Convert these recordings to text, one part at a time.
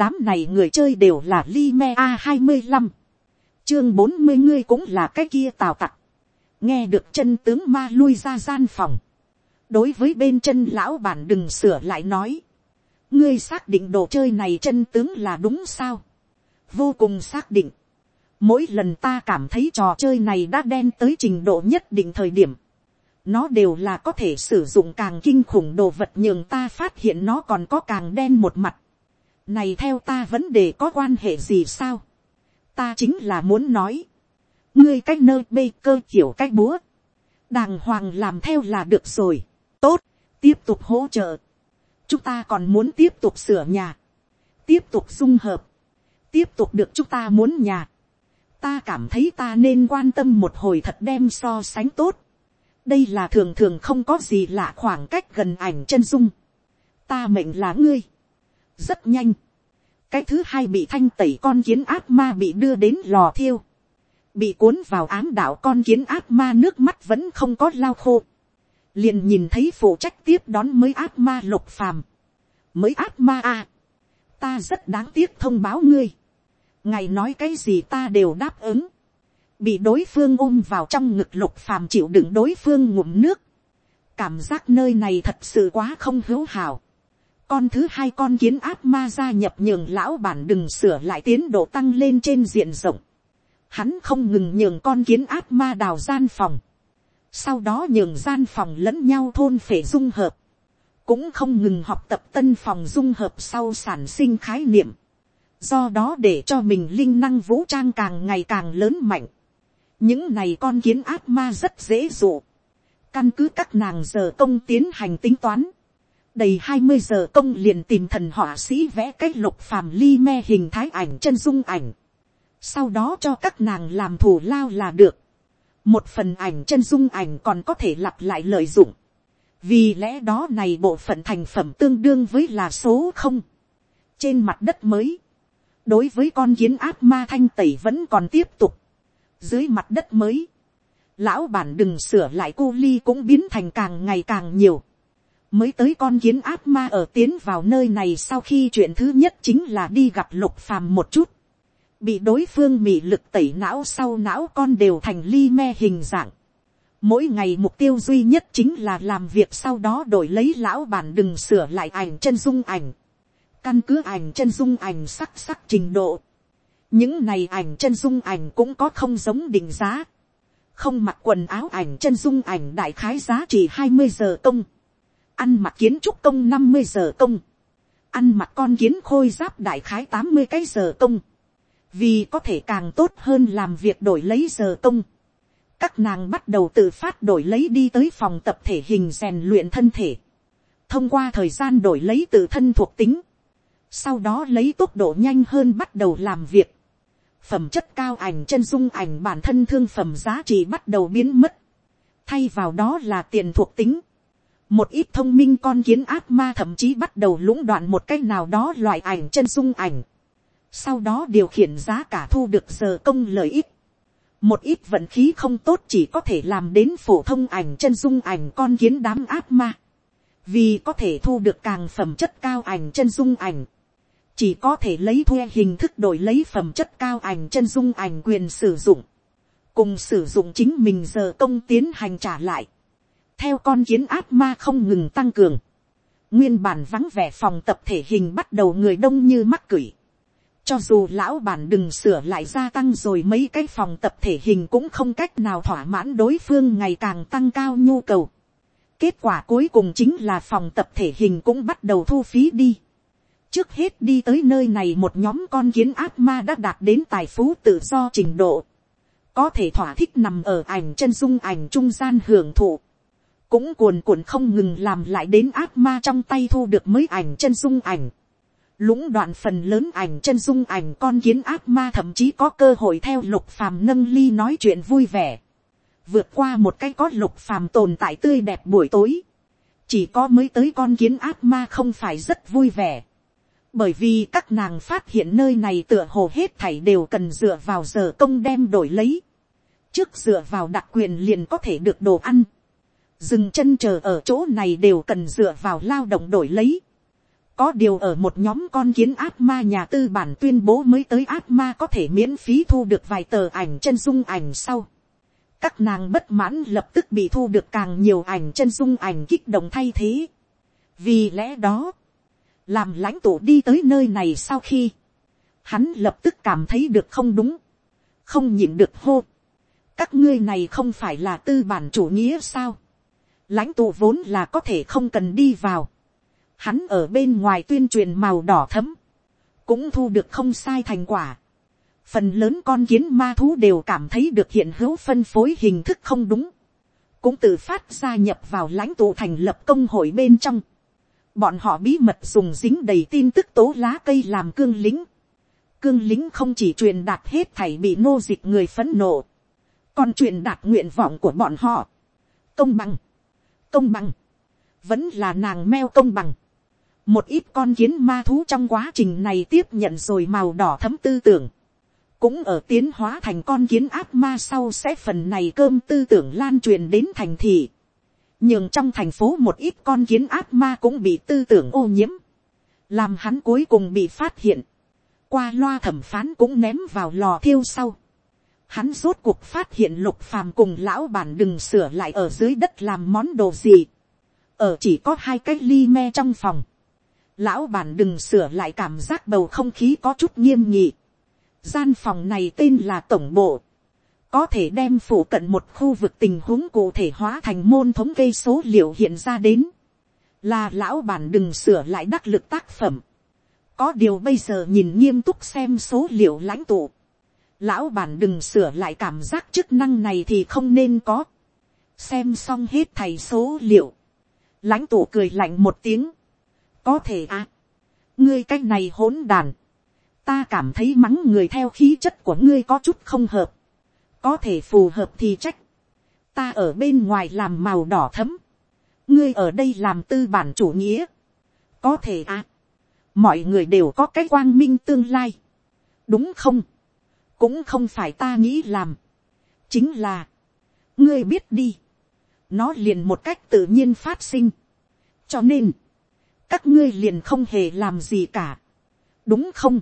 đám này người chơi đều là Lime a hai mươi năm, chương bốn mươi ngươi cũng là cái kia tào tặc, nghe được chân tướng ma lui ra gian phòng, đối với bên chân lão bản đừng sửa lại nói, ngươi xác định đồ chơi này chân tướng là đúng sao, vô cùng xác định, mỗi lần ta cảm thấy trò chơi này đã đen tới trình độ nhất định thời điểm, nó đều là có thể sử dụng càng kinh khủng đồ vật nhường ta phát hiện nó còn có càng đen một mặt này theo ta vấn đề có quan hệ gì sao. ta chính là muốn nói, ngươi cách nơi bê cơ kiểu cách búa, đàng hoàng làm theo là được rồi, tốt, tiếp tục hỗ trợ, chúng ta còn muốn tiếp tục sửa nhà, tiếp tục dung hợp, tiếp tục được chúng ta muốn nhà, ta cảm thấy ta nên quan tâm một hồi thật đem so sánh tốt, đây là thường thường không có gì lạ khoảng cách gần ảnh chân dung, ta mệnh là ngươi, rất nhanh, cái thứ hai bị thanh tẩy con kiến ác ma bị đưa đến lò thiêu, bị cuốn vào ám đạo con kiến ác ma nước mắt vẫn không có lao khô, liền nhìn thấy phụ trách tiếp đón mới ác ma lục phàm, mới ác ma a, ta rất đáng tiếc thông báo ngươi, ngày nói cái gì ta đều đáp ứng, bị đối phương ôm vào trong ngực lục phàm chịu đựng đối phương ngụm nước, cảm giác nơi này thật sự quá không hữu hảo con thứ hai con kiến áp ma gia nhập nhường lão bản đừng sửa lại tiến độ tăng lên trên diện rộng. hắn không ngừng nhường con kiến áp ma đào gian phòng, sau đó nhường gian phòng lẫn nhau thôn phể dung hợp, cũng không ngừng học tập tân phòng dung hợp sau sản sinh khái niệm, do đó để cho mình linh năng vũ trang càng ngày càng lớn mạnh. Những này con kiến ác ma rất dễ dụ, căn cứ các nàng giờ công tiến hành tính toán, đầy hai mươi giờ công liền tìm thần họa sĩ vẽ cái lục phàm ly me hình thái ảnh chân dung ảnh, sau đó cho các nàng làm thủ lao là được, một phần ảnh chân dung ảnh còn có thể lặp lại lợi dụng, vì lẽ đó này bộ phận thành phẩm tương đương với là số không, trên mặt đất mới, đối với con kiến ác ma thanh tẩy vẫn còn tiếp tục, dưới mặt đất mới, lão bản đừng sửa lại cô ly cũng biến thành càng ngày càng nhiều mới tới con kiến ác ma ở tiến vào nơi này sau khi chuyện thứ nhất chính là đi gặp lục phàm một chút. bị đối phương mị lực tẩy não sau não con đều thành ly me hình dạng. mỗi ngày mục tiêu duy nhất chính là làm việc sau đó đổi lấy lão bản đừng sửa lại ảnh chân dung ảnh. căn cứ ảnh chân dung ảnh sắc sắc trình độ những này ảnh chân dung ảnh cũng có không giống định giá, không mặc quần áo ảnh chân dung ảnh đại khái giá chỉ hai mươi giờ công, ăn mặc kiến trúc công năm mươi giờ công, ăn mặc con kiến khôi giáp đại khái tám mươi cái giờ công, vì có thể càng tốt hơn làm việc đổi lấy giờ công. các nàng bắt đầu tự phát đổi lấy đi tới phòng tập thể hình rèn luyện thân thể, thông qua thời gian đổi lấy tự thân thuộc tính, sau đó lấy tốc độ nhanh hơn bắt đầu làm việc, phẩm chất cao ảnh chân dung ảnh bản thân thương phẩm giá trị bắt đầu biến mất, thay vào đó là tiền thuộc tính một ít thông minh con kiến ác ma thậm chí bắt đầu lũng đoạn một cách nào đó loại ảnh chân dung ảnh, sau đó điều khiển giá cả thu được giờ công lợi ích. một ít vận khí không tốt chỉ có thể làm đến phổ thông ảnh chân dung ảnh con kiến đám ác ma, vì có thể thu được càng phẩm chất cao ảnh chân dung ảnh. Chỉ có thể lấy thuê hình thức đổi lấy phẩm chất cao ảnh chân dung ảnh quyền sử dụng, cùng sử dụng chính mình giờ công tiến hành trả lại, theo con kiến ác ma không ngừng tăng cường, nguyên bản vắng vẻ phòng tập thể hình bắt đầu người đông như mắc cửi, cho dù lão bản đừng sửa lại gia tăng rồi mấy cái phòng tập thể hình cũng không cách nào thỏa mãn đối phương ngày càng tăng cao nhu cầu. Kết quả cuối cùng chính là phòng tập thể hình cũng bắt đầu thu phí đi. Trước hết đi tới nơi này một nhóm con kiến ác ma đã đạt đến tài phú tự do trình độ, có thể thỏa thích nằm ở ảnh chân dung ảnh trung gian hưởng thụ, cũng cuồn cuộn không ngừng làm lại đến ác ma trong tay thu được mới ảnh chân dung ảnh, lũng đoạn phần lớn ảnh chân dung ảnh con kiến ác ma thậm chí có cơ hội theo lục phàm nâng ly nói chuyện vui vẻ, vượt qua một cái có lục phàm tồn tại tươi đẹp buổi tối, chỉ có mới tới con kiến ác ma không phải rất vui vẻ, bởi vì các nàng phát hiện nơi này tựa hồ hết thảy đều cần dựa vào giờ công đem đổi lấy. trước dựa vào đặc quyền liền có thể được đồ ăn dừng chân chờ ở chỗ này đều cần dựa vào lao động đổi lấy. có điều ở một nhóm con kiến ác ma nhà tư bản tuyên bố mới tới ác ma có thể miễn phí thu được vài tờ ảnh chân dung ảnh sau. Các nàng bất mãn lập tức bị thu được càng nhiều ảnh chân dung ảnh kích động thay thế. Vì lẽ đó, làm lãnh tụ đi tới nơi này sau khi, hắn lập tức cảm thấy được không đúng, không nhịn được hô. Các ngươi này không phải là tư bản chủ nghĩa sao? Lãnh tụ vốn là có thể không cần đi vào hắn ở bên ngoài tuyên truyền màu đỏ thấm, cũng thu được không sai thành quả. Phần lớn con kiến ma thú đều cảm thấy được hiện hữu phân phối hình thức không đúng, cũng tự phát gia nhập vào lãnh tụ thành lập công hội bên trong. Bọn họ bí mật dùng dính đầy tin tức tố lá cây làm cương lính. Cương lính không chỉ truyền đạt hết thảy bị nô dịch người phấn nộ, còn truyền đạt nguyện vọng của bọn họ. Công bằng, công bằng, vẫn là nàng meo công bằng. Một ít con kiến ma thú trong quá trình này tiếp nhận rồi màu đỏ thấm tư tưởng, cũng ở tiến hóa thành con kiến ác ma sau sẽ phần này cơm tư tưởng lan truyền đến thành thị, nhưng trong thành phố một ít con kiến ác ma cũng bị tư tưởng ô nhiễm, làm hắn cuối cùng bị phát hiện, qua loa thẩm phán cũng ném vào lò thiêu sau, hắn rốt cuộc phát hiện lục phàm cùng lão bản đừng sửa lại ở dưới đất làm món đồ gì, ở chỉ có hai cái ly me trong phòng, lão bản đừng sửa lại cảm giác bầu không khí có chút nghiêm nhị. gian phòng này tên là tổng bộ, có thể đem phủ cận một khu vực tình huống cụ thể hóa thành môn thống kê số liệu hiện ra đến, là lão bản đừng sửa lại đắc lực tác phẩm. có điều bây giờ nhìn nghiêm túc xem số liệu lãnh tụ, lão bản đừng sửa lại cảm giác chức năng này thì không nên có. xem xong hết thầy số liệu, lãnh tụ cười lạnh một tiếng, có thể à. ngươi cái này hỗn đàn. ta cảm thấy mắng người theo khí chất của ngươi có chút không hợp. có thể phù hợp thì trách. ta ở bên ngoài làm màu đỏ thấm. ngươi ở đây làm tư bản chủ nghĩa. có thể à. mọi người đều có cái quang minh tương lai. đúng không cũng không phải ta nghĩ làm. chính là, ngươi biết đi. nó liền một cách tự nhiên phát sinh. cho nên, các ngươi liền không hề làm gì cả, đúng không,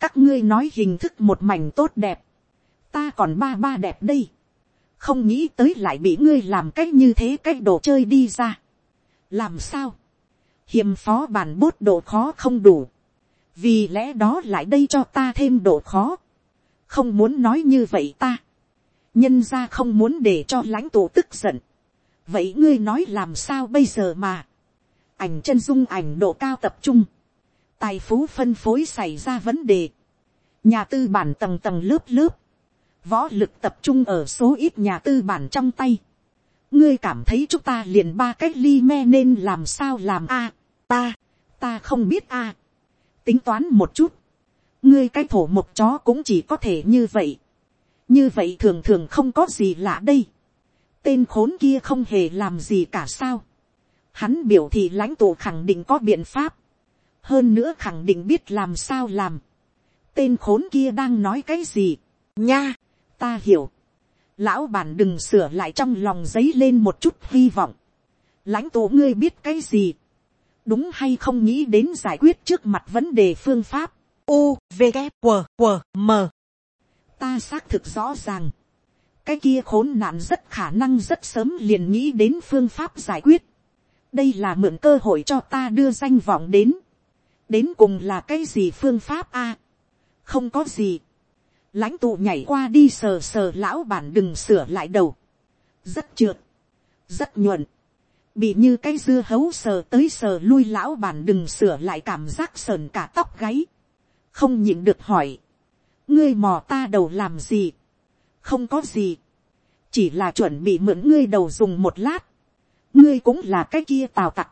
các ngươi nói hình thức một mảnh tốt đẹp, ta còn ba ba đẹp đây, không nghĩ tới lại bị ngươi làm cách như thế cách đồ chơi đi ra, làm sao, hiềm phó bản bốt độ khó không đủ, vì lẽ đó lại đây cho ta thêm độ khó, không muốn nói như vậy ta, nhân ra không muốn để cho lãnh tụ tức giận, vậy ngươi nói làm sao bây giờ mà, ảnh chân dung ảnh độ cao tập trung, tài phú phân phối xảy ra vấn đề, nhà tư bản tầng tầng lớp lớp, võ lực tập trung ở số ít nhà tư bản trong tay, ngươi cảm thấy chúng ta liền ba cách ly me nên làm sao làm a, ta, ta không biết a, tính toán một chút, ngươi cái thổ một chó cũng chỉ có thể như vậy, như vậy thường thường không có gì lạ đây, tên khốn kia không hề làm gì cả sao, Hắn biểu thị lãnh tụ khẳng định có biện pháp. Hơn nữa khẳng định biết làm sao làm. Tên khốn kia đang nói cái gì? Nha, ta hiểu. Lão bản đừng sửa lại trong lòng giấy lên một chút hy vọng. Lãnh tụ ngươi biết cái gì? Đúng hay không nghĩ đến giải quyết trước mặt vấn đề phương pháp? U, V, g W, W, M. Ta xác thực rõ ràng. Cái kia khốn nạn rất khả năng rất sớm liền nghĩ đến phương pháp giải quyết đây là mượn cơ hội cho ta đưa danh vọng đến. đến cùng là cái gì phương pháp a. không có gì. lãnh tụ nhảy qua đi sờ sờ lão bản đừng sửa lại đầu. rất trượt. rất nhuận. bị như cái dưa hấu sờ tới sờ lui lão bản đừng sửa lại cảm giác sờn cả tóc gáy không nhịn được hỏi. ngươi mò ta đầu làm gì. không có gì. chỉ là chuẩn bị mượn ngươi đầu dùng một lát. Ngươi cũng là cái kia tào tặc,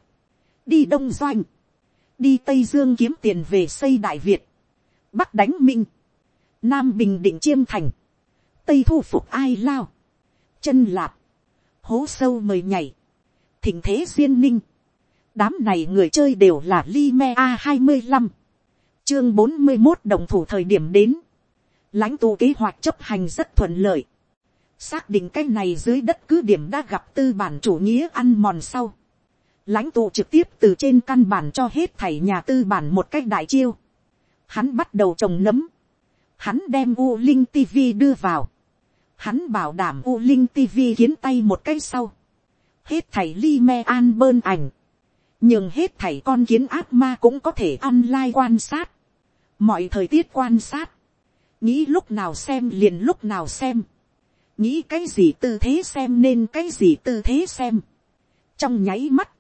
đi đông doanh, đi tây dương kiếm tiền về xây đại việt, bắc đánh minh, nam bình định chiêm thành, tây thu phục ai lao, chân lạp, hố sâu mời nhảy, thỉnh thế duyên ninh, đám này người chơi đều là li me a hai mươi năm, chương bốn mươi một đồng thủ thời điểm đến, lãnh tụ kế hoạch chấp hành rất thuận lợi, xác định cái này dưới đất cứ điểm đã gặp tư bản chủ nghĩa ăn mòn sau, lãnh tụ trực tiếp từ trên căn bản cho hết thảy nhà tư bản một cách đại chiêu. Hắn bắt đầu trồng nấm. Hắn đem U Linh TV đưa vào. Hắn bảo đảm U Linh TV kiến tay một cái sau. Hết thảy ly me an bơn ảnh. Nhưng hết thảy con kiến ác ma cũng có thể online quan sát. Mọi thời tiết quan sát. Nghĩ lúc nào xem liền lúc nào xem. Nghĩ cái gì tư thế xem nên cái gì tư thế xem. Trong nháy mắt,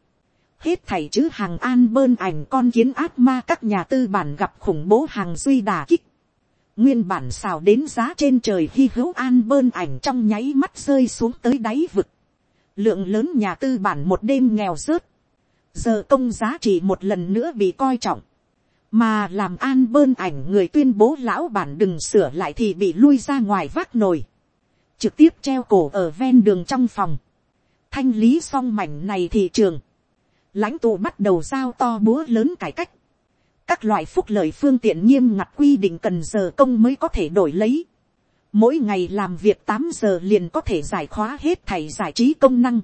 hết thảy chữ hàng an bơn ảnh con kiến ác ma các nhà tư bản gặp khủng bố hàng duy đà kích. Nguyên bản xào đến giá trên trời hy hữu an bơn ảnh trong nháy mắt rơi xuống tới đáy vực. Lượng lớn nhà tư bản một đêm nghèo rớt. Giờ công giá trị một lần nữa bị coi trọng. Mà làm an bơn ảnh người tuyên bố lão bản đừng sửa lại thì bị lui ra ngoài vác nồi. Trực tiếp treo cổ ở ven đường trong phòng. Thanh lý xong mảnh này thị trường lãnh tụ bắt đầu giao to búa lớn cải cách, các loại phúc lợi phương tiện nghiêm ngặt quy định cần giờ công mới có thể đổi lấy, mỗi ngày làm việc tám giờ liền có thể giải khóa hết thầy giải trí công năng,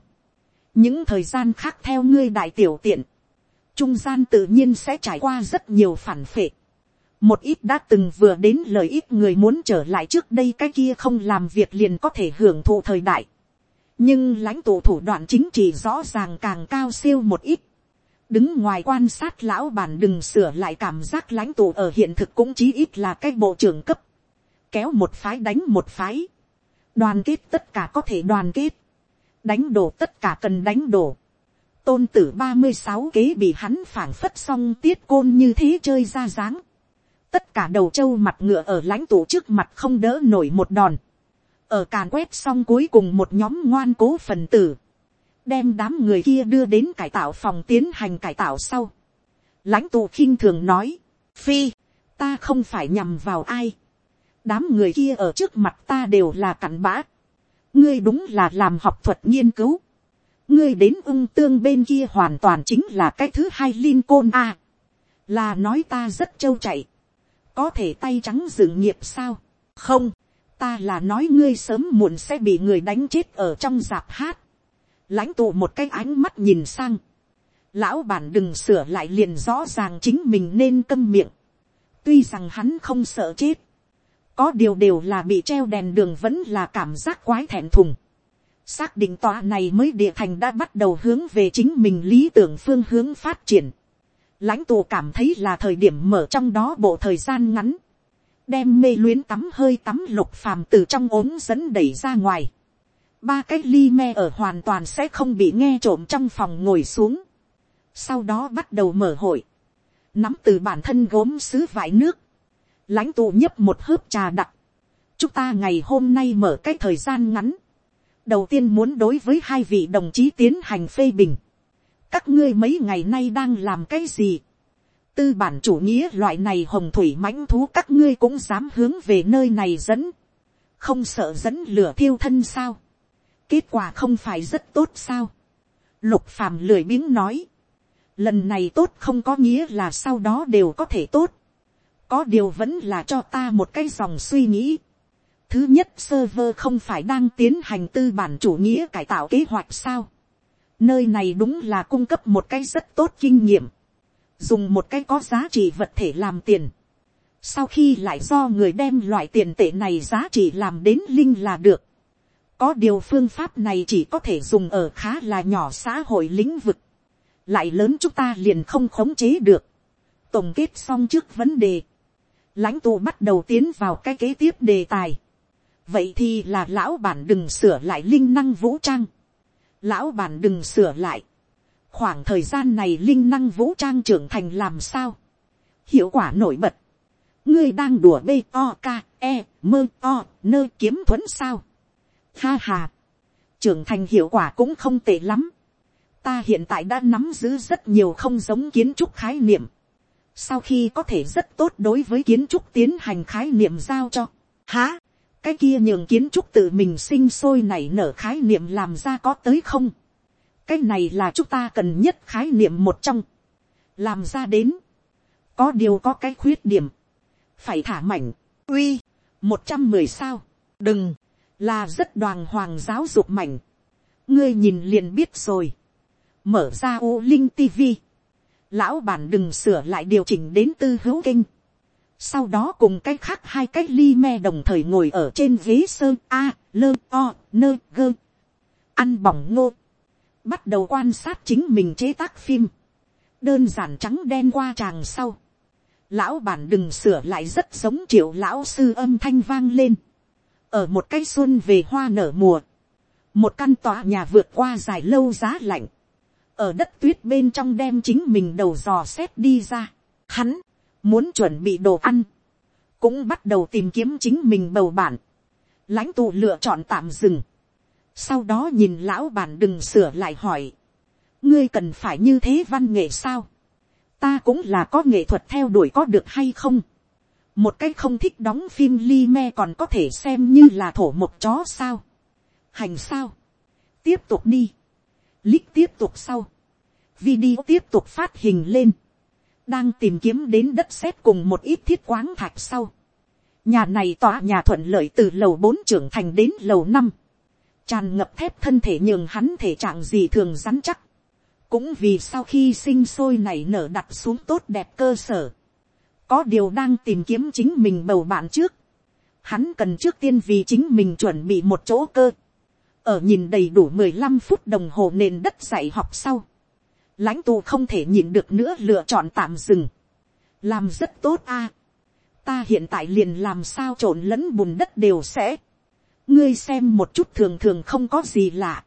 những thời gian khác theo ngươi đại tiểu tiện, trung gian tự nhiên sẽ trải qua rất nhiều phản phệ, một ít đã từng vừa đến lời ít người muốn trở lại trước đây cái kia không làm việc liền có thể hưởng thụ thời đại nhưng lãnh tụ thủ đoạn chính trị rõ ràng càng cao siêu một ít. đứng ngoài quan sát lão bản đừng sửa lại cảm giác lãnh tụ ở hiện thực cũng chí ít là cái bộ trưởng cấp. kéo một phái đánh một phái. đoàn kết tất cả có thể đoàn kết. đánh đổ tất cả cần đánh đổ tôn tử ba mươi sáu kế bị hắn phảng phất xong tiết côn như thế chơi ra dáng. tất cả đầu trâu mặt ngựa ở lãnh tụ trước mặt không đỡ nổi một đòn ở càn quét xong cuối cùng một nhóm ngoan cố phần tử, đem đám người kia đưa đến cải tạo phòng tiến hành cải tạo sau. lãnh tụ khinh thường nói, phi, ta không phải nhằm vào ai. đám người kia ở trước mặt ta đều là cặn bã. ngươi đúng là làm học thuật nghiên cứu ngươi đến ung tương bên kia hoàn toàn chính là cái thứ hai liên côn a. là nói ta rất trâu chạy. có thể tay trắng dựng nghiệp sao. không ta là nói ngươi sớm muộn sẽ bị người đánh chết ở trong dạp hát. lãnh tụ một cái ánh mắt nhìn sang. lão bản đừng sửa lại liền rõ ràng chính mình nên câm miệng. tuy rằng hắn không sợ chết. có điều đều là bị treo đèn đường vẫn là cảm giác quái thẹn thùng xác định tòa này mới địa thành đã bắt đầu hướng về chính mình lý tưởng phương hướng phát triển. lãnh tụ cảm thấy là thời điểm mở trong đó bộ thời gian ngắn đem mê luyến tắm hơi tắm lục phàm từ trong ốm dẫn đẩy ra ngoài. Ba cái ly me ở hoàn toàn sẽ không bị nghe trộm trong phòng ngồi xuống. Sau đó bắt đầu mở hội. Nắm từ bản thân gốm sứ vải nước. Lãnh tụ nhấp một hớp trà đặc. Chúng ta ngày hôm nay mở cái thời gian ngắn. Đầu tiên muốn đối với hai vị đồng chí tiến hành phê bình. Các ngươi mấy ngày nay đang làm cái gì? tư bản chủ nghĩa loại này hồng thủy mãnh thú các ngươi cũng dám hướng về nơi này dẫn, không sợ dẫn lửa thiêu thân sao, kết quả không phải rất tốt sao, lục phàm lười biếng nói, lần này tốt không có nghĩa là sau đó đều có thể tốt, có điều vẫn là cho ta một cái dòng suy nghĩ, thứ nhất server không phải đang tiến hành tư bản chủ nghĩa cải tạo kế hoạch sao, nơi này đúng là cung cấp một cái rất tốt kinh nghiệm, dùng một cái có giá trị vật thể làm tiền, sau khi lại do người đem loại tiền tệ này giá trị làm đến linh là được. có điều phương pháp này chỉ có thể dùng ở khá là nhỏ xã hội lĩnh vực, lại lớn chúng ta liền không khống chế được. tổng kết xong trước vấn đề, lãnh tụ bắt đầu tiến vào cái kế tiếp đề tài vậy thì là lão bản đừng sửa lại linh năng vũ trang. lão bản đừng sửa lại. Khoảng thời gian này linh năng vũ trang trưởng thành làm sao, hiệu quả nổi bật, ngươi đang đùa b o k e mơ o nơ kiếm thuẫn sao, ha ha, trưởng thành hiệu quả cũng không tệ lắm, ta hiện tại đã nắm giữ rất nhiều không giống kiến trúc khái niệm, sau khi có thể rất tốt đối với kiến trúc tiến hành khái niệm giao cho, há, cái kia nhường kiến trúc tự mình sinh sôi nảy nở khái niệm làm ra có tới không, cái này là chúng ta cần nhất khái niệm một trong, làm ra đến, có điều có cái khuyết điểm, phải thả mảnh, uy, một trăm mười sao, đừng, là rất đoàn hoàng giáo dục mảnh, ngươi nhìn liền biết rồi, mở ra ô linh tv, lão bản đừng sửa lại điều chỉnh đến tư hữu kinh, sau đó cùng cái khác hai cái ly me đồng thời ngồi ở trên ghế sơn a, lơ o, nơ gơ, ăn bỏng ngô, bắt đầu quan sát chính mình chế tác phim, đơn giản trắng đen qua tràng sau, lão bản đừng sửa lại rất giống triệu lão sư âm thanh vang lên, ở một cái xuân về hoa nở mùa, một căn tòa nhà vượt qua dài lâu giá lạnh, ở đất tuyết bên trong đem chính mình đầu dò xét đi ra, hắn, muốn chuẩn bị đồ ăn, cũng bắt đầu tìm kiếm chính mình bầu bản, lãnh tụ lựa chọn tạm dừng, sau đó nhìn lão bản đừng sửa lại hỏi, ngươi cần phải như thế văn nghệ sao, ta cũng là có nghệ thuật theo đuổi có được hay không, một cái không thích đóng phim li me còn có thể xem như là thổ một chó sao, hành sao, tiếp tục đi, lít tiếp tục sau, video tiếp tục phát hình lên, đang tìm kiếm đến đất sét cùng một ít thiết quáng thạch sau. nhà này tỏa nhà thuận lợi từ lầu bốn trưởng thành đến lầu năm, tràn ngập thép thân thể nhường hắn thể trạng gì thường rắn chắc, cũng vì sau khi sinh sôi này nở đặt xuống tốt đẹp cơ sở, có điều đang tìm kiếm chính mình bầu bạn trước, hắn cần trước tiên vì chính mình chuẩn bị một chỗ cơ, ở nhìn đầy đủ mười lăm phút đồng hồ nền đất dạy học sau, lãnh tụ không thể nhìn được nữa lựa chọn tạm dừng, làm rất tốt a. ta hiện tại liền làm sao trộn lẫn bùn đất đều sẽ, ngươi xem một chút thường thường không có gì lạ,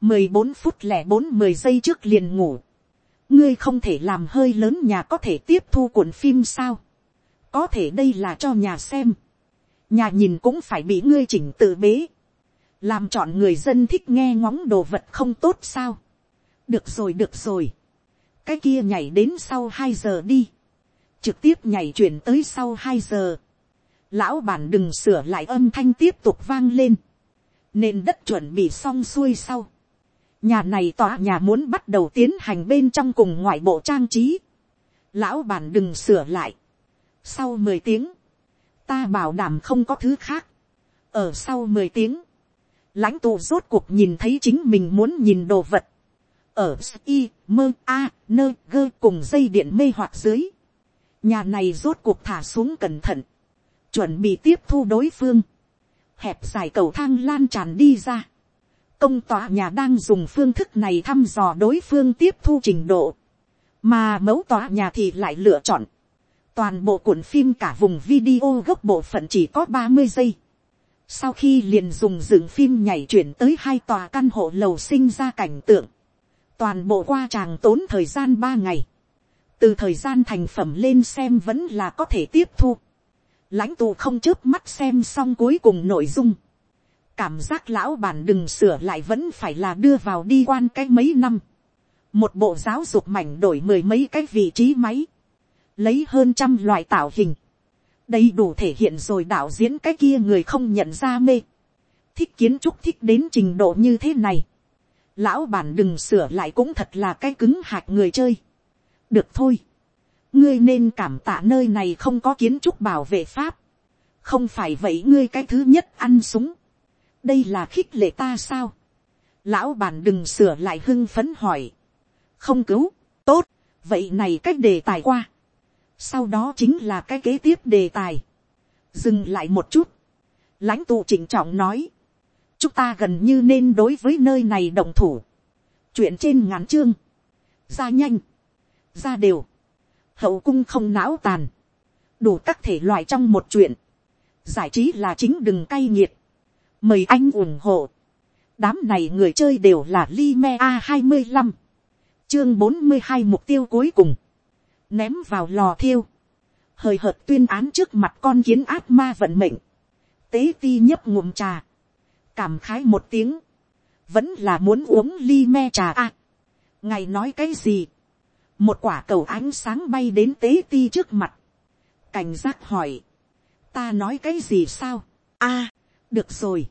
mười bốn phút lẻ bốn mười giây trước liền ngủ, ngươi không thể làm hơi lớn nhà có thể tiếp thu cuộn phim sao, có thể đây là cho nhà xem, nhà nhìn cũng phải bị ngươi chỉnh tự bế, làm chọn người dân thích nghe ngóng đồ vật không tốt sao, được rồi được rồi, cái kia nhảy đến sau hai giờ đi, trực tiếp nhảy chuyển tới sau hai giờ, lão bản đừng sửa lại âm thanh tiếp tục vang lên, nên đất chuẩn bị xong xuôi sau, nhà này tòa nhà muốn bắt đầu tiến hành bên trong cùng ngoại bộ trang trí, lão bản đừng sửa lại, sau mười tiếng, ta bảo đảm không có thứ khác, ở sau mười tiếng, lãnh tụ rốt cuộc nhìn thấy chính mình muốn nhìn đồ vật, ở i mơ a nơ gơ cùng dây điện mê hoặc dưới. Nhà này rốt cuộc thả xuống cẩn thận. Chuẩn bị tiếp thu đối phương. Hẹp dài cầu thang lan tràn đi ra. Công tòa nhà đang dùng phương thức này thăm dò đối phương tiếp thu trình độ. Mà mẫu tòa nhà thì lại lựa chọn. Toàn bộ cuộn phim cả vùng video gốc bộ phận chỉ có ba mươi giây. Sau khi liền dùng dựng phim nhảy chuyển tới hai tòa căn hộ lầu sinh ra cảnh tượng toàn bộ qua tràng tốn thời gian ba ngày, từ thời gian thành phẩm lên xem vẫn là có thể tiếp thu, lãnh tụ không chớp mắt xem xong cuối cùng nội dung, cảm giác lão bản đừng sửa lại vẫn phải là đưa vào đi quan cái mấy năm, một bộ giáo dục mảnh đổi mười mấy cái vị trí máy, lấy hơn trăm loại tạo hình, đầy đủ thể hiện rồi đạo diễn cái kia người không nhận ra mê, thích kiến trúc thích đến trình độ như thế này, lão bản đừng sửa lại cũng thật là cái cứng hạt người chơi. được thôi. ngươi nên cảm tạ nơi này không có kiến trúc bảo vệ pháp. không phải vậy ngươi cái thứ nhất ăn súng. đây là khích lệ ta sao. lão bản đừng sửa lại hưng phấn hỏi. không cứu, tốt, vậy này cách đề tài qua. sau đó chính là cái kế tiếp đề tài. dừng lại một chút. lãnh tụ chỉnh trọng nói chúng ta gần như nên đối với nơi này đồng thủ. chuyện trên ngắn chương, ra nhanh, ra đều, hậu cung không não tàn, đủ các thể loại trong một chuyện, giải trí là chính đừng cay nghiệt, mời anh ủng hộ, đám này người chơi đều là Lime a hai mươi năm, chương bốn mươi hai mục tiêu cuối cùng, ném vào lò thiêu, hời hợt tuyên án trước mặt con kiến ác ma vận mệnh, tế ti nhấp ngụm trà, cảm khái một tiếng, vẫn là muốn uống ly me trà a. À, ngài nói cái gì, một quả cầu ánh sáng bay đến tế ti trước mặt, cảnh giác hỏi, ta nói cái gì sao, a, được rồi,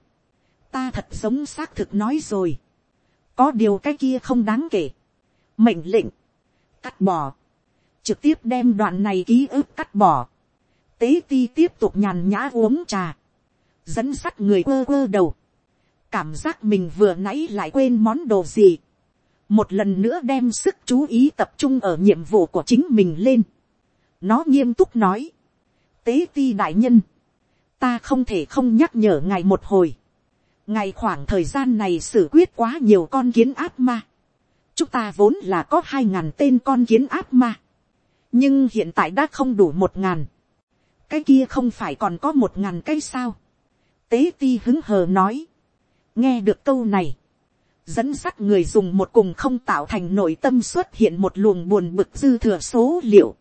ta thật giống xác thực nói rồi, có điều cái kia không đáng kể, mệnh lệnh, cắt bỏ, trực tiếp đem đoạn này ký ức cắt bỏ, tế ti tiếp tục nhàn nhã uống trà, dẫn sắt người quơ quơ đầu, cảm giác mình vừa nãy lại quên món đồ gì. một lần nữa đem sức chú ý tập trung ở nhiệm vụ của chính mình lên. nó nghiêm túc nói, tế ti đại nhân, ta không thể không nhắc nhở ngài một hồi. ngài khoảng thời gian này xử quyết quá nhiều con kiến áp ma. chúng ta vốn là có hai ngàn tên con kiến áp ma. nhưng hiện tại đã không đủ một ngàn. cái kia không phải còn có một ngàn cái sao. tế ti hứng hờ nói nghe được câu này, dẫn sắt người dùng một cùng không tạo thành nội tâm xuất hiện một luồng buồn bực dư thừa số liệu.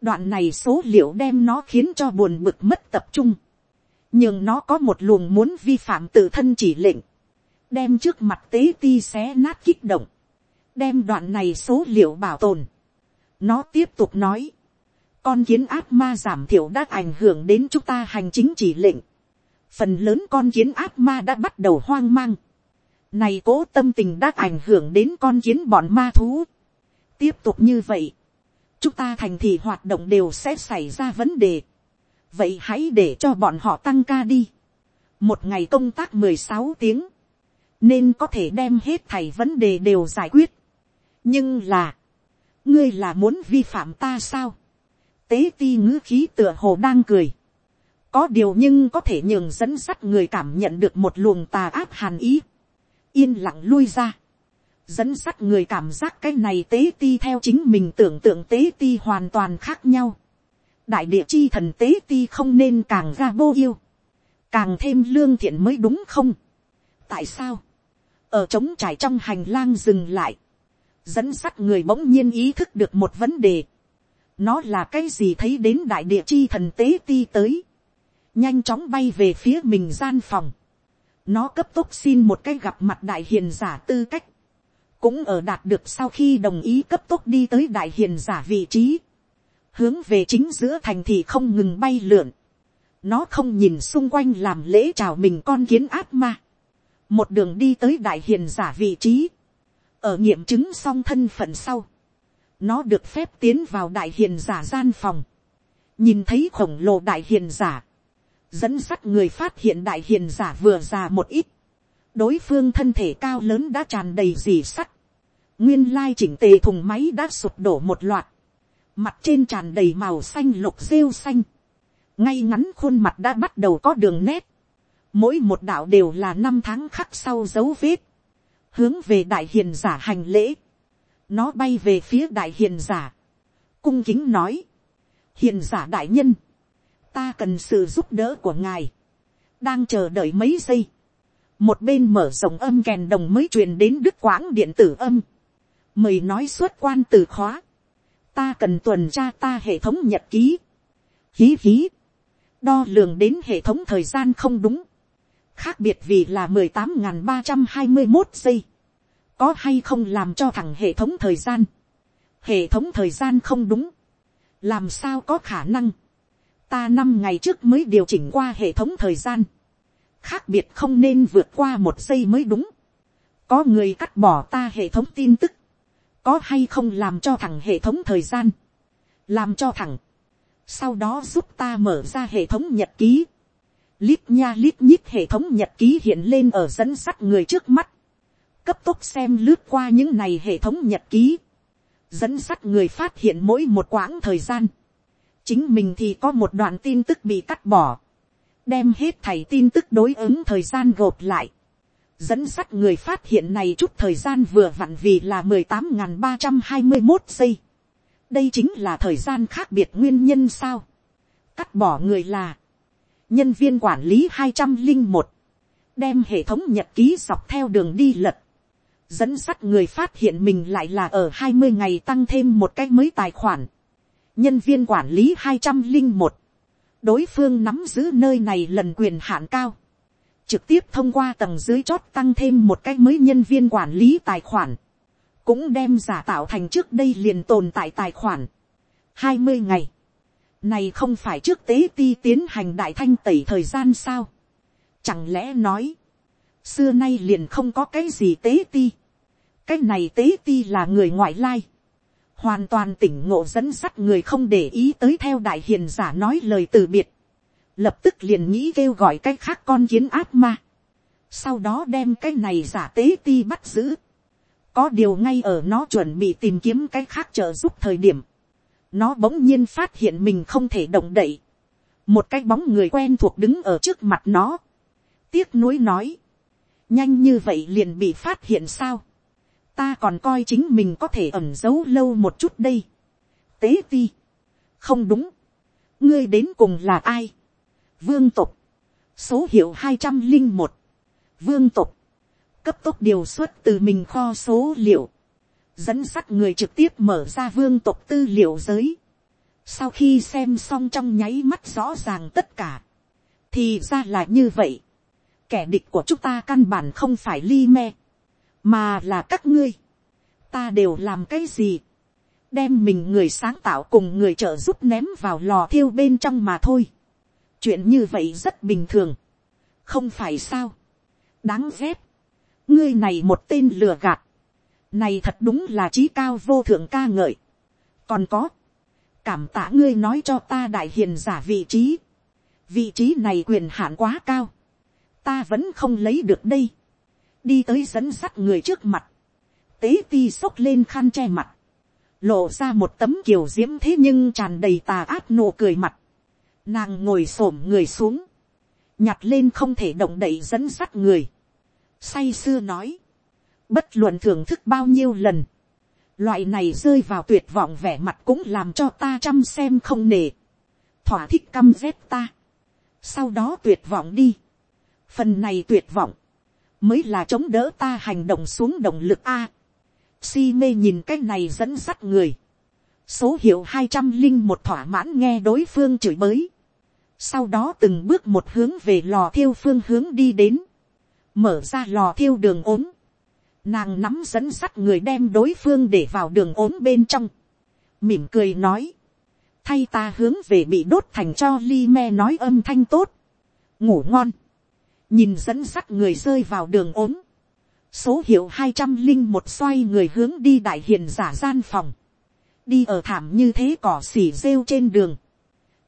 Đoạn này số liệu đem nó khiến cho buồn bực mất tập trung. Nhưng nó có một luồng muốn vi phạm tự thân chỉ lệnh. Đem trước mặt tế ti xé nát kích động. Đem đoạn này số liệu bảo tồn. Nó tiếp tục nói. Con kiến ác ma giảm thiểu đã ảnh hưởng đến chúng ta hành chính chỉ lệnh. Phần lớn con kiến ác ma đã bắt đầu hoang mang này cố tâm tình đã ảnh hưởng đến con kiến bọn ma thú. Tiếp tục như vậy. Chúng ta thành thị hoạt động đều sẽ xảy ra vấn đề. Vậy hãy để cho bọn họ tăng ca đi. Một ngày công tác mười sáu tiếng. Nên có thể đem hết thảy vấn đề đều giải quyết. Nhưng là. Ngươi là muốn vi phạm ta sao? Tế ti ngữ khí tựa hồ đang cười. Có điều nhưng có thể nhường dẫn sắt người cảm nhận được một luồng tà áp hàn ý yên lặng lui ra, dẫn sắt người cảm giác cái này tế ti theo chính mình tưởng tượng tế ti hoàn toàn khác nhau. đại địa chi thần tế ti không nên càng ra vô yêu, càng thêm lương thiện mới đúng không. tại sao, ở trống trải trong hành lang dừng lại, dẫn sắt người bỗng nhiên ý thức được một vấn đề. nó là cái gì thấy đến đại địa chi thần tế ti tới, nhanh chóng bay về phía mình gian phòng nó cấp tốc xin một cái gặp mặt đại hiền giả tư cách. Cũng ở đạt được sau khi đồng ý cấp tốc đi tới đại hiền giả vị trí. Hướng về chính giữa thành thì không ngừng bay lượn. Nó không nhìn xung quanh làm lễ chào mình con kiến ác ma. Một đường đi tới đại hiền giả vị trí. Ở nghiệm chứng xong thân phận sau. Nó được phép tiến vào đại hiền giả gian phòng. Nhìn thấy khổng lồ đại hiền giả dẫn sắt người phát hiện đại hiền giả vừa già một ít, đối phương thân thể cao lớn đã tràn đầy dì sắt, nguyên lai chỉnh tề thùng máy đã sụp đổ một loạt, mặt trên tràn đầy màu xanh lục rêu xanh, ngay ngắn khuôn mặt đã bắt đầu có đường nét, mỗi một đạo đều là năm tháng khắc sau dấu vết, hướng về đại hiền giả hành lễ, nó bay về phía đại hiền giả, cung kính nói, hiền giả đại nhân, ta cần sự giúp đỡ của ngài, đang chờ đợi mấy giây, một bên mở rộng âm kèn đồng mới truyền đến đức quãng điện tử âm, mời nói xuất quan từ khóa, ta cần tuần tra ta hệ thống nhật ký, hí hí, đo lường đến hệ thống thời gian không đúng, khác biệt vì là mười tám n g h n ba trăm hai mươi một giây, có hay không làm cho thằng hệ thống thời gian, hệ thống thời gian không đúng, làm sao có khả năng, ta năm ngày trước mới điều chỉnh qua hệ thống thời gian, khác biệt không nên vượt qua một giây mới đúng, có người cắt bỏ ta hệ thống tin tức, có hay không làm cho thẳng hệ thống thời gian, làm cho thẳng. sau đó giúp ta mở ra hệ thống nhật ký, lít nha lít nhít hệ thống nhật ký hiện lên ở dẫn sắt người trước mắt, cấp tốc xem lướt qua những này hệ thống nhật ký, dẫn sắt người phát hiện mỗi một quãng thời gian, chính mình thì có một đoạn tin tức bị cắt bỏ, đem hết thảy tin tức đối ứng thời gian gộp lại, dẫn sắt người phát hiện này chút thời gian vừa vặn vì là mười tám n g h n ba trăm hai mươi một giây, đây chính là thời gian khác biệt nguyên nhân sao, cắt bỏ người là, nhân viên quản lý hai trăm linh một, đem hệ thống nhật ký dọc theo đường đi lật, dẫn sắt người phát hiện mình lại là ở hai mươi ngày tăng thêm một cái mới tài khoản, nhân viên quản lý hai trăm linh một, đối phương nắm giữ nơi này lần quyền hạn cao, trực tiếp thông qua tầng dưới chót tăng thêm một cái mới nhân viên quản lý tài khoản, cũng đem giả tạo thành trước đây liền tồn tại tài khoản. hai mươi ngày, này không phải trước tế ti tiến hành đại thanh tẩy thời gian sao. Chẳng lẽ nói, xưa nay liền không có cái gì tế ti. cái này tế ti là người ngoại lai hoàn toàn tỉnh ngộ dẫn sắt người không để ý tới theo đại hiền giả nói lời từ biệt, lập tức liền nghĩ kêu gọi cái khác con kiến ác ma, sau đó đem cái này giả tế ti bắt giữ, có điều ngay ở nó chuẩn bị tìm kiếm cái khác trợ giúp thời điểm, nó bỗng nhiên phát hiện mình không thể động đậy, một cái bóng người quen thuộc đứng ở trước mặt nó, tiếc nuối nói, nhanh như vậy liền bị phát hiện sao, ta còn coi chính mình có thể ẩn giấu lâu một chút đây, tế ti, không đúng, ngươi đến cùng là ai, vương tục, số hiệu hai trăm linh một, vương tục, cấp tốc điều xuất từ mình kho số liệu, dẫn sắt người trực tiếp mở ra vương tục tư liệu giới, sau khi xem xong trong nháy mắt rõ ràng tất cả, thì ra là như vậy, kẻ địch của chúng ta căn bản không phải li me, mà là các ngươi, ta đều làm cái gì, đem mình người sáng tạo cùng người trợ giúp ném vào lò thiêu bên trong mà thôi. chuyện như vậy rất bình thường, không phải sao, đáng ghét, ngươi này một tên lừa gạt, này thật đúng là trí cao vô thượng ca ngợi, còn có, cảm tạ ngươi nói cho ta đại hiền giả vị trí, vị trí này quyền hạn quá cao, ta vẫn không lấy được đây, đi tới dẫn sắt người trước mặt, tế ti xốc lên khăn che mặt, lộ ra một tấm kiều diễm thế nhưng tràn đầy tà ác nụ cười mặt, nàng ngồi s ổ m người xuống, nhặt lên không thể động đậy dẫn sắt người, say sưa nói, bất luận thưởng thức bao nhiêu lần, loại này rơi vào tuyệt vọng vẻ mặt cũng làm cho ta chăm xem không nề, thỏa thích căm rét ta, sau đó tuyệt vọng đi, phần này tuyệt vọng, mới là chống đỡ ta hành động xuống động lực a, si mê nhìn cái này dẫn sắt người, số hiệu hai trăm linh một thỏa mãn nghe đối phương chửi bới, sau đó từng bước một hướng về lò thiêu phương hướng đi đến, mở ra lò thiêu đường ốm, nàng nắm dẫn sắt người đem đối phương để vào đường ốm bên trong, mỉm cười nói, thay ta hướng về bị đốt thành cho li me nói âm thanh tốt, ngủ ngon, nhìn dẫn dắt người rơi vào đường ốm, số hiệu hai trăm linh một xoay người hướng đi đại hiền giả gian phòng, đi ở thảm như thế cỏ xỉ rêu trên đường,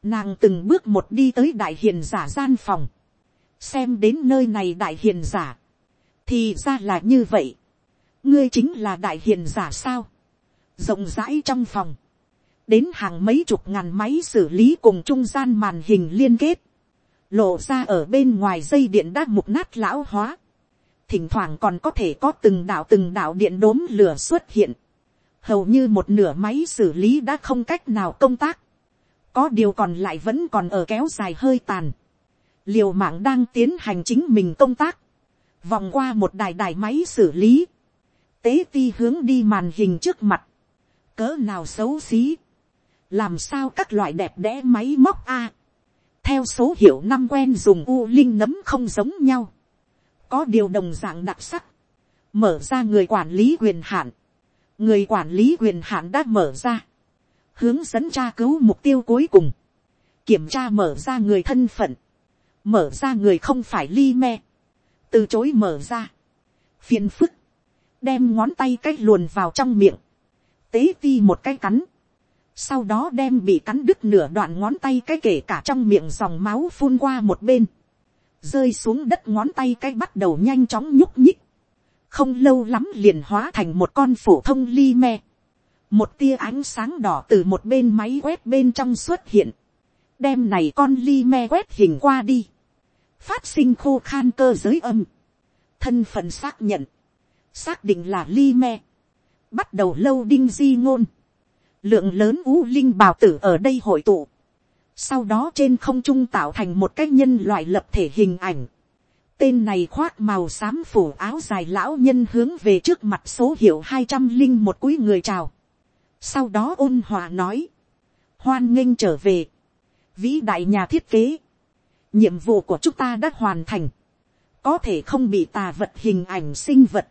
nàng từng bước một đi tới đại hiền giả gian phòng, xem đến nơi này đại hiền giả, thì ra là như vậy, ngươi chính là đại hiền giả sao, rộng rãi trong phòng, đến hàng mấy chục ngàn máy xử lý cùng trung gian màn hình liên kết, lộ ra ở bên ngoài dây điện đã mục nát lão hóa, thỉnh thoảng còn có thể có từng đạo từng đạo điện đốm lửa xuất hiện, hầu như một nửa máy xử lý đã không cách nào công tác, có điều còn lại vẫn còn ở kéo dài hơi tàn, liều mạng đang tiến hành chính mình công tác, vòng qua một đài đài máy xử lý, tế ti hướng đi màn hình trước mặt, cỡ nào xấu xí, làm sao các loại đẹp đẽ máy móc a, theo số hiệu năm quen dùng u linh nấm không giống nhau, có điều đồng dạng đặc sắc, mở ra người quản lý quyền hạn, người quản lý quyền hạn đã mở ra, hướng dẫn tra cứu mục tiêu cuối cùng, kiểm tra mở ra người thân phận, mở ra người không phải li me, từ chối mở ra, phiền phức, đem ngón tay cái luồn vào trong miệng, tế ti một cái cắn, sau đó đem bị cắn đứt nửa đoạn ngón tay cái kể cả trong miệng dòng máu phun qua một bên, rơi xuống đất ngón tay cái bắt đầu nhanh chóng nhúc nhích, không lâu lắm liền hóa thành một con phổ thông ly me, một tia ánh sáng đỏ từ một bên máy quét bên trong xuất hiện, đem này con ly me quét hình qua đi, phát sinh khô khan cơ giới âm, thân phận xác nhận, xác định là ly me, bắt đầu lâu đinh di ngôn, lượng lớn u linh bào tử ở đây hội tụ, sau đó trên không trung tạo thành một cái nhân loại lập thể hình ảnh, tên này khoác màu xám phủ áo dài lão nhân hướng về trước mặt số hiệu hai trăm linh một quý người chào, sau đó ôn hòa nói, hoan nghênh trở về, vĩ đại nhà thiết kế, nhiệm vụ của chúng ta đã hoàn thành, có thể không bị tà vật hình ảnh sinh vật,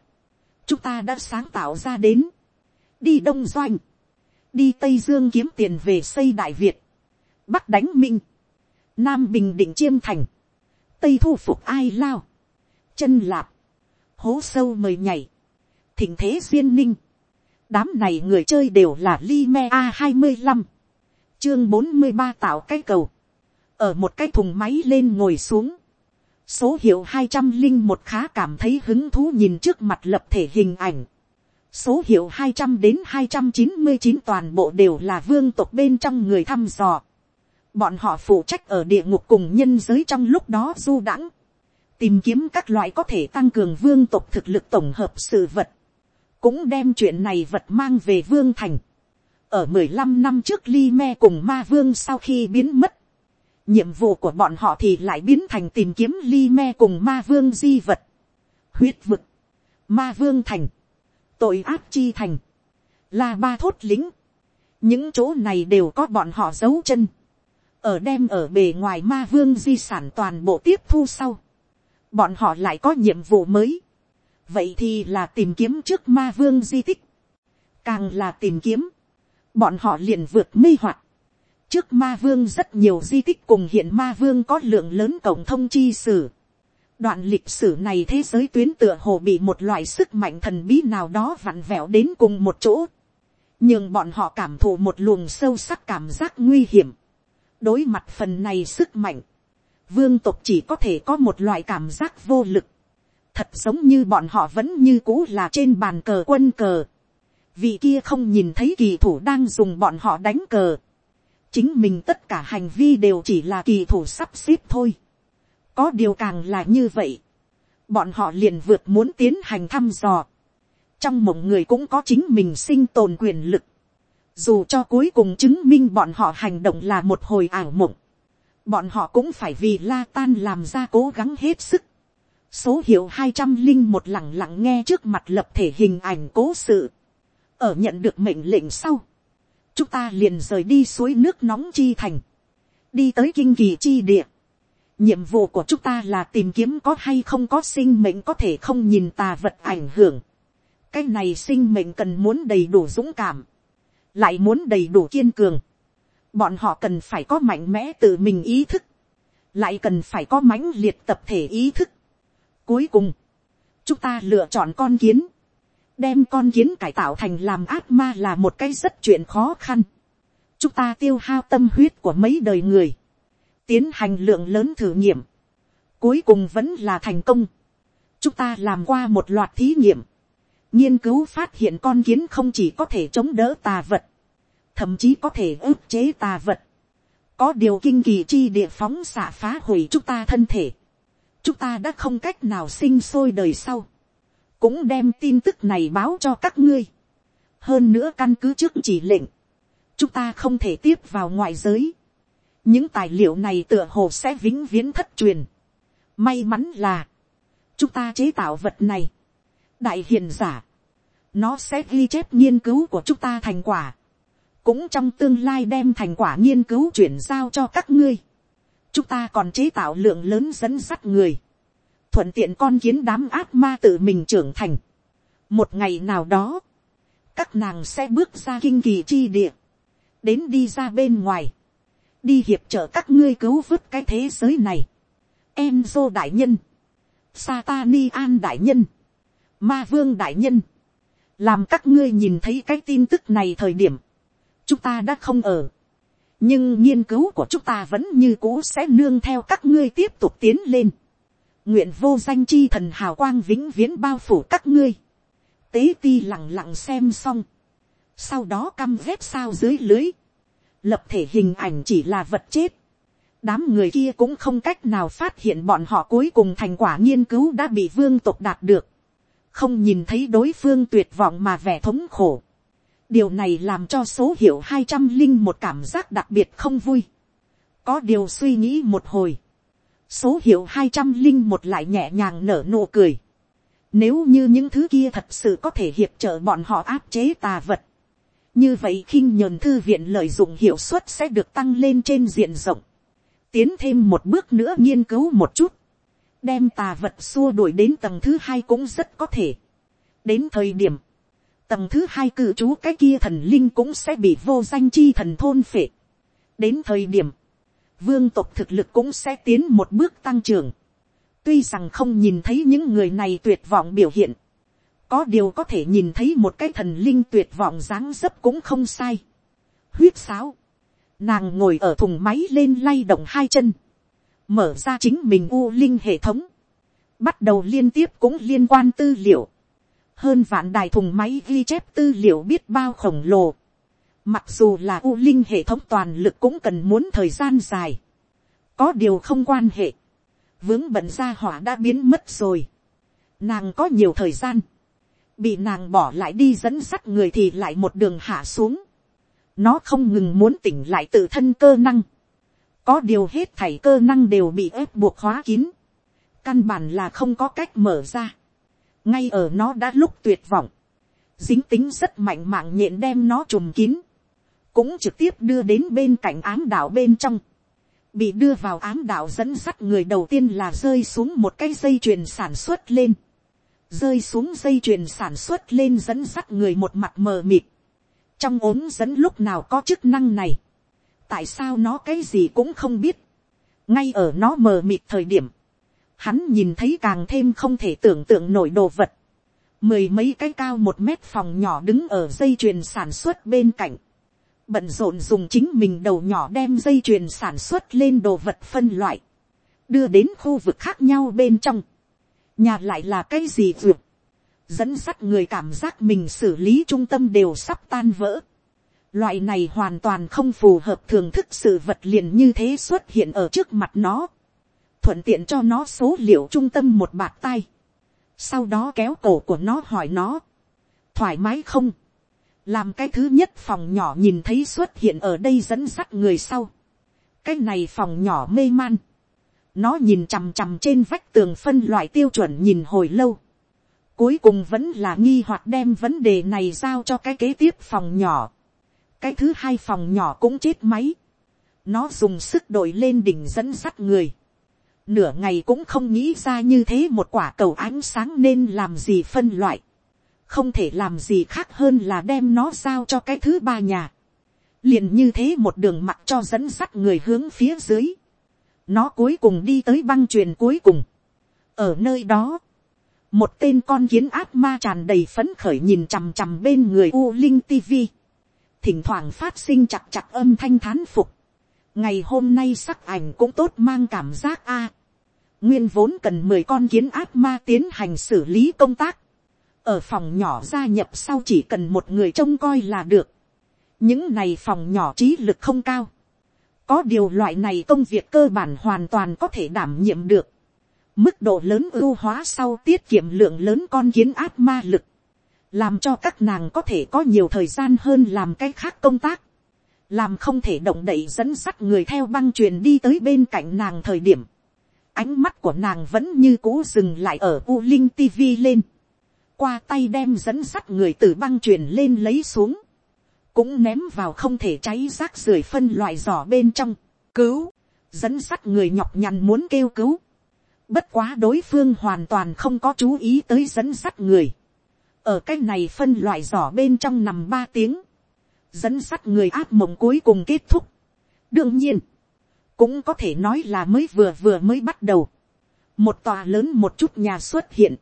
chúng ta đã sáng tạo ra đến, đi đông doanh, đi tây dương kiếm tiền về xây đại việt, bắc đánh minh, nam bình định chiêm thành, tây thu phục ai lao, chân lạp, hố sâu mời nhảy, thỉnh thế duyên ninh, đám này người chơi đều là li me a hai mươi năm, chương bốn mươi ba tạo cái cầu, ở một cái thùng máy lên ngồi xuống, số hiệu hai trăm linh một khá cảm thấy hứng thú nhìn trước mặt lập thể hình ảnh, số hiệu hai trăm đến hai trăm chín mươi chín toàn bộ đều là vương tộc bên trong người thăm dò. Bọn họ phụ trách ở địa ngục cùng nhân giới trong lúc đó du đãng. Tìm kiếm các loại có thể tăng cường vương tộc thực lực tổng hợp sự vật, cũng đem chuyện này vật mang về vương thành. ở mười lăm năm trước ly me cùng ma vương sau khi biến mất, nhiệm vụ của bọn họ thì lại biến thành tìm kiếm ly me cùng ma vương di vật, huyết vực, ma vương thành, tội ác chi thành, là ba thốt lính, những chỗ này đều có bọn họ giấu chân, ở đem ở bề ngoài ma vương di sản toàn bộ tiếp thu sau, bọn họ lại có nhiệm vụ mới, vậy thì là tìm kiếm trước ma vương di tích, càng là tìm kiếm, bọn họ liền vượt mê hoặc, trước ma vương rất nhiều di tích cùng hiện ma vương có lượng lớn cổng thông chi sử, đoạn lịch sử này thế giới tuyến tựa hồ bị một loại sức mạnh thần bí nào đó vặn vẹo đến cùng một chỗ, nhưng bọn họ cảm thụ một luồng sâu sắc cảm giác nguy hiểm, đối mặt phần này sức mạnh, vương tộc chỉ có thể có một loại cảm giác vô lực, thật giống như bọn họ vẫn như cũ là trên bàn cờ quân cờ, vị kia không nhìn thấy kỳ thủ đang dùng bọn họ đánh cờ, chính mình tất cả hành vi đều chỉ là kỳ thủ sắp xếp thôi, có điều càng là như vậy, bọn họ liền vượt muốn tiến hành thăm dò, trong mộng người cũng có chính mình sinh tồn quyền lực, dù cho cuối cùng chứng minh bọn họ hành động là một hồi ảo mộng, bọn họ cũng phải vì la tan làm ra cố gắng hết sức. số hiệu hai trăm linh một lẳng lặng nghe trước mặt lập thể hình ảnh cố sự. ở nhận được mệnh lệnh sau, chúng ta liền rời đi suối nước nóng chi thành, đi tới kinh kỳ chi địa nhiệm vụ của chúng ta là tìm kiếm có hay không có sinh mệnh có thể không nhìn tà vật ảnh hưởng. cái này sinh mệnh cần muốn đầy đủ dũng cảm, lại muốn đầy đủ kiên cường bọn họ cần phải có mạnh mẽ tự mình ý thức, lại cần phải có mãnh liệt tập thể ý thức. Cuối cùng, chúng ta lựa chọn con kiến, đem con kiến cải tạo thành làm ác ma là một cái rất chuyện khó khăn. chúng ta tiêu hao tâm huyết của mấy đời người, tiến hành lượng lớn thử nghiệm, cuối cùng vẫn là thành công. chúng ta làm qua một loạt thí nghiệm, nghiên cứu phát hiện con kiến không chỉ có thể chống đỡ tà vật, thậm chí có thể ức chế tà vật. có điều kinh kỳ chi địa phóng xạ phá hủy chúng ta thân thể. chúng ta đã không cách nào sinh sôi đời sau. cũng đem tin tức này báo cho các ngươi. hơn nữa căn cứ trước chỉ lệnh, chúng ta không thể tiếp vào ngoại giới những tài liệu này tựa hồ sẽ vĩnh viễn thất truyền. may mắn là, chúng ta chế tạo vật này. đại hiền giả, nó sẽ ghi chép nghiên cứu của chúng ta thành quả cũng trong tương lai đem thành quả nghiên cứu chuyển giao cho các ngươi. chúng ta còn chế tạo lượng lớn dẫn dắt người, thuận tiện con kiến đám ác ma tự mình trưởng thành. một ngày nào đó, các nàng sẽ bước ra kinh kỳ chi địa, đến đi ra bên ngoài, đi hiệp trợ các ngươi cứu vớt cái thế giới này. Enzo đại nhân, Satani an đại nhân, ma vương đại nhân, làm các ngươi nhìn thấy cái tin tức này thời điểm, chúng ta đã không ở. nhưng nghiên cứu của chúng ta vẫn như cũ sẽ nương theo các ngươi tiếp tục tiến lên. nguyện vô danh chi thần hào quang vĩnh viễn bao phủ các ngươi. tế ti lẳng lặng xem xong. sau đó căm vết sao dưới lưới lập thể hình ảnh chỉ là vật chết. đám người kia cũng không cách nào phát hiện bọn họ cuối cùng thành quả nghiên cứu đã bị vương tộc đạt được. không nhìn thấy đối phương tuyệt vọng mà vẻ thống khổ điều này làm cho số hiệu hai trăm linh một cảm giác đặc biệt không vui. có điều suy nghĩ một hồi, số hiệu hai trăm linh một lại nhẹ nhàng nở nụ cười. nếu như những thứ kia thật sự có thể hiệp trợ bọn họ áp chế tà vật, như vậy khinh nhờn thư viện lợi dụng hiệu suất sẽ được tăng lên trên diện rộng, tiến thêm một bước nữa nghiên cứu một chút, đem tà vật xua đuổi đến tầng thứ hai cũng rất có thể. đến thời điểm, tầng thứ hai cử trú cái kia thần linh cũng sẽ bị vô danh chi thần thôn phệ. đến thời điểm, vương tộc thực lực cũng sẽ tiến một bước tăng trưởng. tuy rằng không nhìn thấy những người này tuyệt vọng biểu hiện, có điều có thể nhìn thấy một cái thần linh tuyệt vọng dáng dấp cũng không sai. huyết sáo, nàng ngồi ở thùng máy lên lay động hai chân, mở ra chính mình u linh hệ thống, bắt đầu liên tiếp cũng liên quan tư liệu, hơn vạn đài thùng máy ghi chép tư liệu biết bao khổng lồ. Mặc dù là U Linh hệ thống toàn lực cũng cần muốn thời gian dài. Có điều không quan hệ. Vướng bận ra hỏa đã biến mất rồi. Nàng có nhiều thời gian. Bị nàng bỏ lại đi dẫn sắt người thì lại một đường hạ xuống. Nó không ngừng muốn tỉnh lại tự thân cơ năng. Có điều hết thảy cơ năng đều bị ép buộc khóa kín. Căn bản là không có cách mở ra. Ngay ở nó đã lúc tuyệt vọng. Dính tính rất mạnh mạng nhện đem nó trùm kín. Cũng trực tiếp đưa đến bên cạnh ám đảo bên trong. Bị đưa vào ám đảo dẫn sắt người đầu tiên là rơi xuống một cái dây chuyền sản xuất lên. Rơi xuống dây chuyền sản xuất lên dẫn sắt người một mặt mờ mịt. Trong ốm dẫn lúc nào có chức năng này, tại sao nó cái gì cũng không biết, ngay ở nó mờ mịt thời điểm, hắn nhìn thấy càng thêm không thể tưởng tượng nổi đồ vật, mười mấy cái cao một mét phòng nhỏ đứng ở dây chuyền sản xuất bên cạnh, bận rộn dùng chính mình đầu nhỏ đem dây chuyền sản xuất lên đồ vật phân loại, đưa đến khu vực khác nhau bên trong, nhà lại là cái gì vượt, dẫn sắt người cảm giác mình xử lý trung tâm đều sắp tan vỡ. Loại này hoàn toàn không phù hợp thường thức sự vật liền như thế xuất hiện ở trước mặt nó. Thuận tiện cho nó số liệu trung tâm một bạt tay. Sau đó kéo cổ của nó hỏi nó. Thoải mái không? Làm cái thứ nhất phòng nhỏ nhìn thấy xuất hiện ở đây dẫn sắt người sau. Cái này phòng nhỏ mê man. Nó nhìn chằm chằm trên vách tường phân loại tiêu chuẩn nhìn hồi lâu Cuối cùng vẫn là nghi hoặc đem vấn đề này giao cho cái kế tiếp phòng nhỏ. Cái thứ hai phòng nhỏ cũng chết máy. Nó dùng sức đội lên đỉnh dẫn sắt người. Nửa ngày cũng không nghĩ ra như thế một quả cầu ánh sáng nên làm gì phân loại. Không thể làm gì khác hơn là đem nó giao cho cái thứ ba nhà. Liền như thế một đường mặt cho dẫn sắt người hướng phía dưới. Nó cuối cùng đi tới băng truyền cuối cùng. Ở nơi đó một tên con kiến ác ma tràn đầy phấn khởi nhìn chằm chằm bên người u linh tv, thỉnh thoảng phát sinh chặt chặt âm thanh thán phục, ngày hôm nay sắc ảnh cũng tốt mang cảm giác a, nguyên vốn cần mười con kiến ác ma tiến hành xử lý công tác, ở phòng nhỏ gia nhập sau chỉ cần một người trông coi là được, những này phòng nhỏ trí lực không cao, có điều loại này công việc cơ bản hoàn toàn có thể đảm nhiệm được, mức độ lớn ưu hóa sau tiết kiệm lượng lớn con kiến áp ma lực, làm cho các nàng có thể có nhiều thời gian hơn làm cái khác công tác, làm không thể động đậy dẫn sắt người theo băng truyền đi tới bên cạnh nàng thời điểm, ánh mắt của nàng vẫn như cũ dừng lại ở u linh tv lên, qua tay đem dẫn sắt người từ băng truyền lên lấy xuống, cũng ném vào không thể cháy rác rưởi phân loại giỏ bên trong, cứu, dẫn sắt người nhọc nhằn muốn kêu cứu, Bất quá đối phương hoàn toàn không có chú ý tới dẫn sắt người. Ở cái này phân loại giỏ bên trong nằm ba tiếng. Dẫn sắt người áp mộng cuối cùng kết thúc. Đương nhiên. Cũng có thể nói là mới vừa vừa mới bắt đầu. Một tòa lớn một chút nhà xuất hiện.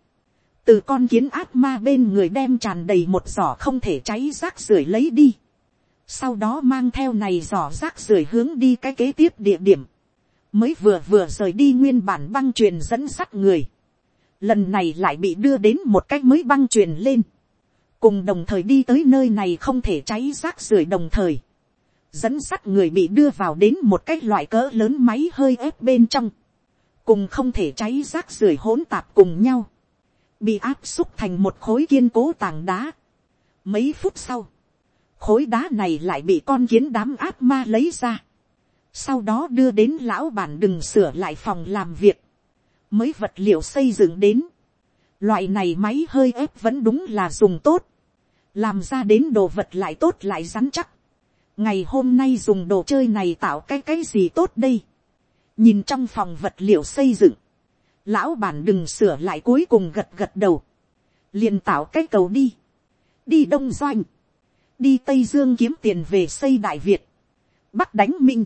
Từ con kiến áp ma bên người đem tràn đầy một giỏ không thể cháy rác rưởi lấy đi. Sau đó mang theo này giỏ rác rưởi hướng đi cái kế tiếp địa điểm. Mới vừa vừa rời đi nguyên bản băng truyền dẫn sắt người, lần này lại bị đưa đến một cách mới băng truyền lên, cùng đồng thời đi tới nơi này không thể cháy rác rưởi đồng thời, dẫn sắt người bị đưa vào đến một cái loại cỡ lớn máy hơi ép bên trong, cùng không thể cháy rác rưởi hỗn tạp cùng nhau, bị áp xúc thành một khối kiên cố tảng đá. Mấy phút sau, khối đá này lại bị con kiến đám áp ma lấy ra. Sau đó đưa đến lão bản đừng sửa lại phòng làm việc, mới vật liệu xây dựng đến, loại này máy hơi ép vẫn đúng là dùng tốt, làm ra đến đồ vật lại tốt lại rắn chắc, ngày hôm nay dùng đồ chơi này tạo cái cái gì tốt đây, nhìn trong phòng vật liệu xây dựng, lão bản đừng sửa lại cuối cùng gật gật đầu, liền tạo cái cầu đi, đi đông doanh, đi tây dương kiếm tiền về xây đại việt, bắc đánh minh,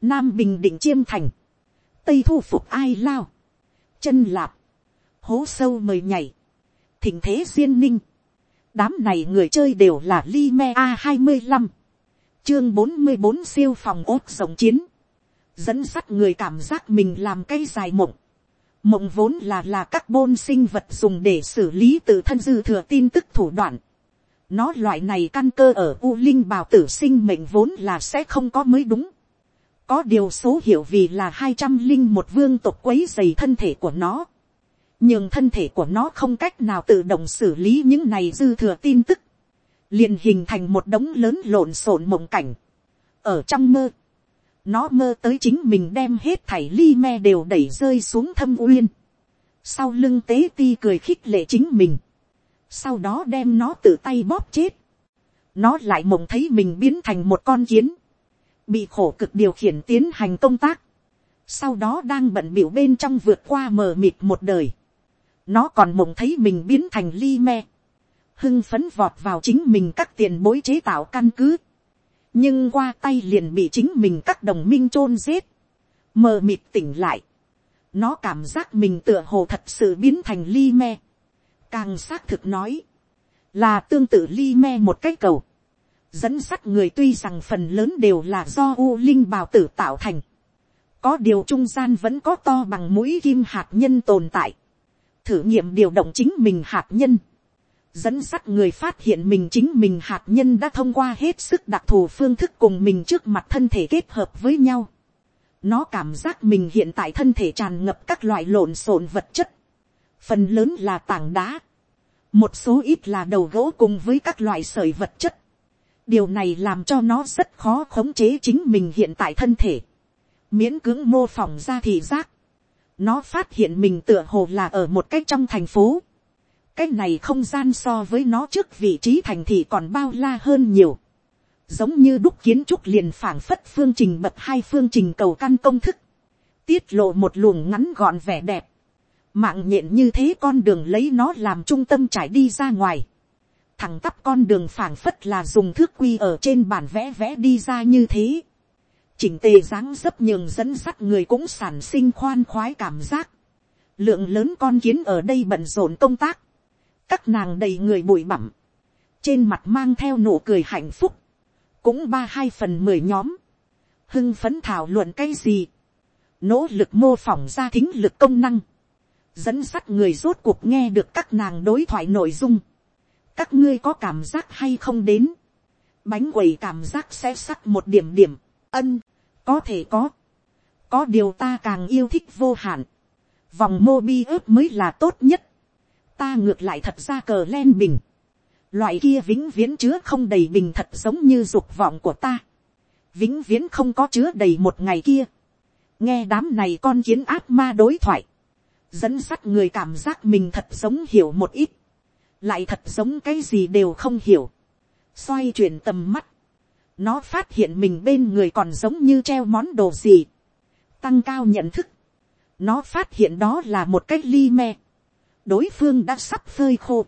nam bình định chiêm thành, tây thu phục ai lao, chân lạp, hố sâu mời nhảy, thỉnh thế duyên ninh, đám này người chơi đều là li me a hai mươi năm, chương bốn mươi bốn siêu phòng ốt rồng chiến, dẫn sắt người cảm giác mình làm cây dài mộng, Mộng vốn là là các bôn sinh vật dùng để xử lý từ thân dư thừa tin tức thủ đoạn. Nó loại này căn cơ ở U Linh bào tử sinh mệnh vốn là sẽ không có mới đúng. Có điều số hiệu vì là hai trăm linh một vương tộc quấy dày thân thể của nó. Nhưng thân thể của nó không cách nào tự động xử lý những này dư thừa tin tức. liền hình thành một đống lớn lộn xộn mộng cảnh. Ở trong mơ, nó mơ tới chính mình đem hết thảy ly me đều đẩy rơi xuống thâm uyên. Sau lưng tế ti cười khích lệ chính mình. Sau đó đem nó tự tay bóp chết. Nó lại mộng thấy mình biến thành một con kiến. Bị khổ cực điều khiển tiến hành công tác. Sau đó đang bận biểu bên trong vượt qua mờ mịt một đời. Nó còn mộng thấy mình biến thành ly me. Hưng phấn vọt vào chính mình các tiền bối chế tạo căn cứ nhưng qua tay liền bị chính mình các đồng minh chôn giết, mờ mịt tỉnh lại, nó cảm giác mình tựa hồ thật sự biến thành ly me, càng xác thực nói, là tương tự ly me một cái cầu, dẫn sắt người tuy rằng phần lớn đều là do u linh bào tử tạo thành, có điều trung gian vẫn có to bằng mũi kim hạt nhân tồn tại, thử nghiệm điều động chính mình hạt nhân, dẫn sắt người phát hiện mình chính mình hạt nhân đã thông qua hết sức đặc thù phương thức cùng mình trước mặt thân thể kết hợp với nhau. Nó cảm giác mình hiện tại thân thể tràn ngập các loại lộn xộn vật chất. Phần lớn là tảng đá. Một số ít là đầu gỗ cùng với các loại sởi vật chất. Điều này làm cho nó rất khó khống chế chính mình hiện tại thân thể. Miễn cưỡng mô phỏng ra thị giác. Nó phát hiện mình tựa hồ là ở một cách trong thành phố cái này không gian so với nó trước vị trí thành thị còn bao la hơn nhiều. giống như đúc kiến trúc liền phảng phất phương trình bậc hai phương trình cầu căn công thức. tiết lộ một luồng ngắn gọn vẻ đẹp mạng nhện như thế con đường lấy nó làm trung tâm trải đi ra ngoài. thẳng tắp con đường phảng phất là dùng thước quy ở trên bản vẽ vẽ đi ra như thế. chỉnh tề dáng dấp nhường dẫn sắt người cũng sản sinh khoan khoái cảm giác. Lượng lớn con kiến ở đây bận rộn công tác, các nàng đầy người bụi bặm, trên mặt mang theo nụ cười hạnh phúc, cũng ba hai phần mười nhóm, hưng phấn thảo luận cái gì, nỗ lực mô phỏng ra thính lực công năng, dẫn sắt người rốt cuộc nghe được các nàng đối thoại nội dung, các ngươi có cảm giác hay không đến, bánh quầy cảm giác sẽ sắc một điểm điểm, ân, có thể có, có điều ta càng yêu thích vô hạn, vòng mô bi ướp mới là tốt nhất, ta ngược lại thật ra cờ len bình. Loại kia vĩnh viễn chứa không đầy bình thật giống như dục vọng của ta. Vĩnh viễn không có chứa đầy một ngày kia. Nghe đám này con kiến ác ma đối thoại. Dẫn sắt người cảm giác mình thật giống hiểu một ít. Lại thật giống cái gì đều không hiểu. Xoay chuyển tầm mắt. Nó phát hiện mình bên người còn giống như treo món đồ gì. Tăng cao nhận thức. Nó phát hiện đó là một cái ly me đối phương đã sắp phơi khô,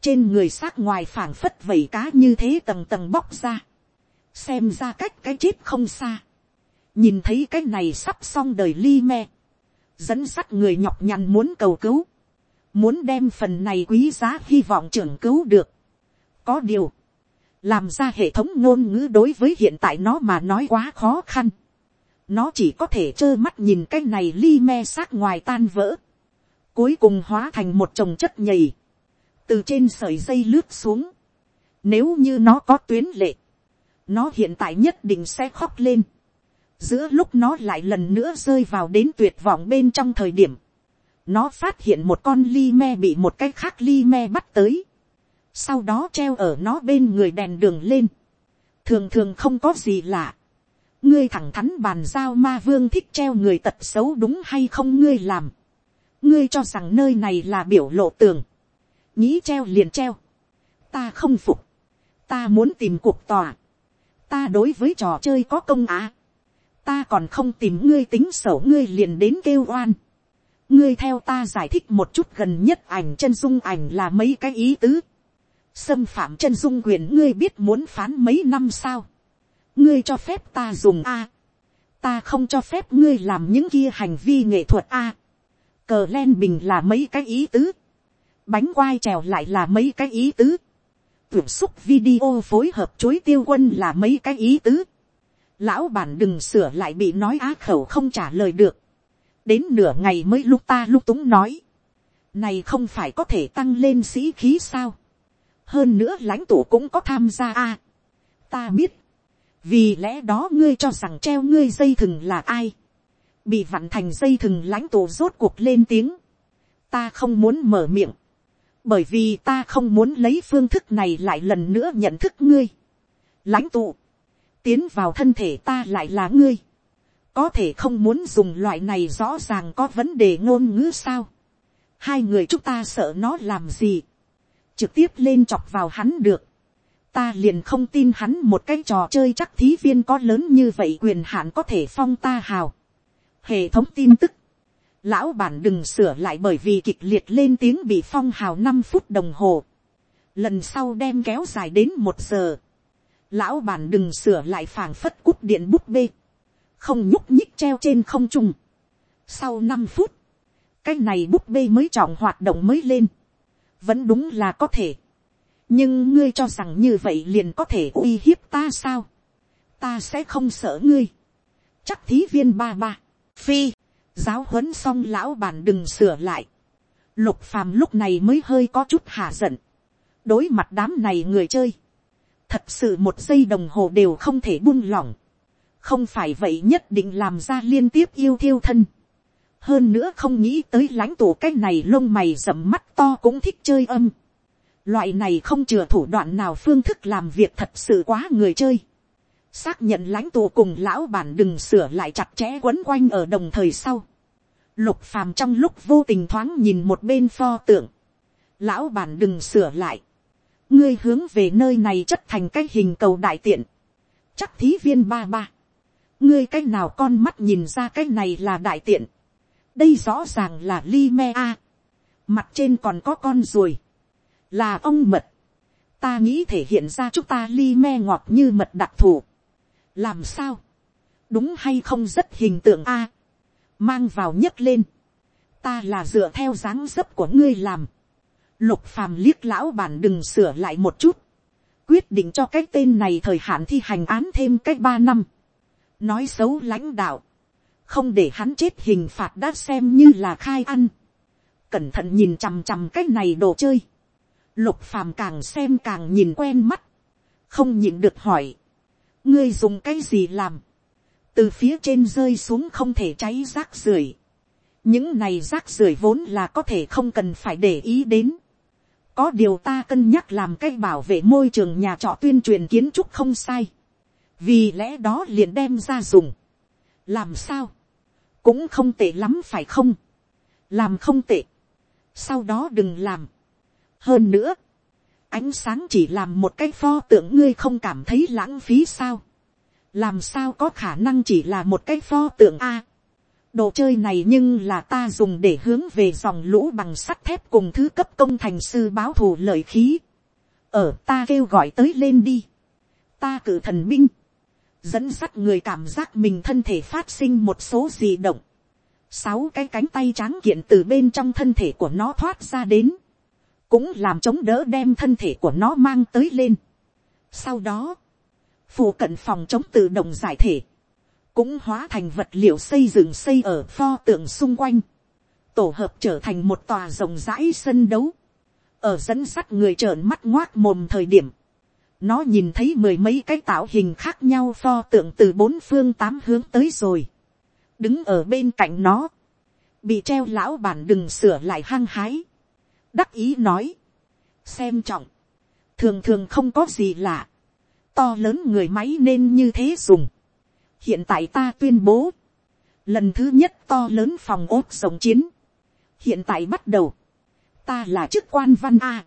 trên người xác ngoài phảng phất vẩy cá như thế tầng tầng bóc ra, xem ra cách cái chết không xa, nhìn thấy cái này sắp xong đời ly me, dẫn sắt người nhọc nhằn muốn cầu cứu, muốn đem phần này quý giá hy vọng trưởng cứu được. có điều, làm ra hệ thống ngôn ngữ đối với hiện tại nó mà nói quá khó khăn. nó chỉ có thể trơ mắt nhìn cái này li me xác ngoài tan vỡ cuối cùng hóa thành một chồng chất nhầy, từ trên sợi dây lướt xuống, nếu như nó có tuyến lệ, nó hiện tại nhất định sẽ khóc lên, giữa lúc nó lại lần nữa rơi vào đến tuyệt vọng bên trong thời điểm, nó phát hiện một con ly me bị một cái khác ly me bắt tới, sau đó treo ở nó bên người đèn đường lên, thường thường không có gì lạ, ngươi thẳng thắn bàn giao ma vương thích treo người tật xấu đúng hay không ngươi làm, ngươi cho rằng nơi này là biểu lộ tường, nhĩ treo liền treo, ta không phục, ta muốn tìm cuộc tòa, ta đối với trò chơi có công á, ta còn không tìm ngươi tính sổ ngươi liền đến kêu oan, ngươi theo ta giải thích một chút gần nhất ảnh chân dung ảnh là mấy cái ý tứ, xâm phạm chân dung quyền ngươi biết muốn phán mấy năm sao, ngươi cho phép ta dùng a, ta không cho phép ngươi làm những kia hành vi nghệ thuật a, cờ len bình là mấy cái ý tứ, bánh quai trèo lại là mấy cái ý tứ, tuyển xúc video phối hợp chối tiêu quân là mấy cái ý tứ, lão bản đừng sửa lại bị nói á khẩu không trả lời được, đến nửa ngày mới lúc ta lúc túng nói, này không phải có thể tăng lên sĩ khí sao, hơn nữa lãnh tụ cũng có tham gia a, à, ta biết, vì lẽ đó ngươi cho rằng treo ngươi dây thừng là ai, bị vặn thành dây thừng lãnh tụ rốt cuộc lên tiếng, ta không muốn mở miệng, bởi vì ta không muốn lấy phương thức này lại lần nữa nhận thức ngươi, lãnh tụ, tiến vào thân thể ta lại là ngươi, có thể không muốn dùng loại này rõ ràng có vấn đề ngôn ngữ sao, hai người chúng ta sợ nó làm gì, trực tiếp lên chọc vào hắn được, ta liền không tin hắn một cái trò chơi chắc thí viên có lớn như vậy quyền hạn có thể phong ta hào. hệ thống tin tức, lão bản đừng sửa lại bởi vì kịch liệt lên tiếng bị phong hào năm phút đồng hồ, lần sau đem kéo dài đến một giờ, lão bản đừng sửa lại phảng phất cúp điện bút bê, không nhúc nhích treo trên không trung. sau năm phút, cái này bút bê mới trọng hoạt động mới lên, vẫn đúng là có thể. nhưng ngươi cho rằng như vậy liền có thể uy hiếp ta sao, ta sẽ không sợ ngươi. chắc thí viên ba ba, phi, giáo huấn xong lão bản đừng sửa lại. lục phàm lúc này mới hơi có chút hạ giận. đối mặt đám này người chơi, thật sự một giây đồng hồ đều không thể buông lỏng. không phải vậy nhất định làm ra liên tiếp yêu thiêu thân. hơn nữa không nghĩ tới lãnh tụ cái này lông mày rậm mắt to cũng thích chơi âm. loại này không chừa thủ đoạn nào phương thức làm việc thật sự quá người chơi. xác nhận lãnh tụ cùng lão bản đừng sửa lại chặt chẽ quấn quanh ở đồng thời sau. lục phàm trong lúc vô tình thoáng nhìn một bên pho tượng. lão bản đừng sửa lại ngươi hướng về nơi này chất thành cái hình cầu đại tiện, chắc thí viên ba ba, ngươi cái nào con mắt nhìn ra cái này là đại tiện, đây rõ ràng là li me a, mặt trên còn có con ruồi, là ông mật, ta nghĩ thể hiện ra chúng ta li me ngọt như mật đặc thù, làm sao, đúng hay không rất hình tượng a, mang vào nhấc lên, ta là dựa theo dáng dấp của ngươi làm, Lục phàm liếc lão bản đừng sửa lại một chút. Quyết định cho cái tên này thời hạn thi hành án thêm cách ba năm. Nói xấu lãnh đạo. Không để hắn chết hình phạt đã xem như là khai ăn. Cẩn thận nhìn chằm chằm cái này đồ chơi. Lục phàm càng xem càng nhìn quen mắt. Không nhịn được hỏi. Ngươi dùng cái gì làm? Từ phía trên rơi xuống không thể cháy rác rưởi những này rác rưởi vốn là có thể không cần phải để ý đến có điều ta cân nhắc làm cái bảo vệ môi trường nhà trọ tuyên truyền kiến trúc không sai, vì lẽ đó liền đem ra dùng, làm sao, cũng không tệ lắm phải không, làm không tệ, sau đó đừng làm, hơn nữa, ánh sáng chỉ làm một cái pho tượng ngươi không cảm thấy lãng phí sao, làm sao có khả năng chỉ là một cái pho tượng a, đồ chơi này nhưng là ta dùng để hướng về dòng lũ bằng sắt thép cùng thứ cấp công thành sư báo thù lợi khí. ở ta kêu gọi tới lên đi. ta cử thần binh. dẫn sắt người cảm giác mình thân thể phát sinh một số gì động. sáu cái cánh tay tráng kiện từ bên trong thân thể của nó thoát ra đến. cũng làm chống đỡ đem thân thể của nó mang tới lên. sau đó, phù cận phòng chống tự động giải thể cũng hóa thành vật liệu xây dựng xây ở pho tượng xung quanh, tổ hợp trở thành một tòa rộng rãi sân đấu, ở dẫn sắt người trợn mắt ngoác mồm thời điểm, nó nhìn thấy mười mấy cái tạo hình khác nhau pho tượng từ bốn phương tám hướng tới rồi, đứng ở bên cạnh nó, bị treo lão bản đừng sửa lại hăng hái, đắc ý nói, xem trọng, thường thường không có gì lạ, to lớn người máy nên như thế dùng, hiện tại ta tuyên bố, lần thứ nhất to lớn phòng ốt sống chiến, hiện tại bắt đầu, ta là chức quan văn a,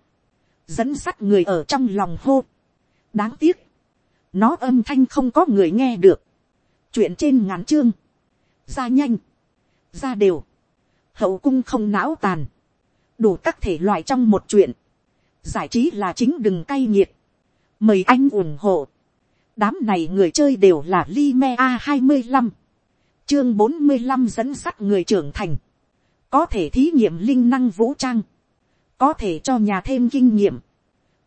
dẫn sắt người ở trong lòng hô, đáng tiếc, nó âm thanh không có người nghe được, chuyện trên ngắn chương, ra nhanh, ra đều, hậu cung không não tàn, đủ các thể loại trong một chuyện, giải trí là chính đừng cay nghiệt, mời anh ủng hộ đám này người chơi đều là Lime A25. Chương 45 dẫn sắt người trưởng thành. Có thể thí nghiệm linh năng vũ trang. Có thể cho nhà thêm kinh nghiệm.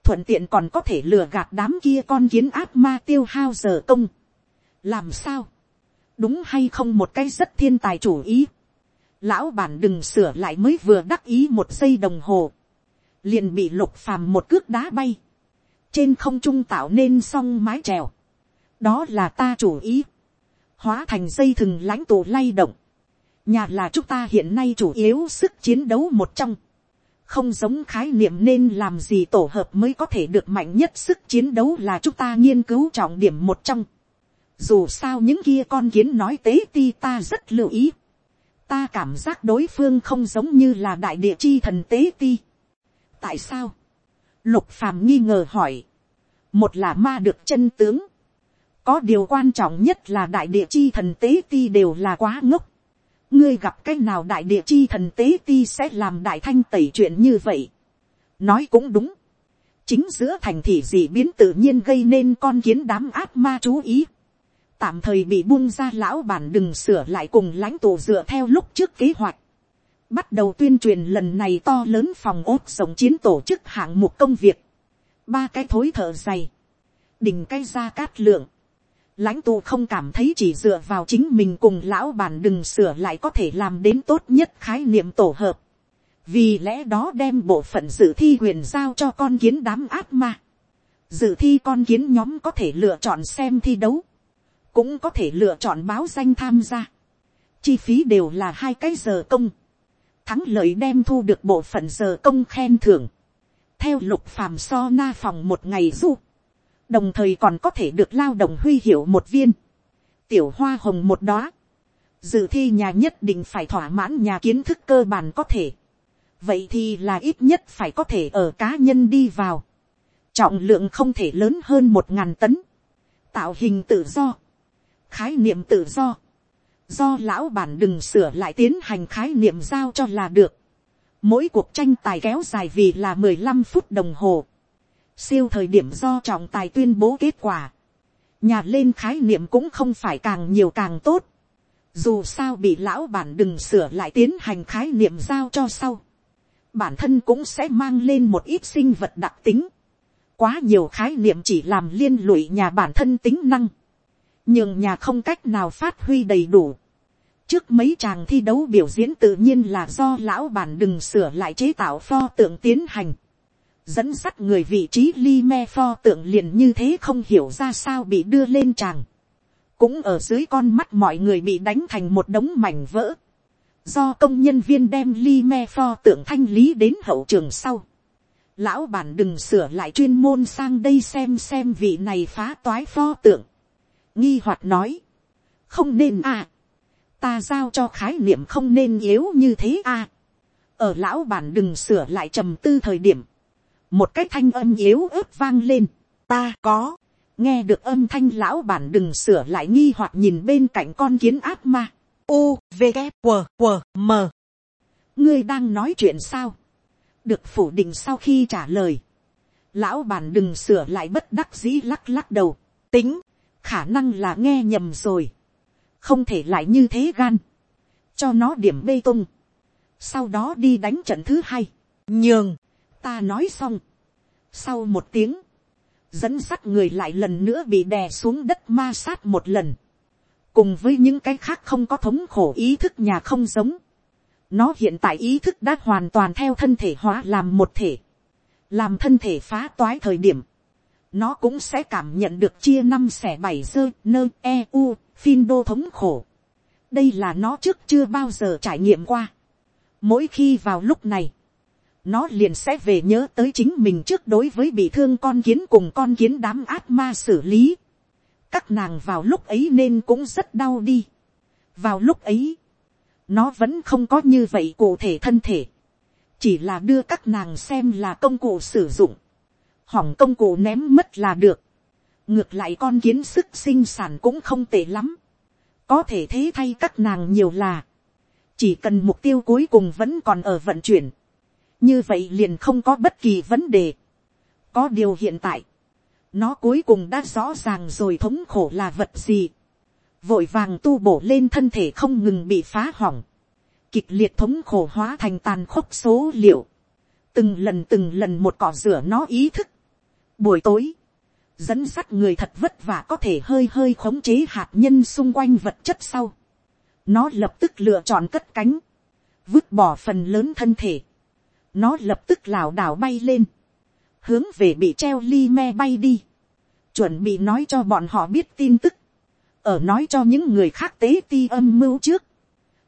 Thuận tiện còn có thể lừa gạt đám kia con kiến ác ma tiêu hao giờ công. Làm sao? Đúng hay không một cái rất thiên tài chủ ý. lão bản đừng sửa lại mới vừa đắc ý một giây đồng hồ, liền bị lục phàm một cước đá bay, trên không trung tạo nên song mái trèo, đó là ta chủ ý, hóa thành dây thừng lãnh tụ lay động, nhà là chúng ta hiện nay chủ yếu sức chiến đấu một trong, không giống khái niệm nên làm gì tổ hợp mới có thể được mạnh nhất sức chiến đấu là chúng ta nghiên cứu trọng điểm một trong. Dù sao những kia con kiến nói tế ti ta rất lưu ý. Ta cảm giác đối phương không giống như là đại địa chi thần tế ti. Tại sao? Lục phàm nghi ngờ hỏi. Một là ma được chân tướng. Có điều quan trọng nhất là đại địa chi thần tế ti đều là quá ngốc ngươi gặp cái nào đại địa chi thần tế ti sẽ làm đại thanh tẩy chuyện như vậy. nói cũng đúng. chính giữa thành thị dị biến tự nhiên gây nên con kiến đám ác ma chú ý. tạm thời bị buông ra lão bản đừng sửa lại cùng lãnh tổ dựa theo lúc trước kế hoạch. bắt đầu tuyên truyền lần này to lớn phòng ốt sống chiến tổ chức hạng mục công việc. ba cái thối thở dày. đỉnh cái ra cát lượng lãnh tụ không cảm thấy chỉ dựa vào chính mình cùng lão bản đừng sửa lại có thể làm đến tốt nhất khái niệm tổ hợp. vì lẽ đó đem bộ phận dự thi quyền giao cho con kiến đám ác ma. dự thi con kiến nhóm có thể lựa chọn xem thi đấu, cũng có thể lựa chọn báo danh tham gia. chi phí đều là hai cái giờ công. thắng lợi đem thu được bộ phận giờ công khen thưởng. theo lục phàm so na phòng một ngày du đồng thời còn có thể được lao động huy hiệu một viên, tiểu hoa hồng một đó, dự thi nhà nhất định phải thỏa mãn nhà kiến thức cơ bản có thể, vậy thì là ít nhất phải có thể ở cá nhân đi vào, trọng lượng không thể lớn hơn một ngàn tấn, tạo hình tự do, khái niệm tự do, do lão bản đừng sửa lại tiến hành khái niệm giao cho là được, mỗi cuộc tranh tài kéo dài vì là mười lăm phút đồng hồ, siêu thời điểm do trọng tài tuyên bố kết quả, nhà lên khái niệm cũng không phải càng nhiều càng tốt, dù sao bị lão bản đừng sửa lại tiến hành khái niệm giao cho sau, bản thân cũng sẽ mang lên một ít sinh vật đặc tính, quá nhiều khái niệm chỉ làm liên lụy nhà bản thân tính năng, nhưng nhà không cách nào phát huy đầy đủ. trước mấy chàng thi đấu biểu diễn tự nhiên là do lão bản đừng sửa lại chế tạo pho tượng tiến hành dẫn dắt người vị trí li me pho tượng liền như thế không hiểu ra sao bị đưa lên tràng. cũng ở dưới con mắt mọi người bị đánh thành một đống mảnh vỡ. do công nhân viên đem li me pho tượng thanh lý đến hậu trường sau. lão bản đừng sửa lại chuyên môn sang đây xem xem vị này phá toái pho tượng. nghi hoạt nói. không nên à. ta giao cho khái niệm không nên yếu như thế à. ở lão bản đừng sửa lại trầm tư thời điểm một cái thanh âm yếu ớt vang lên, ta có, nghe được âm thanh lão bản đừng sửa lại nghi hoặc nhìn bên cạnh con kiến ác ma, u v g q q m. Ngươi đang nói chuyện sao, được phủ định sau khi trả lời, lão bản đừng sửa lại bất đắc dĩ lắc lắc đầu, tính, khả năng là nghe nhầm rồi, không thể lại như thế gan, cho nó điểm bê tung, sau đó đi đánh trận thứ hai, nhường, ta nói xong. sau một tiếng, dẫn sắt người lại lần nữa bị đè xuống đất ma sát một lần. cùng với những cái khác không có thống khổ ý thức nhà không giống. nó hiện tại ý thức đã hoàn toàn theo thân thể hóa làm một thể. làm thân thể phá toái thời điểm. nó cũng sẽ cảm nhận được chia năm xẻ bảy dơ nơ e u phin đô thống khổ. đây là nó trước chưa bao giờ trải nghiệm qua. mỗi khi vào lúc này, nó liền sẽ về nhớ tới chính mình trước đối với bị thương con kiến cùng con kiến đám ác ma xử lý. các nàng vào lúc ấy nên cũng rất đau đi. vào lúc ấy, nó vẫn không có như vậy cụ thể thân thể. chỉ là đưa các nàng xem là công cụ sử dụng. hỏng công cụ ném mất là được. ngược lại con kiến sức sinh sản cũng không tệ lắm. có thể thế thay các nàng nhiều là. chỉ cần mục tiêu cuối cùng vẫn còn ở vận chuyển như vậy liền không có bất kỳ vấn đề. có điều hiện tại, nó cuối cùng đã rõ ràng rồi thống khổ là vật gì. vội vàng tu bổ lên thân thể không ngừng bị phá hỏng. kịch liệt thống khổ hóa thành tàn khốc số liệu. từng lần từng lần một cỏ rửa nó ý thức. buổi tối, dẫn sắt người thật vất vả có thể hơi hơi khống chế hạt nhân xung quanh vật chất sau. nó lập tức lựa chọn cất cánh vứt bỏ phần lớn thân thể, nó lập tức lảo đảo bay lên, hướng về bị treo li me bay đi, chuẩn bị nói cho bọn họ biết tin tức, ở nói cho những người khác tế ti âm mưu trước,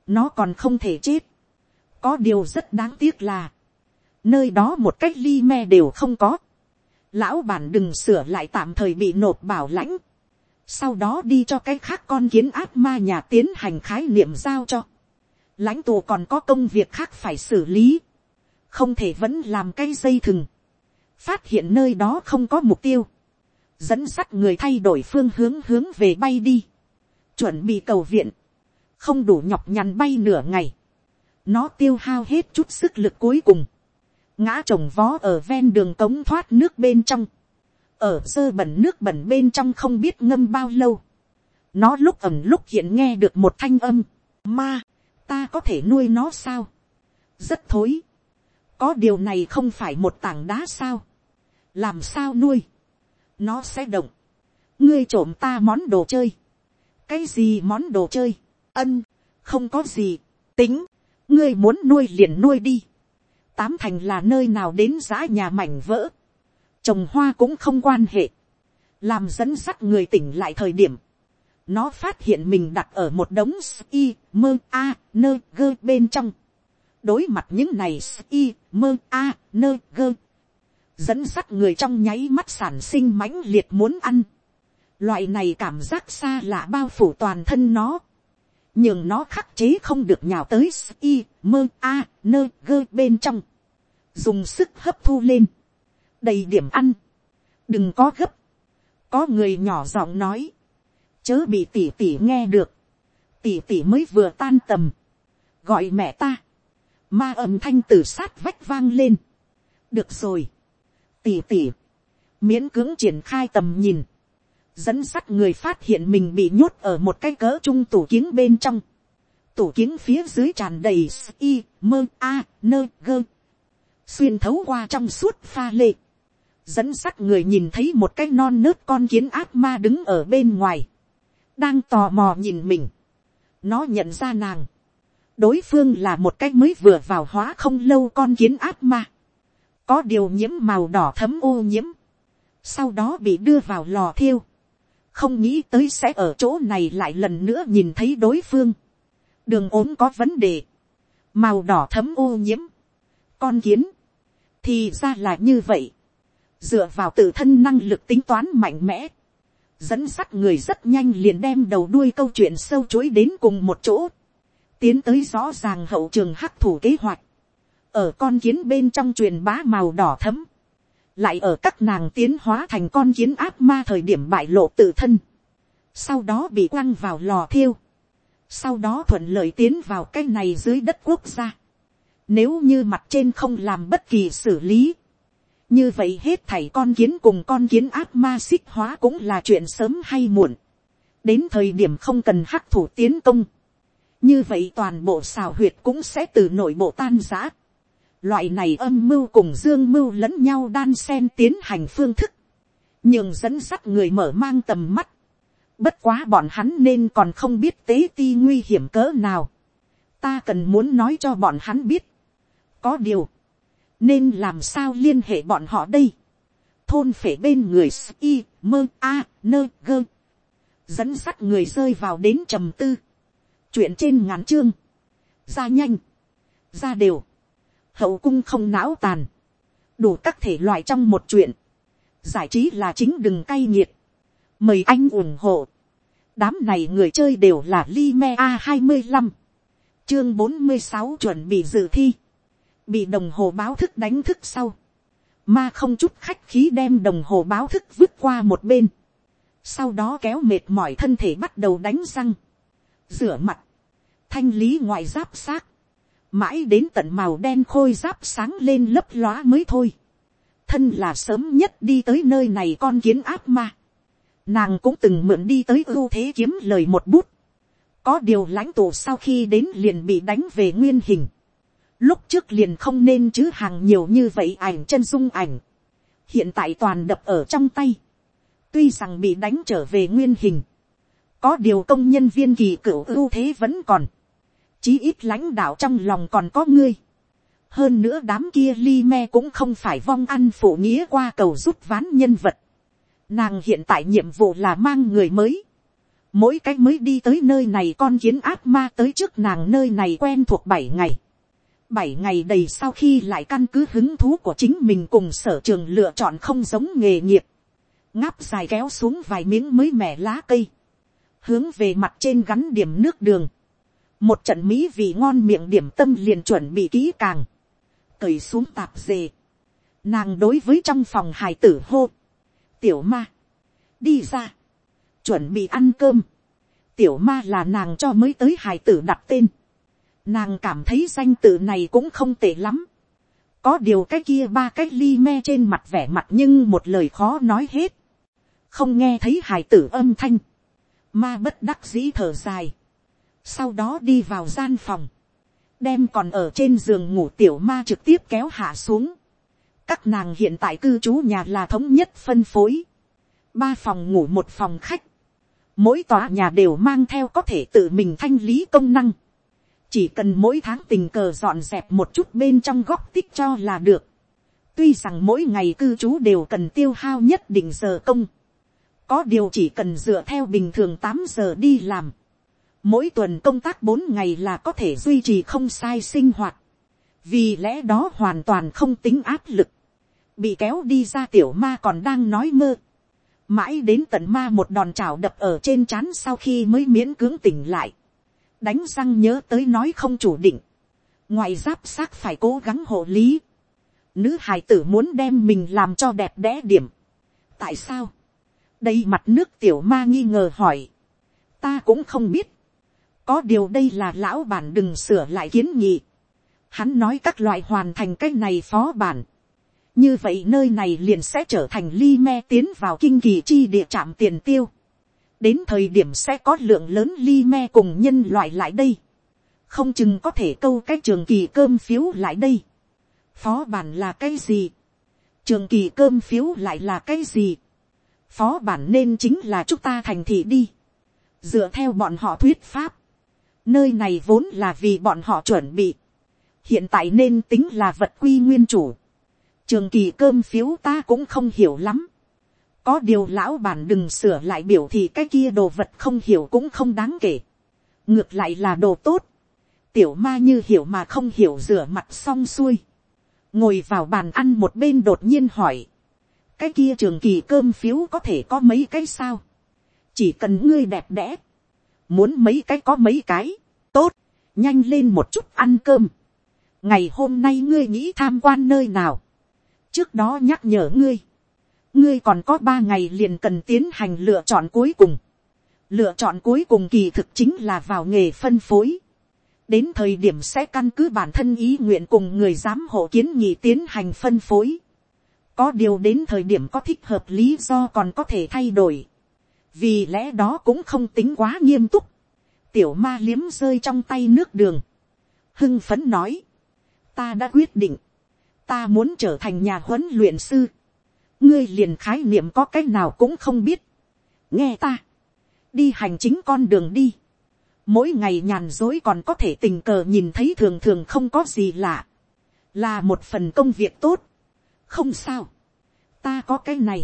nó còn không thể chết. có điều rất đáng tiếc là, nơi đó một cách li me đều không có. lão bản đừng sửa lại tạm thời bị nộp bảo lãnh, sau đó đi cho cái khác con kiến ác ma nhà tiến hành khái niệm giao cho. lãnh tù còn có công việc khác phải xử lý, không thể vẫn làm cây dây thừng, phát hiện nơi đó không có mục tiêu, dẫn sắt người thay đổi phương hướng hướng về bay đi, chuẩn bị cầu viện, không đủ nhọc nhằn bay nửa ngày, nó tiêu hao hết chút sức lực cuối cùng, ngã trồng vó ở ven đường cống thoát nước bên trong, ở sơ bẩn nước bẩn bên trong không biết ngâm bao lâu, nó lúc ẩm lúc hiện nghe được một thanh âm, ma, ta có thể nuôi nó sao, rất thối, có điều này không phải một tảng đá sao, làm sao nuôi, nó sẽ động, ngươi trộm ta món đồ chơi, cái gì món đồ chơi, ân, không có gì, tính, ngươi muốn nuôi liền nuôi đi, tám thành là nơi nào đến giã nhà mảnh vỡ, trồng hoa cũng không quan hệ, làm dẫn sắt người tỉnh lại thời điểm, nó phát hiện mình đặt ở một đống y mơ a nơ gơ bên trong, đối mặt những này i mơ a nơ gơ, dẫn sắt người trong nháy mắt sản sinh mãnh liệt muốn ăn, loại này cảm giác xa lạ bao phủ toàn thân nó, nhưng nó khắc chế không được nhào tới i mơ a nơ gơ bên trong, dùng sức hấp thu lên, đầy điểm ăn, đừng có gấp, có người nhỏ giọng nói, chớ bị tỉ tỉ nghe được, tỉ tỉ mới vừa tan tầm, gọi mẹ ta, ma âm thanh từ sát vách vang lên, được rồi, tỉ tỉ, miễn cưỡng triển khai tầm nhìn, dẫn sắt người phát hiện mình bị nhốt ở một cái cỡ trung tủ kiếng bên trong, tủ kiếng phía dưới tràn đầy y mơ a nơ gơ. Xuyên thấu qua trong suốt pha lê. dẫn sắt người nhìn thấy một cái non nớt con kiến ác ma đứng ở bên ngoài, đang tò mò nhìn mình, nó nhận ra nàng, đối phương là một cái mới vừa vào hóa không lâu con kiến ác ma, có điều nhiễm màu đỏ thấm ô nhiễm, sau đó bị đưa vào lò thiêu, không nghĩ tới sẽ ở chỗ này lại lần nữa nhìn thấy đối phương, đường ốm có vấn đề, màu đỏ thấm ô nhiễm, con kiến, thì ra là như vậy, dựa vào tự thân năng lực tính toán mạnh mẽ, dẫn sắt người rất nhanh liền đem đầu đuôi câu chuyện sâu chối đến cùng một chỗ, tiến tới rõ ràng hậu trường hắc thủ kế hoạch, ở con kiến bên trong truyền bá màu đỏ thấm, lại ở các nàng tiến hóa thành con kiến áp ma thời điểm bại lộ tự thân, sau đó bị quăng vào lò thiêu, sau đó thuận lợi tiến vào cái này dưới đất quốc gia. Nếu như mặt trên không làm bất kỳ xử lý, như vậy hết thảy con kiến cùng con kiến áp ma xích hóa cũng là chuyện sớm hay muộn. đến thời điểm không cần hắc thủ tiến công, như vậy toàn bộ xào huyệt cũng sẽ từ nội bộ tan giã. Loại này âm mưu cùng dương mưu lẫn nhau đan sen tiến hành phương thức. Nhưng dẫn sắt người mở mang tầm mắt. Bất quá bọn hắn nên còn không biết tế ti nguy hiểm cỡ nào. Ta cần muốn nói cho bọn hắn biết. Có điều. Nên làm sao liên hệ bọn họ đây. Thôn phể bên người y mơ a nơ gơ. Dẫn sắt người rơi vào đến trầm tư. Chuyện trên ngắn chương. Ra nhanh. Ra đều. Hậu cung không não tàn, đủ các thể loại trong một chuyện, giải trí là chính đừng cay nghiệt, mời anh ủng hộ, đám này người chơi đều là Lime a hai mươi năm, chương bốn mươi sáu chuẩn bị dự thi, bị đồng hồ báo thức đánh thức sau, ma không chút khách khí đem đồng hồ báo thức vứt qua một bên, sau đó kéo mệt mỏi thân thể bắt đầu đánh răng, rửa mặt, thanh lý ngoại giáp xác, mãi đến tận màu đen khôi giáp sáng lên lấp lóa mới thôi. thân là sớm nhất đi tới nơi này con kiến áp ma. nàng cũng từng mượn đi tới ưu thế kiếm lời một bút. có điều lãnh tụ sau khi đến liền bị đánh về nguyên hình. lúc trước liền không nên chứ hàng nhiều như vậy ảnh chân dung ảnh. hiện tại toàn đập ở trong tay. tuy rằng bị đánh trở về nguyên hình có điều công nhân viên kỳ cựu ưu thế vẫn còn chí ít lãnh đạo trong lòng còn có ngươi. hơn nữa đám kia li me cũng không phải vong ăn phụ nghĩa qua cầu giúp ván nhân vật. nàng hiện tại nhiệm vụ là mang người mới. mỗi cách mới đi tới nơi này con kiến ác ma tới trước nàng nơi này quen thuộc bảy ngày. bảy ngày đầy sau khi lại căn cứ hứng thú của chính mình cùng sở trường lựa chọn không giống nghề nghiệp. ngáp dài kéo xuống vài miếng mới mẻ lá cây hướng về mặt trên gắn điểm nước đường. Một trận mỹ vị ngon miệng điểm tâm liền chuẩn bị kỹ càng, cởi xuống tạp dề, nàng đối với trong phòng hài tử hô, tiểu ma, đi ra, chuẩn bị ăn cơm, tiểu ma là nàng cho mới tới hài tử đặt tên, nàng cảm thấy danh tự này cũng không tệ lắm, có điều cái kia ba cái ly me trên mặt vẻ mặt nhưng một lời khó nói hết, không nghe thấy hài tử âm thanh, ma bất đắc dĩ thở dài, sau đó đi vào gian phòng, đem còn ở trên giường ngủ tiểu ma trực tiếp kéo hạ xuống. các nàng hiện tại cư trú nhà là thống nhất phân phối, ba phòng ngủ một phòng khách, mỗi tòa nhà đều mang theo có thể tự mình thanh lý công năng, chỉ cần mỗi tháng tình cờ dọn dẹp một chút bên trong góc tích cho là được, tuy rằng mỗi ngày cư trú đều cần tiêu hao nhất định giờ công, có điều chỉ cần dựa theo bình thường tám giờ đi làm, mỗi tuần công tác bốn ngày là có thể duy trì không sai sinh hoạt, vì lẽ đó hoàn toàn không tính áp lực, bị kéo đi ra tiểu ma còn đang nói mơ, mãi đến tận ma một đòn chảo đập ở trên chán sau khi mới miễn cưỡng tỉnh lại, đánh răng nhớ tới nói không chủ định, ngoài giáp xác phải cố gắng hộ lý, nữ hài tử muốn đem mình làm cho đẹp đẽ điểm, tại sao, đây mặt nước tiểu ma nghi ngờ hỏi, ta cũng không biết, có điều đây là lão bản đừng sửa lại kiến nghị. Hắn nói các loại hoàn thành cái này phó bản. Như vậy nơi này liền sẽ trở thành ly me tiến vào kinh kỳ chi địa trạm tiền tiêu. Đến thời điểm sẽ có lượng lớn ly me cùng nhân loại lại đây. Không chừng có thể câu cái trường kỳ cơm phiếu lại đây. Phó bản là cái gì? Trường kỳ cơm phiếu lại là cái gì? Phó bản nên chính là chúng ta thành thị đi. Dựa theo bọn họ thuyết pháp Nơi này vốn là vì bọn họ chuẩn bị. Hiện tại nên tính là vật quy nguyên chủ. Trường kỳ cơm phiếu ta cũng không hiểu lắm. Có điều lão bản đừng sửa lại biểu thì cái kia đồ vật không hiểu cũng không đáng kể. Ngược lại là đồ tốt. Tiểu ma như hiểu mà không hiểu rửa mặt xong xuôi. Ngồi vào bàn ăn một bên đột nhiên hỏi. Cái kia trường kỳ cơm phiếu có thể có mấy cái sao? Chỉ cần ngươi đẹp đẽ muốn mấy cái có mấy cái, tốt, nhanh lên một chút ăn cơm. ngày hôm nay ngươi nghĩ tham quan nơi nào, trước đó nhắc nhở ngươi, ngươi còn có ba ngày liền cần tiến hành lựa chọn cuối cùng. lựa chọn cuối cùng kỳ thực chính là vào nghề phân phối. đến thời điểm sẽ căn cứ bản thân ý nguyện cùng người giám hộ kiến nghị tiến hành phân phối có điều đến thời điểm có thích hợp lý do còn có thể thay đổi vì lẽ đó cũng không tính quá nghiêm túc. tiểu ma liếm rơi trong tay nước đường. hưng phấn nói, ta đã quyết định, ta muốn trở thành nhà huấn luyện sư. ngươi liền khái niệm có cái nào cũng không biết. nghe ta, đi hành chính con đường đi. mỗi ngày nhàn dối còn có thể tình cờ nhìn thấy thường thường không có gì lạ. là một phần công việc tốt không sao. ta có cái này.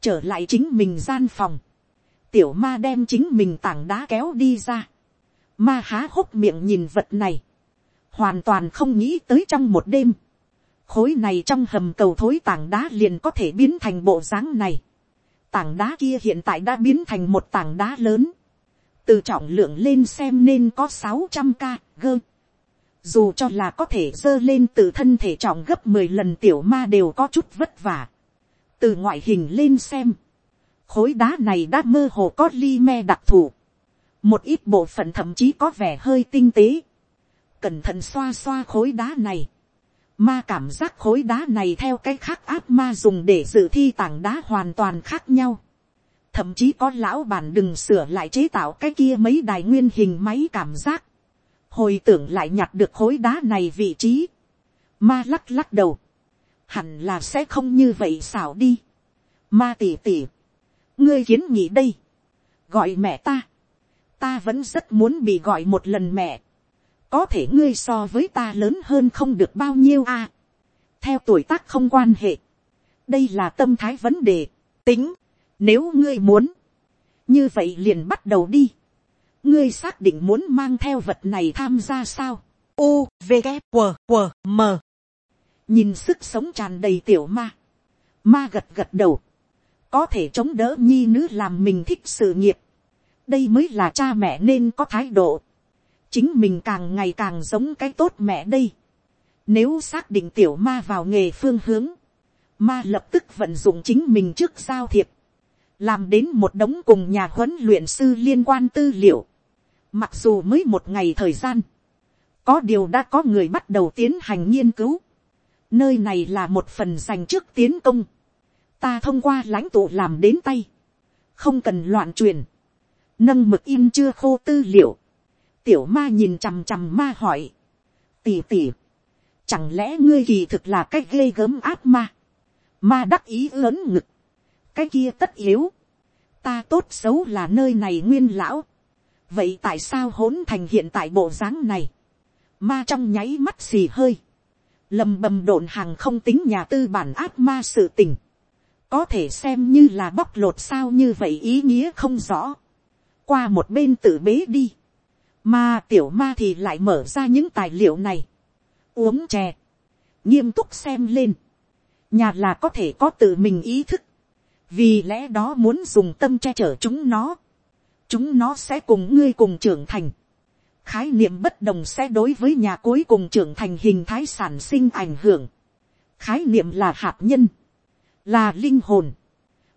trở lại chính mình gian phòng tiểu ma đem chính mình tảng đá kéo đi ra. Ma há hốc miệng nhìn vật này. Hoàn toàn không nghĩ tới trong một đêm. Khối này trong hầm cầu thối tảng đá liền có thể biến thành bộ dáng này. Tảng đá kia hiện tại đã biến thành một tảng đá lớn. Từ trọng lượng lên xem nên có sáu trăm k gơ. Dù cho là có thể dơ lên từ thân thể trọng gấp mười lần tiểu ma đều có chút vất vả. Từ ngoại hình lên xem, khối đá này đã mơ hồ có ly me đặc thù. một ít bộ phận thậm chí có vẻ hơi tinh tế. cẩn thận xoa xoa khối đá này. ma cảm giác khối đá này theo cái khác áp ma dùng để dự thi tảng đá hoàn toàn khác nhau. thậm chí có lão bản đừng sửa lại chế tạo cái kia mấy đài nguyên hình máy cảm giác hồi tưởng lại nhặt được khối đá này vị trí. ma lắc lắc đầu. hẳn là sẽ không như vậy xảo đi. ma tỉ tỉ. Ngươi kiến nghị đây, gọi mẹ ta, ta vẫn rất muốn bị gọi một lần mẹ, có thể ngươi so với ta lớn hơn không được bao nhiêu a. theo tuổi tác không quan hệ, đây là tâm thái vấn đề, tính, nếu ngươi muốn, như vậy liền bắt đầu đi, ngươi xác định muốn mang theo vật này tham gia sao, u v g q q m. Nhìn sức sống tràn đầy tiểu ma, ma gật gật đầu, có thể chống đỡ nhi nữ làm mình thích sự nghiệp, đây mới là cha mẹ nên có thái độ, chính mình càng ngày càng giống cái tốt mẹ đây, nếu xác định tiểu ma vào nghề phương hướng, ma lập tức vận dụng chính mình trước giao thiệp, làm đến một đống cùng nhà huấn luyện sư liên quan tư liệu, mặc dù mới một ngày thời gian, có điều đã có người bắt đầu tiến hành nghiên cứu, nơi này là một phần dành trước tiến công, ta thông qua lãnh tụ làm đến tay, không cần loạn truyền, nâng mực in chưa khô tư liệu, tiểu ma nhìn chằm chằm ma hỏi, tỉ tỉ, chẳng lẽ ngươi kỳ thực là cái ghê gớm áp ma, ma đắc ý lớn ngực, cái kia tất yếu, ta tốt xấu là nơi này nguyên lão, vậy tại sao hỗn thành hiện tại bộ dáng này, ma trong nháy mắt xì hơi, lầm bầm đồn hàng không tính nhà tư bản áp ma sự tình, có thể xem như là bóc lột sao như vậy ý nghĩa không rõ, qua một bên tự bế đi, mà tiểu ma thì lại mở ra những tài liệu này, uống chè, nghiêm túc xem lên, nhà là có thể có tự mình ý thức, vì lẽ đó muốn dùng tâm che chở chúng nó, chúng nó sẽ cùng ngươi cùng trưởng thành, khái niệm bất đồng sẽ đối với nhà cuối cùng trưởng thành hình thái sản sinh ảnh hưởng, khái niệm là hạt nhân, là linh hồn,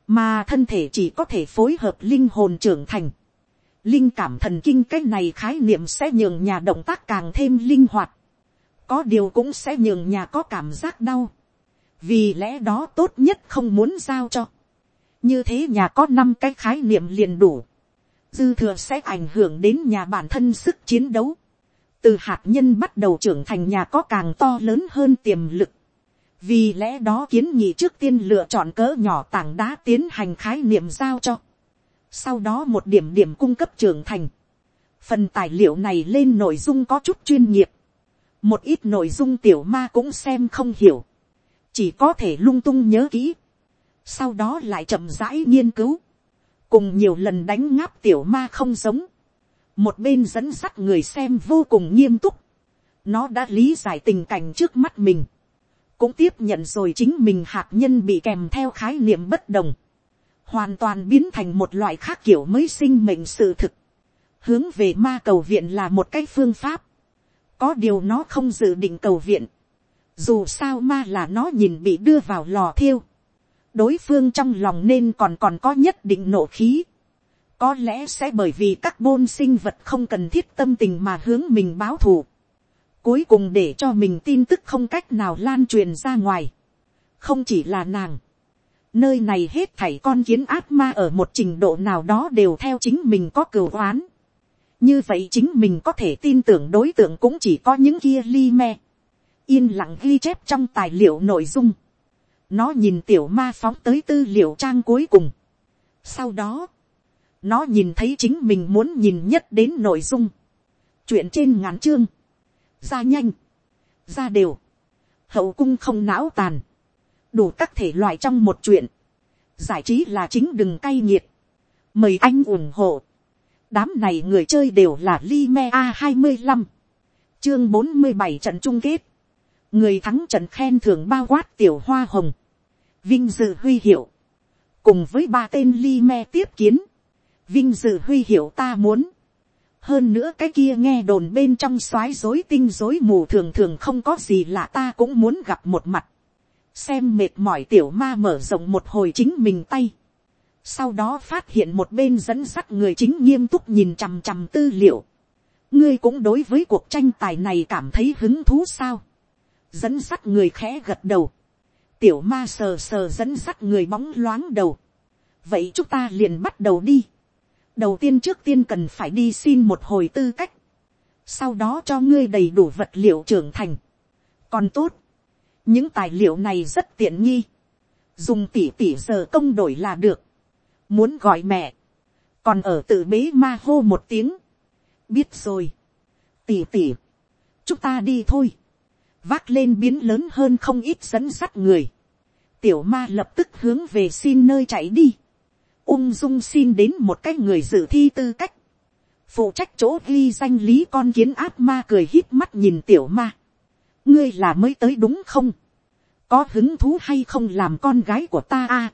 mà thân thể chỉ có thể phối hợp linh hồn trưởng thành. Linh cảm thần kinh cái này khái niệm sẽ nhường nhà động tác càng thêm linh hoạt, có điều cũng sẽ nhường nhà có cảm giác đau, vì lẽ đó tốt nhất không muốn giao cho. như thế nhà có năm cái khái niệm liền đủ, dư thừa sẽ ảnh hưởng đến nhà bản thân sức chiến đấu. từ hạt nhân bắt đầu trưởng thành nhà có càng to lớn hơn tiềm lực vì lẽ đó kiến nghị trước tiên lựa chọn cỡ nhỏ tảng đá tiến hành khái niệm giao cho. sau đó một điểm điểm cung cấp trưởng thành. phần tài liệu này lên nội dung có chút chuyên nghiệp. một ít nội dung tiểu ma cũng xem không hiểu. chỉ có thể lung tung nhớ kỹ. sau đó lại chậm rãi nghiên cứu cùng nhiều lần đánh ngáp tiểu ma không giống. một bên dẫn dắt người xem vô cùng nghiêm túc. nó đã lý giải tình cảnh trước mắt mình. Cũng tiếp nhận rồi chính mình hạt nhân bị kèm theo khái niệm bất đồng, hoàn toàn biến thành một loại khác kiểu mới sinh mệnh sự thực, hướng về ma cầu viện là một cái phương pháp, có điều nó không dự định cầu viện, dù sao ma là nó nhìn bị đưa vào lò thiêu, đối phương trong lòng nên còn còn có nhất định nộ khí, có lẽ sẽ bởi vì các bôn sinh vật không cần thiết tâm tình mà hướng mình báo thù, Cuối cùng để cho mình tin tức không cách nào lan truyền ra ngoài. Không chỉ là nàng. Nơi này hết thảy con kiến ác ma ở một trình độ nào đó đều theo chính mình có cửu oán. Như vậy chính mình có thể tin tưởng đối tượng cũng chỉ có những kia ly me. Yên lặng ghi chép trong tài liệu nội dung. Nó nhìn tiểu ma phóng tới tư liệu trang cuối cùng. Sau đó, nó nhìn thấy chính mình muốn nhìn nhất đến nội dung. Chuyện trên ngắn chương. Ra nhanh, ra đều, hậu cung không não tàn, đủ các thể loại trong một chuyện, giải trí là chính đừng cay nghiệt, mời anh ủng hộ, đám này người chơi đều là Lime a hai mươi năm, chương bốn mươi bảy trận chung kết, người thắng trận khen thưởng bao quát tiểu hoa hồng, vinh dự huy hiệu, cùng với ba tên li me tiếp kiến, vinh dự huy hiệu ta muốn, hơn nữa cái kia nghe đồn bên trong soái dối tinh dối mù thường thường không có gì là ta cũng muốn gặp một mặt. xem mệt mỏi tiểu ma mở rộng một hồi chính mình tay. sau đó phát hiện một bên dẫn dắt người chính nghiêm túc nhìn chằm chằm tư liệu. ngươi cũng đối với cuộc tranh tài này cảm thấy hứng thú sao dẫn sắt người khẽ gật đầu. tiểu ma sờ sờ dẫn sắt người bóng loáng đầu. vậy chúng ta liền bắt đầu đi. Đầu tiên trước tiên cần phải đi xin một hồi tư cách, sau đó cho ngươi đầy đủ vật liệu trưởng thành. còn tốt, những tài liệu này rất tiện nghi, dùng tỷ tỷ giờ công đổi là được, muốn gọi mẹ, còn ở tự bế ma hô một tiếng, biết rồi, tỷ tỷ chúng ta đi thôi, vác lên biến lớn hơn không ít dẫn sắt người, tiểu ma lập tức hướng về xin nơi chạy đi, ung dung xin đến một cái người dự thi tư cách, phụ trách chỗ ghi danh lý con kiến áp ma cười hít mắt nhìn tiểu ma, ngươi là mới tới đúng không, có hứng thú hay không làm con gái của ta a,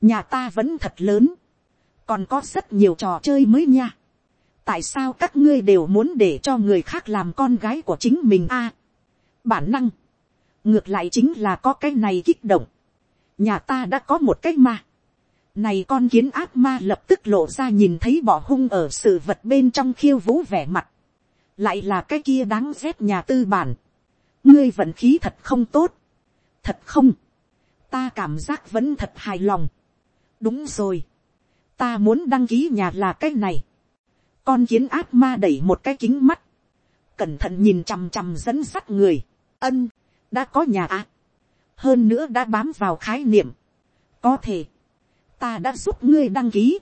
nhà ta vẫn thật lớn, còn có rất nhiều trò chơi mới nha, tại sao các ngươi đều muốn để cho người khác làm con gái của chính mình a, bản năng, ngược lại chính là có cái này kích động, nhà ta đã có một cái ma, này con kiến ác ma lập tức lộ ra nhìn thấy bỏ hung ở sự vật bên trong khiêu vũ vẻ mặt. Lại là cái kia đáng ghét nhà tư bản. Ngươi vận khí thật không tốt. Thật không. Ta cảm giác vẫn thật hài lòng. Đúng rồi. Ta muốn đăng ký nhà là cái này. Con kiến ác ma đẩy một cái kính mắt. Cẩn thận nhìn chằm chằm dẫn sắt người. Ân. Đã có nhà ạ. À. Hơn nữa đã bám vào khái niệm. Có thể ta đã giúp ngươi đăng ký.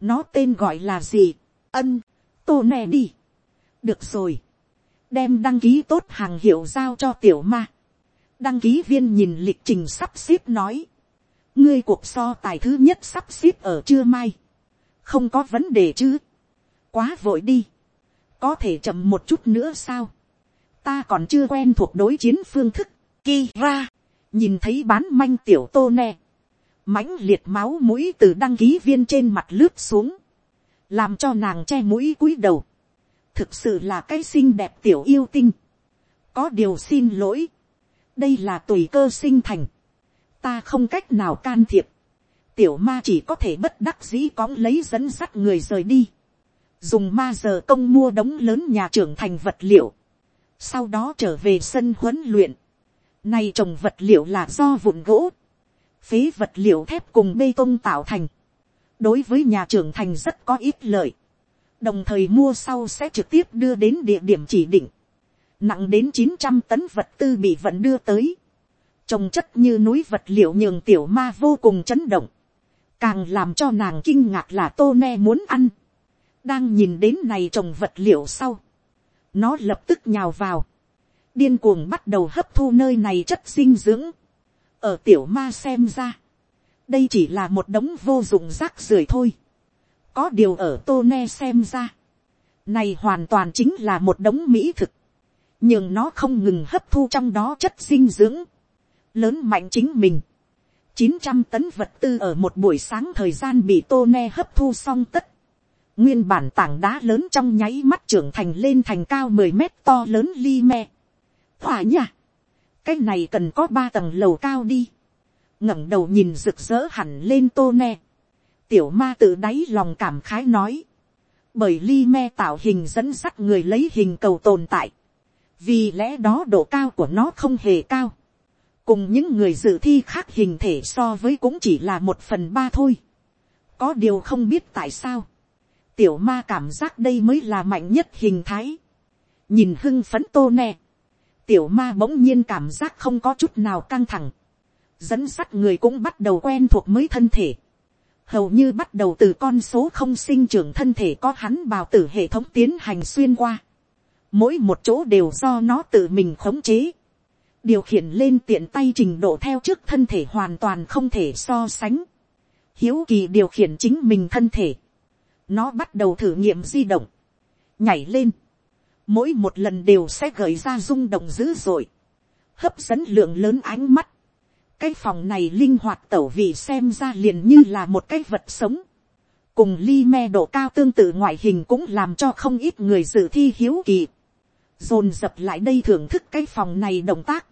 nó tên gọi là gì, ân, tô nè đi. được rồi, đem đăng ký tốt hàng hiệu giao cho tiểu ma. đăng ký viên nhìn lịch trình sắp xếp nói. ngươi cuộc so tài thứ nhất sắp xếp ở trưa mai. không có vấn đề chứ. quá vội đi. có thể chậm một chút nữa sao ta còn chưa quen thuộc đối chiến phương thức. Kira, nhìn thấy bán manh tiểu tô nè mãnh liệt máu mũi từ đăng ký viên trên mặt lướt xuống, làm cho nàng che mũi cúi đầu, thực sự là cái xinh đẹp tiểu yêu tinh, có điều xin lỗi, đây là tùy cơ sinh thành, ta không cách nào can thiệp, tiểu ma chỉ có thể bất đắc dĩ cóng lấy dẫn sắt người rời đi, dùng ma giờ công mua đống lớn nhà trưởng thành vật liệu, sau đó trở về sân huấn luyện, này trồng vật liệu là do vụn gỗ, phế vật liệu thép cùng bê tông tạo thành, đối với nhà trưởng thành rất có ít lợi, đồng thời mua sau sẽ trực tiếp đưa đến địa điểm chỉ định, nặng đến chín trăm tấn vật tư bị vận đưa tới, trồng chất như núi vật liệu nhường tiểu ma vô cùng chấn động, càng làm cho nàng kinh ngạc là tô ne muốn ăn, đang nhìn đến này trồng vật liệu sau, nó lập tức nhào vào, điên cuồng bắt đầu hấp thu nơi này chất dinh dưỡng, ở tiểu ma xem ra, đây chỉ là một đống vô dụng rác rưởi thôi. có điều ở tô ne xem ra, này hoàn toàn chính là một đống mỹ thực, nhưng nó không ngừng hấp thu trong đó chất dinh dưỡng, lớn mạnh chính mình. chín trăm tấn vật tư ở một buổi sáng thời gian bị tô ne hấp thu xong tất. Nguyên bản tảng đá lớn trong nháy mắt trưởng thành lên thành cao mười mét to lớn li me. Hỏa nha! cái này cần có ba tầng lầu cao đi, ngẩng đầu nhìn rực rỡ hẳn lên tô ne, tiểu ma tự đáy lòng cảm khái nói, bởi ly me tạo hình dẫn sắt người lấy hình cầu tồn tại, vì lẽ đó độ cao của nó không hề cao, cùng những người dự thi khác hình thể so với cũng chỉ là một phần ba thôi, có điều không biết tại sao, tiểu ma cảm giác đây mới là mạnh nhất hình thái, nhìn hưng phấn tô nè, tiểu ma bỗng nhiên cảm giác không có chút nào căng thẳng. Dẫn sắt người cũng bắt đầu quen thuộc mới thân thể. Hầu như bắt đầu từ con số không sinh trưởng thân thể có hắn bào tử hệ thống tiến hành xuyên qua. Mỗi một chỗ đều do nó tự mình khống chế. Điều khiển lên tiện tay trình độ theo trước thân thể hoàn toàn không thể so sánh. Hiếu kỳ điều khiển chính mình thân thể. Nó bắt đầu thử nghiệm di động. Nhảy lên mỗi một lần đều sẽ gợi ra rung động dữ dội, hấp dẫn lượng lớn ánh mắt. cái phòng này linh hoạt tẩu vị xem ra liền như là một cái vật sống. cùng ly me độ cao tương tự ngoại hình cũng làm cho không ít người dự thi hiếu kỳ. dồn dập lại đây thưởng thức cái phòng này động tác.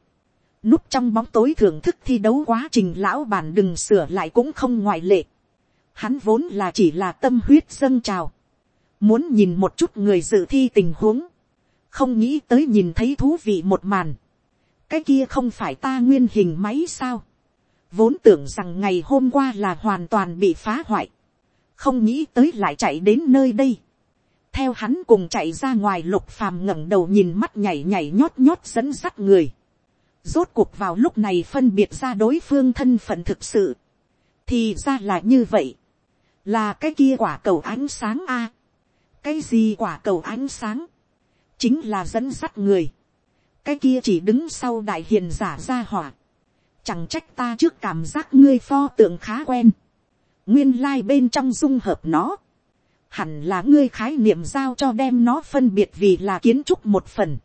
núp trong bóng tối thưởng thức thi đấu quá trình lão bản đừng sửa lại cũng không ngoại lệ hắn vốn là chỉ là tâm huyết dâng trào. muốn nhìn một chút người dự thi tình huống không nghĩ tới nhìn thấy thú vị một màn. cái kia không phải ta nguyên hình máy sao. vốn tưởng rằng ngày hôm qua là hoàn toàn bị phá hoại. không nghĩ tới lại chạy đến nơi đây. theo hắn cùng chạy ra ngoài lục phàm ngẩng đầu nhìn mắt nhảy nhảy nhót nhót dẫn dắt người. rốt cuộc vào lúc này phân biệt ra đối phương thân phận thực sự. thì ra là như vậy là cái kia quả cầu ánh sáng a. cái gì quả cầu ánh sáng? Chính là dẫn dắt người, cái kia chỉ đứng sau đại hiền giả ra hỏa, chẳng trách ta trước cảm giác ngươi pho tượng khá quen, nguyên lai、like、bên trong dung hợp nó, hẳn là ngươi khái niệm giao cho đem nó phân biệt vì là kiến trúc một phần,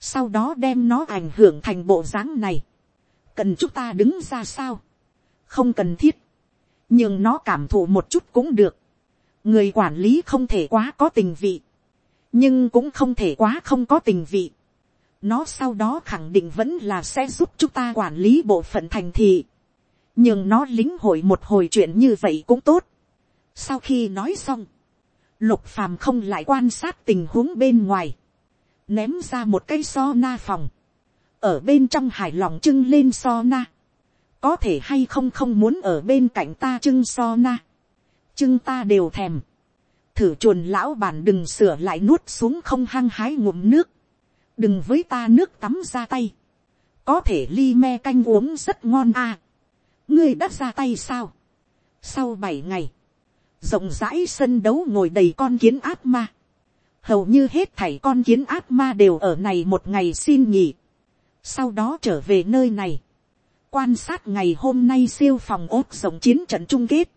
sau đó đem nó ảnh hưởng thành bộ dáng này, cần chúng ta đứng ra sao, không cần thiết, nhưng nó cảm thụ một chút cũng được, người quản lý không thể quá có tình vị, nhưng cũng không thể quá không có tình vị. nó sau đó khẳng định vẫn là sẽ giúp chúng ta quản lý bộ phận thành thị, nhưng nó lính hội một hồi chuyện như vậy cũng tốt. sau khi nói xong, lục phàm không lại quan sát tình huống bên ngoài, ném ra một cây so na phòng, ở bên trong hài lòng trưng lên so na, có thể hay không không muốn ở bên cạnh ta trưng so na, trưng ta đều thèm, thử chuồn lão bản đừng sửa lại nuốt xuống không hăng hái ngụm nước, đừng với ta nước tắm ra tay, có thể ly me canh uống rất ngon à, ngươi đã ra tay sao, sau bảy ngày, rộng rãi sân đấu ngồi đầy con kiến ác ma, hầu như hết thảy con kiến ác ma đều ở này một ngày xin nghỉ, sau đó trở về nơi này, quan sát ngày hôm nay siêu phòng ốt rộng chiến trận chung kết,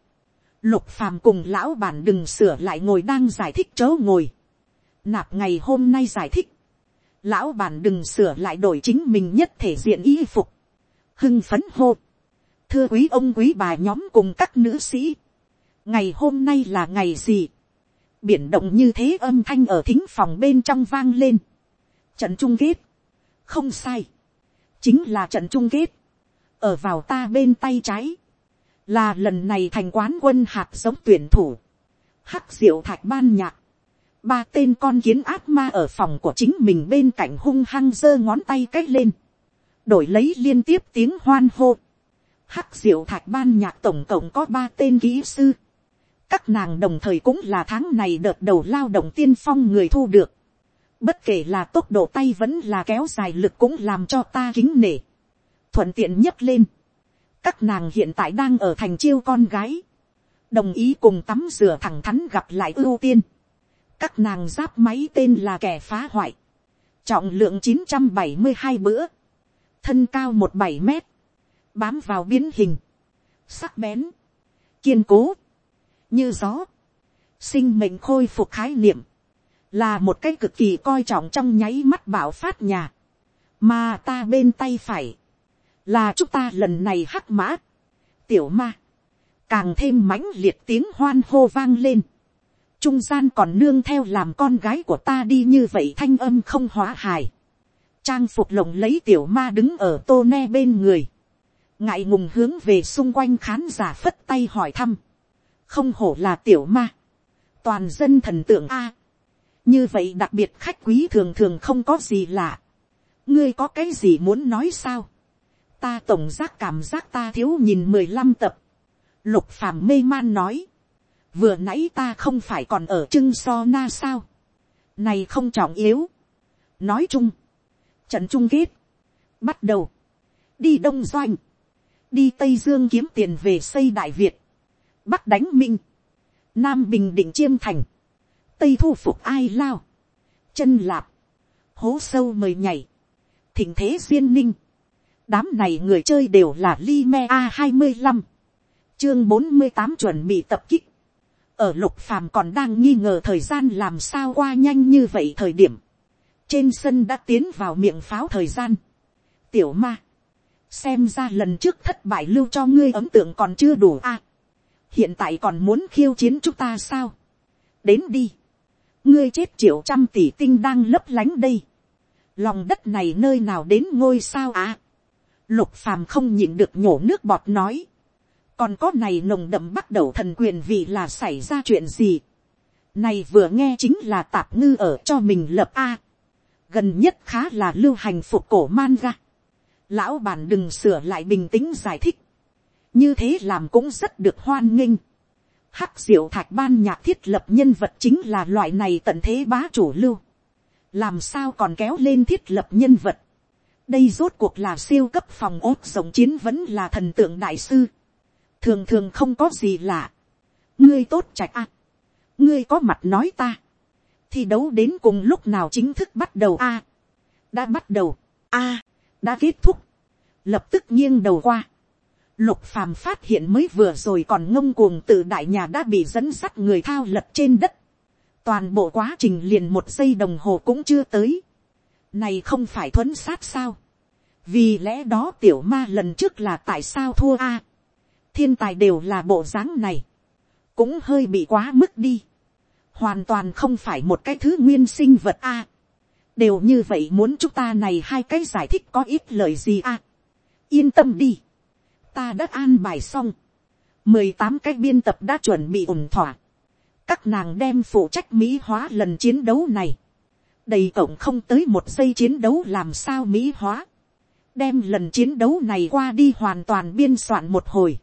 lục phàm cùng lão bản đừng sửa lại ngồi đang giải thích chớ ngồi, nạp ngày hôm nay giải thích, lão bản đừng sửa lại đổi chính mình nhất thể diện y phục, hưng phấn hô, thưa quý ông quý bà nhóm cùng các nữ sĩ, ngày hôm nay là ngày gì, biển động như thế âm thanh ở thính phòng bên trong vang lên, trận chung kết, không sai, chính là trận chung kết, ở vào ta bên tay trái, là lần này thành quán quân hạt giống tuyển thủ, hắc diệu thạch ban nhạc, ba tên con kiến ác ma ở phòng của chính mình bên cạnh hung hăng giơ ngón tay c á c h lên, đổi lấy liên tiếp tiếng hoan hô, hắc diệu thạch ban nhạc tổng cộng có ba tên kỹ sư, các nàng đồng thời cũng là tháng này đợt đầu lao động tiên phong người thu được, bất kể là tốc độ tay vẫn là kéo dài lực cũng làm cho ta kính nể, thuận tiện nhất lên, các nàng hiện tại đang ở thành chiêu con gái, đồng ý cùng tắm rửa thẳng thắn gặp lại ưu tiên. các nàng giáp máy tên là kẻ phá hoại, trọng lượng chín trăm bảy mươi hai bữa, thân cao một bảy mét, bám vào biến hình, sắc bén, kiên cố, như gió, sinh mệnh khôi phục khái niệm, là một cái cực kỳ coi trọng trong nháy mắt bảo phát nhà, mà ta bên tay phải, là chúng ta lần này hắc mã, tiểu ma, càng thêm mãnh liệt tiếng hoan hô vang lên, trung gian còn nương theo làm con gái của ta đi như vậy thanh âm không hóa hài, trang phục lộng lấy tiểu ma đứng ở tô ne bên người, ngại ngùng hướng về xung quanh khán giả phất tay hỏi thăm, không hổ là tiểu ma, toàn dân thần tượng a, như vậy đặc biệt khách quý thường thường không có gì lạ, ngươi có cái gì muốn nói sao, ta tổng giác cảm giác ta thiếu nhìn mười lăm tập. lục phàm mê man nói. vừa nãy ta không phải còn ở trưng so na sao. này không trọng yếu. nói chung. trận chung kết. bắt đầu. đi đông doanh. đi tây dương kiếm tiền về xây đại việt. bắc đánh minh. nam bình định chiêm thành. tây thu phục ai lao. chân lạp. hố sâu mời nhảy. thỉnh thế duyên ninh đám này người chơi đều là Lime A25. Chương 48 chuẩn bị tập kích. Ở lục phàm còn đang nghi ngờ thời gian làm sao qua nhanh như vậy thời điểm. Trên sân đã tiến vào miệng pháo thời gian. Tiểu ma. Xem ra lần trước thất bại lưu cho ngươi ấn tượng còn chưa đủ a Hiện tại còn muốn khiêu chiến chúng ta sao? Đến đi. Ngươi chết triệu trăm tỷ tinh đang lấp lánh đây. Lòng đất này nơi nào đến ngôi sao à? Lục phàm không nhịn được nhổ nước bọt nói. Còn có này nồng đậm bắt đầu thần quyền vì là xảy ra chuyện gì. Này vừa nghe chính là tạp ngư ở cho mình lập A. Gần nhất khá là lưu hành phục cổ man ra. Lão bàn đừng sửa lại bình tĩnh giải thích. Như thế làm cũng rất được hoan nghênh. Hắc diệu thạch ban nhạc thiết lập nhân vật chính là loại này tận thế bá chủ lưu. Làm sao còn kéo lên thiết lập nhân vật đây rốt cuộc là siêu cấp phòng ốt rộng chiến vẫn là thần tượng đại sư. thường thường không có gì lạ. ngươi tốt trạch ạ. ngươi có mặt nói ta. thi đấu đến cùng lúc nào chính thức bắt đầu a, đã bắt đầu, a, đã kết thúc, lập tức nghiêng đầu qua, lục phàm phát hiện mới vừa rồi còn ngông cuồng tự đại nhà đã bị dẫn sắt người thao lật trên đất, toàn bộ quá trình liền một giây đồng hồ cũng chưa tới, này không phải thuấn sát sao, vì lẽ đó tiểu ma lần trước là tại sao thua a, thiên tài đều là bộ dáng này, cũng hơi bị quá mức đi, hoàn toàn không phải một cái thứ nguyên sinh vật a, đều như vậy muốn chúng ta này hai cái giải thích có ít lời gì a, yên tâm đi, ta đã an bài xong, mười tám cái biên tập đã chuẩn bị ổn thỏa, các nàng đem phụ trách mỹ hóa lần chiến đấu này, đầy tổng không tới một giây chiến đấu làm sao mỹ hóa, đem lần chiến đấu này qua đi hoàn toàn biên soạn một hồi,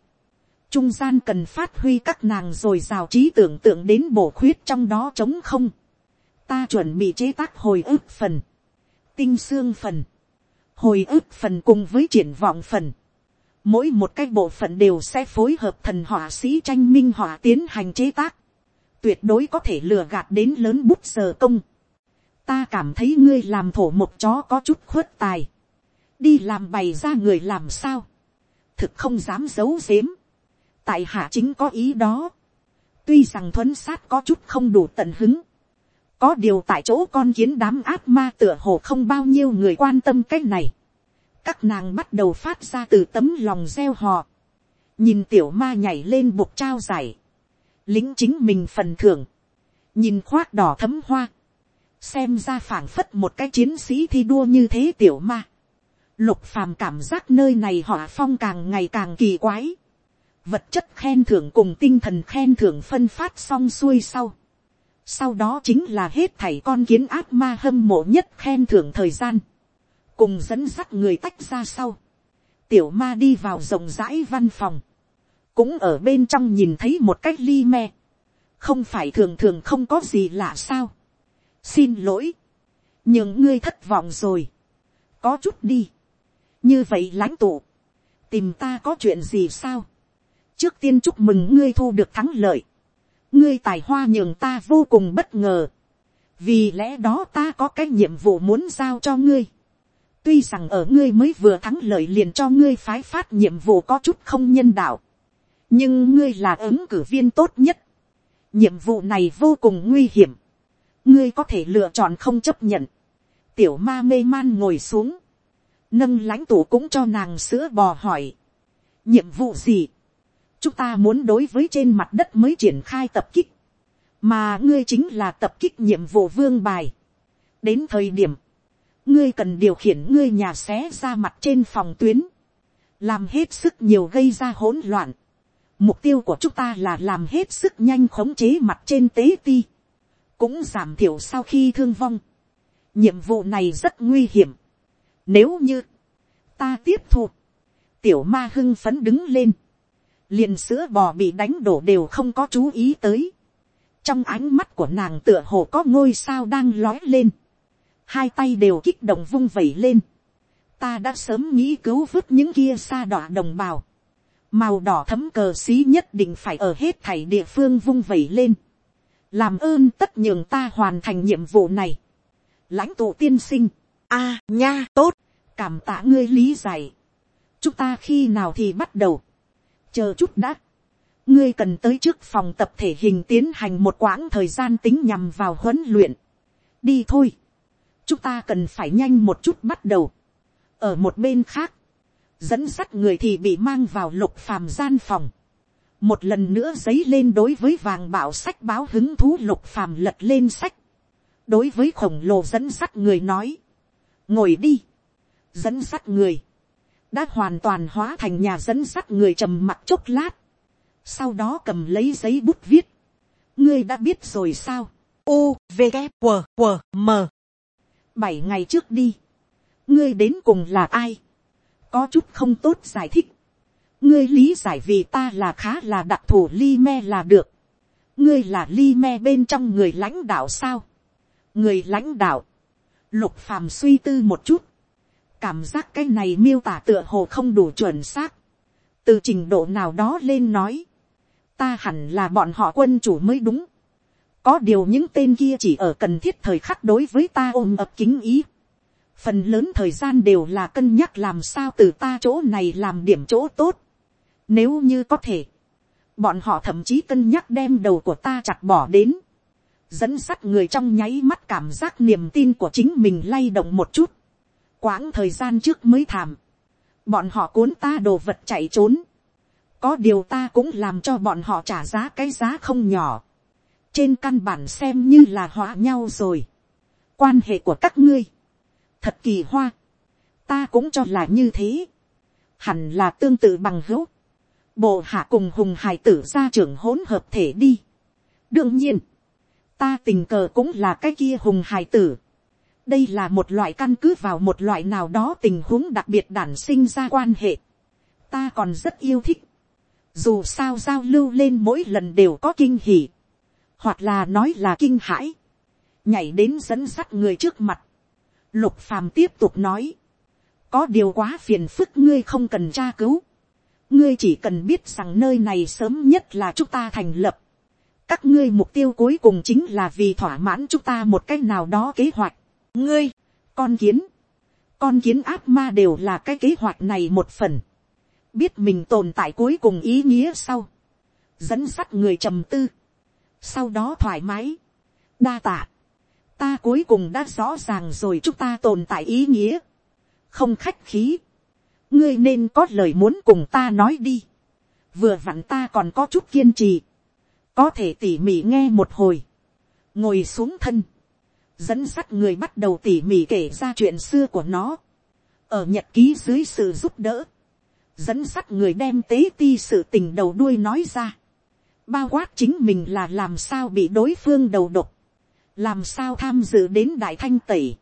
trung gian cần phát huy các nàng rồi rào trí tưởng tượng đến bổ khuyết trong đó chống không, ta chuẩn bị chế tác hồi ức phần, tinh xương phần, hồi ức phần cùng với triển vọng phần, mỗi một cái bộ phận đều sẽ phối hợp thần họa sĩ tranh minh họa tiến hành chế tác, tuyệt đối có thể lừa gạt đến lớn bút giờ công ta cảm thấy ngươi làm thổ một chó có chút khuất tài, đi làm bày ra người làm sao, thực không dám giấu giếm, tại hạ chính có ý đó, tuy rằng thuấn sát có chút không đủ tận hứng, có điều tại chỗ con kiến đám ác ma tựa hồ không bao nhiêu người quan tâm cái này, các nàng bắt đầu phát ra từ tấm lòng gieo họ, nhìn tiểu ma nhảy lên bục trao giải, lính chính mình phần thưởng, nhìn khoác đỏ thấm hoa, xem ra phảng phất một cái chiến sĩ thi đua như thế tiểu ma, lục phàm cảm giác nơi này họ phong càng ngày càng kỳ quái, vật chất khen thưởng cùng tinh thần khen thưởng phân phát xong xuôi sau, sau đó chính là hết thảy con kiến ác ma hâm mộ nhất khen thưởng thời gian, cùng dẫn dắt người tách ra sau, tiểu ma đi vào rộng rãi văn phòng, cũng ở bên trong nhìn thấy một cách ly me, không phải thường thường không có gì lạ sao, xin lỗi, nhưng ngươi thất vọng rồi, có chút đi, như vậy lãnh tụ, tìm ta có chuyện gì sao, trước tiên chúc mừng ngươi thu được thắng lợi, ngươi tài hoa nhường ta vô cùng bất ngờ, vì lẽ đó ta có cái nhiệm vụ muốn giao cho ngươi, tuy rằng ở ngươi mới vừa thắng lợi liền cho ngươi phái phát nhiệm vụ có chút không nhân đạo, nhưng ngươi là ứng cử viên tốt nhất, nhiệm vụ này vô cùng nguy hiểm, ngươi có thể lựa chọn không chấp nhận, tiểu ma mê man ngồi xuống, nâng lãnh tụ cũng cho nàng sữa bò hỏi, nhiệm vụ gì, chúng ta muốn đối với trên mặt đất mới triển khai tập kích, mà ngươi chính là tập kích nhiệm vụ vương bài. đến thời điểm, ngươi cần điều khiển ngươi nhà xé ra mặt trên phòng tuyến, làm hết sức nhiều gây ra hỗn loạn. Mục tiêu của chúng ta là làm hết sức nhanh khống chế mặt trên tế ti, cũng giảm thiểu sau khi thương vong. nhiệm vụ này rất nguy hiểm. Nếu như, ta tiếp thu, tiểu ma hưng phấn đứng lên, liền sữa bò bị đánh đổ đều không có chú ý tới. trong ánh mắt của nàng tựa hồ có ngôi sao đang lói lên hai tay đều kích động vung vẩy lên. ta đã sớm nghĩ cứu vớt những kia xa đọa đồng bào. màu đỏ thấm cờ xí nhất định phải ở hết thảy địa phương vung vẩy lên làm ơn tất nhường ta hoàn thành nhiệm vụ này. lãnh tụ tiên sinh, a nha tốt, cảm tạ ngươi lý giải. chúng ta khi nào thì bắt đầu. chờ chút đã. ngươi cần tới trước phòng tập thể hình tiến hành một quãng thời gian tính nhằm vào huấn luyện. đi thôi chúng ta cần phải nhanh một chút bắt đầu. ở một bên khác, dẫn sắt người thì bị mang vào lục phàm gian phòng một lần nữa dấy lên đối với vàng bảo sách báo hứng thú lục phàm lật lên sách. đối với khổng lồ dẫn sắt người nói, ngồi đi, dẫn sắt người, đã hoàn toàn hóa thành nhà dẫn sắt người trầm mặt chốc lát, sau đó cầm lấy giấy bút viết, ngươi đã biết rồi sao, u v g q q m. Bảy ngày trước đi, ngươi đến cùng là ai, có chút không tốt giải thích, ngươi lý giải vì ta là khá là đặc thù li me là được, ngươi là li me bên trong người lãnh đạo sao, người lãnh đạo, lục phàm suy tư một chút, cảm giác cái này miêu tả tựa hồ không đủ chuẩn xác, từ trình độ nào đó lên nói, ta hẳn là bọn họ quân chủ mới đúng, có điều những tên kia chỉ ở cần thiết thời khắc đối với ta ôm ập kính ý. phần lớn thời gian đều là cân nhắc làm sao từ ta chỗ này làm điểm chỗ tốt nếu như có thể, bọn họ thậm chí cân nhắc đem đầu của ta chặt bỏ đến. dẫn sắt người trong nháy mắt cảm giác niềm tin của chính mình lay động một chút. quãng thời gian trước mới thảm. bọn họ cuốn ta đồ vật chạy trốn. có điều ta cũng làm cho bọn họ trả giá cái giá không nhỏ trên căn bản xem như là hóa nhau rồi. quan hệ của các ngươi, thật kỳ hoa, ta cũng cho là như thế, hẳn là tương tự bằng hữu, bộ hạ cùng hùng hải tử gia trưởng hỗn hợp thể đi. đương nhiên, ta tình cờ cũng là cái kia hùng hải tử. đây là một loại căn cứ vào một loại nào đó tình huống đặc biệt đản sinh ra quan hệ. ta còn rất yêu thích. dù sao giao lưu lên mỗi lần đều có kinh hỉ hoặc là nói là kinh hãi, nhảy đến dẫn sắt người trước mặt, lục phàm tiếp tục nói, có điều quá phiền phức ngươi không cần tra cứu, ngươi chỉ cần biết rằng nơi này sớm nhất là chúng ta thành lập, các ngươi mục tiêu cuối cùng chính là vì thỏa mãn chúng ta một cách nào đó kế hoạch, ngươi, con kiến, con kiến áp ma đều là cái kế hoạch này một phần, biết mình tồn tại cuối cùng ý nghĩa sau, dẫn sắt người trầm tư, sau đó thoải mái, đa tạ, ta cuối cùng đã rõ ràng rồi chúng ta tồn tại ý nghĩa, không khách khí, ngươi nên có lời muốn cùng ta nói đi, vừa vặn ta còn có chút kiên trì, có thể tỉ mỉ nghe một hồi, ngồi xuống thân, dẫn sắt người bắt đầu tỉ mỉ kể ra chuyện xưa của nó, ở nhật ký dưới sự giúp đỡ, dẫn sắt người đem tế ti sự tình đầu đuôi nói ra, bao quát chính mình là làm sao bị đối phương đầu độc, làm sao tham dự đến đại thanh tẩy,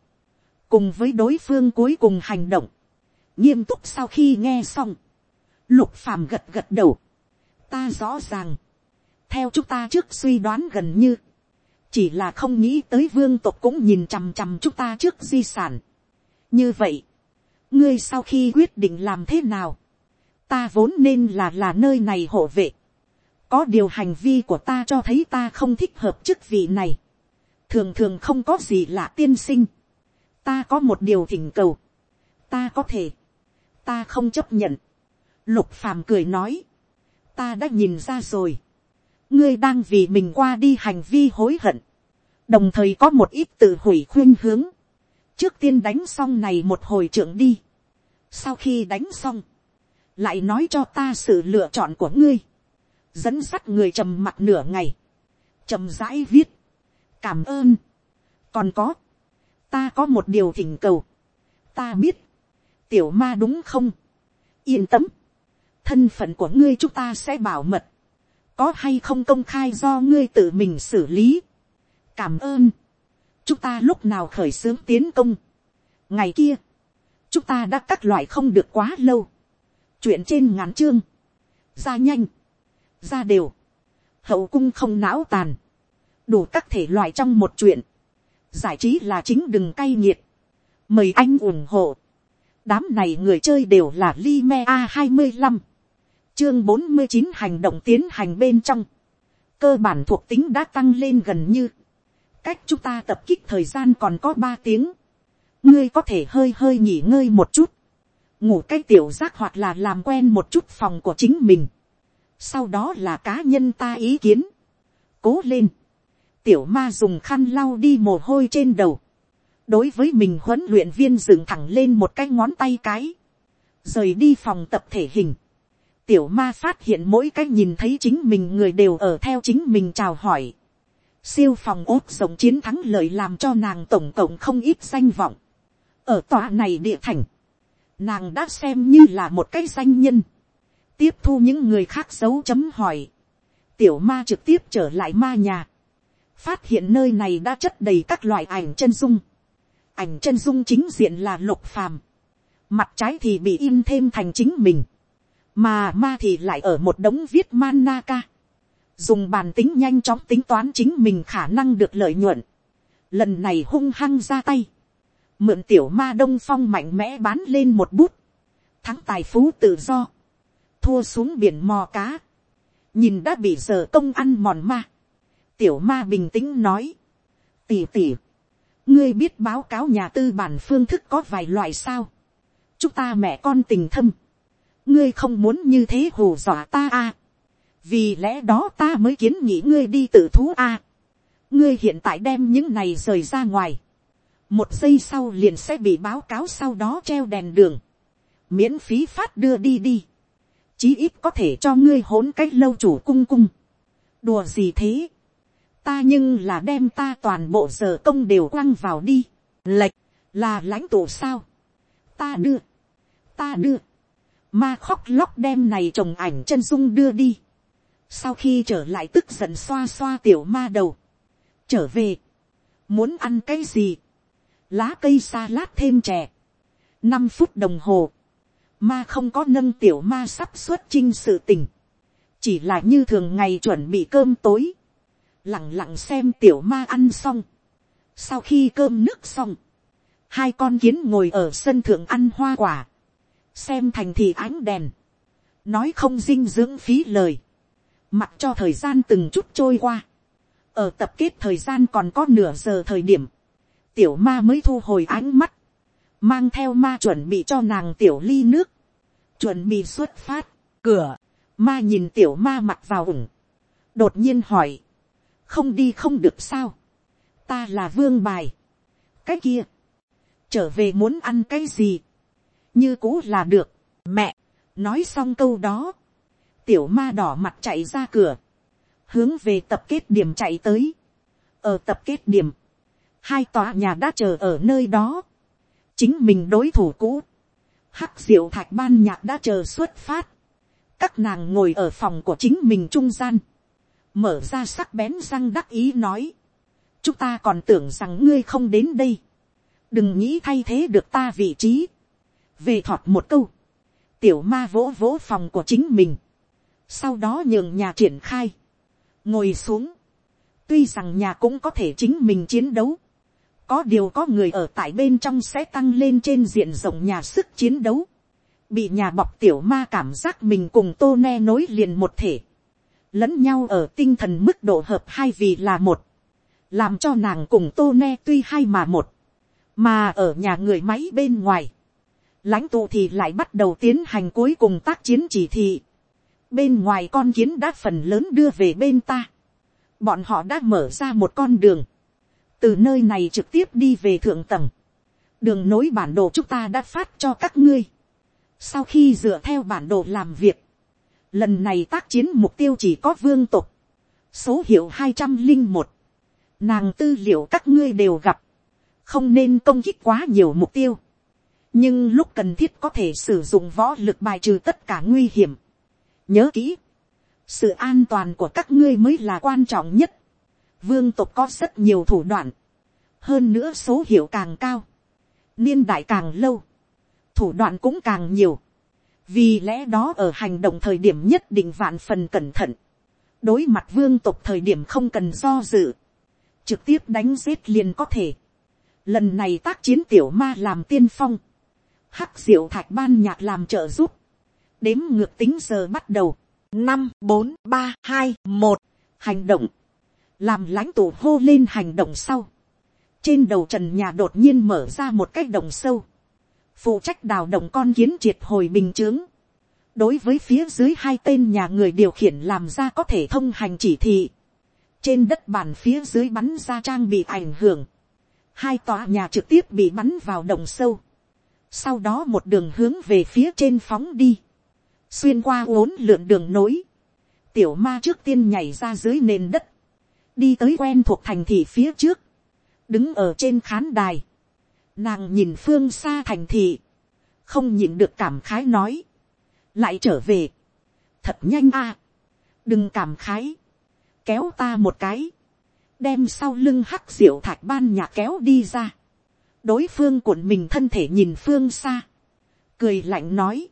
cùng với đối phương cuối cùng hành động, nghiêm túc sau khi nghe xong, lục phàm gật gật đầu, ta rõ ràng, theo chúng ta trước suy đoán gần như, chỉ là không nghĩ tới vương tộc cũng nhìn chằm chằm chúng ta trước di sản. như vậy, ngươi sau khi quyết định làm thế nào, ta vốn nên là là nơi này hộ vệ, có điều hành vi của ta cho thấy ta không thích hợp chức vị này. thường thường không có gì lạ tiên sinh. ta có một điều thỉnh cầu. ta có thể ta không chấp nhận. lục phàm cười nói. ta đã nhìn ra rồi. ngươi đang vì mình qua đi hành vi hối hận. đồng thời có một ít tự hủy khuyên hướng. trước tiên đánh xong này một hồi trưởng đi. sau khi đánh xong, lại nói cho ta sự lựa chọn của ngươi dẫn sắt người trầm mặt nửa ngày, trầm rãi viết, cảm ơn, còn có, ta có một điều thỉnh cầu, ta biết, tiểu ma đúng không, yên tâm, thân phận của ngươi chúng ta sẽ bảo mật, có hay không công khai do ngươi tự mình xử lý, cảm ơn, chúng ta lúc nào khởi xướng tiến công, ngày kia, chúng ta đã các loại không được quá lâu, chuyện trên ngắn chương, ra nhanh, ra đều, hậu cung không não tàn, đủ các thể loại trong một chuyện, giải trí là chính đừng cay nghiệt, mời anh ủng hộ, đám này người chơi đều là Lime a hai mươi năm, chương bốn mươi chín hành động tiến hành bên trong, cơ bản thuộc tính đã tăng lên gần như, cách chúng ta tập kích thời gian còn có ba tiếng, ngươi có thể hơi hơi nghỉ ngơi một chút, ngủ cái tiểu giác hoặc là làm quen một chút phòng của chính mình, sau đó là cá nhân ta ý kiến, cố lên, tiểu ma dùng khăn lau đi mồ hôi trên đầu, đối với mình huấn luyện viên dựng thẳng lên một cái ngón tay cái, rời đi phòng tập thể hình, tiểu ma phát hiện mỗi cái nhìn thấy chính mình người đều ở theo chính mình chào hỏi, siêu phòng ốt rộng chiến thắng lợi làm cho nàng tổng cộng không ít danh vọng, ở tòa này địa thành, nàng đã xem như là một cái danh nhân, tiếp thu những người khác dấu chấm hỏi, tiểu ma trực tiếp trở lại ma nhà, phát hiện nơi này đã chất đầy các loại ảnh chân dung, ảnh chân dung chính diện là lục phàm, mặt trái thì bị in thêm thành chính mình, mà ma thì lại ở một đống viết man na ca, dùng bàn tính nhanh chóng tính toán chính mình khả năng được lợi nhuận, lần này hung hăng ra tay, mượn tiểu ma đông phong mạnh mẽ bán lên một bút, thắng tài phú tự do, thua xuống biển mò cá, nhìn đã bị giờ công ăn mòn ma, tiểu ma bình tĩnh nói, tỉ tỉ, ngươi biết báo cáo nhà tư bản phương thức có vài loại sao, chúng ta mẹ con tình thâm, ngươi không muốn như thế hù dọa ta à. vì lẽ đó ta mới kiến nghị ngươi đi tự thú à. ngươi hiện tại đem những này rời ra ngoài, một giây sau liền sẽ bị báo cáo sau đó treo đèn đường, miễn phí phát đưa đi đi, chí ít có thể cho ngươi hỗn cách lâu chủ cung cung, đùa gì thế, ta nhưng là đem ta toàn bộ giờ công đều quăng vào đi, lệch, là lãnh tụ sao, ta đưa, ta đưa, ma khóc lóc đem này chồng ảnh chân dung đưa đi, sau khi trở lại tức giận xoa xoa tiểu ma đầu, trở về, muốn ăn cái gì, lá cây xa lát thêm chè, năm phút đồng hồ, ma không có nâng tiểu ma sắp xuất chinh sự tình, chỉ là như thường ngày chuẩn bị cơm tối, lẳng lặng xem tiểu ma ăn xong, sau khi cơm nước xong, hai con kiến ngồi ở sân thượng ăn hoa quả, xem thành thị ánh đèn, nói không dinh dưỡng phí lời, mặc cho thời gian từng chút trôi qua, ở tập kết thời gian còn có nửa giờ thời điểm, tiểu ma mới thu hồi ánh mắt, mang theo ma chuẩn bị cho nàng tiểu ly nước, chuẩn bị xuất phát, cửa, ma nhìn tiểu ma mặc vào ủng, đột nhiên hỏi, không đi không được sao, ta là vương bài, cái kia, trở về muốn ăn cái gì, như cũ là được, mẹ, nói xong câu đó, tiểu ma đỏ mặt chạy ra cửa, hướng về tập kết điểm chạy tới, ở tập kết điểm, hai tòa nhà đã chờ ở nơi đó, chính mình đối thủ cũ, hắc diệu thạch ban nhạc đã chờ xuất phát, các nàng ngồi ở phòng của chính mình trung gian, mở ra sắc bén răng đắc ý nói, chúng ta còn tưởng rằng ngươi không đến đây, đừng nghĩ thay thế được ta vị trí, về thọt một câu, tiểu ma vỗ vỗ phòng của chính mình, sau đó nhường nhà triển khai, ngồi xuống, tuy rằng nhà cũng có thể chính mình chiến đấu, có điều có người ở tại bên trong sẽ tăng lên trên diện rộng nhà sức chiến đấu, bị nhà bọc tiểu ma cảm giác mình cùng tô ne nối liền một thể, lẫn nhau ở tinh thần mức độ hợp hai vì là một, làm cho nàng cùng tô ne tuy hai mà một, mà ở nhà người máy bên ngoài, lãnh tụ thì lại bắt đầu tiến hành cuối cùng tác chiến chỉ thị, bên ngoài con kiến đã phần lớn đưa về bên ta, bọn họ đã mở ra một con đường, từ nơi này trực tiếp đi về thượng tầng, đường nối bản đồ chúng ta đã phát cho các ngươi, sau khi dựa theo bản đồ làm việc, lần này tác chiến mục tiêu chỉ có vương tục, số hiệu hai trăm linh một, nàng tư liệu các ngươi đều gặp, không nên công kích quá nhiều mục tiêu, nhưng lúc cần thiết có thể sử dụng võ lực bài trừ tất cả nguy hiểm. nhớ kỹ, sự an toàn của các ngươi mới là quan trọng nhất. vương tục có rất nhiều thủ đoạn, hơn nữa số hiệu càng cao, niên đại càng lâu, thủ đoạn cũng càng nhiều vì lẽ đó ở hành động thời điểm nhất định vạn phần cẩn thận, đối mặt vương tục thời điểm không cần do dự, trực tiếp đánh giết liền có thể. lần này tác chiến tiểu ma làm tiên phong, hắc diệu thạch ban nhạc làm trợ giúp, đếm ngược tính giờ bắt đầu, năm bốn ba hai một. Hành động, làm lãnh tụ hô lên hành động sau, trên đầu trần nhà đột nhiên mở ra một cái đồng sâu, phụ trách đào động con kiến triệt hồi bình chướng, đối với phía dưới hai tên nhà người điều khiển làm ra có thể thông hành chỉ thị, trên đất bàn phía dưới bắn ra trang bị ảnh hưởng, hai tòa nhà trực tiếp bị bắn vào đồng sâu, sau đó một đường hướng về phía trên phóng đi, xuyên qua uốn lượn đường nối, tiểu ma trước tiên nhảy ra dưới nền đất, đi tới quen thuộc thành thị phía trước, đứng ở trên khán đài, nàng nhìn phương xa thành thị, không nhìn được cảm khái nói, lại trở về, thật nhanh a, đừng cảm khái, kéo ta một cái, đem sau lưng hắc diệu thạch ban nhạc kéo đi ra, đối phương cuộn mình thân thể nhìn phương xa, cười lạnh nói,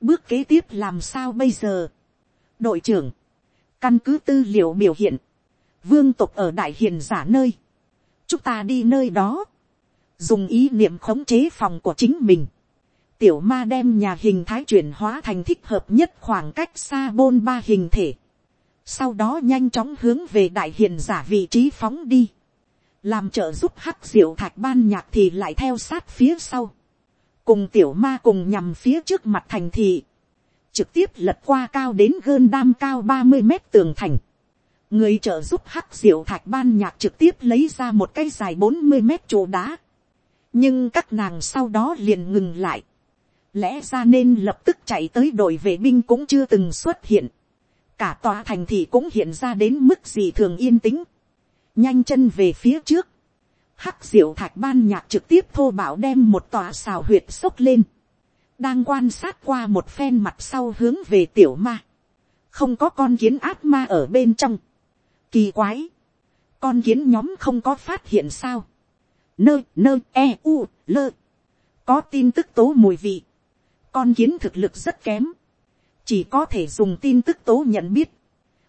bước kế tiếp làm sao bây giờ, đội trưởng, căn cứ tư liệu biểu hiện, vương tục ở đại hiền giả nơi, chúng ta đi nơi đó, dùng ý niệm khống chế phòng của chính mình, tiểu ma đem nhà hình thái chuyển hóa thành thích hợp nhất khoảng cách xa bôn ba hình thể, sau đó nhanh chóng hướng về đại hiền giả vị trí phóng đi, làm trợ giúp hắc diệu thạch ban nhạc thì lại theo sát phía sau, cùng tiểu ma cùng nhằm phía trước mặt thành thị, trực tiếp lật qua cao đến gơn đam cao ba mươi mét tường thành, người trợ giúp hắc diệu thạch ban nhạc trực tiếp lấy ra một cái dài bốn mươi mét chỗ đá, nhưng các nàng sau đó liền ngừng lại, lẽ ra nên lập tức chạy tới đội vệ binh cũng chưa từng xuất hiện, cả tòa thành thị cũng hiện ra đến mức gì thường yên tĩnh, nhanh chân về phía trước, hắc diệu thạch ban nhạc trực tiếp thô bảo đem một tòa xào huyệt sốc lên, đang quan sát qua một phen mặt sau hướng về tiểu ma, không có con kiến ác ma ở bên trong, kỳ quái, con kiến nhóm không có phát hiện sao, nơ nơ e u lơ, có tin tức tố mùi vị, con kiến thực lực rất kém, chỉ có thể dùng tin tức tố nhận biết,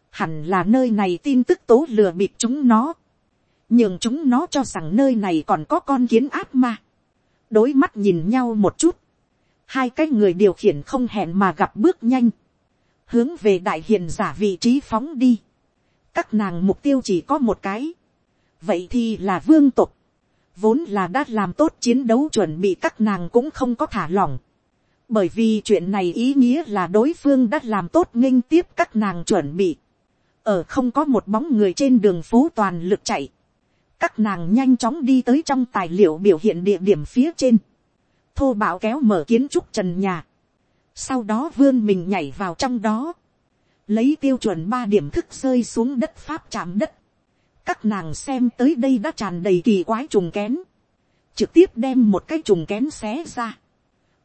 hẳn là nơi này tin tức tố lừa bịp chúng nó, nhường chúng nó cho rằng nơi này còn có con kiến áp ma, đối mắt nhìn nhau một chút, hai cái người điều khiển không hẹn mà gặp bước nhanh, hướng về đại hiền giả vị trí phóng đi, các nàng mục tiêu chỉ có một cái, vậy thì là vương tục, vốn là đã làm tốt chiến đấu chuẩn bị các nàng cũng không có thả lỏng, bởi vì chuyện này ý nghĩa là đối phương đã làm tốt nghênh tiếp các nàng chuẩn bị, ở không có một bóng người trên đường phố toàn lực chạy, các nàng nhanh chóng đi tới trong tài liệu biểu hiện địa điểm phía trên, thô bạo kéo mở kiến trúc trần nhà, sau đó vươn mình nhảy vào trong đó, lấy tiêu chuẩn ba điểm thức rơi xuống đất pháp chạm đất, các nàng xem tới đây đã tràn đầy kỳ quái trùng kén, trực tiếp đem một cái trùng kén xé ra,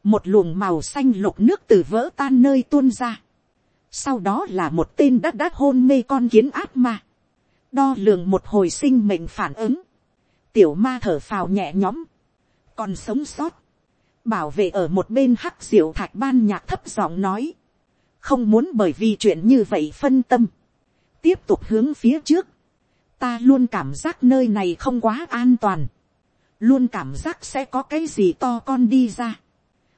một luồng màu xanh lục nước từ vỡ tan nơi tuôn ra, sau đó là một tên đã đã hôn mê con kiến ác ma, đo lường một hồi sinh mệnh phản ứng, tiểu ma thở phào nhẹ nhõm, còn sống sót, bảo vệ ở một bên hắc diệu thạch ban nhạc thấp giọng nói, không muốn bởi vì chuyện như vậy phân tâm, tiếp tục hướng phía trước, ta luôn cảm giác nơi này không quá an toàn, luôn cảm giác sẽ có cái gì to con đi ra.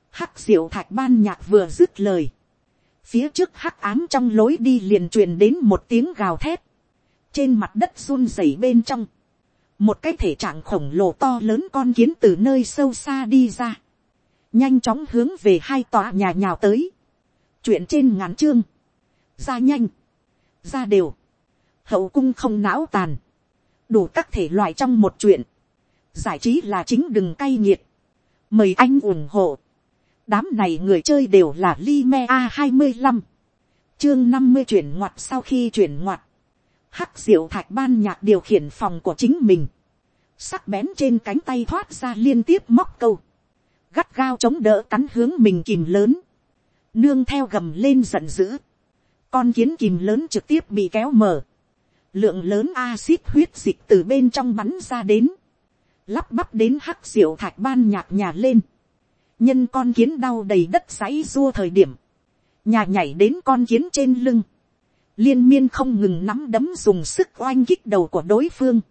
Hắc diệu thạch ban nhạc vừa dứt lời, phía trước hắc ám trong lối đi liền truyền đến một tiếng gào thét, trên mặt đất run rẩy bên trong, một cái thể trạng khổng lồ to lớn con kiến từ nơi sâu xa đi ra, nhanh chóng hướng về hai tòa nhà nhào tới, chuyện trên ngắn chương, ra nhanh, ra đều, hậu cung không não tàn, đủ các thể loại trong một chuyện, giải trí là chính đừng cay nghiệt, mời anh ủng hộ, đám này người chơi đều là Lime a hai mươi năm, chương năm mươi chuyển ngoặt sau khi chuyển ngoặt, hắc diệu thạch ban nhạc điều khiển phòng của chính mình, sắc bén trên cánh tay thoát ra liên tiếp móc câu, gắt gao chống đỡ cắn hướng mình kìm lớn, nương theo gầm lên giận dữ, con kiến kìm lớn trực tiếp bị kéo mở, lượng lớn axit huyết dịch từ bên trong bắn ra đến, lắp bắp đến hắc diệu thạch ban nhạc nhà lên, nhân con kiến đau đầy đất giấy dua thời điểm, nhà nhảy đến con kiến trên lưng, liên miên không ngừng nắm đấm dùng sức oanh kích đầu của đối phương,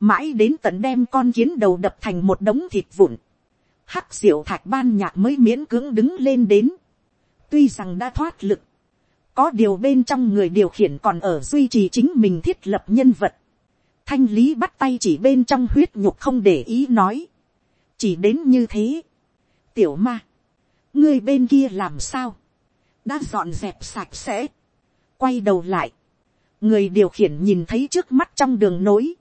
mãi đến tận đem con kiến đầu đập thành một đống thịt vụn, hắc diệu thạch ban nhạc mới miễn cưỡng đứng lên đến, tuy rằng đã thoát lực, có điều bên trong người điều khiển còn ở duy trì chính mình thiết lập nhân vật, thanh lý bắt tay chỉ bên trong huyết nhục không để ý nói, chỉ đến như thế, tiểu ma, ngươi bên kia làm sao, đã dọn dẹp sạch sẽ, quay đầu lại, người điều khiển nhìn thấy trước mắt trong đường nối,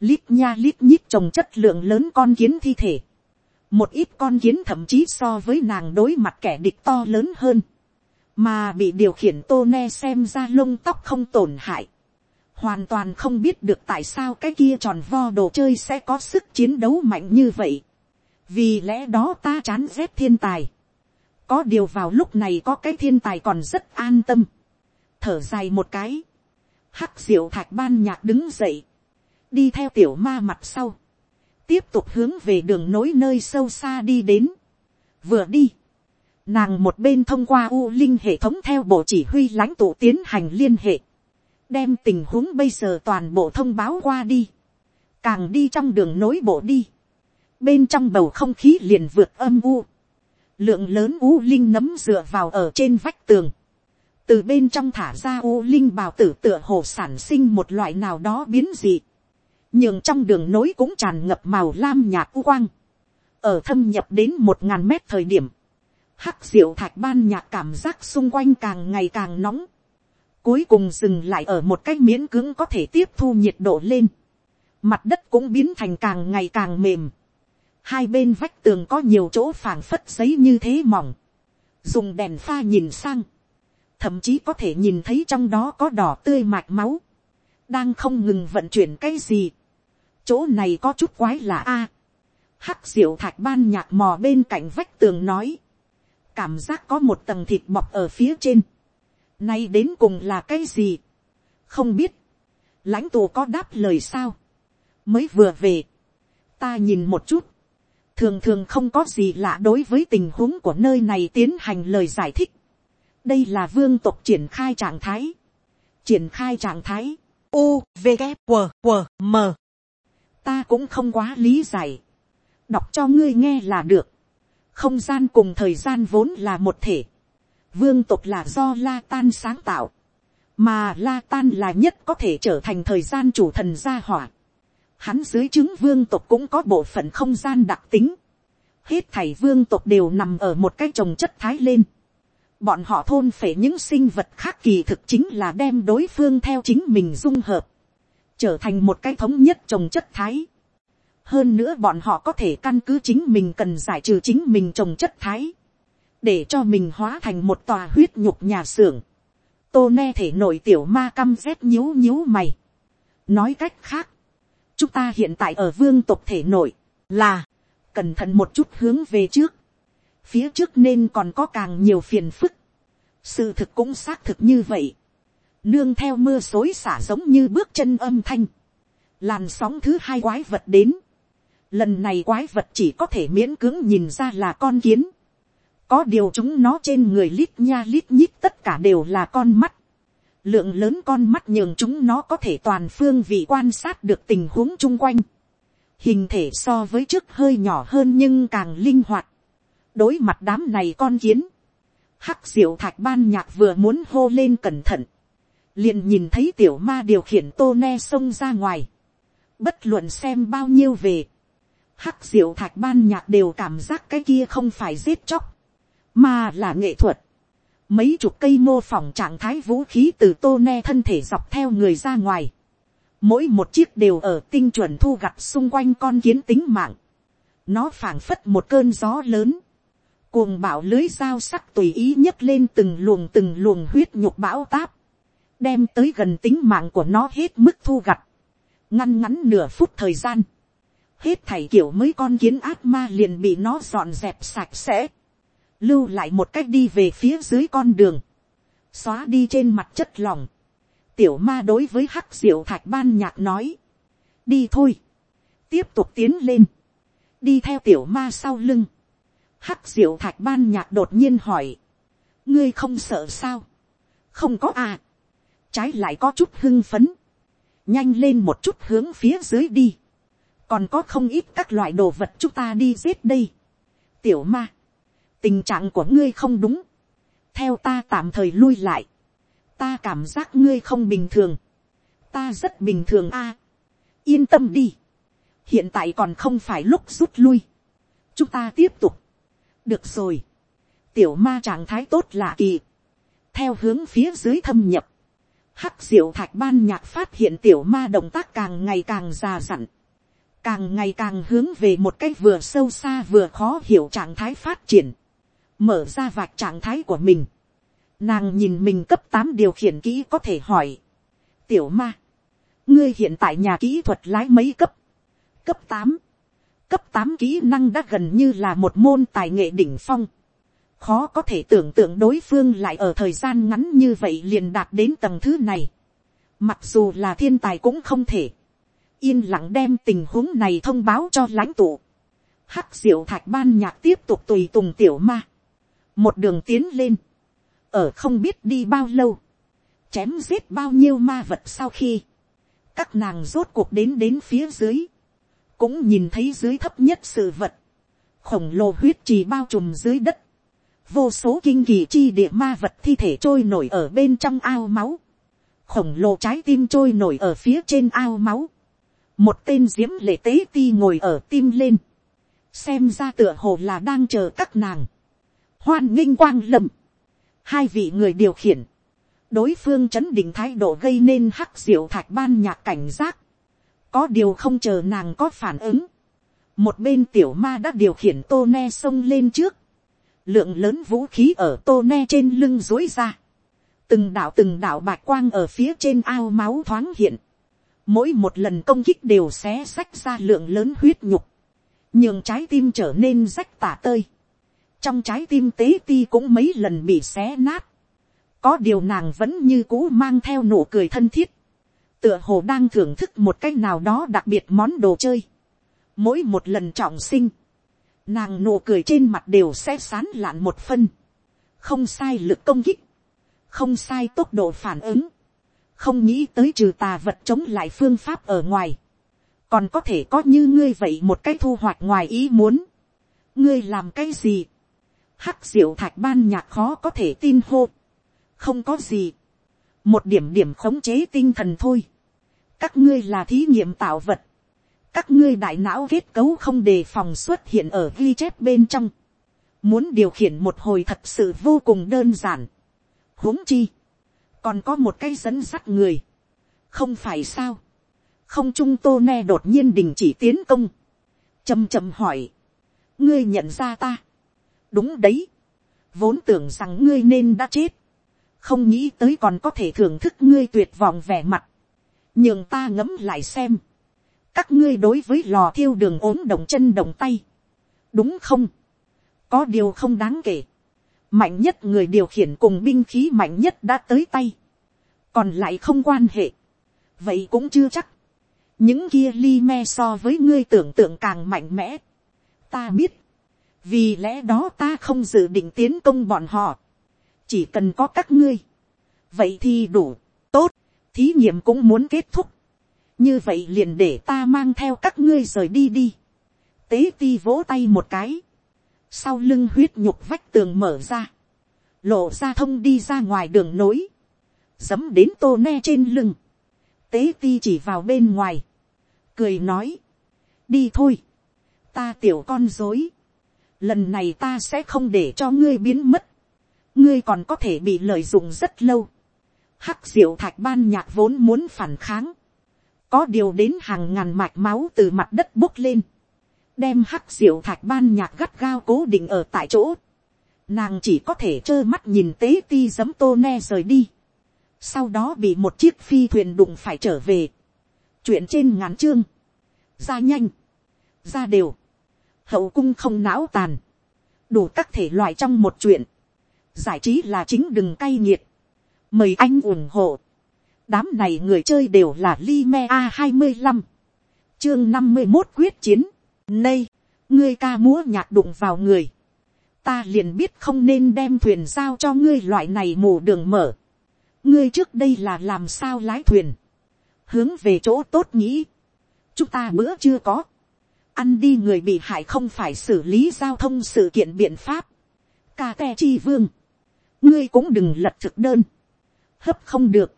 lít nha lít nhít trồng chất lượng lớn con kiến thi thể, một ít con kiến thậm chí so với nàng đối mặt kẻ địch to lớn hơn, mà bị điều khiển tô ne xem ra lông tóc không tổn hại, hoàn toàn không biết được tại sao cái kia tròn vo đồ chơi sẽ có sức chiến đấu mạnh như vậy, vì lẽ đó ta chán rét thiên tài, có điều vào lúc này có cái thiên tài còn rất an tâm, thở dài một cái, hắc diệu thạch ban nhạc đứng dậy, đi theo tiểu ma mặt sau, tiếp tục hướng về đường nối nơi sâu xa đi đến, vừa đi, nàng một bên thông qua u linh hệ thống theo bộ chỉ huy lãnh tụ tiến hành liên hệ, đem tình huống bây giờ toàn bộ thông báo qua đi, càng đi trong đường nối bộ đi, bên trong bầu không khí liền vượt âm u, lượng lớn u linh nấm dựa vào ở trên vách tường, từ bên trong thả ra u linh bào tử tựa hồ sản sinh một loại nào đó biến dị, nhưng trong đường nối cũng tràn ngập màu lam nhạt u quang, ở thâm nhập đến một ngàn mét thời điểm, hắc diệu thạch ban nhạc cảm giác xung quanh càng ngày càng nóng, cuối cùng dừng lại ở một cách miễn cưỡng có thể tiếp thu nhiệt độ lên, mặt đất cũng biến thành càng ngày càng mềm, hai bên vách tường có nhiều chỗ phảng phất giấy như thế mỏng, dùng đèn pha nhìn sang, thậm chí có thể nhìn thấy trong đó có đỏ tươi mạch máu, đang không ngừng vận chuyển cái gì. chỗ này có chút quái là a. hắc diệu thạch ban nhạc mò bên cạnh vách tường nói, cảm giác có một tầng thịt bọc ở phía trên. nay đến cùng là cái gì, không biết, lãnh tù có đáp lời sao, mới vừa về, ta nhìn một chút, thường thường không có gì lạ đối với tình huống của nơi này tiến hành lời giải thích. đây là vương tộc triển khai trạng thái. triển khai trạng thái. u v g q q m ta cũng không quá lý giải. đọc cho ngươi nghe là được không gian cùng thời gian vốn là một thể. vương tộc là do la tan sáng tạo. mà la tan là nhất có thể trở thành thời gian chủ thần gia hỏa hắn dưới chứng vương tộc cũng có bộ phận không gian đặc tính. Hết thảy vương tộc đều nằm ở một cái trồng chất thái lên. Bọn họ thôn phệ những sinh vật khác kỳ thực chính là đem đối phương theo chính mình dung hợp. Trở thành một cái thống nhất trồng chất thái. Hơn nữa bọn họ có thể căn cứ chính mình cần giải trừ chính mình trồng chất thái. Để cho mình hóa thành một tòa huyết nhục nhà xưởng. Tô ne thể nội tiểu ma căm rét nhíu nhíu mày. Nói cách khác chúng ta hiện tại ở vương tộc thể nội, là, cẩn thận một chút hướng về trước, phía trước nên còn có càng nhiều phiền phức, sự thực cũng xác thực như vậy, nương theo mưa xối xả giống như bước chân âm thanh, làn sóng thứ hai quái vật đến, lần này quái vật chỉ có thể miễn cưỡng nhìn ra là con kiến, có điều chúng nó trên người lít nha lít nhít tất cả đều là con mắt, lượng lớn con mắt nhường chúng nó có thể toàn phương vị quan sát được tình huống chung quanh. Hình thể so với trước hơi nhỏ hơn nhưng càng linh hoạt. Đối mặt đám này con kiến. Hắc diệu thạch ban nhạc vừa muốn hô lên cẩn thận. Liền nhìn thấy tiểu ma điều khiển tô ne xông ra ngoài. Bất luận xem bao nhiêu về. Hắc diệu thạch ban nhạc đều cảm giác cái kia không phải giết chóc. Mà là nghệ thuật mấy chục cây mô phỏng trạng thái vũ khí từ tô ne thân thể dọc theo người ra ngoài. Mỗi một chiếc đều ở tinh chuẩn thu gặt xung quanh con kiến tính mạng. Nó phảng phất một cơn gió lớn. Cuồng bão lưới dao sắc tùy ý nhấc lên từng luồng từng luồng huyết nhục bão táp. Đem tới gần tính mạng của nó hết mức thu gặt. Ngăn ngắn nửa phút thời gian. Hết thảy kiểu mấy con kiến ác ma liền bị nó dọn dẹp sạch sẽ. Lưu lại một cách đi về phía dưới con đường, xóa đi trên mặt chất lòng. Tiểu ma đối với hắc diệu thạch ban nhạc nói, đi thôi, tiếp tục tiến lên, đi theo tiểu ma sau lưng. Hắc diệu thạch ban nhạc đột nhiên hỏi, ngươi không sợ sao, không có à, trái lại có chút hưng phấn, nhanh lên một chút hướng phía dưới đi, còn có không ít các loại đồ vật chúng ta đi giết đây. Tiểu ma, tình trạng của ngươi không đúng, theo ta tạm thời lui lại, ta cảm giác ngươi không bình thường, ta rất bình thường a, yên tâm đi, hiện tại còn không phải lúc rút lui, chúng ta tiếp tục, được rồi, tiểu ma trạng thái tốt lạ kỳ, theo hướng phía dưới thâm nhập, hắc diệu thạch ban nhạc phát hiện tiểu ma động tác càng ngày càng già dặn, càng ngày càng hướng về một cái vừa sâu xa vừa khó hiểu trạng thái phát triển mở ra vạch trạng thái của mình, nàng nhìn mình cấp tám điều khiển kỹ có thể hỏi, tiểu ma, ngươi hiện tại nhà kỹ thuật lái mấy cấp, cấp tám, cấp tám kỹ năng đã gần như là một môn tài nghệ đỉnh phong, khó có thể tưởng tượng đối phương lại ở thời gian ngắn như vậy liền đạt đến tầng thứ này, mặc dù là thiên tài cũng không thể, yên lặng đem tình huống này thông báo cho lãnh tụ, hắc diệu thạch ban nhạc tiếp tục tùy tùng tiểu ma, một đường tiến lên, ở không biết đi bao lâu, chém giết bao nhiêu ma vật sau khi, các nàng rốt cuộc đến đến phía dưới, cũng nhìn thấy dưới thấp nhất sự vật, khổng lồ huyết trì bao trùm dưới đất, vô số kinh kỳ chi địa ma vật thi thể trôi nổi ở bên trong ao máu, khổng lồ trái tim trôi nổi ở phía trên ao máu, một tên diễm lệ tế ti ngồi ở tim lên, xem ra tựa hồ là đang chờ các nàng, hoan nghênh quang lầm, hai vị người điều khiển, đối phương chấn định thái độ gây nên hắc diệu thạch ban nhạc cảnh giác, có điều không chờ nàng có phản ứng, một bên tiểu ma đã điều khiển tô ne xông lên trước, lượng lớn vũ khí ở tô ne trên lưng dối ra, từng đạo từng đạo bạch quang ở phía trên ao máu thoáng hiện, mỗi một lần công kích đều xé sách ra lượng lớn huyết nhục, nhường trái tim trở nên rách tả tơi, trong trái tim tế ti cũng mấy lần bị xé nát, có điều nàng vẫn như cũ mang theo nụ cười thân thiết, tựa hồ đang thưởng thức một cái nào đó đặc biệt món đồ chơi. Mỗi một lần trọng sinh, nàng nụ cười trên mặt đều sẽ sán lạn một phân, không sai lực công kích, không sai tốc độ phản ứng, không nghĩ tới trừ tà vật chống lại phương pháp ở ngoài, còn có thể có như ngươi vậy một cái thu hoạch ngoài ý muốn, ngươi làm cái gì, hắc diệu thạch ban nhạc khó có thể tin hô, không có gì, một điểm điểm khống chế tinh thần thôi, các ngươi là thí nghiệm tạo vật, các ngươi đại não kết cấu không đề phòng xuất hiện ở ghi chép bên trong, muốn điều khiển một hồi thật sự vô cùng đơn giản, huống chi, còn có một cái dẫn sắt người, không phải sao, không trung tô ne đột nhiên đình chỉ tiến công, chầm chầm hỏi, ngươi nhận ra ta, đúng đấy, vốn tưởng rằng ngươi nên đã chết, không nghĩ tới còn có thể thưởng thức ngươi tuyệt vọng vẻ mặt, nhường ta ngấm lại xem, các ngươi đối với lò thiêu đường ốm đồng chân đồng tay, đúng không, có điều không đáng kể, mạnh nhất người điều khiển cùng binh khí mạnh nhất đã tới tay, còn lại không quan hệ, vậy cũng chưa chắc, những kia li me so với ngươi tưởng tượng càng mạnh mẽ, ta biết, vì lẽ đó ta không dự định tiến công bọn họ, chỉ cần có các ngươi, vậy thì đủ, tốt, thí nghiệm cũng muốn kết thúc, như vậy liền để ta mang theo các ngươi rời đi đi, tế ti vỗ tay một cái, sau lưng huyết nhục vách tường mở ra, lộ ra thông đi ra ngoài đường nối, dẫm đến tô ne trên lưng, tế ti chỉ vào bên ngoài, cười nói, đi thôi, ta tiểu con dối, lần này ta sẽ không để cho ngươi biến mất, ngươi còn có thể bị lợi dụng rất lâu, hắc diệu thạch ban nhạc vốn muốn phản kháng, có điều đến hàng ngàn mạch máu từ mặt đất bốc lên, đem hắc diệu thạch ban nhạc gắt gao cố định ở tại chỗ, nàng chỉ có thể trơ mắt nhìn tế ti giấm tô ne rời đi, sau đó bị một chiếc phi thuyền đụng phải trở về, chuyện trên ngắn chương, ra nhanh, ra đều, hậu cung không não tàn, đủ các thể loại trong một chuyện, giải trí là chính đừng cay nghiệt, mời anh ủng hộ, đám này người chơi đều là Lime a hai mươi năm, chương năm mươi một quyết chiến, nay, ngươi ca múa nhạc đụng vào người, ta liền biết không nên đem thuyền giao cho ngươi loại này mù đường mở, ngươi trước đây là làm sao lái thuyền, hướng về chỗ tốt nghĩ, chúng ta bữa chưa có, ăn đi người bị hại không phải xử lý giao thông sự kiện biện pháp, ca te chi vương, ngươi cũng đừng lật thực đơn, hấp không được,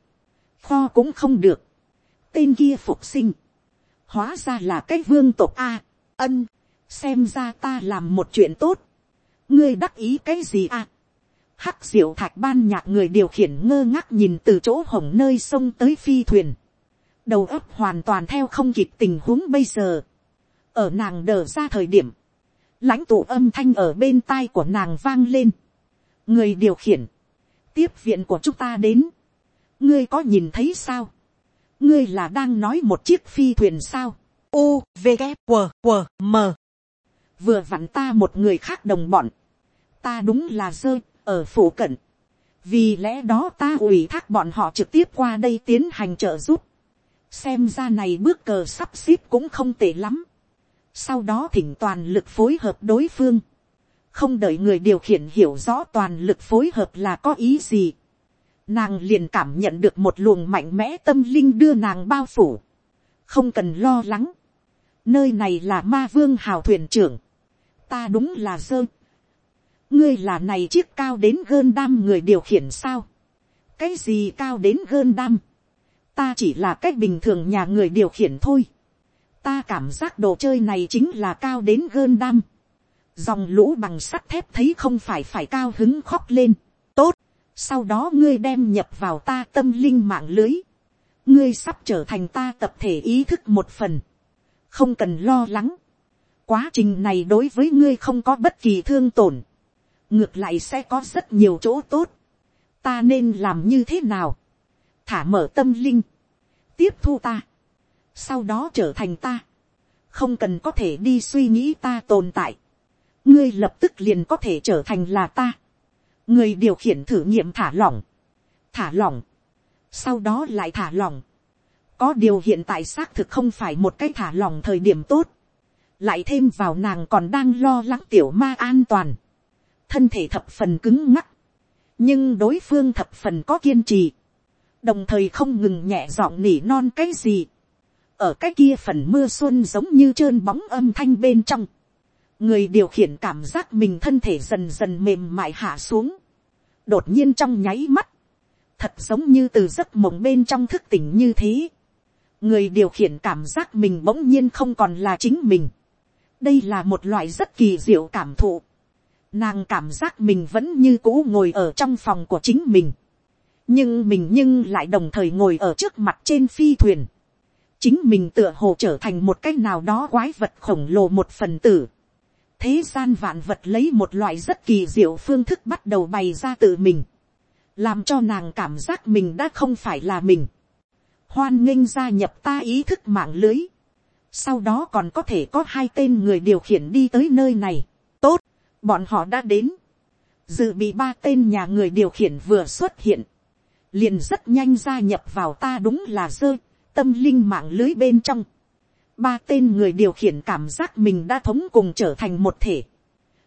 kho cũng không được, tên kia phục sinh, hóa ra là cái vương tộc a, ân, xem ra ta làm một chuyện tốt, ngươi đắc ý cái gì à? hắc diệu thạch ban nhạc người điều khiển ngơ ngác nhìn từ chỗ hồng nơi sông tới phi thuyền, đầu óc hoàn toàn theo không kịp tình huống bây giờ, ở nàng đờ ra thời điểm, lãnh tụ âm thanh ở bên tai của nàng vang lên, người điều khiển, tiếp viện của chúng ta đến, ngươi có nhìn thấy sao, ngươi là đang nói một chiếc phi thuyền sao, u v g q q m. Vừa vặn ta một người khác đồng bọn, ta đúng là rơi ở phủ cận, vì lẽ đó ta ủy thác bọn họ trực tiếp qua đây tiến hành trợ giúp, xem ra này bước cờ sắp xếp cũng không tệ lắm, sau đó thỉnh toàn lực phối hợp đối phương, không đợi người điều khiển hiểu rõ toàn lực phối hợp là có ý gì, nàng liền cảm nhận được một luồng mạnh mẽ tâm linh đưa nàng bao phủ, không cần lo lắng, nơi này là ma vương hào thuyền trưởng, ta đúng là dơ, ngươi là này chiếc cao đến gơn đam người điều khiển sao, cái gì cao đến gơn đam, ta chỉ là cách bình thường nhà người điều khiển thôi, ta cảm giác đồ chơi này chính là cao đến gơn đam, dòng lũ bằng sắt thép thấy không phải phải cao hứng khóc lên, tốt, sau đó ngươi đem nhập vào ta tâm linh mạng lưới, ngươi sắp trở thành ta tập thể ý thức một phần, không cần lo lắng, quá trình này đối với ngươi không có bất kỳ thương tổn, ngược lại sẽ có rất nhiều chỗ tốt, ta nên làm như thế nào, thả mở tâm linh, tiếp thu ta, sau đó trở thành ta, không cần có thể đi suy nghĩ ta tồn tại, ngươi lập tức liền có thể trở thành là ta, người điều khiển thử nghiệm thả lỏng, thả lỏng, sau đó lại thả lỏng, có điều hiện tại xác thực không phải một cái thả lòng thời điểm tốt, lại thêm vào nàng còn đang lo lắng tiểu ma an toàn, thân thể thập phần cứng ngắc, nhưng đối phương thập phần có kiên trì, đồng thời không ngừng nhẹ giọng nỉ non cái gì, ở cái kia phần mưa xuân giống như trơn bóng âm thanh bên trong, người điều khiển cảm giác mình thân thể dần dần mềm mại hạ xuống, đột nhiên trong nháy mắt, thật giống như từ giấc mộng bên trong thức tỉnh như thế, người điều khiển cảm giác mình bỗng nhiên không còn là chính mình, đây là một loại rất kỳ diệu cảm thụ, nàng cảm giác mình vẫn như cũ ngồi ở trong phòng của chính mình, nhưng mình nhưng lại đồng thời ngồi ở trước mặt trên phi thuyền, chính mình tựa hồ trở thành một cái nào đó quái vật khổng lồ một phần tử, thế gian vạn vật lấy một loại rất kỳ diệu phương thức bắt đầu bày ra tự mình, làm cho nàng cảm giác mình đã không phải là mình, hoan nghênh gia nhập ta ý thức mạng lưới, sau đó còn có thể có hai tên người điều khiển đi tới nơi này, tốt, bọn họ đã đến, dự bị ba tên nhà người điều khiển vừa xuất hiện, liền rất nhanh gia nhập vào ta đúng là dơ, tâm linh mạng lưới bên trong, ba tên người điều khiển cảm giác mình đã thống cùng trở thành một thể,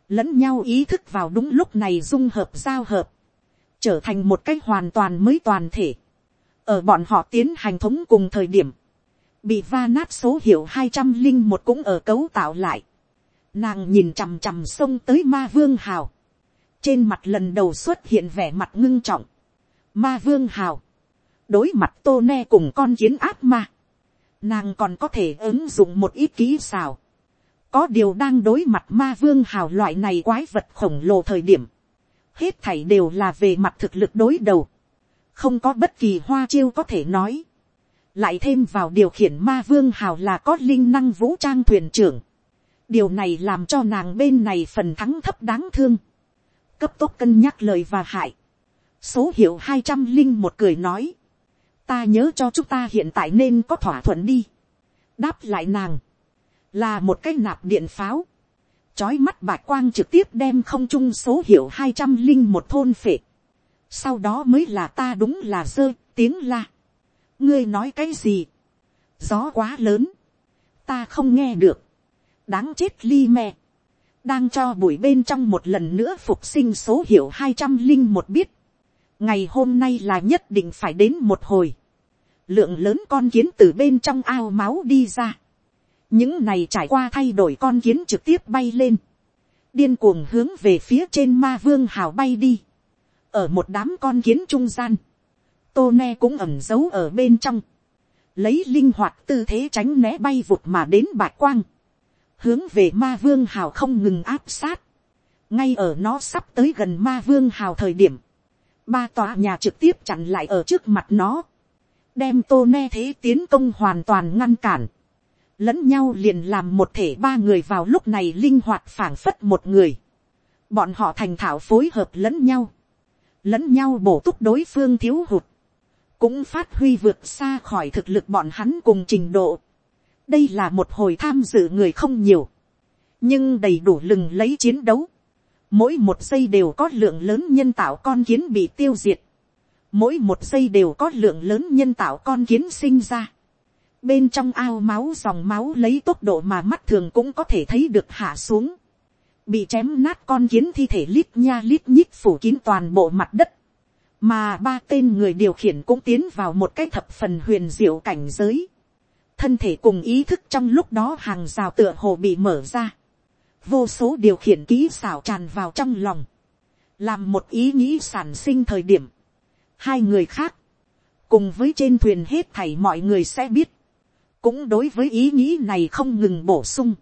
lẫn nhau ý thức vào đúng lúc này dung hợp giao hợp, trở thành một cách hoàn toàn mới toàn thể ở bọn họ tiến hành thống cùng thời điểm, bị va nát số hiệu hai trăm linh một cũng ở cấu tạo lại. Nàng nhìn chằm chằm sông tới ma vương hào. trên mặt lần đầu xuất hiện vẻ mặt ngưng trọng. ma vương hào. đối mặt tô ne cùng con chiến áp ma nàng còn có thể ứng dụng một ít kỹ xào. có điều đang đối mặt ma vương hào loại này quái vật khổng lồ thời điểm, hết thảy đều là về mặt thực lực đối đầu, không có bất kỳ hoa chiêu có thể nói, lại thêm vào điều khiển ma vương hào là có linh năng vũ trang thuyền trưởng, điều này làm cho nàng bên này phần thắng thấp đáng thương, cấp tốc cân nhắc lời và hại, số hiệu hai trăm linh một cười nói, ta nhớ cho chúng ta hiện tại nên có thỏa thuận đi. đáp lại nàng, là một cái nạp điện pháo, chói mắt bạc quang trực tiếp đem không trung số hiệu hai trăm linh một thôn phệ sau đó mới là ta đúng là dơ tiếng la. ngươi nói cái gì, gió quá lớn, ta không nghe được, đáng chết ly mẹ đang cho buổi bên trong một lần nữa phục sinh số hiệu hai trăm linh một biết, ngày hôm nay là nhất định phải đến một hồi, lượng lớn con kiến từ bên trong ao máu đi ra. những này trải qua thay đổi con kiến trực tiếp bay lên, điên cuồng hướng về phía trên ma vương hào bay đi, ở một đám con kiến trung gian, tô ne cũng ẩm giấu ở bên trong, lấy linh hoạt tư thế tránh né bay vụt mà đến bạc quang, hướng về ma vương hào không ngừng áp sát, ngay ở nó sắp tới gần ma vương hào thời điểm, ba tòa nhà trực tiếp chặn lại ở trước mặt nó, đem tô ne thế tiến công hoàn toàn ngăn cản, lẫn nhau liền làm một thể ba người vào lúc này linh hoạt phảng phất một người, bọn họ thành thảo phối hợp lẫn nhau, lẫn nhau bổ túc đối phương thiếu hụt, cũng phát huy vượt xa khỏi thực lực bọn hắn cùng trình độ. đây là một hồi tham dự người không nhiều, nhưng đầy đủ lừng lấy chiến đấu. mỗi một giây đều có lượng lớn nhân tạo con kiến bị tiêu diệt mỗi một giây đều có lượng lớn nhân tạo con kiến sinh ra. bên trong ao máu dòng máu lấy tốc độ mà mắt thường cũng có thể thấy được hạ xuống bị chém nát con kiến thi thể lít nha lít nhít phủ kín toàn bộ mặt đất. mà ba tên người điều khiển cũng tiến vào một cái thập phần huyền diệu cảnh giới. thân thể cùng ý thức trong lúc đó hàng rào tựa hồ bị mở ra. vô số điều khiển kỹ xảo tràn vào trong lòng, làm một ý nghĩ sản sinh thời điểm, hai người khác, cùng với trên thuyền hết thảy mọi người sẽ biết, cũng đối với ý nghĩ này không ngừng bổ sung,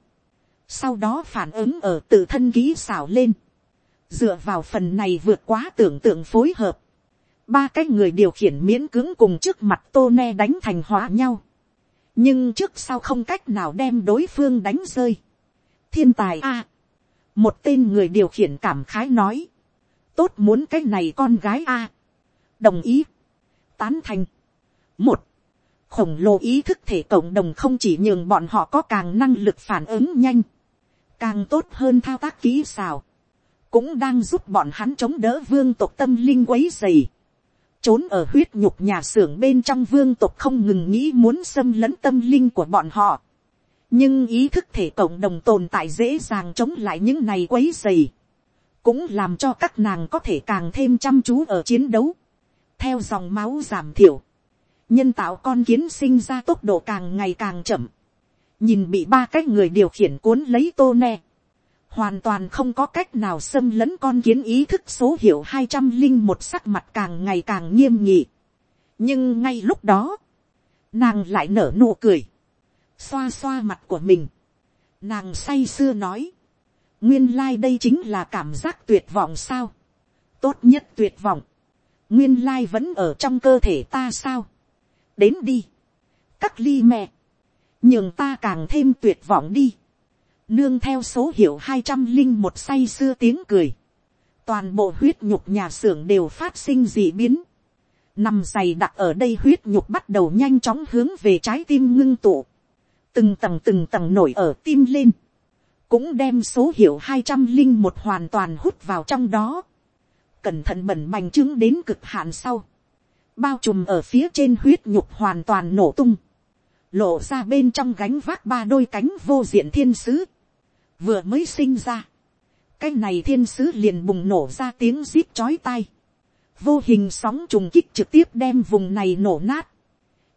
sau đó phản ứng ở tự thân ký xảo lên, dựa vào phần này vượt quá tưởng tượng phối hợp, ba cái người điều khiển miễn cưỡng cùng trước mặt tô ne đánh thành hóa nhau, nhưng trước sau không cách nào đem đối phương đánh rơi. thiên tài a, một tên người điều khiển cảm khái nói, tốt muốn cái này con gái a, đồng ý, tán thành, một, khổng lồ ý thức thể cộng đồng không chỉ nhường bọn họ có càng năng lực phản ứng nhanh, càng tốt hơn thao tác kỹ xào, cũng đang giúp bọn hắn chống đỡ vương tộc tâm linh quấy dày. Trốn ở huyết nhục nhà xưởng bên trong vương tộc không ngừng nghĩ muốn xâm lấn tâm linh của bọn họ. Nhưng ý thức thể cộng đồng tồn tại dễ dàng chống lại những này quấy dày. Cũng làm cho các nàng có thể càng thêm chăm chú ở chiến đấu. Theo dòng máu giảm thiểu. Nhân tạo con kiến sinh ra tốc độ càng ngày càng chậm. Nhìn bị ba cái người điều khiển cuốn lấy tô ne. Hoàn toàn không có cách nào xâm lấn con kiến ý thức số hiệu hai trăm linh một sắc mặt càng ngày càng nghiêm nhị. nhưng ngay lúc đó, nàng lại nở nụ cười, xoa xoa mặt của mình, nàng say sưa nói, nguyên lai、like、đây chính là cảm giác tuyệt vọng sao, tốt nhất tuyệt vọng, nguyên lai、like、vẫn ở trong cơ thể ta sao, đến đi, cắt ly mẹ, nhường ta càng thêm tuyệt vọng đi, nương theo số hiệu hai trăm linh một say xưa tiếng cười, toàn bộ huyết nhục nhà xưởng đều phát sinh dị biến, nằm dày đặt ở đây huyết nhục bắt đầu nhanh chóng hướng về trái tim ngưng tụ, từng tầng từng tầng nổi ở tim lên, cũng đem số hiệu hai trăm linh một hoàn toàn hút vào trong đó, cẩn thận bẩn bành chứng đến cực hạn sau, bao trùm ở phía trên huyết nhục hoàn toàn nổ tung, lộ ra bên trong gánh vác ba đôi cánh vô diện thiên sứ, vừa mới sinh ra, cái này thiên sứ liền bùng nổ ra tiếng zip chói tai, vô hình sóng trùng kích trực tiếp đem vùng này nổ nát,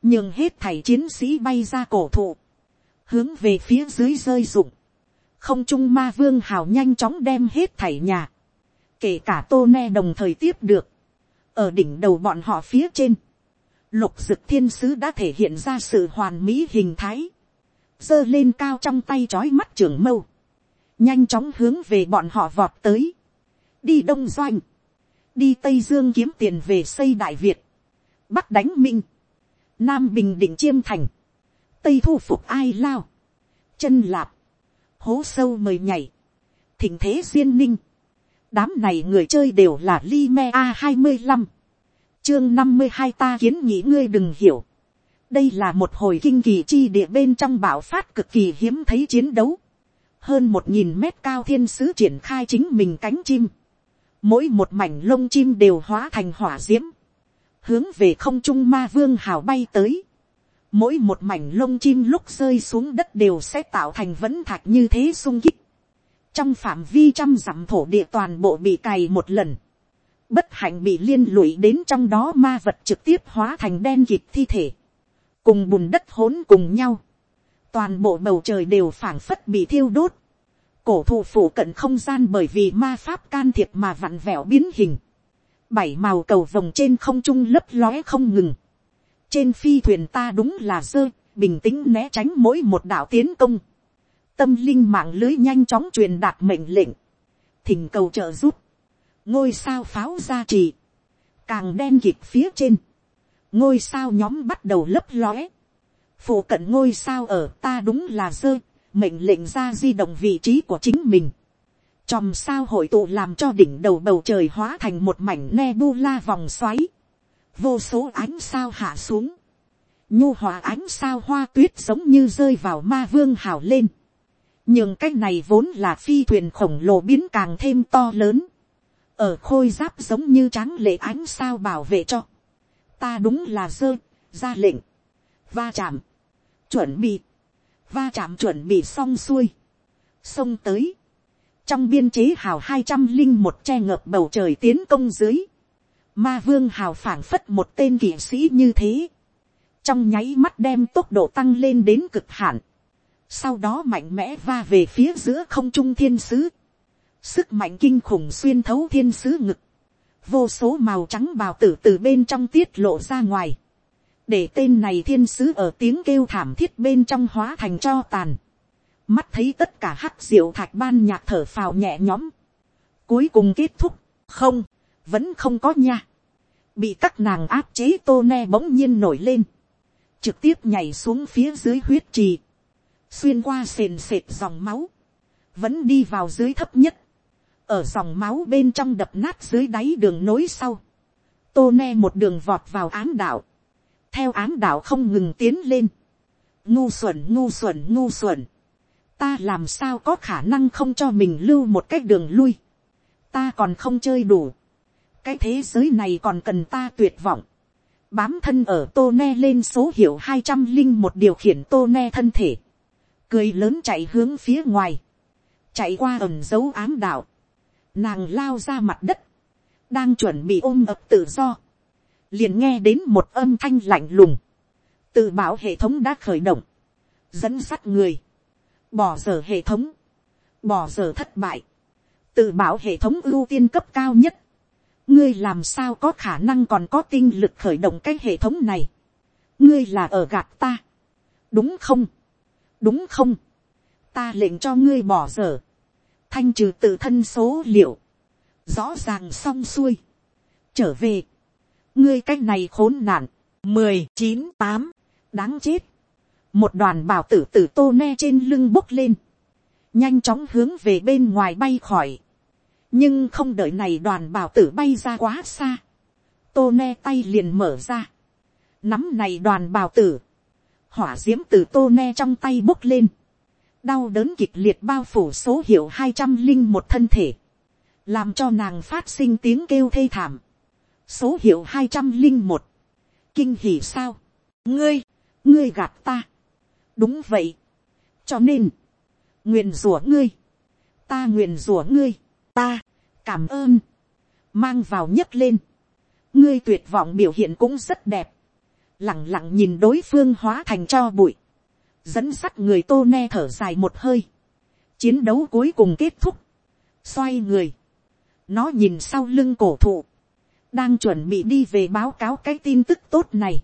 nhưng hết thảy chiến sĩ bay ra cổ thụ, hướng về phía dưới rơi rụng, không trung ma vương hào nhanh chóng đem hết thảy nhà, kể cả tô ne đồng thời tiếp được, ở đỉnh đầu bọn họ phía trên, lục dực thiên sứ đã thể hiện ra sự hoàn mỹ hình thái, giơ lên cao trong tay trói mắt trường mâu, nhanh chóng hướng về bọn họ vọt tới, đi đông doanh, đi tây dương kiếm tiền về xây đại việt, bắc đánh minh, nam bình định chiêm thành, tây thu phục ai lao, chân lạp, hố sâu mời nhảy, thỉnh thế duyên ninh, đám này người chơi đều là li me a hai mươi năm, chương năm mươi hai ta kiến nghĩ ngươi đừng hiểu, đây là một hồi kinh kỳ chi địa bên trong bảo phát cực kỳ hiếm thấy chiến đấu, hơn một nghìn mét cao thiên sứ triển khai chính mình cánh chim, mỗi một mảnh lông chim đều hóa thành hỏa d i ễ m hướng về không trung ma vương hào bay tới, mỗi một mảnh lông chim lúc rơi xuống đất đều sẽ tạo thành vẫn thạch như thế sung kích, trong phạm vi trăm dặm thổ địa toàn bộ bị cày một lần, bất hạnh bị liên lụy đến trong đó ma vật trực tiếp hóa thành đen kịp thi thể, cùng bùn đất hỗn cùng nhau, toàn bộ bầu trời đều phảng phất bị thiêu đốt, cổ thụ phủ cận không gian bởi vì ma pháp can thiệp mà vặn vẹo biến hình, bảy màu cầu vồng trên không trung lấp lóe không ngừng, trên phi thuyền ta đúng là dơ, bình tĩnh né tránh mỗi một đạo tiến công, tâm linh mạng lưới nhanh chóng truyền đạt mệnh lệnh, thỉnh cầu trợ giúp, ngôi sao pháo ra trì, càng đen kịp phía trên, ngôi sao nhóm bắt đầu lấp lóe, phụ cận ngôi sao ở ta đúng là dơ, mệnh lệnh ra di động vị trí của chính mình. Chòm sao hội tụ làm cho đỉnh đầu bầu trời hóa thành một mảnh nebula vòng xoáy. Vô số ánh sao hạ xuống. Nhu hòa ánh sao hoa tuyết giống như rơi vào ma vương hào lên. Nhưng cái này vốn là phi thuyền khổng lồ biến càng thêm to lớn. Ở khôi giáp giống như tráng lệ ánh sao bảo vệ cho. Ta đúng là dơ, ra lệnh. Va chạm. Chuẩn bị, va chạm chuẩn bị xong xuôi, xông tới, trong biên chế hào hai trăm linh một che ngợp bầu trời tiến công dưới, ma vương hào phảng phất một tên kỵ sĩ như thế, trong nháy mắt đem tốc độ tăng lên đến cực hạn, sau đó mạnh mẽ va về phía giữa không trung thiên sứ, sức mạnh kinh khủng xuyên thấu thiên sứ ngực, vô số màu trắng bào tử từ bên trong tiết lộ ra ngoài, để tên này thiên sứ ở tiếng kêu thảm thiết bên trong hóa thành cho tàn, mắt thấy tất cả hắc diệu thạch ban nhạc thở phào nhẹ nhõm, cuối cùng kết thúc, không, vẫn không có nha, bị các nàng áp chế tô ne bỗng nhiên nổi lên, trực tiếp nhảy xuống phía dưới huyết trì, xuyên qua sền sệt dòng máu, vẫn đi vào dưới thấp nhất, ở dòng máu bên trong đập nát dưới đáy đường nối sau, tô ne một đường vọt vào ám đảo. theo ám đảo không ngừng tiến lên, ngu xuẩn ngu xuẩn ngu xuẩn, ta làm sao có khả năng không cho mình lưu một cách đường lui, ta còn không chơi đủ, cái thế giới này còn cần ta tuyệt vọng, bám thân ở tô ne lên số hiệu hai trăm linh một điều khiển tô ne thân thể, cười lớn chạy hướng phía ngoài, chạy qua ẩm dấu ám đạo, nàng lao ra mặt đất, đang chuẩn bị ôm ập tự do, liền nghe đến một âm thanh lạnh lùng, tự bảo hệ thống đã khởi động, dẫn sắt người, bỏ dở hệ thống, bỏ dở thất bại, tự bảo hệ thống ưu tiên cấp cao nhất, ngươi làm sao có khả năng còn có tinh lực khởi động cái hệ thống này, ngươi là ở gạt ta, đúng không, đúng không, ta lệnh cho ngươi bỏ dở, thanh trừ tự thân số liệu, rõ ràng xong xuôi, trở về, ngươi cái này khốn nạn, mười chín tám, đáng chết, một đoàn bảo tử tử tô ne trên lưng bốc lên, nhanh chóng hướng về bên ngoài bay khỏi, nhưng không đợi này đoàn bảo tử bay ra quá xa, tô ne tay liền mở ra, nắm này đoàn bảo tử, hỏa d i ễ m từ tô ne trong tay bốc lên, đau đớn kịch liệt bao phủ số hiệu hai trăm linh một thân thể, làm cho nàng phát sinh tiếng kêu thê thảm, số hiệu hai trăm linh một, kinh hỉ sao, ngươi, ngươi gạt ta, đúng vậy, cho nên, nguyện rủa ngươi, ta nguyện rủa ngươi, ta, cảm ơn, mang vào nhấc lên, ngươi tuyệt vọng biểu hiện cũng rất đẹp, lẳng lặng nhìn đối phương hóa thành cho bụi, dẫn sắt người tô ne thở dài một hơi, chiến đấu cuối cùng kết thúc, xoay người, nó nhìn sau lưng cổ thụ, đang chuẩn bị đi về báo cáo cái tin tức tốt này,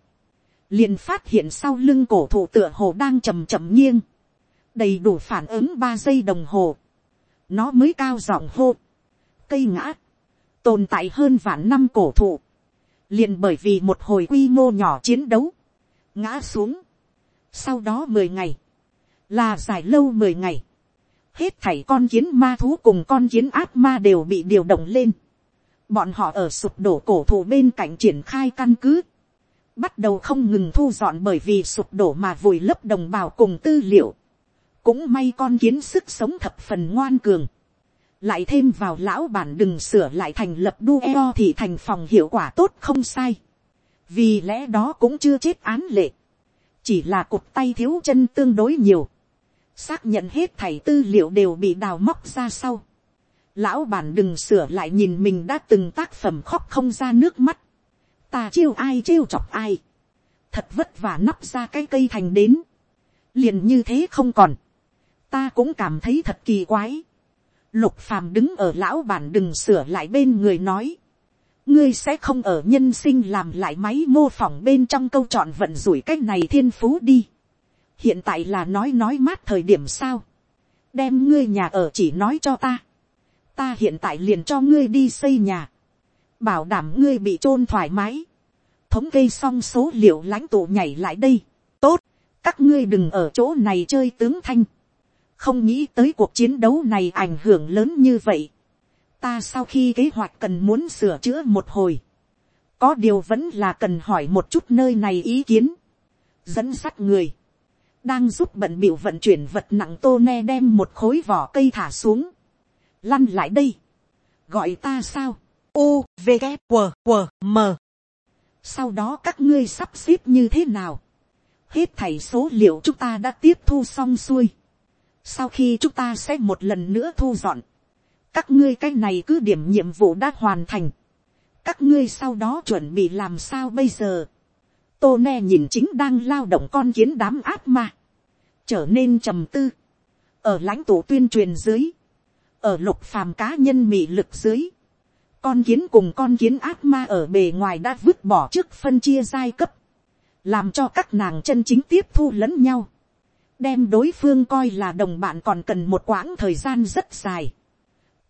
liền phát hiện sau lưng cổ thụ tựa hồ đang chầm chậm nghiêng, đầy đủ phản ứng ba giây đồng hồ, nó mới cao giọng hô, cây ngã, tồn tại hơn vạn năm cổ thụ, liền bởi vì một hồi quy mô nhỏ chiến đấu, ngã xuống. Sau đó mười ngày, là dài lâu mười ngày, hết thảy con kiến ma thú cùng con kiến ác ma đều bị điều động lên. Bọn họ ở sụp đổ cổ thụ bên cạnh triển khai căn cứ, bắt đầu không ngừng thu dọn bởi vì sụp đổ mà vùi lấp đồng bào cùng tư liệu. cũng may con kiến sức sống thập phần ngoan cường lại thêm vào lão bản đừng sửa lại thành lập đu eo thì thành phòng hiệu quả tốt không sai. vì lẽ đó cũng chưa chết án lệ chỉ là cục tay thiếu chân tương đối nhiều. xác nhận hết thảy tư liệu đều bị đào móc ra sau. lão bản đừng sửa lại nhìn mình đã từng tác phẩm khóc không ra nước mắt. ta chiêu ai trêu chọc ai. thật vất vả nắp ra cái cây thành đến. liền như thế không còn. ta cũng cảm thấy thật kỳ quái Lục phàm đứng ở lão bản đừng sửa lại bên người nói. Ngươi sẽ không ở nhân sinh làm lại máy mô phỏng bên trong câu chọn vận rủi cách này thiên phú đi. Hiện tại là nói nói mát thời điểm sao. Đem ngươi nhà ở chỉ nói cho ta. Ta hiện tại liền cho ngươi đi xây nhà. Bảo đảm ngươi bị chôn thoải mái. Thống kê xong số liệu lãnh tụ nhảy lại đây. Tốt, các ngươi đừng ở chỗ này chơi tướng thanh không nghĩ tới cuộc chiến đấu này ảnh hưởng lớn như vậy ta sau khi kế hoạch cần muốn sửa chữa một hồi. có điều vẫn là cần hỏi một chút nơi này ý kiến. dẫn sắt người. đang giúp bận biểu vận chuyển vật nặng tô ne đem một khối vỏ cây thả xuống. lăn lại đây. gọi ta sao. u v g q q m sau đó các ngươi sắp xếp như thế nào. hết thảy số liệu chúng ta đã tiếp thu xong xuôi sau khi chúng ta sẽ một lần nữa thu dọn, các ngươi cái này cứ điểm nhiệm vụ đã hoàn thành, các ngươi sau đó chuẩn bị làm sao bây giờ, tô ne nhìn chính đang lao động con kiến đám áp ma, trở nên trầm tư, ở lãnh tụ tuyên truyền dưới, ở lục phàm cá nhân mị lực dưới, con kiến cùng con kiến ác ma ở bề ngoài đã vứt bỏ trước phân chia giai cấp, làm cho các nàng chân chính tiếp thu lẫn nhau, đem đối phương coi là đồng bạn còn cần một quãng thời gian rất dài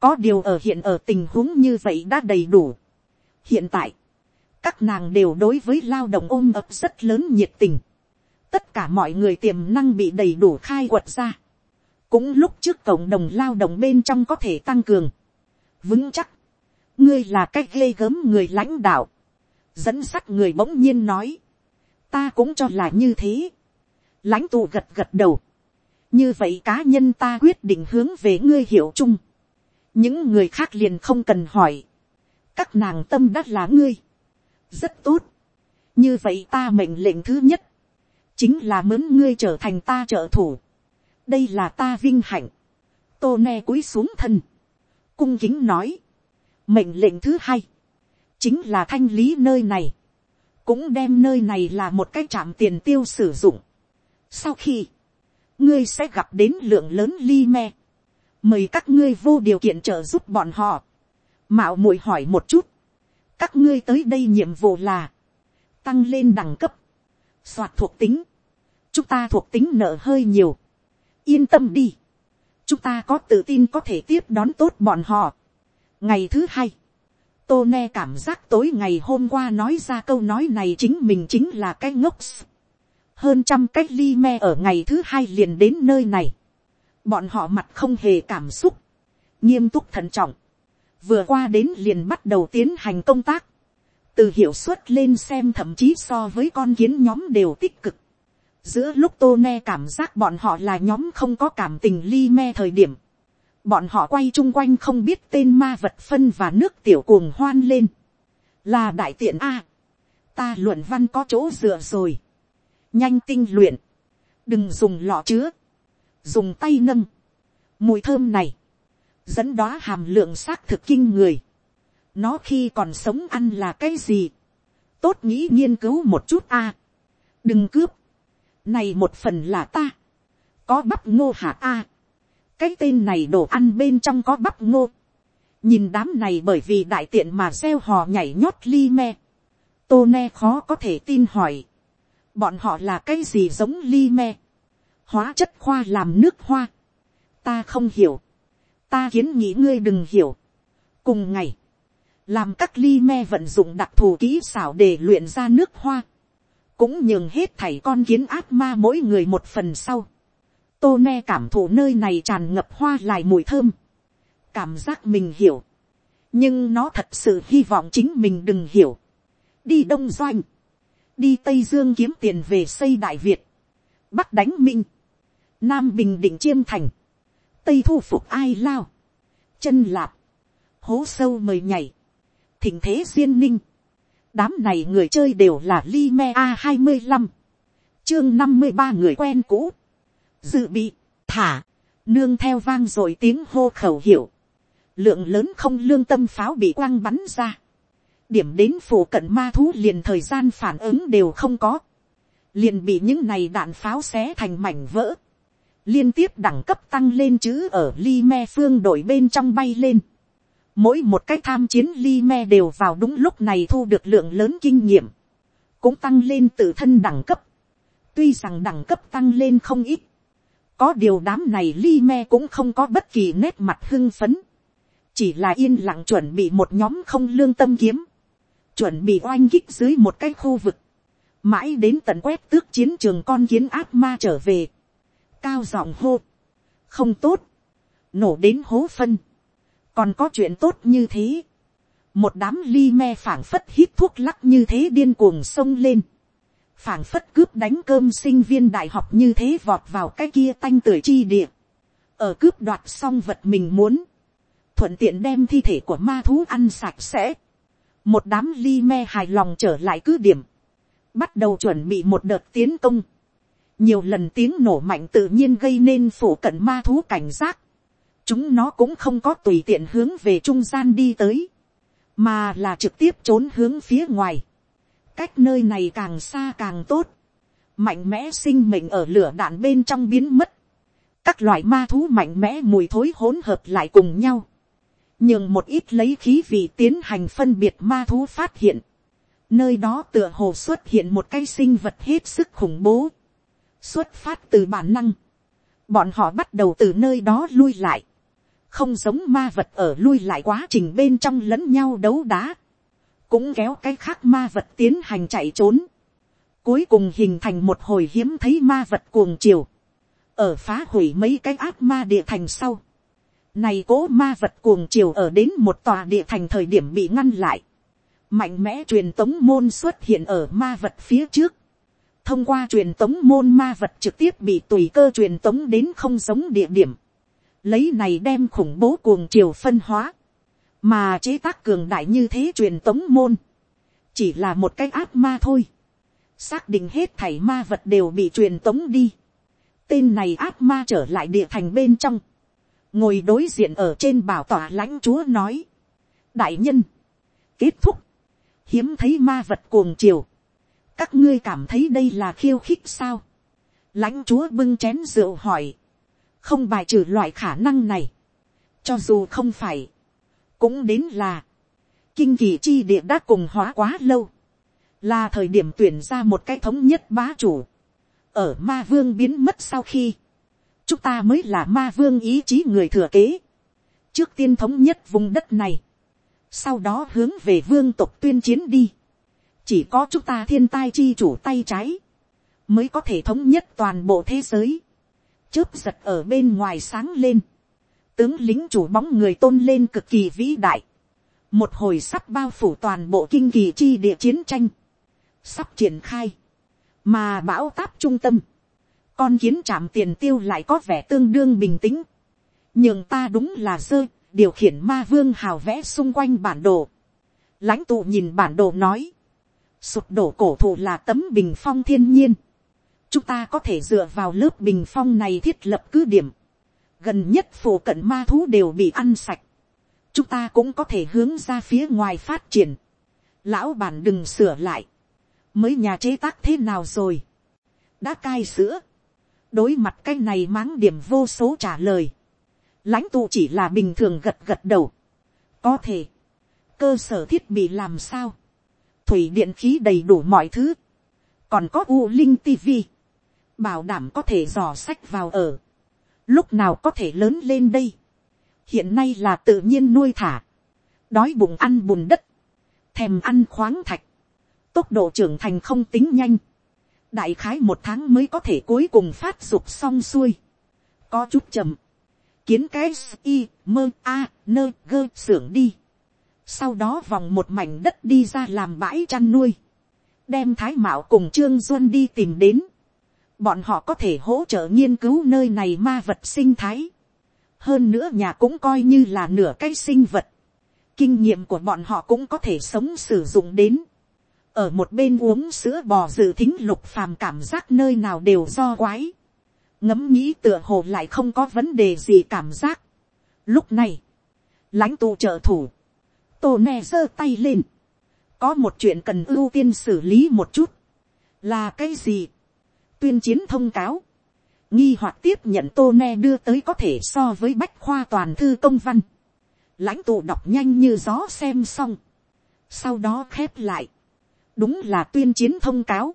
có điều ở hiện ở tình huống như vậy đã đầy đủ. hiện tại, các nàng đều đối với lao động ôm ập rất lớn nhiệt tình. tất cả mọi người tiềm năng bị đầy đủ khai quật ra. cũng lúc trước cộng đồng lao động bên trong có thể tăng cường, vững chắc. ngươi là cách ghê gớm người lãnh đạo, dẫn sắt người bỗng nhiên nói, ta cũng cho là như thế lãnh tụ gật gật đầu. như vậy cá nhân ta quyết định hướng về ngươi hiểu chung những người khác liền không cần hỏi. các nàng tâm đắt là ngươi. rất tốt. như vậy ta mệnh lệnh thứ nhất. chính là mướn ngươi trở thành ta trợ thủ. đây là ta vinh hạnh. tô ne cúi xuống thân. cung kính nói. mệnh lệnh thứ hai. chính là thanh lý nơi này cũng đem nơi này là một cái trạm tiền tiêu sử dụng. Sau khi, ngươi sẽ gặp đến lượng lớn ly me. Mời các ngươi vô điều kiện trợ giúp bọn họ. Mạo muội hỏi một chút. Các ngươi tới đây nhiệm vụ là tăng lên đẳng cấp, soạt thuộc tính. Chúng ta thuộc tính nợ hơi nhiều. Yên tâm đi. Chúng ta có tự tin có thể tiếp đón tốt bọn họ. Ngày thứ hai. Tô ne cảm giác tối ngày hôm qua nói ra câu nói này chính mình chính là cái ngốc hơn trăm cách ly me ở ngày thứ hai liền đến nơi này bọn họ mặt không hề cảm xúc, nghiêm túc thận trọng, vừa qua đến liền bắt đầu tiến hành công tác, từ hiệu suất lên xem thậm chí so với con kiến nhóm đều tích cực. giữa lúc tô ne cảm giác bọn họ là nhóm không có cảm tình ly me thời điểm, bọn họ quay chung quanh không biết tên ma vật phân và nước tiểu cuồng hoan lên, là đại tiện a, ta luận văn có chỗ dựa rồi, nhanh tinh luyện, đừng dùng lọ chứa, dùng tay nâng, mùi thơm này, dẫn đó hàm lượng xác thực kinh người, nó khi còn sống ăn là cái gì, tốt nghĩ nghiên cứu một chút a, à, đừng cướp, này một phần là ta, có bắp ngô hạt a, à, cái tên này đồ ăn bên trong có bắp ngô, nhìn đám này bởi vì đại tiện mà gieo hò nhảy nhót li me, tô ne khó có thể tin hỏi, bọn họ là cái gì giống ly me, hóa chất khoa làm nước hoa, ta không hiểu, ta kiến nghĩ ngươi đừng hiểu. cùng ngày, làm các ly me vận dụng đặc thù kỹ xảo để luyện ra nước hoa, cũng nhường hết thảy con kiến ác ma mỗi người một phần sau. tô ne cảm thụ nơi này tràn ngập hoa lại mùi thơm, cảm giác mình hiểu, nhưng nó thật sự hy vọng chính mình đừng hiểu. đi đông doanh, đi tây dương kiếm tiền về xây đại việt, bắc đánh minh, nam bình định chiêm thành, tây thu phục ai lao, chân lạp, hố sâu mời nhảy, thỉnh thế duyên ninh, đám này người chơi đều là li me a hai mươi năm, chương năm mươi ba người quen cũ, dự bị, thả, nương theo vang rồi tiếng hô khẩu hiệu, lượng lớn không lương tâm pháo bị quăng bắn ra, điểm đến phủ cận ma thú liền thời gian phản ứng đều không có, liền bị những này đạn pháo xé thành mảnh vỡ, liên tiếp đẳng cấp tăng lên chữ ở li me phương đội bên trong bay lên. Mỗi một cái tham chiến li me đều vào đúng lúc này thu được lượng lớn kinh nghiệm, cũng tăng lên tự thân đẳng cấp. Tuy rằng đẳng cấp tăng lên không ít, có điều đám này li me cũng không có bất kỳ nét mặt hưng phấn, chỉ là yên lặng chuẩn bị một nhóm không lương tâm kiếm, chuẩn bị oanh kích dưới một cái khu vực, mãi đến tận quét tước chiến trường con kiến ác ma trở về, cao giọng hô, không tốt, nổ đến hố phân, còn có chuyện tốt như thế, một đám ly me phảng phất hít thuốc lắc như thế điên cuồng xông lên, phảng phất cướp đánh cơm sinh viên đại học như thế vọt vào cái kia tanh tưởi chi địa, ở cướp đoạt xong vật mình muốn, thuận tiện đem thi thể của ma thú ăn sạch sẽ, một đám ly me hài lòng trở lại cứ điểm, bắt đầu chuẩn bị một đợt tiến công, nhiều lần tiếng nổ mạnh tự nhiên gây nên phủ cận ma thú cảnh giác, chúng nó cũng không có tùy tiện hướng về trung gian đi tới, mà là trực tiếp trốn hướng phía ngoài, cách nơi này càng xa càng tốt, mạnh mẽ sinh mệnh ở lửa đạn bên trong biến mất, các loại ma thú mạnh mẽ mùi thối hỗn hợp lại cùng nhau, nhưng một ít lấy khí vị tiến hành phân biệt ma thú phát hiện, nơi đó tựa hồ xuất hiện một cái sinh vật hết sức khủng bố, xuất phát từ bản năng, bọn họ bắt đầu từ nơi đó lui lại, không giống ma vật ở lui lại quá trình bên trong lẫn nhau đấu đá, cũng kéo cái khác ma vật tiến hành chạy trốn, cuối cùng hình thành một hồi hiếm thấy ma vật cuồng chiều, ở phá hủy mấy cái ác ma địa thành sau, này cố ma vật cuồng chiều ở đến một tòa địa thành thời điểm bị ngăn lại, mạnh mẽ truyền tống môn xuất hiện ở ma vật phía trước, thông qua truyền tống môn ma vật trực tiếp bị tùy cơ truyền tống đến không giống địa điểm, lấy này đem khủng bố cuồng triều phân hóa, mà chế tác cường đại như thế truyền tống môn, chỉ là một cái áp ma thôi, xác định hết thảy ma vật đều bị truyền tống đi, tên này áp ma trở lại địa thành bên trong, ngồi đối diện ở trên bảo tỏa lãnh chúa nói, đại nhân, kết thúc, hiếm thấy ma vật cuồng triều các ngươi cảm thấy đây là khiêu khích sao, lãnh chúa bưng chén rượu hỏi, không bài trừ loại khả năng này, cho dù không phải, cũng đến là, kinh kỳ chi địa đã cùng hóa quá lâu, là thời điểm tuyển ra một cái thống nhất bá chủ, ở ma vương biến mất sau khi, chúng ta mới là ma vương ý chí người thừa kế, trước tiên thống nhất vùng đất này, sau đó hướng về vương tộc tuyên chiến đi, chỉ có chúng ta thiên tai chi chủ tay trái, mới có thể thống nhất toàn bộ thế giới, chớp giật ở bên ngoài sáng lên, tướng lính chủ bóng người tôn lên cực kỳ vĩ đại, một hồi sắp bao phủ toàn bộ kinh kỳ chi địa chiến tranh, sắp triển khai, mà bão táp trung tâm, con kiến chạm tiền tiêu lại có vẻ tương đương bình tĩnh, nhưng ta đúng là sơ điều khiển ma vương hào vẽ xung quanh bản đồ. lãnh tụ nhìn bản đồ nói, sụp đổ cổ thụ là tấm bình phong thiên nhiên, chúng ta có thể dựa vào lớp bình phong này thiết lập cứ điểm, gần nhất phổ cận ma thú đều bị ăn sạch, chúng ta cũng có thể hướng ra phía ngoài phát triển, lão bản đừng sửa lại, mới nhà chế tác thế nào rồi, đã cai sữa, đối mặt cái này máng điểm vô số trả lời, lãnh tụ chỉ là bình thường gật gật đầu, có thể, cơ sở thiết bị làm sao, thủy điện khí đầy đủ mọi thứ, còn có u linh tv, bảo đảm có thể dò sách vào ở, lúc nào có thể lớn lên đây, hiện nay là tự nhiên nuôi thả, đói bụng ăn bùn đất, thèm ăn khoáng thạch, tốc độ trưởng thành không tính nhanh, đại khái một tháng mới có thể cuối cùng phát dục xong xuôi, có chút chậm, kiến cái i mơ a nơ gơ xưởng đi, sau đó vòng một mảnh đất đi ra làm bãi chăn nuôi, đem thái mạo cùng trương duân đi tìm đến, bọn họ có thể hỗ trợ nghiên cứu nơi này ma vật sinh thái, hơn nữa nhà cũng coi như là nửa cái sinh vật, kinh nghiệm của bọn họ cũng có thể sống sử dụng đến, ở một bên uống sữa bò dự thính lục phàm cảm giác nơi nào đều do quái, ngẫm nghĩ tựa hồ lại không có vấn đề gì cảm giác. Lúc này, lãnh tụ trợ thủ, tô ne giơ tay lên, có một chuyện cần ưu tiên xử lý một chút, là cái gì, tuyên chiến thông cáo, nghi hoặc tiếp nhận tô ne đưa tới có thể so với bách khoa toàn thư công văn, lãnh tụ đọc nhanh như gió xem xong, sau đó khép lại, đúng là tuyên chiến thông cáo,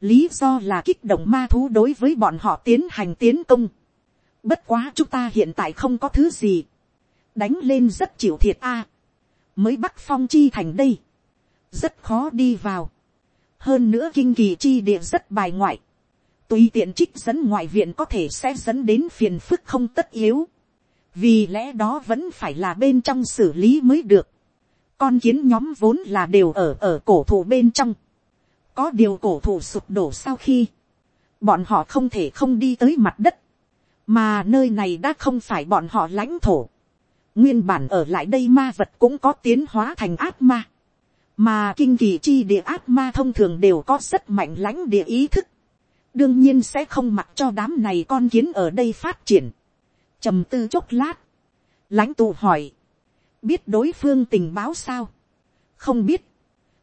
lý do là kích động ma thú đối với bọn họ tiến hành tiến công, bất quá chúng ta hiện tại không có thứ gì, đánh lên rất chịu thiệt a, mới bắt phong chi thành đây, rất khó đi vào, hơn nữa kinh kỳ chi địa rất bài ngoại, tùy tiện trích dẫn ngoại viện có thể sẽ dẫn đến phiền phức không tất yếu. vì lẽ đó vẫn phải là bên trong xử lý mới được. con kiến nhóm vốn là đều ở ở cổ thụ bên trong. có điều cổ thụ sụp đổ sau khi, bọn họ không thể không đi tới mặt đất. mà nơi này đã không phải bọn họ lãnh thổ nguyên bản ở lại đây ma vật cũng có tiến hóa thành ác ma. mà kinh kỳ chi địa ác ma thông thường đều có rất mạnh lãnh địa ý thức. Đương nhiên sẽ không mặc cho đám này con kiến ở đây phát triển. trầm tư chốc lát, lãnh tụ hỏi, biết đối phương tình báo sao, không biết,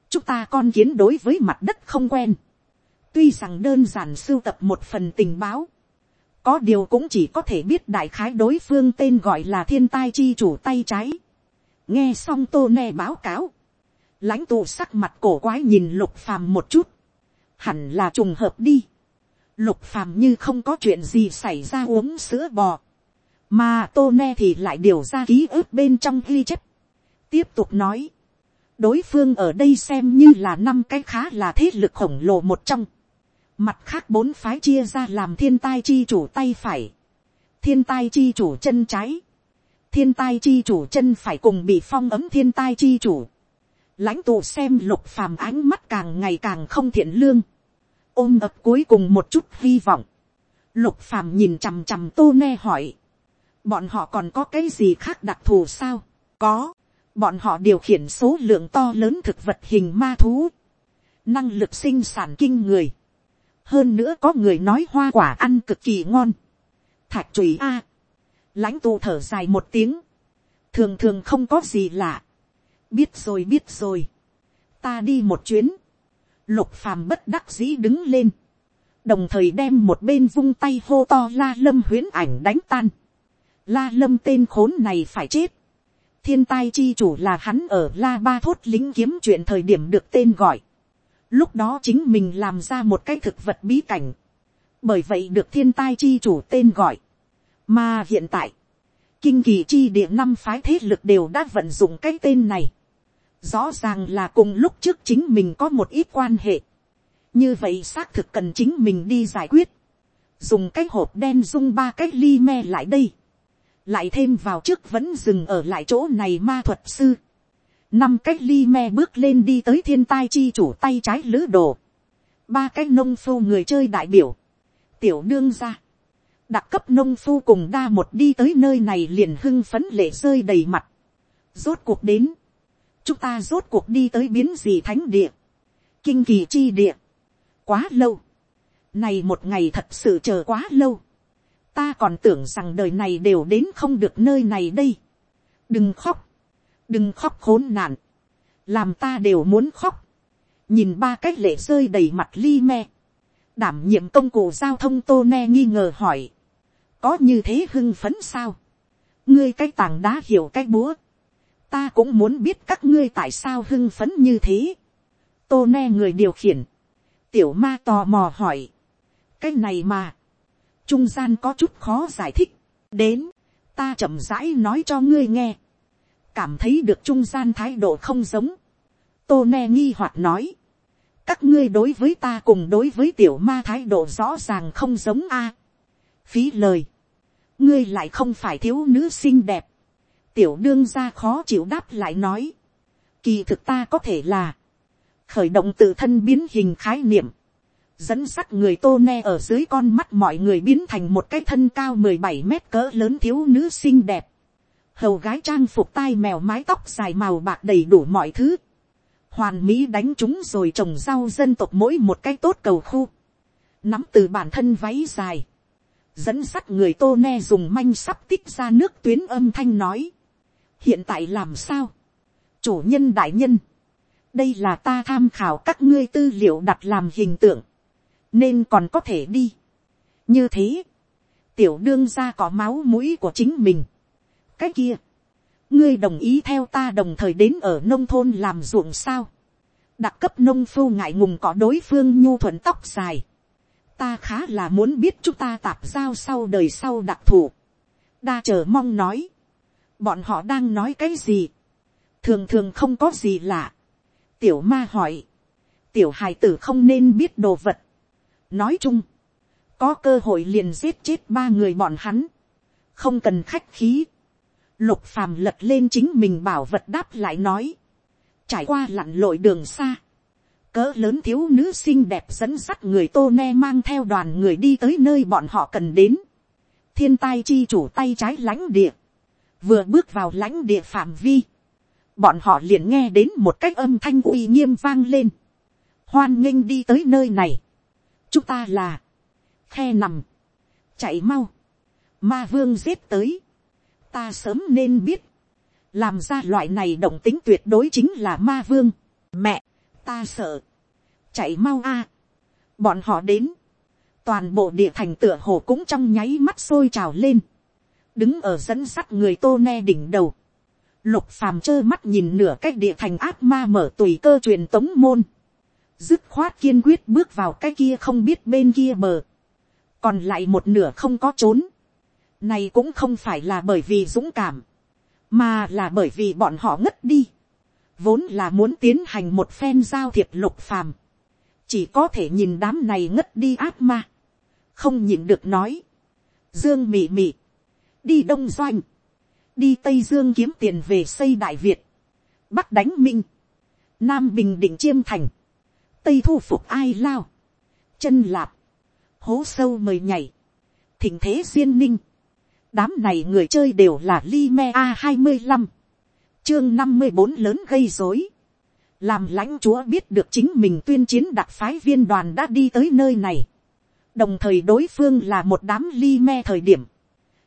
chúng ta con kiến đối với mặt đất không quen, tuy rằng đơn giản sưu tập một phần tình báo, có điều cũng chỉ có thể biết đại khái đối phương tên gọi là thiên tai chi chủ tay trái. nghe xong tô ne báo cáo, lãnh tụ sắc mặt cổ quái nhìn lục phàm một chút, hẳn là trùng hợp đi. lục phàm như không có chuyện gì xảy ra uống sữa bò, mà tô ne thì lại điều ra ký ức bên trong ghi chép. tiếp tục nói, đối phương ở đây xem như là năm cái khá là thế lực khổng lồ một trong mặt khác bốn phái chia ra làm thiên tai chi chủ tay phải, thiên tai chi chủ chân trái, thiên tai chi chủ chân phải cùng bị phong ấm thiên tai chi chủ. lãnh tụ xem lục phàm ánh mắt càng ngày càng không thiện lương, ôm ập cuối cùng một chút hy vọng. lục phàm nhìn chằm chằm tô ne hỏi, bọn họ còn có cái gì khác đặc thù sao, có, bọn họ điều khiển số lượng to lớn thực vật hình ma thú, năng lực sinh sản kinh người, hơn nữa có người nói hoa quả ăn cực kỳ ngon, thạch trùy a, lãnh tụ thở dài một tiếng, thường thường không có gì lạ, biết rồi biết rồi, ta đi một chuyến, lục phàm bất đắc dĩ đứng lên, đồng thời đem một bên vung tay hô to la lâm huyến ảnh đánh tan, la lâm tên khốn này phải chết, thiên tai chi chủ là hắn ở la ba thốt lính kiếm chuyện thời điểm được tên gọi lúc đó chính mình làm ra một cái thực vật bí cảnh. bởi vậy được thiên tai chi chủ tên gọi. mà hiện tại, kinh kỳ chi địa năm phái thế lực đều đã vận dụng cái tên này. rõ ràng là cùng lúc trước chính mình có một ít quan hệ. như vậy xác thực cần chính mình đi giải quyết. dùng cái hộp đen dung ba cái ly me lại đây lại thêm vào trước vẫn dừng ở lại chỗ này ma thuật sư năm cái ly me bước lên đi tới thiên tai chi chủ tay trái lữ đồ. ba cái nông phu người chơi đại biểu. tiểu đương ra. đặc cấp nông phu cùng đa một đi tới nơi này liền hưng phấn lệ rơi đầy mặt. rốt cuộc đến. chúng ta rốt cuộc đi tới biến gì thánh địa. kinh kỳ chi địa. quá lâu. này một ngày thật sự chờ quá lâu ta còn tưởng rằng đời này đều đến không được nơi này đây. đừng khóc, đừng khóc khốn nạn, làm ta đều muốn khóc, nhìn ba cái lệ rơi đầy mặt li me, đảm nhiệm công cụ giao thông tô ne nghi ngờ hỏi, có như thế hưng phấn sao, ngươi cái tảng đá hiểu cái búa, ta cũng muốn biết các ngươi tại sao hưng phấn như thế, tô ne người điều khiển, tiểu ma tò mò hỏi, cái này mà, trung gian có chút khó giải thích, đến, ta chậm rãi nói cho ngươi nghe, cảm thấy được trung gian thái độ không giống, tô ne nghi hoặc nói, các ngươi đối với ta cùng đối với tiểu ma thái độ rõ ràng không giống a. phí lời, ngươi lại không phải thiếu nữ xinh đẹp, tiểu đương gia khó chịu đáp lại nói, kỳ thực ta có thể là, khởi động tự thân biến hình khái niệm, dẫn sắt người tô ne ở dưới con mắt mọi người biến thành một cái thân cao mười bảy mét cỡ lớn thiếu nữ xinh đẹp. Hầu gái trang phục tai mèo mái tóc dài màu bạc đầy đủ mọi thứ. Hoàn mỹ đánh chúng rồi trồng rau dân tộc mỗi một cái tốt cầu khu. Nắm từ bản thân váy dài. Dẫn sắt người tô ne dùng manh sắp tích ra nước tuyến âm thanh nói. Hiện tại làm sao? Chủ nhân đại nhân. Đây là ta tham khảo các ngươi tư liệu đặt làm hình tượng nên còn có thể đi. như thế, tiểu đương ra có máu mũi của chính mình cái kia, ngươi đồng ý theo ta đồng thời đến ở nông thôn làm ruộng sao. đặc cấp nông phu ngại ngùng có đối phương nhu thuận tóc dài. ta khá là muốn biết chúng ta tạp giao sau đời sau đặc thù. đa chờ mong nói. bọn họ đang nói cái gì. thường thường không có gì lạ. tiểu ma hỏi. tiểu hài tử không nên biết đồ vật nói chung, có cơ hội liền giết chết ba người bọn hắn, không cần khách khí, lục phàm lật lên chính mình bảo vật đáp lại nói, trải qua lặn lội đường xa, cỡ lớn thiếu nữ xinh đẹp dẫn dắt người tô ne mang theo đoàn người đi tới nơi bọn họ cần đến, thiên tai chi chủ tay trái lãnh địa, vừa bước vào lãnh địa phạm vi, bọn họ liền nghe đến một cách âm thanh uy nghiêm vang lên, hoan nghênh đi tới nơi này, chúng ta là, khe nằm, chạy mau, ma vương giết tới, ta sớm nên biết, làm ra loại này động tính tuyệt đối chính là ma vương, mẹ, ta sợ, chạy mau a, bọn họ đến, toàn bộ địa thành tựa hồ cũng trong nháy mắt sôi trào lên, đứng ở dẫn sắt người tô ne đỉnh đầu, lục phàm trơ mắt nhìn nửa cách địa thành ác ma mở tùy cơ truyền tống môn, dứt khoát kiên quyết bước vào cái kia không biết bên kia bờ, còn lại một nửa không có trốn, này cũng không phải là bởi vì dũng cảm, mà là bởi vì bọn họ ngất đi, vốn là muốn tiến hành một phen giao thiệp lục phàm, chỉ có thể nhìn đám này ngất đi ác ma, không nhìn được nói, dương mị mị, đi đông doanh, đi tây dương kiếm tiền về xây đại việt, bắc đánh minh, nam bình định chiêm thành, tây thu phục ai lao, chân lạp, hố sâu mời nhảy, thỉnh thế duyên ninh, đám này người chơi đều là li a hai mươi năm, chương năm mươi bốn lớn gây rối làm lãnh chúa biết được chính mình tuyên chiến đặc phái viên đoàn đã đi tới nơi này, đồng thời đối phương là một đám Lime thời điểm,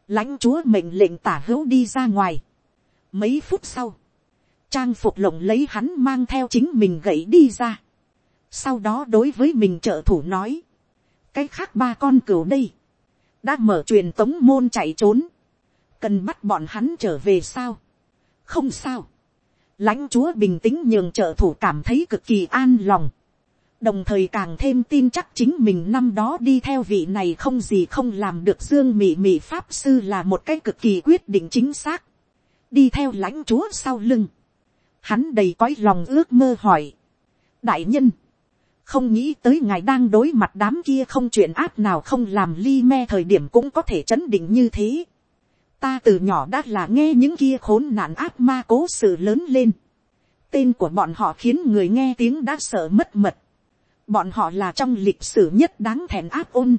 lãnh chúa mệnh lệnh tả hữu đi ra ngoài. mấy phút sau, trang phục lộng lấy hắn mang theo chính mình gậy đi ra. sau đó đối với mình trợ thủ nói, cái khác ba con cừu đây, đã mở truyền tống môn chạy trốn, cần bắt bọn hắn trở về sao, không sao, lãnh chúa bình tĩnh nhường trợ thủ cảm thấy cực kỳ an lòng, đồng thời càng thêm tin chắc chính mình năm đó đi theo vị này không gì không làm được dương mị mị pháp sư là một cái cực kỳ quyết định chính xác, đi theo lãnh chúa sau lưng, hắn đầy cõi lòng ước mơ hỏi, đại nhân, không nghĩ tới ngài đang đối mặt đám kia không chuyện áp nào không làm ly me thời điểm cũng có thể chấn định như thế. ta từ nhỏ đã là nghe những kia khốn nạn áp ma cố sự lớn lên. tên của bọn họ khiến người nghe tiếng đã sợ mất mật. bọn họ là trong lịch sử nhất đáng thèm áp ôn.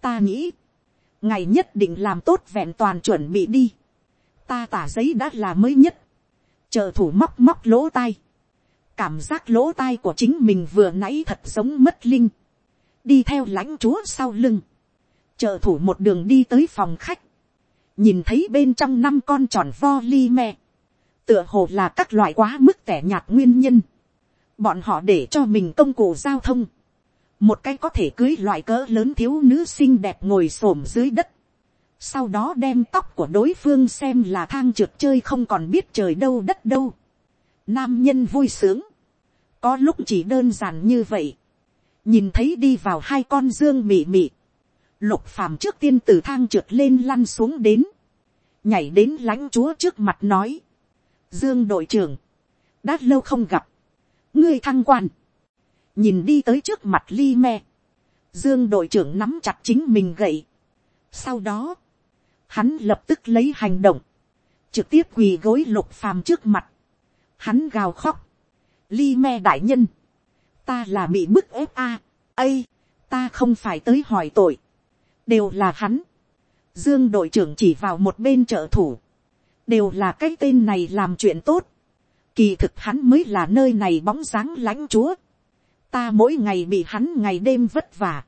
ta nghĩ, ngài nhất định làm tốt vẹn toàn chuẩn bị đi. ta tả giấy đã là mới nhất. chờ thủ móc móc lỗ tai cảm giác lỗ tai của chính mình vừa nãy thật giống mất linh, đi theo lãnh chúa sau lưng, trợ thủ một đường đi tới phòng khách, nhìn thấy bên trong năm con tròn vo li me, tựa hồ là các loại quá mức tẻ nhạt nguyên nhân, bọn họ để cho mình công cụ giao thông, một cái có thể cưới loại cỡ lớn thiếu nữ xinh đẹp ngồi s ổ m dưới đất, sau đó đem tóc của đối phương xem là thang trượt chơi không còn biết trời đâu đất đâu. Nam nhân vui sướng, có lúc chỉ đơn giản như vậy, nhìn thấy đi vào hai con dương mị mị, lục phàm trước tiên từ thang trượt lên lăn xuống đến, nhảy đến lãnh chúa trước mặt nói, dương đội trưởng, đã lâu không gặp, ngươi thăng quan, nhìn đi tới trước mặt ly me, dương đội trưởng nắm chặt chính mình gậy, sau đó, hắn lập tức lấy hành động, trực tiếp quỳ gối lục phàm trước mặt, hắn gào khóc, Li me đại nhân. Ta là bị bức ép a. Ây, ta không phải tới hỏi tội. Đều là hắn. Dương đội trưởng chỉ vào một bên trợ thủ. Đều là cái tên này làm chuyện tốt. Kỳ thực hắn mới là nơi này bóng dáng lãnh chúa. Ta mỗi ngày bị hắn ngày đêm vất vả.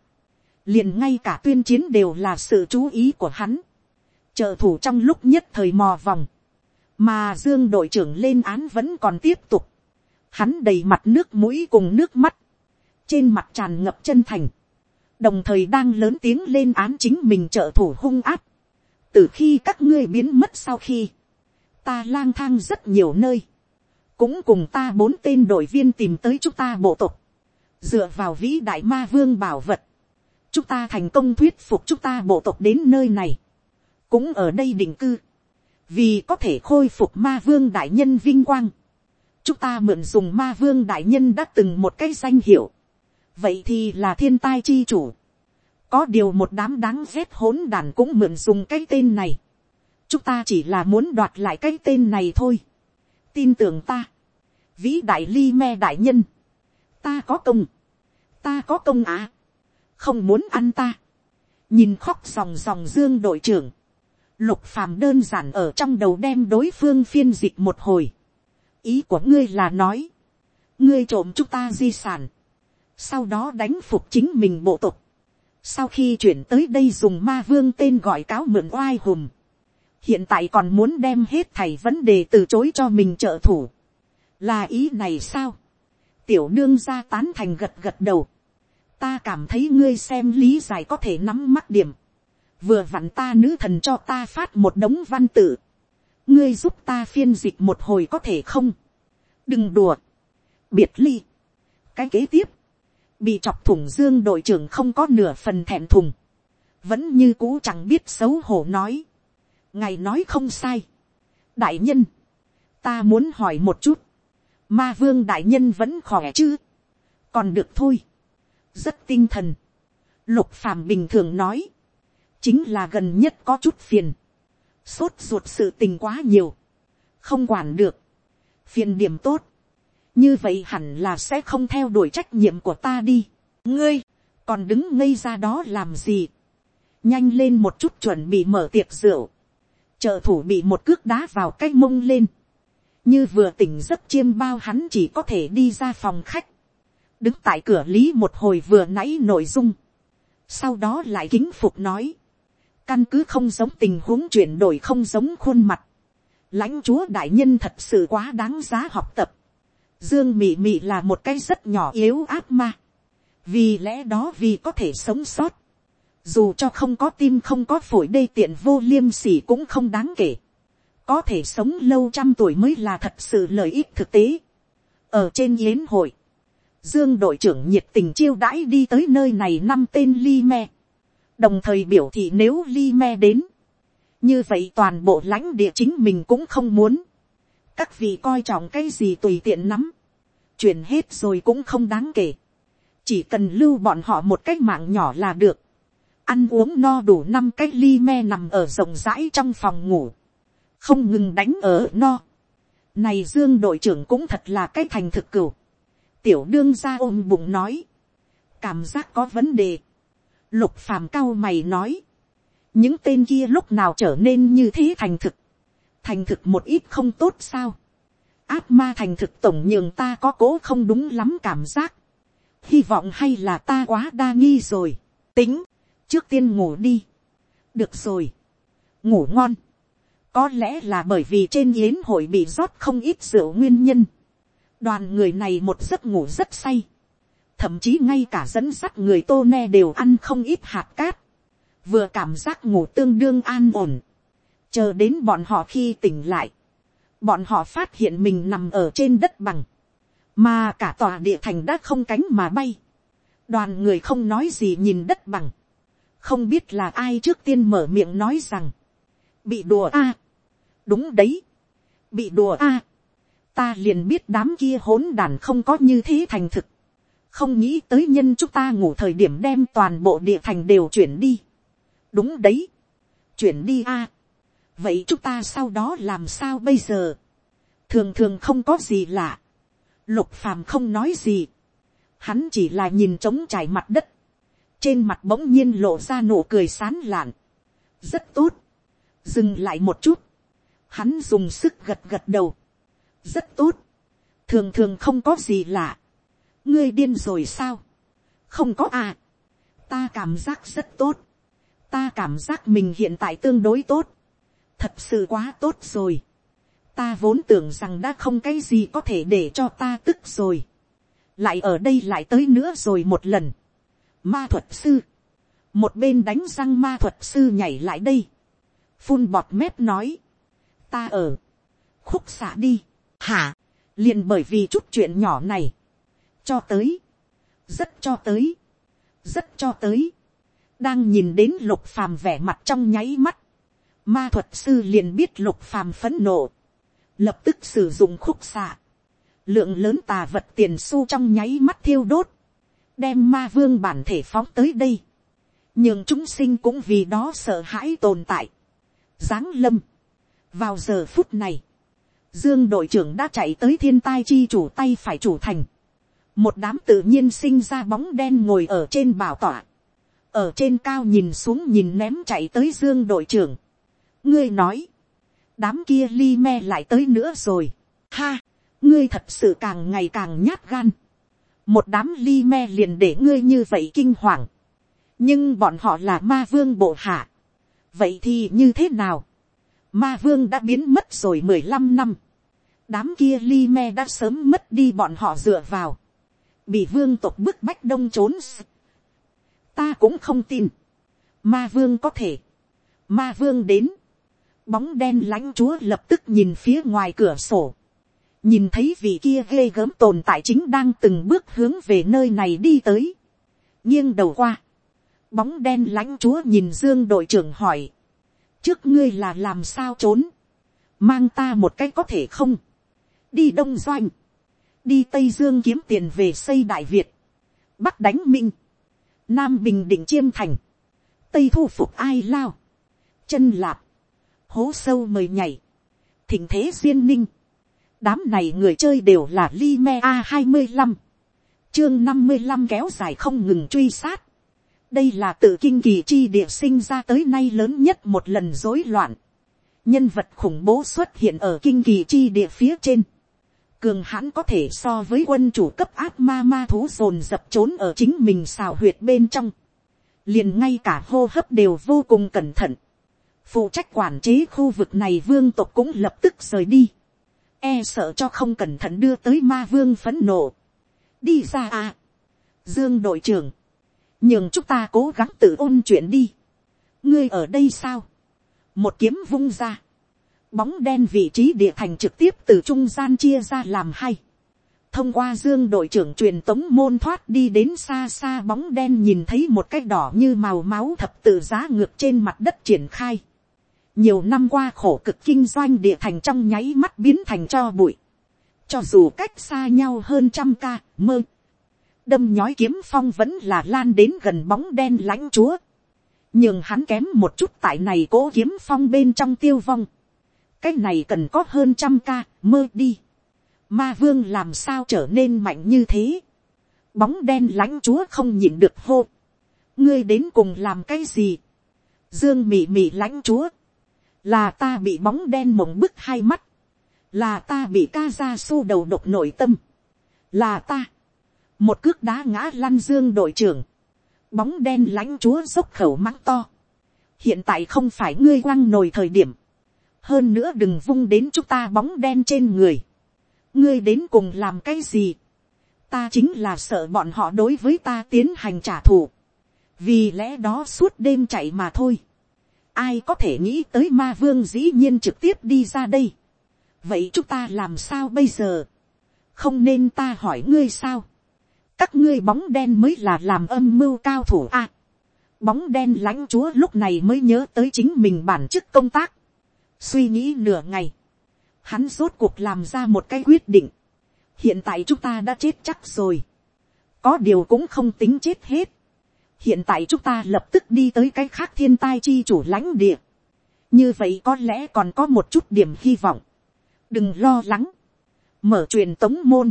Liền ngay cả tuyên chiến đều là sự chú ý của hắn. Trợ thủ trong lúc nhất thời mò vòng. Mà Dương đội trưởng lên án vẫn còn tiếp tục hắn đầy mặt nước mũi cùng nước mắt, trên mặt tràn ngập chân thành, đồng thời đang lớn tiếng lên án chính mình trợ thủ hung áp, từ khi các ngươi biến mất sau khi, ta lang thang rất nhiều nơi, cũng cùng ta bốn tên đội viên tìm tới chúng ta bộ tộc, dựa vào vĩ đại ma vương bảo vật, chúng ta thành công thuyết phục chúng ta bộ tộc đến nơi này, cũng ở đây định cư, vì có thể khôi phục ma vương đại nhân vinh quang, chúng ta mượn dùng ma vương đại nhân đã từng một cái danh hiệu, vậy thì là thiên tai chi chủ, có điều một đám đáng ghét hỗn đàn cũng mượn dùng cái tên này, chúng ta chỉ là muốn đoạt lại cái tên này thôi, tin tưởng ta, vĩ đại ly me đại nhân, ta có công, ta có công á, không muốn ăn ta, nhìn khóc ròng ròng dương đội trưởng, lục phàm đơn giản ở trong đầu đem đối phương phiên dịch một hồi, ý của ngươi là nói, ngươi trộm chúng ta di sản, sau đó đánh phục chính mình bộ tộc, sau khi chuyển tới đây dùng ma vương tên gọi cáo mượn oai hùm, hiện tại còn muốn đem hết thầy vấn đề từ chối cho mình trợ thủ, là ý này sao, tiểu nương ra tán thành gật gật đầu, ta cảm thấy ngươi xem lý giải có thể nắm mắt điểm. vừa vặn ta nữ thần cho ta phát một đống văn tự ngươi giúp ta phiên dịch một hồi có thể không. đừng đùa. biệt ly. cái kế tiếp. bị chọc thủng dương đội trưởng không có nửa phần thẹn thùng. vẫn như cũ chẳng biết xấu hổ nói. ngài nói không sai. đại nhân. ta muốn hỏi một chút. ma vương đại nhân vẫn khỏe chứ. còn được thôi rất tinh thần. Lục phàm bình thường nói, chính là gần nhất có chút phiền, sốt ruột sự tình quá nhiều, không quản được, phiền điểm tốt, như vậy hẳn là sẽ không theo đuổi trách nhiệm của ta đi. ngươi, còn đứng ngây ra đó làm gì, nhanh lên một chút chuẩn bị mở tiệc rượu, trợ thủ bị một cước đá vào cái mông lên, như vừa tỉnh giấc chiêm bao hắn chỉ có thể đi ra phòng khách, đứng tại cửa lý một hồi vừa nãy nội dung, sau đó lại kính phục nói, căn cứ không giống tình huống chuyển đổi không giống khuôn mặt, lãnh chúa đại nhân thật sự quá đáng giá học tập, dương mị mị là một cái rất nhỏ yếu ác ma, vì lẽ đó vì có thể sống sót, dù cho không có tim không có phổi đê tiện vô liêm sỉ cũng không đáng kể, có thể sống lâu trăm tuổi mới là thật sự lợi ích thực tế. ở trên yến hội, Dương đội trưởng nhiệt tình chiêu đãi đi tới nơi này năm tên Li Me. Đồng thời biểu thị nếu Li Me đến. Như vậy toàn bộ lãnh địa chính mình cũng không muốn. Các vị coi trọng cái gì tùy tiện lắm Chuyển hết rồi cũng không đáng kể. Chỉ cần lưu bọn họ một cái mạng nhỏ là được. Ăn uống no đủ năm cái Li Me nằm ở rộng rãi trong phòng ngủ. Không ngừng đánh ở no. Này Dương đội trưởng cũng thật là cái thành thực cửu tiểu đương ra ôm bụng nói, cảm giác có vấn đề, lục phàm cao mày nói, những tên kia lúc nào trở nên như thế thành thực, thành thực một ít không tốt sao, Áp ma thành thực tổng nhường ta có cố không đúng lắm cảm giác, hy vọng hay là ta quá đa nghi rồi, tính, trước tiên ngủ đi, được rồi, ngủ ngon, có lẽ là bởi vì trên yến hội bị rót không ít rượu nguyên nhân, đoàn người này một giấc ngủ rất say, thậm chí ngay cả dẫn sắt người tô ne đều ăn không ít hạt cát, vừa cảm giác ngủ tương đương an ổn, chờ đến bọn họ khi tỉnh lại, bọn họ phát hiện mình nằm ở trên đất bằng, mà cả tòa địa thành đã không cánh mà bay, đoàn người không nói gì nhìn đất bằng, không biết là ai trước tiên mở miệng nói rằng, bị đùa a, đúng đấy, bị đùa a, ta liền biết đám kia hỗn đàn không có như thế thành thực không nghĩ tới nhân chúng ta ngủ thời điểm đem toàn bộ địa thành đều chuyển đi. đúng đấy. chuyển đi a. vậy chúng ta sau đó làm sao bây giờ. thường thường không có gì lạ. lục phàm không nói gì. hắn chỉ là nhìn trống trải mặt đất. trên mặt bỗng nhiên lộ ra nụ cười sán lạn. rất tốt. dừng lại một chút. hắn dùng sức gật gật đầu rất tốt, thường thường không có gì lạ, ngươi điên rồi sao, không có à, ta cảm giác rất tốt, ta cảm giác mình hiện tại tương đối tốt, thật sự quá tốt rồi, ta vốn tưởng rằng đã không cái gì có thể để cho ta tức rồi, lại ở đây lại tới nữa rồi một lần, ma thuật sư, một bên đánh răng ma thuật sư nhảy lại đây, phun bọt mép nói, ta ở, khúc xạ đi, Hả, liền bởi vì chút chuyện nhỏ này. Cho tới. Rất cho tới. Rất cho tới. Đang nhìn đến lục phàm vẻ mặt trong nháy mắt. Ma thuật sư liền biết lục phàm phấn nộ. Lập tức sử dụng khúc xạ. Lượng lớn tà vật tiền xu trong nháy mắt thiêu đốt. Đem ma vương bản thể phóng tới đây. Nhưng chúng sinh cũng vì đó sợ hãi tồn tại. Giáng lâm. Vào giờ phút này, Dương đội trưởng đã chạy tới thiên tai chi chủ tay phải chủ thành. Một đám tự nhiên sinh ra bóng đen ngồi ở trên bảo tỏa. Ở trên cao nhìn xuống nhìn ném chạy tới Dương đội trưởng. Ngươi nói. Đám kia li me lại tới nữa rồi. Ha. Ngươi thật sự càng ngày càng nhát gan. Một đám li me liền để ngươi như vậy kinh hoàng. Nhưng bọn họ là ma vương bộ hạ. Vậy thì như thế nào? Ma vương đã biến mất rồi mười lăm năm. Đám kia li me đã sớm mất đi bọn họ dựa vào. Bị vương tộc bức bách đông trốn. ta cũng không tin, ma vương có thể, ma vương đến, bóng đen lãnh chúa lập tức nhìn phía ngoài cửa sổ, nhìn thấy vị kia ghê gớm tồn tại chính đang từng bước hướng về nơi này đi tới, nghiêng đầu qua, bóng đen lãnh chúa nhìn dương đội trưởng hỏi, trước ngươi là làm sao trốn, mang ta một cái có thể không, đi đông doanh, đi tây dương kiếm tiền về xây đại việt, bắc đánh minh, nam bình định chiêm thành, tây thu phục ai lao, chân lạp, hố sâu mời nhảy, thỉnh thế duyên ninh, đám này người chơi đều là li me a hai mươi năm, chương năm mươi năm kéo dài không ngừng truy sát, đây là tự kinh kỳ chi địa sinh ra tới nay lớn nhất một lần rối loạn, nhân vật khủng bố xuất hiện ở kinh kỳ chi địa phía trên, cường hãn có thể so với quân chủ cấp ác ma ma thú dồn dập trốn ở chính mình xào huyệt bên trong, liền ngay cả hô hấp đều vô cùng cẩn thận, phụ trách quản chế khu vực này vương tộc cũng lập tức rời đi, e sợ cho không cẩn thận đưa tới ma vương phấn nộ, đi ra à, dương đội trưởng, nhường chúng ta cố gắng tự ôn chuyện đi, ngươi ở đây sao, một kiếm vung ra, bóng đen vị trí địa thành trực tiếp từ trung gian chia ra làm hai, thông qua dương đội trưởng truyền tống môn thoát đi đến xa xa bóng đen nhìn thấy một cái đỏ như màu máu thập tự giá ngược trên mặt đất triển khai. nhiều năm qua khổ cực kinh doanh địa thành trong nháy mắt biến thành cho bụi. cho dù cách xa nhau hơn trăm ca mơ. đâm nhói kiếm phong vẫn là lan đến gần bóng đen lãnh chúa. nhưng hắn kém một chút tại này cố kiếm phong bên trong tiêu vong cái này cần có hơn trăm ca, mơ đi ma vương làm sao trở nên mạnh như thế. bóng đen lãnh chúa không nhìn được hô. ngươi đến cùng làm cái gì. dương mị mị lãnh chúa. là ta bị bóng đen mộng bức hai mắt. là ta bị ca ra su đầu độc nội tâm. là ta. một cước đá ngã lăn dương đội trưởng. bóng đen lãnh chúa dốc khẩu mắng to. hiện tại không phải ngươi quăng nồi thời điểm hơn nữa đừng vung đến chúng ta bóng đen trên người. Ngươi đến cùng làm cái gì, ta chính là sợ bọn họ đối với ta tiến hành trả thù, vì lẽ đó suốt đêm chạy mà thôi, ai có thể nghĩ tới ma vương dĩ nhiên trực tiếp đi ra đây, vậy chúng ta làm sao bây giờ, không nên ta hỏi ngươi sao, các ngươi bóng đen mới là làm âm mưu cao thủ a, bóng đen lãnh chúa lúc này mới nhớ tới chính mình bản chức công tác, suy nghĩ nửa ngày, hắn rốt cuộc làm ra một cái quyết định. hiện tại chúng ta đã chết chắc rồi. có điều cũng không tính chết hết. hiện tại chúng ta lập tức đi tới cái khác thiên tai chi chủ lãnh địa. như vậy có lẽ còn có một chút điểm hy vọng. đừng lo lắng. mở truyền tống môn.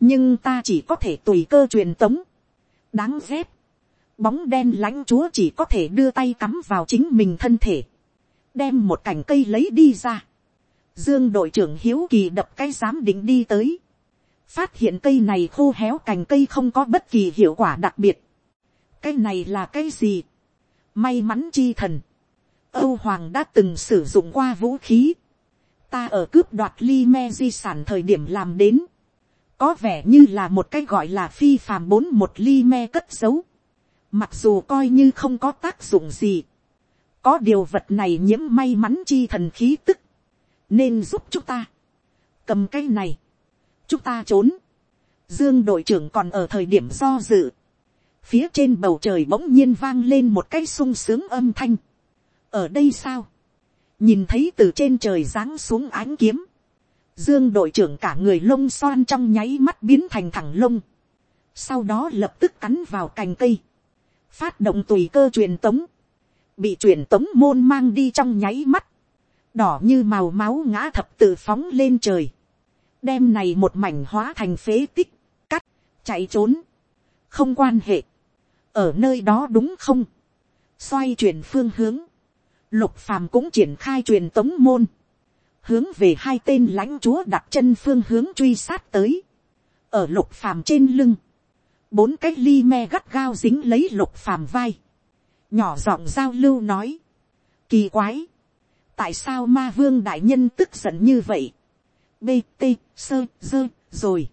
nhưng ta chỉ có thể tùy cơ truyền tống. đáng ghét. bóng đen lãnh chúa chỉ có thể đưa tay cắm vào chính mình thân thể đem một cành cây lấy đi ra Dương đội trưởng hiếu kỳ đập cái giám định đi tới. Phát hiện cây này khô héo cành cây không có bất kỳ hiệu quả đặc biệt. Cây này là cây gì? May mắn chi thần. Âu Hoàng đã từng sử dụng qua vũ khí. Ta ở cướp đoạt ly me di sản thời điểm làm đến. Có vẻ như là một cái gọi là phi phàm bốn một ly me cất giấu. Mặc dù coi như không có tác dụng gì. Có điều vật này nhiễm may mắn chi thần khí tức. Nên giúp chúng ta, cầm cái này, chúng ta trốn, dương đội trưởng còn ở thời điểm do dự, phía trên bầu trời bỗng nhiên vang lên một cái sung sướng âm thanh, ở đây sao, nhìn thấy từ trên trời giáng xuống ánh kiếm, dương đội trưởng cả người lông xoan trong nháy mắt biến thành thẳng lông, sau đó lập tức cắn vào cành cây, phát động tùy cơ truyền tống, bị truyền tống môn mang đi trong nháy mắt, đỏ như màu máu ngã thập tự phóng lên trời, đem này một mảnh hóa thành phế tích, cắt, chạy trốn, không quan hệ, ở nơi đó đúng không, xoay chuyển phương hướng, lục phàm cũng triển khai truyền tống môn, hướng về hai tên lãnh chúa đặt chân phương hướng truy sát tới, ở lục phàm trên lưng, bốn cái ly me gắt gao dính lấy lục phàm vai, nhỏ giọng giao lưu nói, kỳ quái, tại sao ma vương đại nhân tức giận như vậy. b t sơ dơ rồi.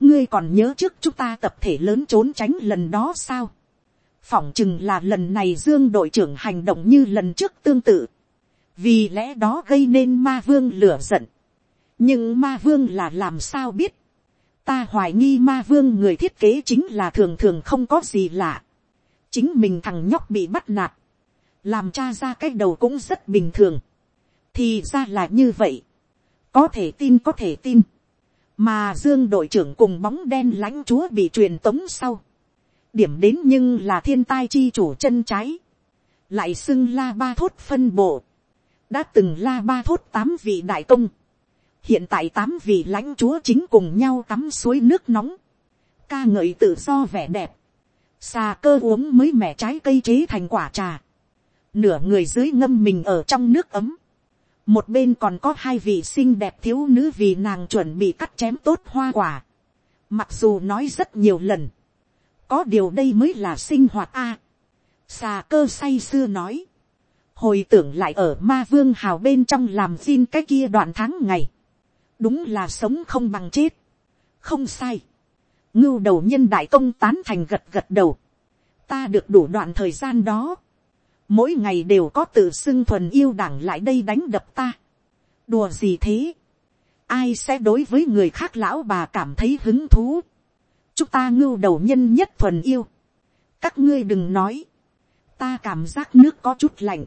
ngươi còn nhớ trước chúng ta tập thể lớn trốn tránh lần đó sao. phỏng chừng là lần này dương đội trưởng hành động như lần trước tương tự, vì lẽ đó gây nên ma vương lửa giận. nhưng ma vương là làm sao biết, ta hoài nghi ma vương người thiết kế chính là thường thường không có gì lạ, chính mình thằng nhóc bị bắt nạt, làm cha ra cái đầu cũng rất bình thường, thì ra là như vậy, có thể tin có thể tin, mà dương đội trưởng cùng bóng đen lãnh chúa bị truyền tống sau, điểm đến nhưng là thiên tai chi chủ chân trái, lại xưng la ba thốt phân bộ, đã từng la ba thốt tám vị đại công, hiện tại tám vị lãnh chúa chính cùng nhau tắm suối nước nóng, ca ngợi tự do vẻ đẹp, xà cơ uống mới mẻ trái cây chế thành quả trà, nửa người dưới ngâm mình ở trong nước ấm, một bên còn có hai vị xinh đẹp thiếu nữ vì nàng chuẩn bị cắt chém tốt hoa quả, mặc dù nói rất nhiều lần, có điều đây mới là sinh hoạt a. xà cơ say xưa nói, hồi tưởng lại ở ma vương hào bên trong làm xin cái kia đoạn tháng ngày, đúng là sống không bằng chết, không sai, ngưu đầu nhân đại công tán thành gật gật đầu, ta được đủ đoạn thời gian đó, mỗi ngày đều có tự xưng thuần yêu đảng lại đây đánh đập ta, đùa gì thế, ai sẽ đối với người khác lão bà cảm thấy hứng thú, chúng ta ngưu đầu nhân nhất thuần yêu, các ngươi đừng nói, ta cảm giác nước có chút lạnh,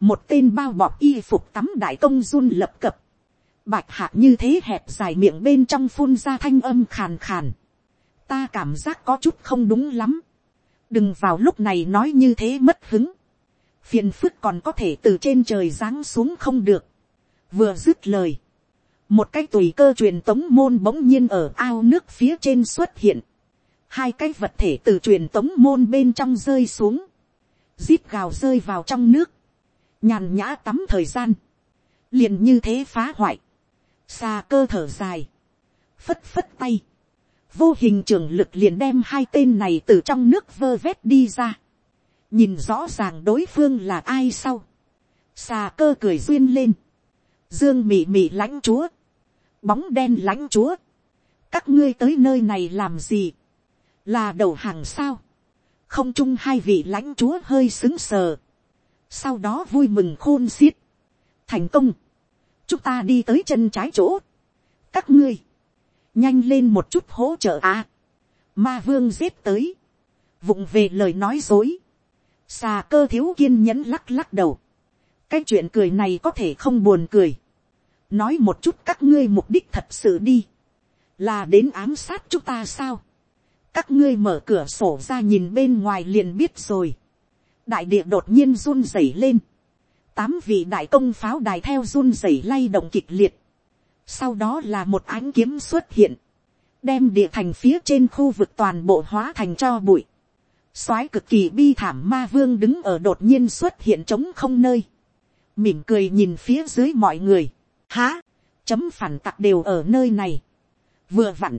một tên bao bọc y phục tắm đại công run lập cập, bạch hạc như thế hẹp dài miệng bên trong phun ra thanh âm khàn khàn, ta cảm giác có chút không đúng lắm, đừng vào lúc này nói như thế mất hứng, phiền phức còn có thể từ trên trời giáng xuống không được, vừa dứt lời, một cái tùy cơ truyền tống môn bỗng nhiên ở ao nước phía trên xuất hiện, hai cái vật thể từ truyền tống môn bên trong rơi xuống, zip gào rơi vào trong nước, nhàn nhã tắm thời gian, liền như thế phá hoại, xa cơ thở dài, phất phất tay, vô hình trường lực liền đem hai tên này từ trong nước vơ vét đi ra, nhìn rõ ràng đối phương là ai sau, xà cơ cười duyên lên, dương mị mị lãnh chúa, bóng đen lãnh chúa, các ngươi tới nơi này làm gì, là đầu hàng sao, không chung hai vị lãnh chúa hơi xứng sờ, sau đó vui mừng khôn xiết, thành công, chúng ta đi tới chân trái chỗ, các ngươi, nhanh lên một chút hỗ trợ à, ma vương giết tới, vụng về lời nói dối, xà cơ thiếu kiên nhẫn lắc lắc đầu, cái chuyện cười này có thể không buồn cười, nói một chút các ngươi mục đích thật sự đi, là đến ám sát chúng ta sao, các ngươi mở cửa sổ ra nhìn bên ngoài liền biết rồi, đại địa đột nhiên run rẩy lên, tám vị đại công pháo đài theo run rẩy lay động kịch liệt, sau đó là một ánh kiếm xuất hiện, đem địa thành phía trên khu vực toàn bộ hóa thành cho bụi, soái cực kỳ bi thảm ma vương đứng ở đột nhiên xuất hiện trống không nơi, mỉm cười nhìn phía dưới mọi người, há, chấm phản tặc đều ở nơi này, vừa vặn,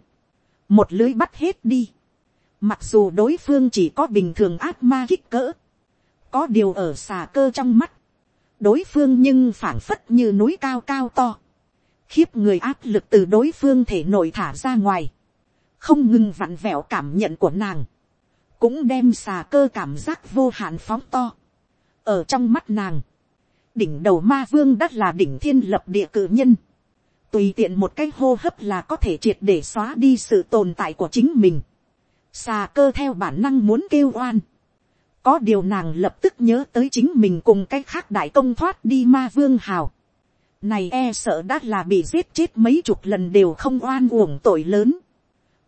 một lưới bắt hết đi, mặc dù đối phương chỉ có bình thường ác ma kích cỡ, có điều ở xà cơ trong mắt, đối phương nhưng phảng phất như núi cao cao to, khiếp người áp lực từ đối phương thể nội thả ra ngoài, không ngừng vặn vẹo cảm nhận của nàng, cũng đem xà cơ cảm giác vô hạn phóng to. ở trong mắt nàng, đỉnh đầu ma vương đất là đỉnh thiên lập địa cự nhân, tùy tiện một cái hô hấp là có thể triệt để xóa đi sự tồn tại của chính mình. xà cơ theo bản năng muốn kêu oan, có điều nàng lập tức nhớ tới chính mình cùng cái khác đại công thoát đi ma vương hào này e sợ đã là bị giết chết mấy chục lần đều không oan uổng tội lớn.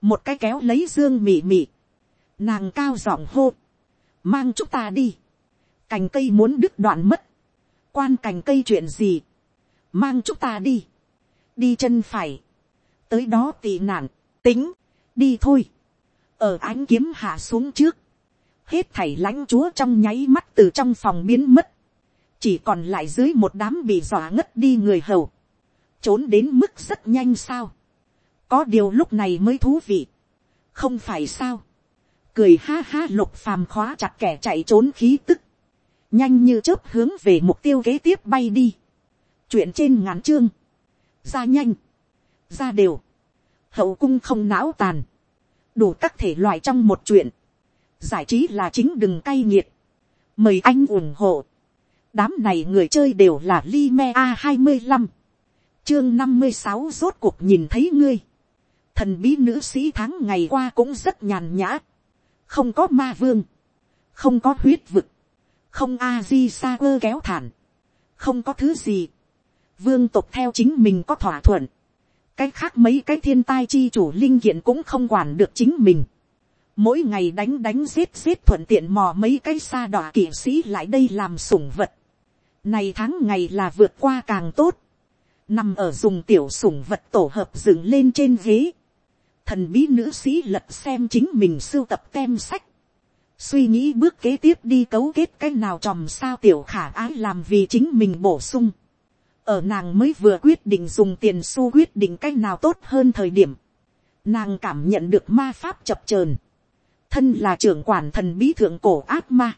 một cái kéo lấy dương mị mị. nàng cao giọng hô. mang chúng ta đi. cành cây muốn đứt đoạn mất. quan cành cây chuyện gì. mang chúng ta đi. đi chân phải. tới đó tị nạn. tính. đi thôi. ở ánh kiếm hạ xuống trước hết thảy lãnh chúa trong nháy mắt từ trong phòng biến mất, chỉ còn lại dưới một đám bị dọa ngất đi người hầu, trốn đến mức rất nhanh sao, có điều lúc này mới thú vị, không phải sao, cười ha ha lục phàm khóa chặt kẻ chạy trốn khí tức, nhanh như chớp hướng về mục tiêu kế tiếp bay đi, chuyện trên ngắn chương, ra nhanh, ra đều, hậu cung không não tàn, đủ các thể loại trong một chuyện, giải trí là chính đừng cay nghiệt, mời anh ủng hộ, đám này người chơi đều là Lime a hai mươi 25 chương năm mươi sáu rốt cuộc nhìn thấy ngươi, thần bí nữ sĩ tháng ngày qua cũng rất nhàn nhã, không có ma vương, không có huyết vực, không a di sa ơ kéo thản, không có thứ gì, vương tộc theo chính mình có thỏa thuận, cái khác mấy cái thiên tai chi chủ linh kiện cũng không quản được chính mình, mỗi ngày đánh đánh giết giết thuận tiện mò mấy cái xa đỏ kỵ sĩ lại đây làm sủng vật, này tháng ngày là vượt qua càng tốt, nằm ở dùng tiểu sủng vật tổ hợp dựng lên trên ghế, thần bí nữ sĩ lật xem chính mình sưu tập tem sách, suy nghĩ bước kế tiếp đi cấu kết cái nào tròm sao tiểu khả ái làm vì chính mình bổ sung. ở nàng mới vừa quyết định dùng tiền xu quyết định cách nào tốt hơn thời điểm, nàng cảm nhận được ma pháp chập chờn, thân là trưởng quản thần bí thượng cổ ác ma,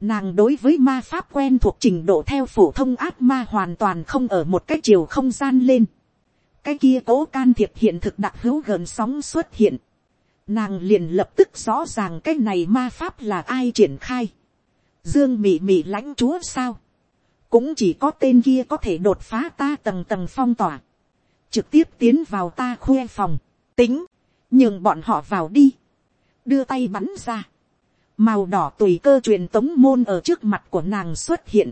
nàng đối với ma pháp quen thuộc trình độ theo phổ thông ác ma hoàn toàn không ở một cái chiều không gian lên, cái kia cố can thiệp hiện thực đặc hữu gần sóng xuất hiện, nàng liền lập tức rõ ràng cái này ma pháp là ai triển khai. dương mị mị lãnh chúa sao. cũng chỉ có tên kia có thể đột phá ta tầng tầng phong tỏa. trực tiếp tiến vào ta khuê phòng. tính, nhường bọn họ vào đi. đưa tay bắn ra màu đỏ tùy cơ truyền tống môn ở trước mặt của nàng xuất hiện.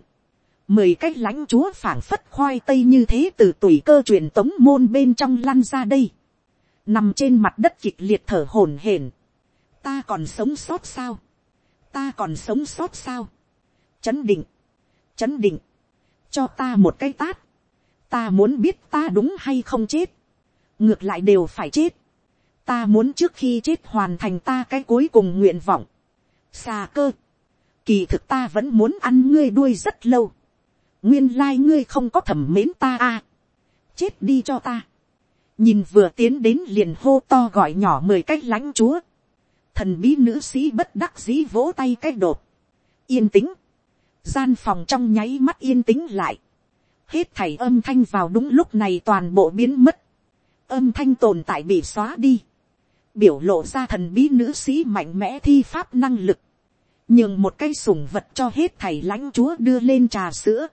mười cách lãnh chúa phảng phất khoai tây như thế từ tùy cơ truyền tống môn bên trong lăn ra đây. Nằm trên mặt đất kịch liệt thở hổn hển, ta còn sống sót sao, ta còn sống sót sao, chấn định, chấn định, cho ta một cái tát, ta muốn biết ta đúng hay không chết, ngược lại đều phải chết, ta muốn trước khi chết hoàn thành ta cái cuối cùng nguyện vọng, xa cơ, kỳ thực ta vẫn muốn ăn ngươi đuôi rất lâu, nguyên lai ngươi không có thẩm mến ta à, chết đi cho ta, nhìn vừa tiến đến liền hô to gọi nhỏ mười cách lãnh chúa, thần bí nữ sĩ bất đắc dĩ vỗ tay cách đột, yên tĩnh, gian phòng trong nháy mắt yên tĩnh lại, hết thảy âm thanh vào đúng lúc này toàn bộ biến mất, âm thanh tồn tại bị xóa đi, biểu lộ ra thần bí nữ sĩ mạnh mẽ thi pháp năng lực, nhường một cây sủng vật cho hết thầy lãnh chúa đưa lên trà sữa,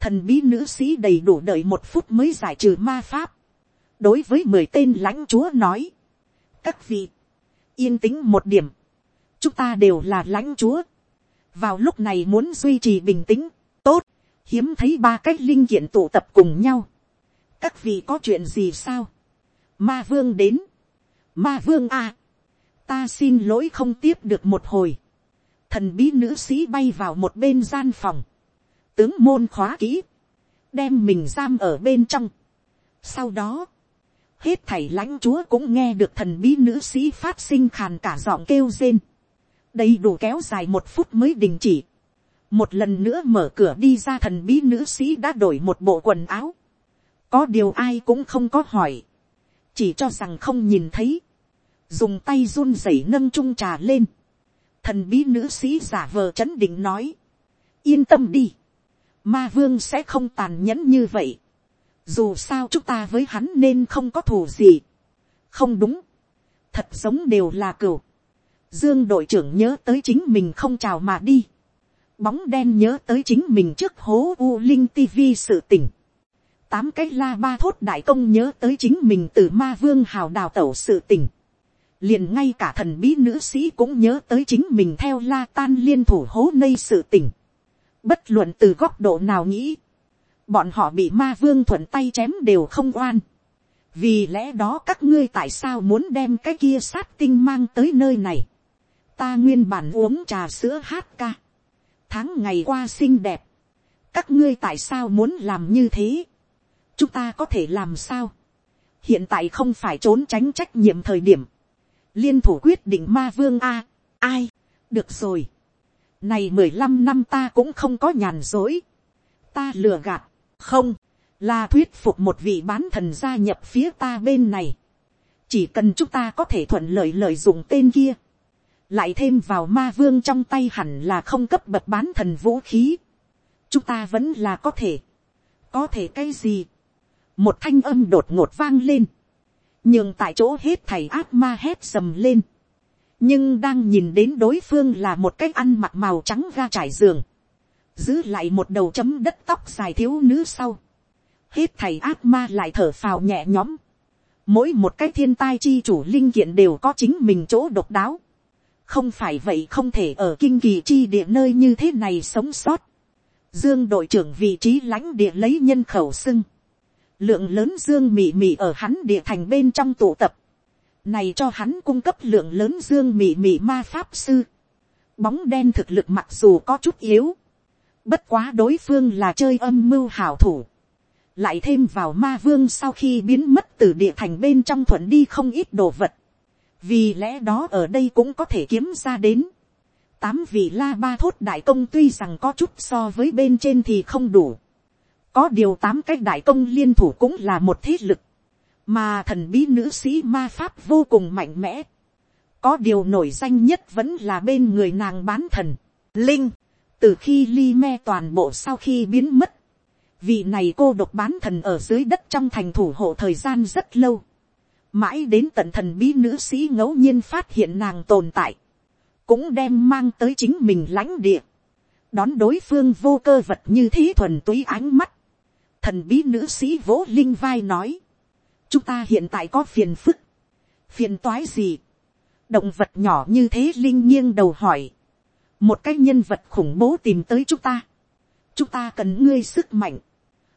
thần bí nữ sĩ đầy đủ đợi một phút mới giải trừ ma pháp, đối với mười tên lãnh chúa nói, các vị, yên tĩnh một điểm, chúng ta đều là lãnh chúa, vào lúc này muốn duy trì bình tĩnh, tốt, hiếm thấy ba cái linh kiện tụ tập cùng nhau, các vị có chuyện gì sao, ma vương đến, ma vương a, ta xin lỗi không tiếp được một hồi, thần bí nữ sĩ bay vào một bên gian phòng, tướng môn khóa kỹ, đem mình giam ở bên trong. Sau đó, hết thảy lãnh chúa cũng nghe được thần bí nữ sĩ phát sinh khàn cả giọng kêu rên. đầy đủ kéo dài một phút mới đình chỉ. một lần nữa mở cửa đi ra thần bí nữ sĩ đã đổi một bộ quần áo. có điều ai cũng không có hỏi. chỉ cho rằng không nhìn thấy dùng tay run rẩy nâng trung trà lên. thần bí nữ sĩ giả vờ c h ấ n định nói. yên tâm đi. ma vương sẽ không tàn nhẫn như vậy dù sao chúng ta với hắn nên không có thù gì. không đúng, thật giống đều là cửu. dương đội trưởng nhớ tới chính mình không chào mà đi. bóng đen nhớ tới chính mình trước hố u linh tv sự tỉnh. tám cái la ba thốt đại công nhớ tới chính mình từ ma vương hào đào tẩu sự tỉnh liền ngay cả thần bí nữ sĩ cũng nhớ tới chính mình theo la tan liên thủ hố nây sự tình bất luận từ góc độ nào nghĩ, bọn họ bị ma vương thuận tay chém đều không oan. vì lẽ đó các ngươi tại sao muốn đem cái kia sát tinh mang tới nơi này. ta nguyên bản uống trà sữa hát ca. tháng ngày qua xinh đẹp. các ngươi tại sao muốn làm như thế. chúng ta có thể làm sao. hiện tại không phải trốn tránh trách nhiệm thời điểm liên thủ quyết định ma vương a. ai. được rồi. này mười lăm năm ta cũng không có nhàn dối. ta lừa gạt không, là thuyết phục một vị bán thần gia nhập phía ta bên này. chỉ cần chúng ta có thể thuận lợi lợi dụng tên kia, lại thêm vào ma vương trong tay hẳn là không cấp bậc bán thần vũ khí. chúng ta vẫn là có thể, có thể cái gì. một thanh âm đột ngột vang lên, nhường tại chỗ hết thầy ác ma hét sầm lên, nhưng đang nhìn đến đối phương là một cái ăn mặc màu trắng ga trải giường, giữ lại một đầu chấm đất tóc dài thiếu nữ sau, hết thầy ác ma lại thở phào nhẹ nhõm, mỗi một cái thiên tai chi chủ linh kiện đều có chính mình chỗ độc đáo, không phải vậy không thể ở kinh kỳ chi địa nơi như thế này sống sót, dương đội trưởng vị trí lãnh địa lấy nhân khẩu xưng, lượng lớn dương mị mị ở hắn địa thành bên trong tụ tập, này cho hắn cung cấp lượng lớn dương mị mị ma pháp sư, bóng đen thực lực mặc dù có chút yếu, bất quá đối phương là chơi âm mưu hảo thủ, lại thêm vào ma vương sau khi biến mất từ địa thành bên trong thuận đi không ít đồ vật, vì lẽ đó ở đây cũng có thể kiếm ra đến. tám vị la ba thốt đại công tuy rằng có chút so với bên trên thì không đủ, có điều tám cái đại công liên thủ cũng là một thế lực, mà thần bí nữ sĩ ma pháp vô cùng mạnh mẽ, có điều nổi danh nhất vẫn là bên người nàng bán thần, linh, từ khi ly me toàn bộ sau khi biến mất, vị này cô độc bán thần ở dưới đất trong thành thủ hộ thời gian rất lâu, mãi đến tận thần bí nữ sĩ ngẫu nhiên phát hiện nàng tồn tại, cũng đem mang tới chính mình lãnh địa, đón đối phương vô cơ vật như thế thuần túy ánh mắt, thần bí nữ sĩ vỗ linh vai nói, chúng ta hiện tại có phiền phức, phiền toái gì, động vật nhỏ như thế linh nghiêng đầu hỏi, một cái nhân vật khủng bố tìm tới chúng ta, chúng ta cần ngươi sức mạnh,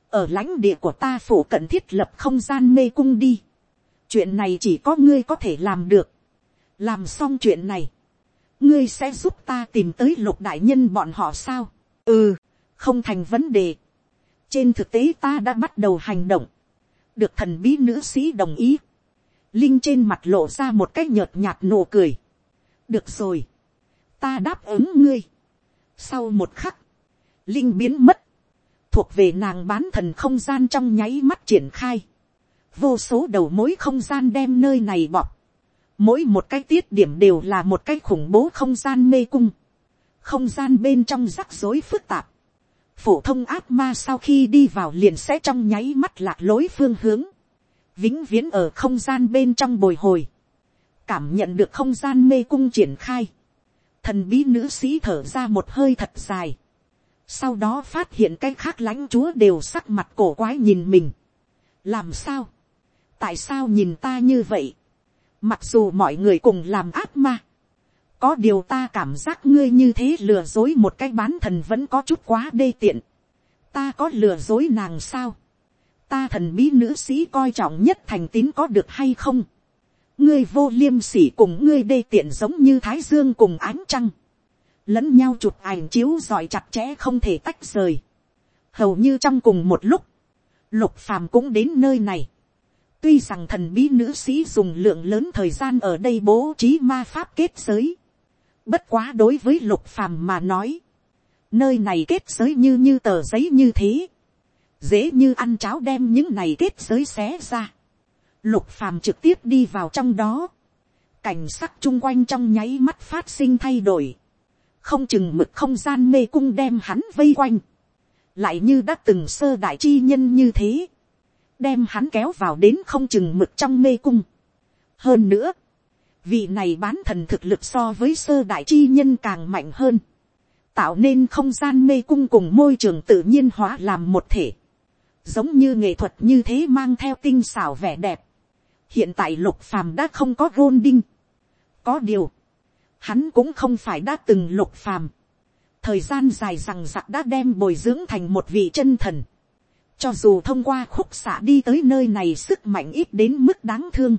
ở lãnh địa của ta phủ cận thiết lập không gian mê cung đi, chuyện này chỉ có ngươi có thể làm được, làm xong chuyện này, ngươi sẽ giúp ta tìm tới lục đại nhân bọn họ sao, ừ, không thành vấn đề, trên thực tế ta đã bắt đầu hành động, được thần bí nữ sĩ đồng ý, linh trên mặt lộ ra một cái nhợt nhạt nụ cười, được rồi, ta đáp ứng ngươi. Sau một khắc, linh biến mất, thuộc về nàng bán thần không gian trong nháy mắt triển khai. Vô số đầu mối không gian đem nơi này bọc. Mỗi một cái tiết điểm đều là một cái khủng bố không gian mê cung. Không gian bên trong rắc rối phức tạp. Phổ thông ác ma sau khi đi vào liền sẽ trong nháy mắt lạc lối phương hướng. Vĩnh viễn ở không gian bên trong bồi hồi. Cảm nhận được không gian mê cung triển khai thần bí nữ sĩ thở ra một hơi thật dài, sau đó phát hiện cái khác lãnh chúa đều sắc mặt cổ quái nhìn mình. làm sao, tại sao nhìn ta như vậy, mặc dù mọi người cùng làm ác ma, có điều ta cảm giác ngươi như thế lừa dối một cái bán thần vẫn có chút quá đê tiện, ta có lừa dối nàng sao, ta thần bí nữ sĩ coi trọng nhất thành tín có được hay không, ngươi vô liêm sỉ cùng ngươi đê tiện giống như thái dương cùng ánh trăng, lẫn nhau chụp ảnh chiếu giỏi chặt chẽ không thể tách rời, hầu như trong cùng một lúc, lục phàm cũng đến nơi này, tuy rằng thần bí nữ sĩ dùng lượng lớn thời gian ở đây bố trí ma pháp kết giới, bất quá đối với lục phàm mà nói, nơi này kết giới như như tờ giấy như thế, dễ như ăn cháo đem những này kết giới xé ra, Lục phàm trực tiếp đi vào trong đó. Cảnh sắc chung quanh trong nháy mắt phát sinh thay đổi. Không chừng mực không gian mê cung đem hắn vây quanh. Lại như đã từng sơ đại chi nhân như thế. Đem hắn kéo vào đến không chừng mực trong mê cung. Hơn nữa. Vị này bán thần thực lực so với sơ đại chi nhân càng mạnh hơn. Tạo nên không gian mê cung cùng môi trường tự nhiên hóa làm một thể giống như nghệ thuật như thế mang theo tinh xảo vẻ đẹp hiện tại lục phàm đã không có gôn đinh. có điều, hắn cũng không phải đã từng lục phàm. thời gian dài rằng giặc đã đem bồi dưỡng thành một vị chân thần. cho dù thông qua khúc xạ đi tới nơi này sức mạnh ít đến mức đáng thương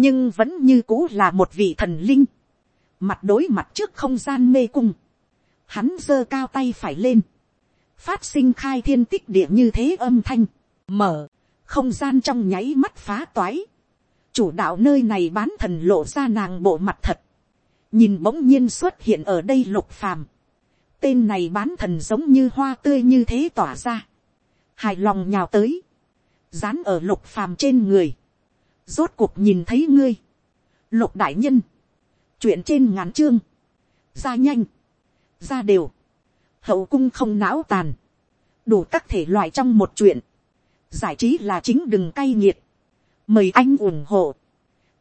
nhưng vẫn như cũ là một vị thần linh. mặt đối mặt trước không gian mê cung. hắn giơ cao tay phải lên. phát sinh khai thiên tích địa như thế âm thanh. mở không gian trong nháy mắt phá toái chủ đạo nơi này bán thần lộ ra nàng bộ mặt thật, nhìn bỗng nhiên xuất hiện ở đây lục phàm, tên này bán thần giống như hoa tươi như thế tỏa ra, hài lòng nhào tới, dán ở lục phàm trên người, rốt cuộc nhìn thấy ngươi, lục đại nhân, chuyện trên ngắn chương, ra nhanh, ra đều, hậu cung không não tàn, đủ các thể loại trong một chuyện, giải trí là chính đừng cay nghiệt, mời anh ủng hộ,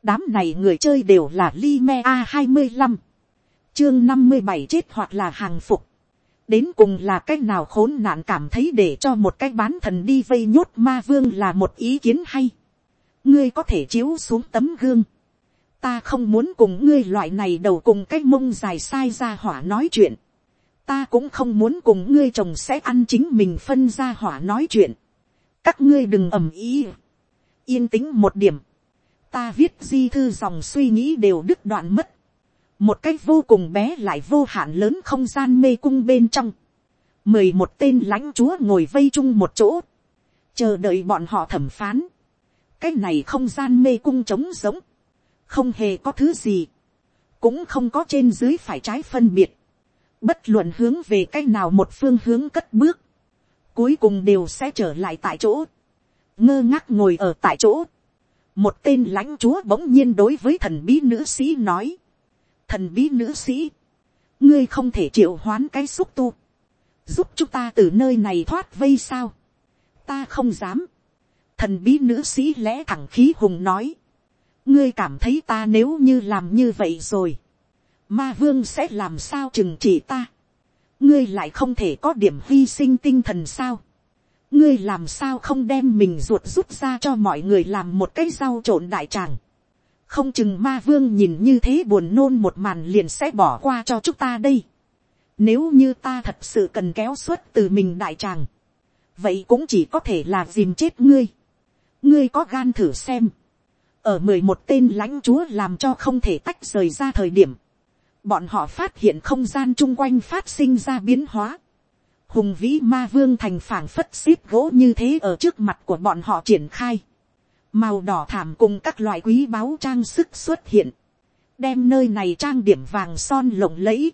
đám này người chơi đều là Lime A25. Chương 57 chết hoặc là hàng phục. Đến cùng là cách nào khốn nạn cảm thấy để cho một cái bán thần đi vây nhốt ma vương là một ý kiến hay. Ngươi có thể chiếu xuống tấm gương. Ta không muốn cùng ngươi loại này đầu cùng cái mông dài sai ra hỏa nói chuyện. Ta cũng không muốn cùng ngươi chồng sẽ ăn chính mình phân ra hỏa nói chuyện. Các ngươi đừng ầm ý. Yên tĩnh một điểm ta viết di thư dòng suy nghĩ đều đứt đoạn mất. một cách vô cùng bé lại vô hạn lớn không gian mê cung bên trong. mười một tên lãnh chúa ngồi vây chung một chỗ. chờ đợi bọn họ thẩm phán cái này không gian mê cung trống giống. không hề có thứ gì. cũng không có trên dưới phải trái phân biệt. bất luận hướng về cái nào một phương hướng cất bước. cuối cùng đều sẽ trở lại tại chỗ. ngơ ngác ngồi ở tại chỗ một tên lãnh chúa bỗng nhiên đối với thần bí nữ sĩ nói, thần bí nữ sĩ, ngươi không thể triệu hoán cái xúc tu, giúp chúng ta từ nơi này thoát vây sao, ta không dám, thần bí nữ sĩ lẽ thẳng khí hùng nói, ngươi cảm thấy ta nếu như làm như vậy rồi, ma vương sẽ làm sao chừng chỉ ta, ngươi lại không thể có điểm hy sinh tinh thần sao, ngươi làm sao không đem mình ruột rút ra cho mọi người làm một cái rau trộn đại tràng. không chừng ma vương nhìn như thế buồn nôn một màn liền sẽ bỏ qua cho chúng ta đây. nếu như ta thật sự cần kéo suất từ mình đại tràng, vậy cũng chỉ có thể là dìm chết ngươi ngươi có gan thử xem. ở mười một tên lãnh chúa làm cho không thể tách rời ra thời điểm, bọn họ phát hiện không gian chung quanh phát sinh ra biến hóa hùng vĩ ma vương thành phảng phất xếp gỗ như thế ở trước mặt của bọn họ triển khai. Màu đỏ thảm cùng các loại quý báu trang sức xuất hiện. Đem nơi này trang điểm vàng son lộng lẫy.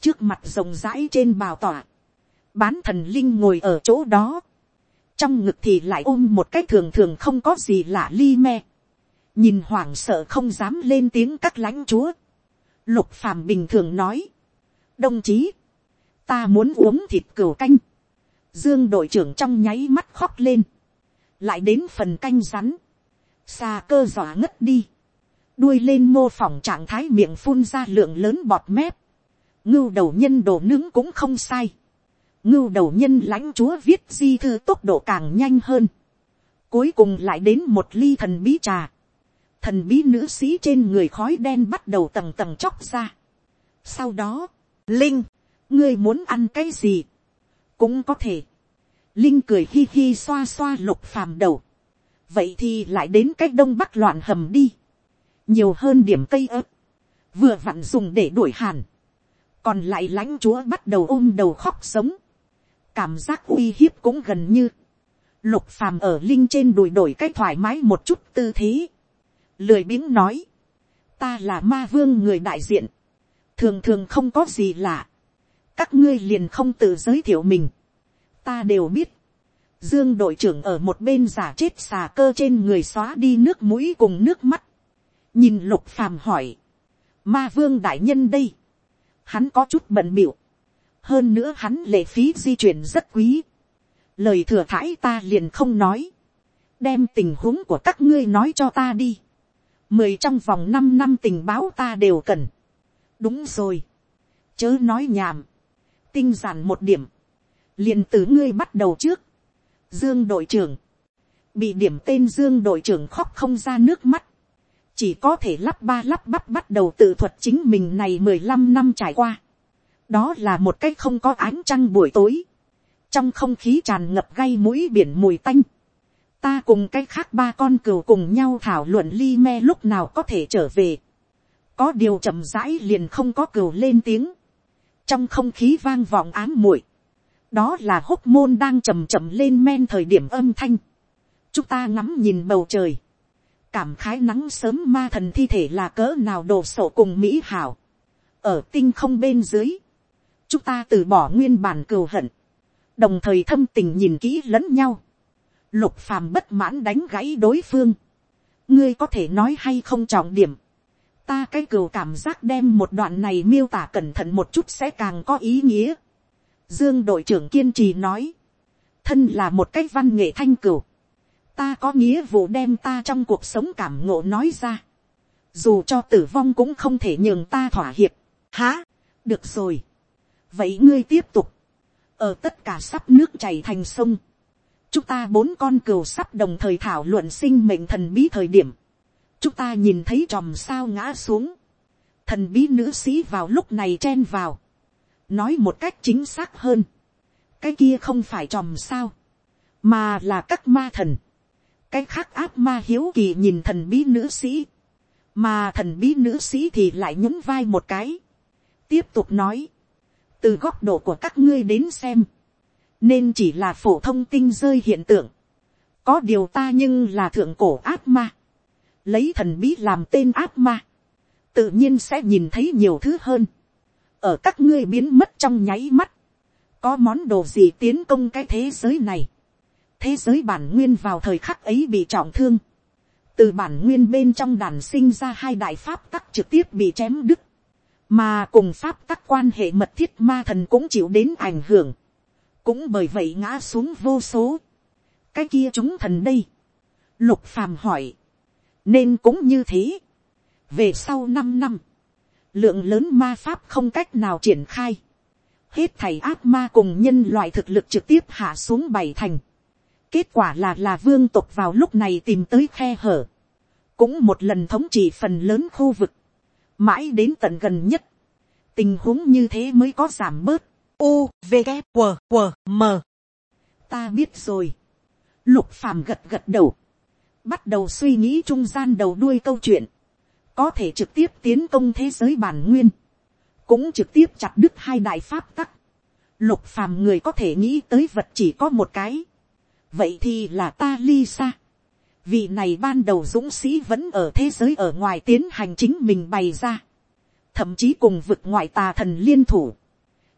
Trước mặt rộng rãi trên bào tỏa. Bán thần linh ngồi ở chỗ đó. Trong ngực thì lại ôm một cái thường thường không có gì lạ ly me. Nhìn hoảng sợ không dám lên tiếng các lãnh chúa. Lục phàm bình thường nói. Đồng chí ta muốn uống thịt cừu canh, dương đội trưởng trong nháy mắt khóc lên, lại đến phần canh rắn, xa cơ dọa ngất đi, đuôi lên mô phỏng trạng thái miệng phun ra lượng lớn bọt mép, ngưu đầu nhân đồ nướng cũng không sai, ngưu đầu nhân lãnh chúa viết di thư tốc độ càng nhanh hơn, cuối cùng lại đến một ly thần bí trà, thần bí nữ sĩ trên người khói đen bắt đầu tầng tầng chóc ra. Sau đó, linh, ngươi muốn ăn cái gì, cũng có thể. linh cười hi hi xoa xoa lục phàm đầu. vậy thì lại đến cách đông bắc loạn hầm đi. nhiều hơn điểm cây ớt. vừa vặn dùng để đuổi hàn. còn lại lãnh chúa bắt đầu ôm đầu khóc sống cảm giác uy hiếp cũng gần như. lục phàm ở linh trên đùi đổi cách thoải mái một chút tư thế. lười biếng nói. ta là ma vương người đại diện. thường thường không có gì lạ các ngươi liền không tự giới thiệu mình, ta đều biết, dương đội trưởng ở một bên giả chết xà cơ trên người xóa đi nước mũi cùng nước mắt, nhìn lục phàm hỏi, ma vương đại nhân đây, hắn có chút bận biểu, hơn nữa hắn lệ phí di chuyển rất quý, lời thừa thãi ta liền không nói, đem tình huống của các ngươi nói cho ta đi, mười trong vòng năm năm tình báo ta đều cần, đúng rồi, chớ nói nhảm, tinh giản một điểm, liền từ ngươi bắt đầu trước, dương đội trưởng, bị điểm tên dương đội trưởng khóc không ra nước mắt, chỉ có thể lắp ba lắp bắp bắt đầu tự thuật chính mình này mười lăm năm trải qua, đó là một cái không có ánh trăng buổi tối, trong không khí tràn ngập gay mũi biển mùi tanh, ta cùng cái khác ba con cừu cùng nhau thảo luận ly me lúc nào có thể trở về, có điều chậm rãi liền không có cừu lên tiếng, trong không khí vang vọng ám muội, đó là hốc môn đang chầm chậm lên men thời điểm âm thanh. chúng ta ngắm nhìn bầu trời, cảm khái nắng sớm ma thần thi thể là cỡ nào đồ sộ cùng mỹ hảo. ở tinh không bên dưới, chúng ta từ bỏ nguyên bản cừu hận, đồng thời thâm tình nhìn kỹ lẫn nhau. lục phàm bất mãn đánh gãy đối phương. ngươi có thể nói hay không trọng điểm ta cái cừu cảm giác đem một đoạn này miêu tả cẩn thận một chút sẽ càng có ý nghĩa. Dương đội trưởng kiên trì nói, thân là một cái văn nghệ thanh cừu, ta có nghĩa vụ đem ta trong cuộc sống cảm ngộ nói ra. dù cho tử vong cũng không thể nhường ta thỏa hiệp. há, được rồi vậy ngươi tiếp tục, ở tất cả sắp nước chảy thành sông, chúng ta bốn con cừu sắp đồng thời thảo luận sinh mệnh thần bí thời điểm, chúng ta nhìn thấy chòm sao ngã xuống, thần bí nữ sĩ vào lúc này chen vào, nói một cách chính xác hơn, cái kia không phải chòm sao, mà là các ma thần, cái khác áp ma hiếu kỳ nhìn thần bí nữ sĩ, mà thần bí nữ sĩ thì lại nhún vai một cái, tiếp tục nói, từ góc độ của các ngươi đến xem, nên chỉ là phổ thông tinh rơi hiện tượng, có điều ta nhưng là thượng cổ áp ma, lấy thần bí làm tên áp ma, tự nhiên sẽ nhìn thấy nhiều thứ hơn, ở các ngươi biến mất trong nháy mắt, có món đồ gì tiến công cái thế giới này, thế giới bản nguyên vào thời khắc ấy bị trọng thương, từ bản nguyên bên trong đàn sinh ra hai đại pháp tắc trực tiếp bị chém đứt, mà cùng pháp các quan hệ mật thiết ma thần cũng chịu đến ảnh hưởng, cũng bởi vậy ngã xuống vô số, cái kia chúng thần đây, lục phàm hỏi, nên cũng như thế, về sau năm năm, lượng lớn ma pháp không cách nào triển khai, hết thầy ác ma cùng nhân loại thực lực trực tiếp hạ xuống bảy thành, kết quả là là vương tộc vào lúc này tìm tới khe hở, cũng một lần thống trị phần lớn khu vực, mãi đến tận gần nhất, tình huống như thế mới có giảm bớt, u v g q q m. Ta biết rồi, lục phàm gật gật đầu, bắt đầu suy nghĩ trung gian đầu đuôi câu chuyện, có thể trực tiếp tiến công thế giới bản nguyên, cũng trực tiếp chặt đứt hai đại pháp tắc. Lục phàm người có thể nghĩ tới vật chỉ có một cái. vậy thì là ta ly xa vị này ban đầu dũng sĩ vẫn ở thế giới ở ngoài tiến hành chính mình bày ra. thậm chí cùng vực ngoại tà thần liên thủ,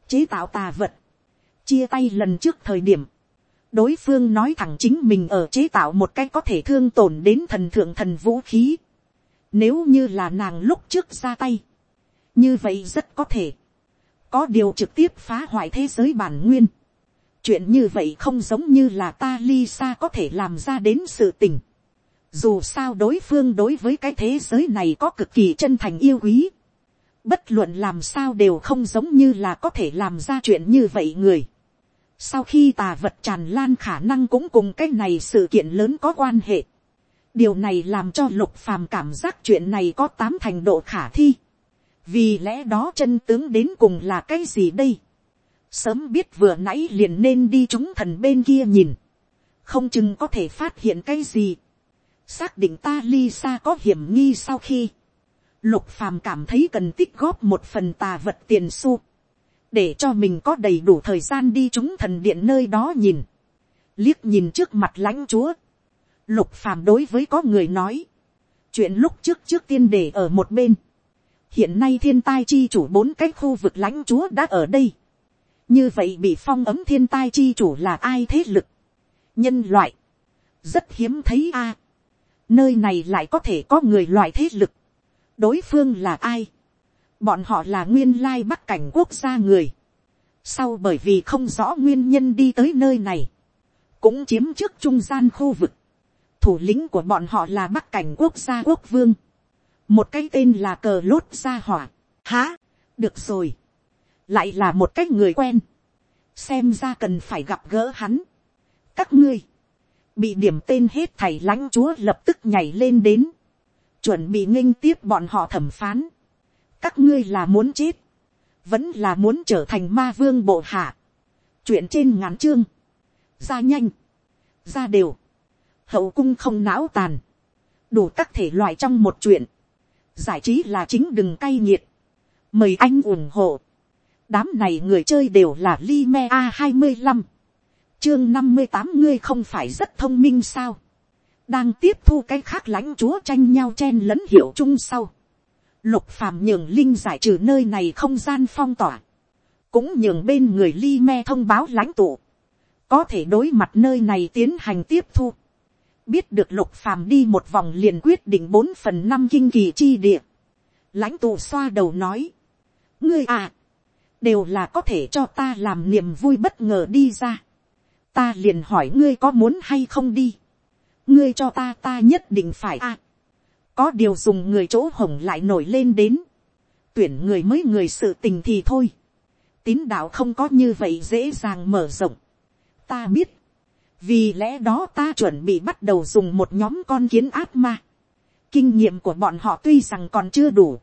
chế tạo tà vật, chia tay lần trước thời điểm. đối phương nói thẳng chính mình ở chế tạo một cách có thể thương tổn đến thần thượng thần vũ khí nếu như là nàng lúc trước ra tay. Như vậy rất có thể. Có điều trực tiếp phá hoại thế giới bản nguyên. Chuyện như vậy không giống như là ta Lisa có thể làm ra đến sự tình. Dù sao đối phương đối với cái thế giới này có cực kỳ chân thành yêu quý. Bất luận làm sao đều không giống như là có thể làm ra chuyện như vậy người. Sau khi tà vật tràn lan khả năng cũng cùng cái này sự kiện lớn có quan hệ điều này làm cho lục phàm cảm giác chuyện này có tám thành độ khả thi. vì lẽ đó chân tướng đến cùng là cái gì đây. sớm biết vừa nãy liền nên đi chúng thần bên kia nhìn. không chừng có thể phát hiện cái gì xác định ta ly xa có hiểm nghi sau khi. lục phàm cảm thấy cần tích góp một phần tà vật tiền xu. để cho mình có đầy đủ thời gian đi chúng thần điện nơi đó nhìn. liếc nhìn trước mặt lãnh chúa Lục phàm đối với có người nói. Chuyện lúc trước trước tiên để ở một bên. Hiện nay thiên tai chi chủ bốn cái khu vực lãnh chúa đã ở đây. Như vậy bị phong ấm thiên tai chi chủ là ai thế lực? Nhân loại. Rất hiếm thấy a. Nơi này lại có thể có người loại thế lực. Đối phương là ai? Bọn họ là nguyên lai bắc cảnh quốc gia người. Sau bởi vì không rõ nguyên nhân đi tới nơi này. Cũng chiếm trước trung gian khu vực thủ lĩnh của bọn họ là bắc cảnh quốc gia quốc vương, một cái tên là cờ lốt gia hỏa, há, được rồi, lại là một cái người quen, xem ra cần phải gặp gỡ hắn. các ngươi, bị điểm tên hết thầy lãnh chúa lập tức nhảy lên đến, chuẩn bị nghinh tiếp bọn họ thẩm phán, các ngươi là muốn chết, vẫn là muốn trở thành ma vương bộ hạ, chuyện trên ngắn chương, ra nhanh, ra đều, hậu cung không não tàn, đủ các thể loại trong một chuyện, giải trí là chính đừng cay nghiệt, mời anh ủng hộ, đám này người chơi đều là Lime A25, chương năm mươi tám ngươi không phải rất thông minh sao, đang tiếp thu cái khác lãnh chúa tranh nhau chen lẫn hiệu chung sau, lục phàm nhường linh giải trừ nơi này không gian phong tỏa, cũng nhường bên người li me thông báo lãnh tụ, có thể đối mặt nơi này tiến hành tiếp thu, biết được lục phàm đi một vòng liền quyết định bốn phần năm kinh kỳ chi địa. lãnh tụ xoa đầu nói, ngươi à, đều là có thể cho ta làm niềm vui bất ngờ đi ra ta liền hỏi ngươi có muốn hay không đi. ngươi cho ta ta nhất định phải à. có điều dùng người chỗ hồng lại nổi lên đến, tuyển người mới người sự tình thì thôi, tín đạo không có như vậy dễ dàng mở rộng, ta biết, vì lẽ đó ta chuẩn bị bắt đầu dùng một nhóm con kiến áp ma, kinh nghiệm của bọn họ tuy rằng còn chưa đủ,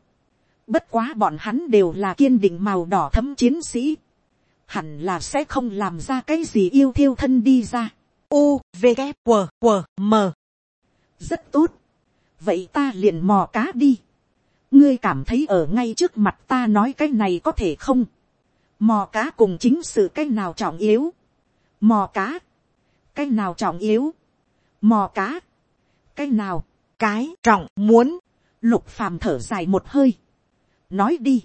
bất quá bọn hắn đều là kiên định màu đỏ thấm chiến sĩ, hẳn là sẽ không làm ra cái gì yêu thiêu thân đi ra. U, V, G, W, W, M. Rất tốt. Vậy ta liền mò cá đi. Ngươi cảm thấy ở ngay trước mặt ta nói cái này có thể không? Mò cá cùng chính sự cái nào trọng yếu? Mò cá. Cái nào trọng yếu? Mò cá. Cái nào? Cái trọng muốn. Lục phàm thở dài một hơi. Nói đi.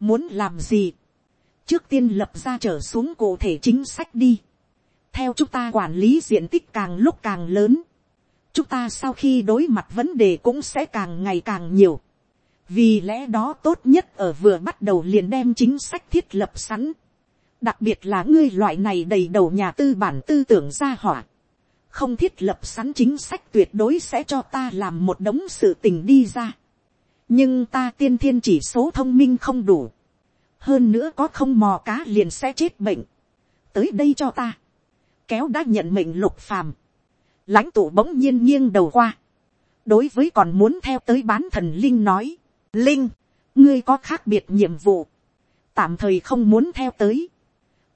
Muốn làm gì? Trước tiên lập ra trở xuống cụ thể chính sách đi. theo chúng ta quản lý diện tích càng lúc càng lớn, chúng ta sau khi đối mặt vấn đề cũng sẽ càng ngày càng nhiều. vì lẽ đó tốt nhất ở vừa bắt đầu liền đem chính sách thiết lập sẵn. đặc biệt là ngươi loại này đầy đầu nhà tư bản tư tưởng ra hỏa. không thiết lập sẵn chính sách tuyệt đối sẽ cho ta làm một đống sự tình đi ra. nhưng ta tiên thiên chỉ số thông minh không đủ hơn nữa có không mò cá liền sẽ chết bệnh, tới đây cho ta, kéo đã nhận mệnh lục phàm, lãnh tụ bỗng nhiên nghiêng đầu qua, đối với còn muốn theo tới bán thần linh nói, linh, ngươi có khác biệt nhiệm vụ, tạm thời không muốn theo tới,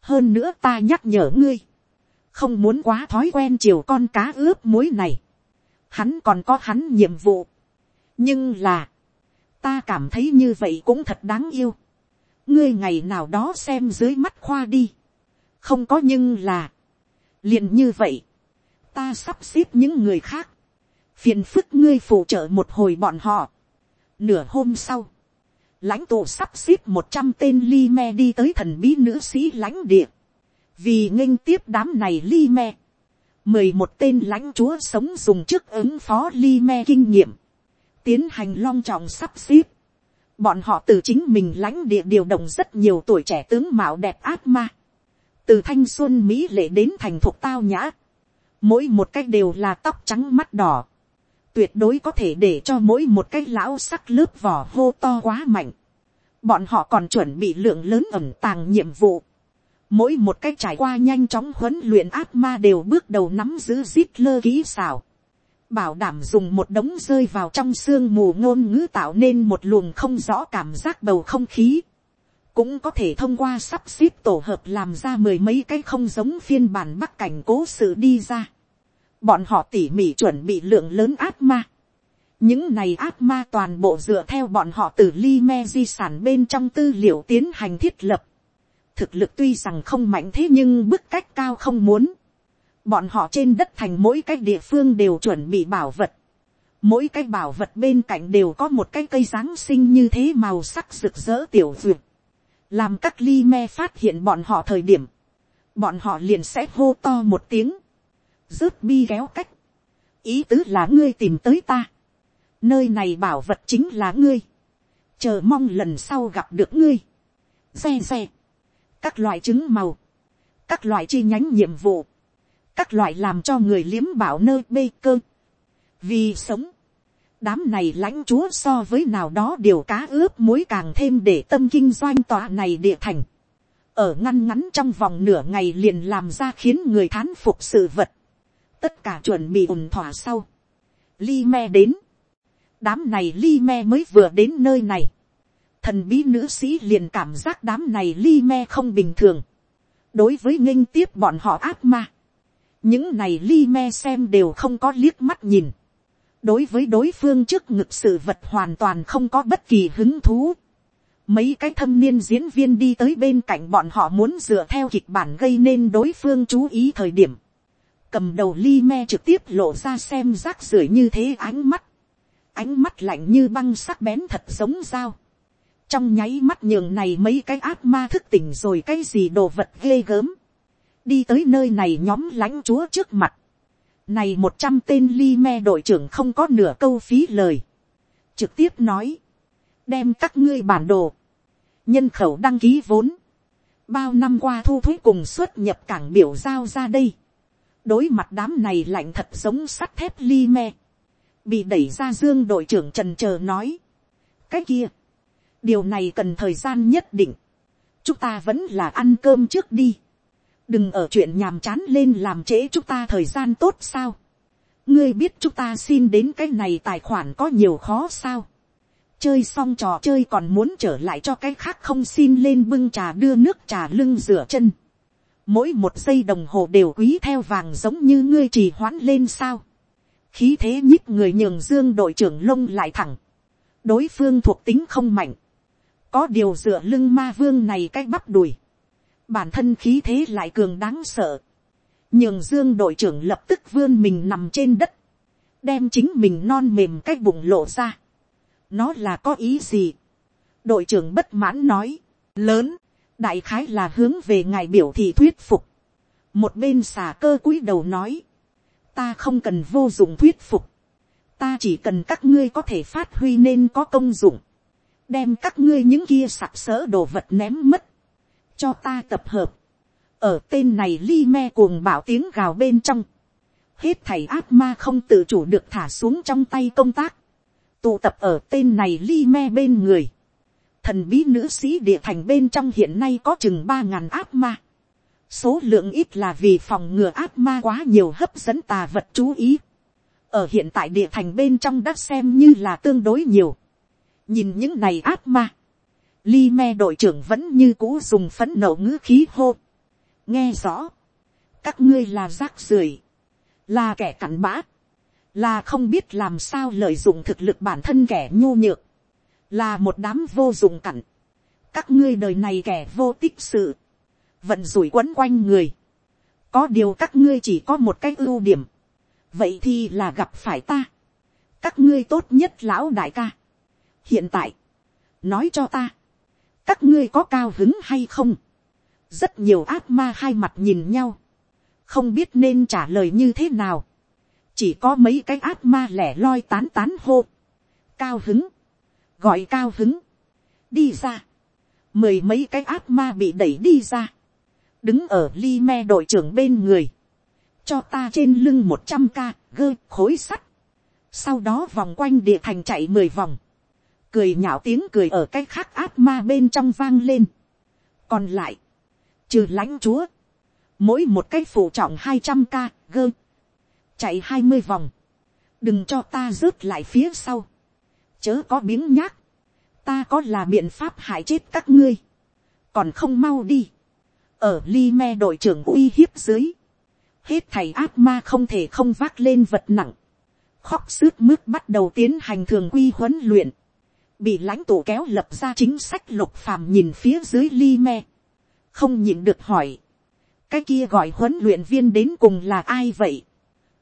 hơn nữa ta nhắc nhở ngươi, không muốn quá thói quen chiều con cá ướp muối này, hắn còn có hắn nhiệm vụ, nhưng là, ta cảm thấy như vậy cũng thật đáng yêu, ngươi ngày nào đó xem dưới mắt khoa đi, không có nhưng là, liền như vậy, ta sắp xếp những người khác, phiền phức ngươi phụ trợ một hồi bọn họ. Nửa hôm sau, lãnh tụ sắp xếp một trăm tên li me đi tới thần bí nữ sĩ lãnh địa, vì nghênh tiếp đám này li me, mười một tên lãnh chúa sống dùng trước ứng phó li me kinh nghiệm, tiến hành long trọng sắp xếp, Bọn họ từ chính mình lãnh địa điều động rất nhiều tuổi trẻ tướng mạo đẹp ác ma. Từ thanh xuân Mỹ lệ đến thành thục tao nhã. Mỗi một cách đều là tóc trắng mắt đỏ. Tuyệt đối có thể để cho mỗi một cái lão sắc lớp vỏ hô to quá mạnh. Bọn họ còn chuẩn bị lượng lớn ẩm tàng nhiệm vụ. Mỗi một cách trải qua nhanh chóng huấn luyện ác ma đều bước đầu nắm giữ zip lơ ký xảo bảo đảm dùng một đống rơi vào trong sương mù ngôn ngữ tạo nên một luồng không rõ cảm giác bầu không khí. Cũng có thể thông qua sắp xếp tổ hợp làm ra mười mấy cái không giống phiên bản bắc cảnh cố sự đi ra. Bọn họ tỉ mỉ chuẩn bị lượng lớn ác ma. Những này ác ma toàn bộ dựa theo bọn họ từ ly me di sản bên trong tư liệu tiến hành thiết lập. Thực lực tuy rằng không mạnh thế nhưng bức cách cao không muốn Bọn họ trên đất thành mỗi cái địa phương đều chuẩn bị bảo vật. Mỗi cái bảo vật bên cạnh đều có một cái cây giáng sinh như thế màu sắc rực rỡ tiểu duyệt. Làm các ly me phát hiện bọn họ thời điểm. Bọn họ liền sẽ hô to một tiếng. Rớt bi kéo cách. Ý tứ là ngươi tìm tới ta. Nơi này bảo vật chính là ngươi. Chờ mong lần sau gặp được ngươi. Xe xe. Các loại trứng màu. Các loại chi nhánh nhiệm vụ các loại làm cho người liếm bảo nơi bê cơ. vì sống, đám này lãnh chúa so với nào đó điều cá ướp muối càng thêm để tâm kinh doanh tọa này địa thành. ở ngăn ngắn trong vòng nửa ngày liền làm ra khiến người thán phục sự vật. tất cả chuẩn bị ủng thỏa sau. Li me đến. đám này li me mới vừa đến nơi này. thần bí nữ sĩ liền cảm giác đám này li me không bình thường. đối với nghinh tiếp bọn họ ác ma những này li me xem đều không có liếc mắt nhìn. đối với đối phương trước ngực sự vật hoàn toàn không có bất kỳ hứng thú. mấy cái thâm niên diễn viên đi tới bên cạnh bọn họ muốn dựa theo kịch bản gây nên đối phương chú ý thời điểm. cầm đầu li me trực tiếp lộ ra xem rác rưởi như thế ánh mắt. ánh mắt lạnh như băng sắc bén thật giống dao. trong nháy mắt nhường này mấy cái ác ma thức tỉnh rồi cái gì đồ vật ghê gớm đi tới nơi này nhóm lãnh chúa trước mặt. Này một trăm tên ly me đội trưởng không có nửa câu phí lời. Trực tiếp nói. Đem các ngươi bản đồ. Nhân khẩu đăng ký vốn. Bao năm qua thu thuế cùng xuất nhập cảng biểu giao ra đây. Đối mặt đám này lạnh thật giống sắt thép ly me. bị đẩy ra dương đội trưởng trần chờ nói, cái kia, điều này cần thời gian nhất định, chúng ta vẫn là ăn cơm trước đi, đừng ở chuyện nhàm chán lên làm trễ chúng ta thời gian tốt sao, ngươi biết chúng ta xin đến cái này tài khoản có nhiều khó sao, chơi xong trò chơi còn muốn trở lại cho cái khác không xin lên bưng trà đưa nước trà lưng rửa chân, mỗi một giây đồng hồ đều quý theo vàng giống như ngươi trì hoãn lên sao, khí thế nhích người nhường dương đội trưởng lông lại thẳng, đối phương thuộc tính không mạnh, có điều dựa lưng ma vương này cái bắp đùi, bản thân khí thế lại cường đáng sợ, nhường dương đội trưởng lập tức vươn mình nằm trên đất, đem chính mình non mềm cái bụng lộ ra, nó là có ý gì, đội trưởng bất mãn nói, lớn, đại khái là hướng về ngài biểu thị thuyết phục, một bên xà cơ cúi đầu nói, ta không cần vô dụng thuyết phục, ta chỉ cần các ngươi có thể phát huy nên có công dụng, đem các ngươi những kia sặc sỡ đồ vật ném mất, cho ta tập hợp, ở tên này li me cuồng bảo tiếng gào bên trong, hết thầy ác ma không tự chủ được thả xuống trong tay công tác, tụ tập ở tên này li me bên người, thần bí nữ sĩ địa thành bên trong hiện nay có chừng ba ngàn ác ma, số lượng ít là vì phòng ngừa ác ma quá nhiều hấp dẫn tà vật chú ý, ở hiện tại địa thành bên trong đã xem như là tương đối nhiều, nhìn những này ác ma, Li me đội trưởng vẫn như cũ dùng phấn nộ ngữ khí hô. nghe rõ, các ngươi là rác rưởi, là kẻ cặn bã, là không biết làm sao lợi dụng thực lực bản thân kẻ nhu nhược, là một đám vô dụng cặn, các ngươi đời này kẻ vô tích sự, vận rủi quấn quanh người, có điều các ngươi chỉ có một cái ưu điểm, vậy thì là gặp phải ta, các ngươi tốt nhất lão đại ca, hiện tại, nói cho ta, các ngươi có cao hứng hay không, rất nhiều ác ma hai mặt nhìn nhau, không biết nên trả lời như thế nào, chỉ có mấy cái ác ma lẻ loi tán tán hô, cao hứng, gọi cao hứng, đi ra, mười mấy cái ác ma bị đẩy đi ra, đứng ở li me đội trưởng bên người, cho ta trên lưng một trăm ca gơ khối sắt, sau đó vòng quanh địa thành chạy mười vòng, cười nhạo tiếng cười ở cái khác ác ma bên trong vang lên. còn lại, trừ lãnh chúa, mỗi một cái phụ trọng hai trăm ca gơ, chạy hai mươi vòng, đừng cho ta rớt lại phía sau, chớ có biếng nhác, ta có là biện pháp hại chết các ngươi, còn không mau đi, ở li me đội trưởng uy hiếp dưới, hết thầy ác ma không thể không vác lên vật nặng, khóc sướt mướt bắt đầu tiến hành thường quy huấn luyện, bị lãnh tụ kéo lập ra chính sách lục phàm nhìn phía dưới ly me, không nhịn được hỏi, cái kia gọi huấn luyện viên đến cùng là ai vậy,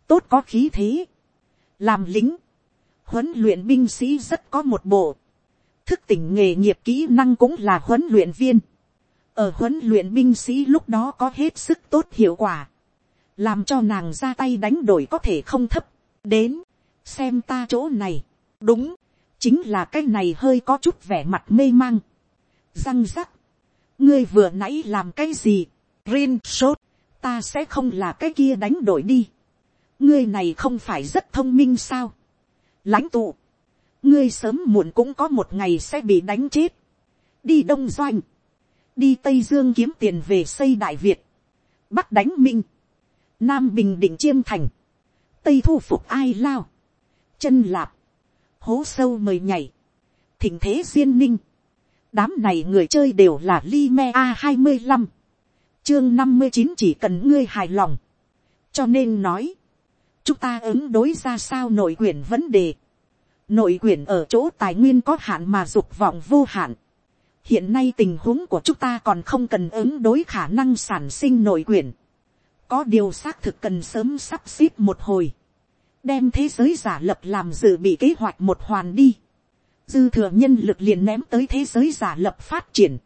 tốt có khí thế, làm lính, huấn luyện binh sĩ rất có một bộ, thức tỉnh nghề nghiệp kỹ năng cũng là huấn luyện viên, ở huấn luyện binh sĩ lúc đó có hết sức tốt hiệu quả, làm cho nàng ra tay đánh đổi có thể không thấp, đến, xem ta chỗ này, đúng, chính là cái này hơi có chút vẻ mặt mê mang. răng rắc, ngươi vừa nãy làm cái gì, rin sốt, ta sẽ không là cái kia đánh đổi đi. ngươi này không phải rất thông minh sao. lãnh tụ, ngươi sớm muộn cũng có một ngày sẽ bị đánh chết. đi đông doanh, đi tây dương kiếm tiền về xây đại việt, bắc đánh minh, nam bình định chiêm thành, tây thu phục ai lao, chân lạp, hố sâu mời nhảy, thỉnh thế duyên ninh, đám này người chơi đều là li me a hai mươi năm, chương năm mươi chín chỉ cần ngươi hài lòng, cho nên nói, chúng ta ứng đối ra sao nội quyển vấn đề, nội quyển ở chỗ tài nguyên có hạn mà dục vọng vô hạn, hiện nay tình huống của chúng ta còn không cần ứng đối khả năng sản sinh nội quyển, có điều xác thực cần sớm sắp xếp một hồi, đem thế giới giả lập làm dự bị kế hoạch một hoàn đi, dư thừa nhân lực liền ném tới thế giới giả lập phát triển,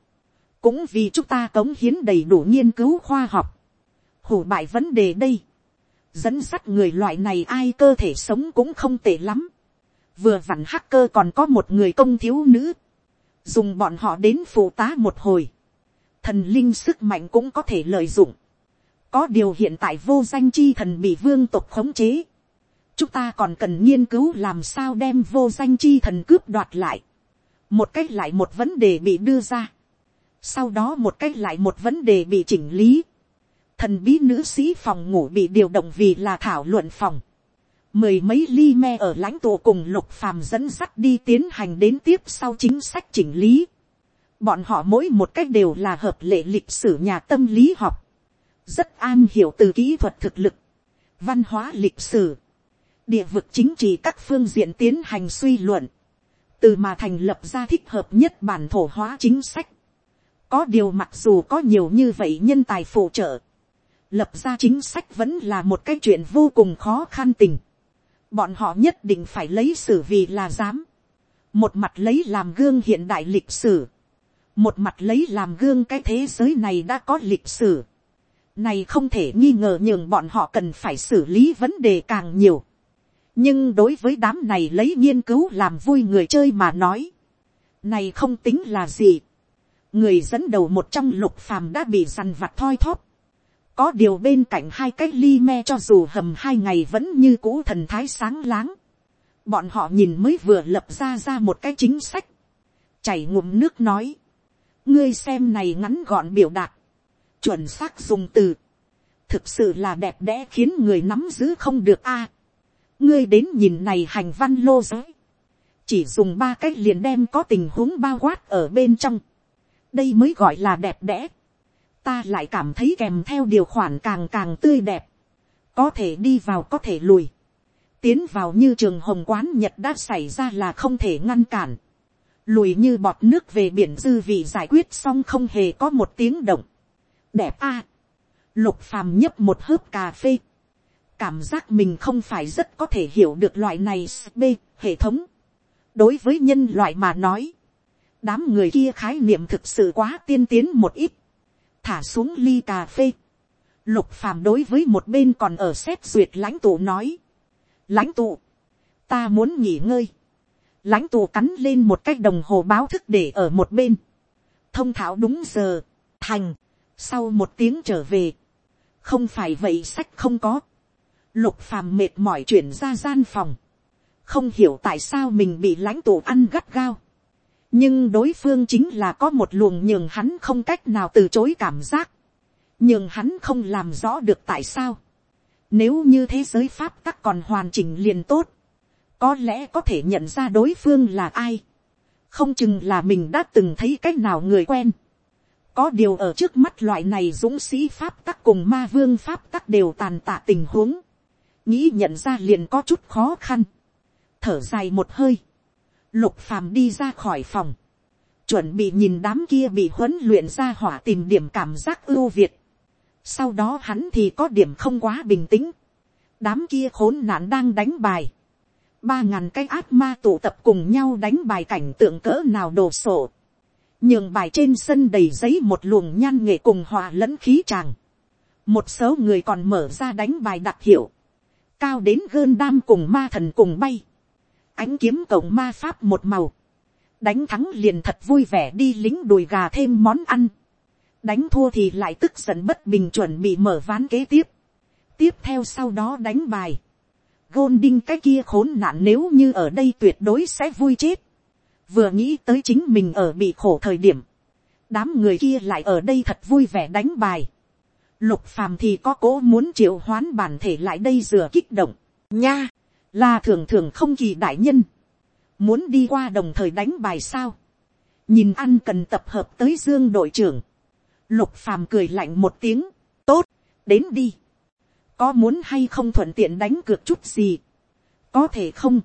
cũng vì chúng ta cống hiến đầy đủ nghiên cứu khoa học, hủ bại vấn đề đây, dẫn sắt người loại này ai cơ thể sống cũng không tệ lắm, vừa vặn hacker còn có một người công thiếu nữ, dùng bọn họ đến phụ tá một hồi, thần linh sức mạnh cũng có thể lợi dụng, có điều hiện tại vô danh chi thần bị vương tộc khống chế, chúng ta còn cần nghiên cứu làm sao đem vô danh chi thần cướp đoạt lại. một cách lại một vấn đề bị đưa ra. sau đó một cách lại một vấn đề bị chỉnh lý. thần bí nữ sĩ phòng ngủ bị điều động vì là thảo luận phòng. mười mấy ly me ở lãnh tụ cùng lục phàm dẫn dắt đi tiến hành đến tiếp sau chính sách chỉnh lý. bọn họ mỗi một cách đều là hợp lệ lịch sử nhà tâm lý học. rất an hiểu từ kỹ thuật thực lực, văn hóa lịch sử địa vực chính trị các phương diện tiến hành suy luận, từ mà thành lập ra thích hợp nhất bản thổ hóa chính sách. có điều mặc dù có nhiều như vậy nhân tài phụ trợ, lập ra chính sách vẫn là một cái chuyện vô cùng khó khăn tình. bọn họ nhất định phải lấy sử vì là dám, một mặt lấy làm gương hiện đại lịch sử, một mặt lấy làm gương cái thế giới này đã có lịch sử. này không thể nghi ngờ nhường bọn họ cần phải xử lý vấn đề càng nhiều nhưng đối với đám này lấy nghiên cứu làm vui người chơi mà nói, này không tính là gì. người dẫn đầu một trong lục phàm đã bị dằn vặt thoi thóp. có điều bên cạnh hai cái ly me cho dù hầm hai ngày vẫn như cũ thần thái sáng láng. bọn họ nhìn mới vừa lập ra ra một cái chính sách. chảy ngụm nước nói. ngươi xem này ngắn gọn biểu đạt. chuẩn xác dùng từ. thực sự là đẹp đẽ khiến người nắm giữ không được a ngươi đến nhìn này hành văn lô giới, chỉ dùng ba cách liền đem có tình huống bao quát ở bên trong, đây mới gọi là đẹp đẽ, ta lại cảm thấy kèm theo điều khoản càng càng tươi đẹp, có thể đi vào có thể lùi, tiến vào như trường hồng quán nhật đã xảy ra là không thể ngăn cản, lùi như bọt nước về biển dư vị giải quyết xong không hề có một tiếng động, đẹp a, lục phàm nhấp một hớp cà phê, cảm giác mình không phải rất có thể hiểu được loại này sb hệ thống. Đối với nhân loại mà nói, đám người kia khái niệm thực sự quá tiên tiến một ít. Thả xuống ly cà phê. Lục phàm đối với một bên còn ở xét duyệt lãnh tụ nói. Lãnh tụ, ta muốn nghỉ ngơi. Lãnh tụ cắn lên một cái đồng hồ báo thức để ở một bên. Thông thảo đúng giờ, thành, sau một tiếng trở về. Không phải vậy, sách không có. Lục phàm mệt mỏi chuyển ra gian phòng. Không hiểu tại sao mình bị lãnh tụ ăn gắt gao. Nhưng đối phương chính là có một luồng nhường hắn không cách nào từ chối cảm giác. Nhường hắn không làm rõ được tại sao. Nếu như thế giới pháp tắc còn hoàn chỉnh liền tốt. Có lẽ có thể nhận ra đối phương là ai. Không chừng là mình đã từng thấy cách nào người quen. Có điều ở trước mắt loại này dũng sĩ pháp tắc cùng ma vương pháp tắc đều tàn tạ tình huống nghĩ nhận ra liền có chút khó khăn, thở dài một hơi, lục phàm đi ra khỏi phòng, chuẩn bị nhìn đám kia bị huấn luyện ra hỏa tìm điểm cảm giác ưu việt, sau đó hắn thì có điểm không quá bình tĩnh, đám kia khốn nạn đang đánh bài, ba ngàn cái ác ma tụ tập cùng nhau đánh bài cảnh tượng cỡ nào đồ sổ, nhường bài trên sân đầy giấy một luồng nhan nghệ cùng hòa lẫn khí tràng, một số người còn mở ra đánh bài đặc hiệu, cao đến gơn đam cùng ma thần cùng bay, ánh kiếm cộng ma pháp một màu, đánh thắng liền thật vui vẻ đi lính đùi gà thêm món ăn, đánh thua thì lại tức giận bất bình chuẩn bị mở ván kế tiếp, tiếp theo sau đó đánh bài, gôn đinh cái kia khốn nạn nếu như ở đây tuyệt đối sẽ vui chết, vừa nghĩ tới chính mình ở bị khổ thời điểm, đám người kia lại ở đây thật vui vẻ đánh bài, Lục phàm thì có cố muốn triệu hoán bản thể lại đây rửa kích động. Nha, là thường thường không kỳ đại nhân. Muốn đi qua đồng thời đánh bài sao. Nhìn ăn cần tập hợp tới dương đội trưởng. Lục phàm cười lạnh một tiếng. Tốt, đến đi. Có muốn hay không thuận tiện đánh cược chút gì. Có thể không.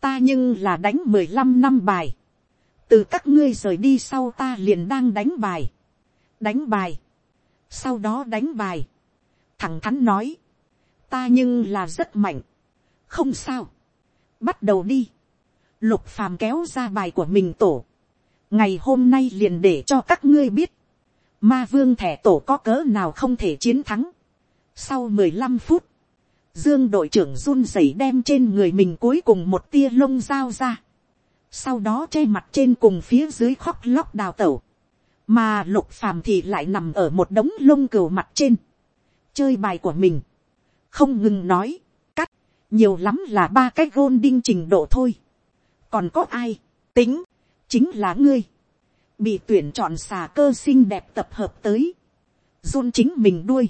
Ta nhưng là đánh mười lăm năm bài. Từ các ngươi rời đi sau ta liền đang đánh bài. Đánh bài sau đó đánh bài, thẳng thắn nói, ta nhưng là rất mạnh, không sao, bắt đầu đi, lục phàm kéo ra bài của mình tổ, ngày hôm nay liền để cho các ngươi biết, ma vương thẻ tổ có cỡ nào không thể chiến thắng. Sau mười lăm phút, dương đội trưởng run rẩy đem trên người mình cuối cùng một tia lông dao ra. Sau đó che mặt trên cùng phía dưới khóc lóc đào tẩu mà lục phàm thì lại nằm ở một đống lông cừu mặt trên, chơi bài của mình, không ngừng nói, cắt, nhiều lắm là ba cái gôn đinh trình độ thôi, còn có ai, tính, chính là ngươi, bị tuyển chọn xà cơ xinh đẹp tập hợp tới, run chính mình đuôi,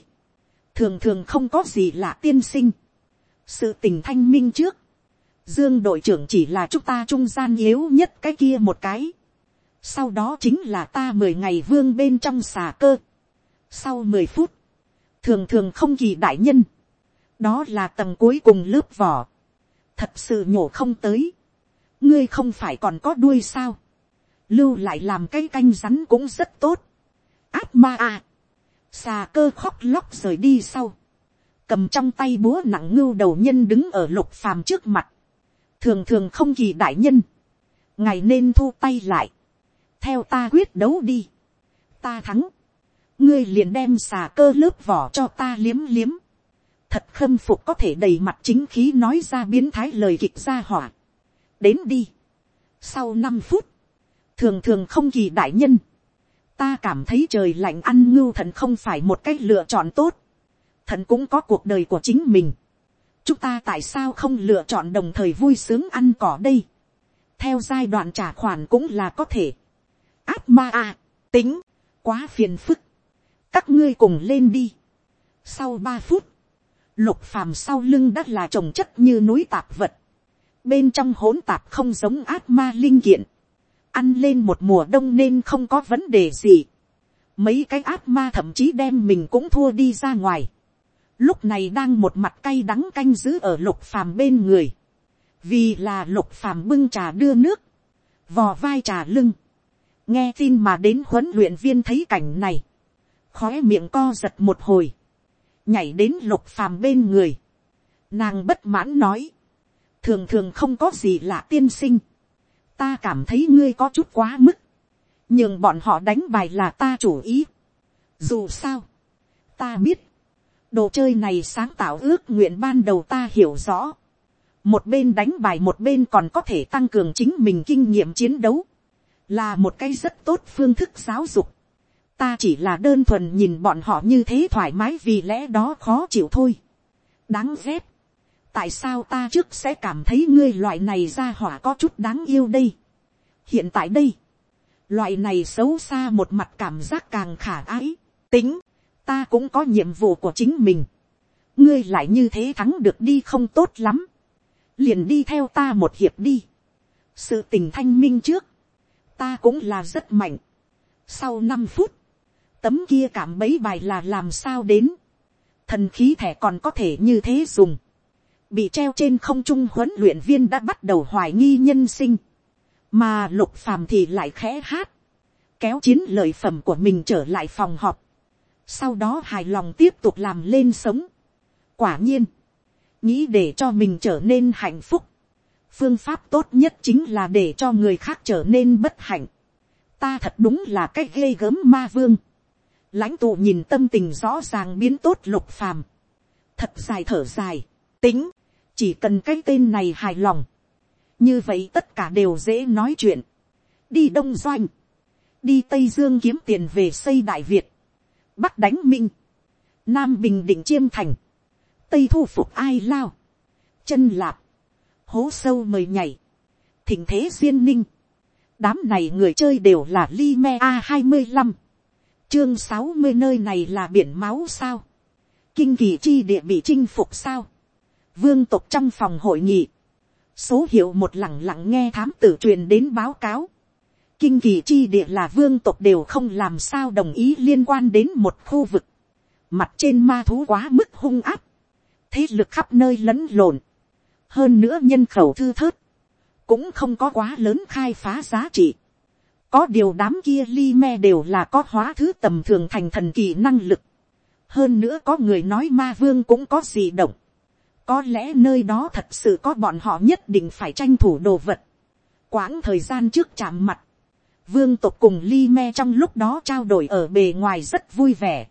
thường thường không có gì là tiên sinh, sự tình thanh minh trước, dương đội trưởng chỉ là chúng ta trung gian yếu nhất cái kia một cái, sau đó chính là ta mười ngày vương bên trong xà cơ, sau mười phút, thường thường không kỳ đại nhân, đó là tầng cuối cùng lớp vỏ, thật sự nhổ không tới, ngươi không phải còn có đuôi sao, lưu lại làm cái canh rắn cũng rất tốt, át ma à, xà cơ khóc lóc rời đi sau, cầm trong tay búa nặng ngưu đầu nhân đứng ở lục phàm trước mặt, thường thường không kỳ đại nhân, ngài nên thu tay lại, theo ta quyết đấu đi, ta thắng, ngươi liền đem xà cơ lớp vỏ cho ta liếm liếm, thật khâm phục có thể đầy mặt chính khí nói ra biến thái lời kịch ra hỏa, đến đi, sau năm phút, thường thường không kỳ đại nhân, ta cảm thấy trời lạnh ăn ngưu thần không phải một cách lựa chọn tốt, thần cũng có cuộc đời của chính mình, chúng ta tại sao không lựa chọn đồng thời vui sướng ăn cỏ đây, theo giai đoạn trả khoản cũng là có thể, áp ma à, tính, quá phiền phức, các ngươi cùng lên đi. Sau ba phút, lục phàm sau lưng đã là trồng chất như núi tạp vật, bên trong hỗn tạp không giống áp ma linh kiện, ăn lên một mùa đông nên không có vấn đề gì. Mấy cái áp ma thậm chí đem mình cũng thua đi ra ngoài. Lúc này đang một mặt cay đắng canh giữ ở lục phàm bên người. Vì là lục phàm bưng trà đưa nước. Vò vai trà lưng. Nghe tin mà đến huấn luyện viên thấy cảnh này. khói miệng co giật một hồi. Nhảy đến lục phàm bên người. Nàng bất mãn nói. Thường thường không có gì lạ tiên sinh ta cảm thấy ngươi có chút quá mức, nhưng bọn họ đánh bài là ta chủ ý. dù sao, ta biết, đồ chơi này sáng tạo ước nguyện ban đầu ta hiểu rõ, một bên đánh bài một bên còn có thể tăng cường chính mình kinh nghiệm chiến đấu, là một cái rất tốt phương thức giáo dục. ta chỉ là đơn thuần nhìn bọn họ như thế thoải mái vì lẽ đó khó chịu thôi. đáng ghét tại sao ta trước sẽ cảm thấy ngươi loại này ra hỏa có chút đáng yêu đây. hiện tại đây, loại này xấu xa một mặt cảm giác càng khả ái, tính, ta cũng có nhiệm vụ của chính mình. ngươi lại như thế thắng được đi không tốt lắm. liền đi theo ta một hiệp đi. sự tình thanh minh trước, ta cũng là rất mạnh. sau năm phút, tấm kia cảm bấy bài là làm sao đến. thần khí thẻ còn có thể như thế dùng bị treo trên không trung huấn luyện viên đã bắt đầu hoài nghi nhân sinh, mà lục phàm thì lại khẽ hát, kéo chiến lợi phẩm của mình trở lại phòng họp, sau đó hài lòng tiếp tục làm lên sống. quả nhiên, nghĩ để cho mình trở nên hạnh phúc, phương pháp tốt nhất chính là để cho người khác trở nên bất hạnh. ta thật đúng là cái ghê gớm ma vương. lãnh tụ nhìn tâm tình rõ ràng biến tốt lục phàm, thật dài thở dài, tính, chỉ cần cái tên này hài lòng, như vậy tất cả đều dễ nói chuyện, đi đông doanh, đi tây dương kiếm tiền về xây đại việt, bắc đánh minh, nam bình định chiêm thành, tây thu phục ai lao, chân lạp, hố sâu mời nhảy, thỉnh thế duyên ninh, đám này người chơi đều là li me a hai mươi năm, chương sáu mươi nơi này là biển máu sao, kinh kỳ chi địa bị chinh phục sao, vương tộc trong phòng hội nghị, số hiệu một lẳng lặng nghe thám tử truyền đến báo cáo, kinh kỳ chi địa là vương tộc đều không làm sao đồng ý liên quan đến một khu vực, mặt trên ma thú quá mức hung áp, thế lực khắp nơi lẫn lộn, hơn nữa nhân khẩu thư thớt, cũng không có quá lớn khai phá giá trị. có điều đám kia li me đều là có hóa thứ tầm thường thành thần kỳ năng lực. hơn nữa có người nói ma vương cũng có gì động. Có lẽ nơi đó thật sự có bọn họ nhất định phải tranh thủ đồ vật. Quãng thời gian trước chạm mặt. Vương tộc cùng li Me trong lúc đó trao đổi ở bề ngoài rất vui vẻ.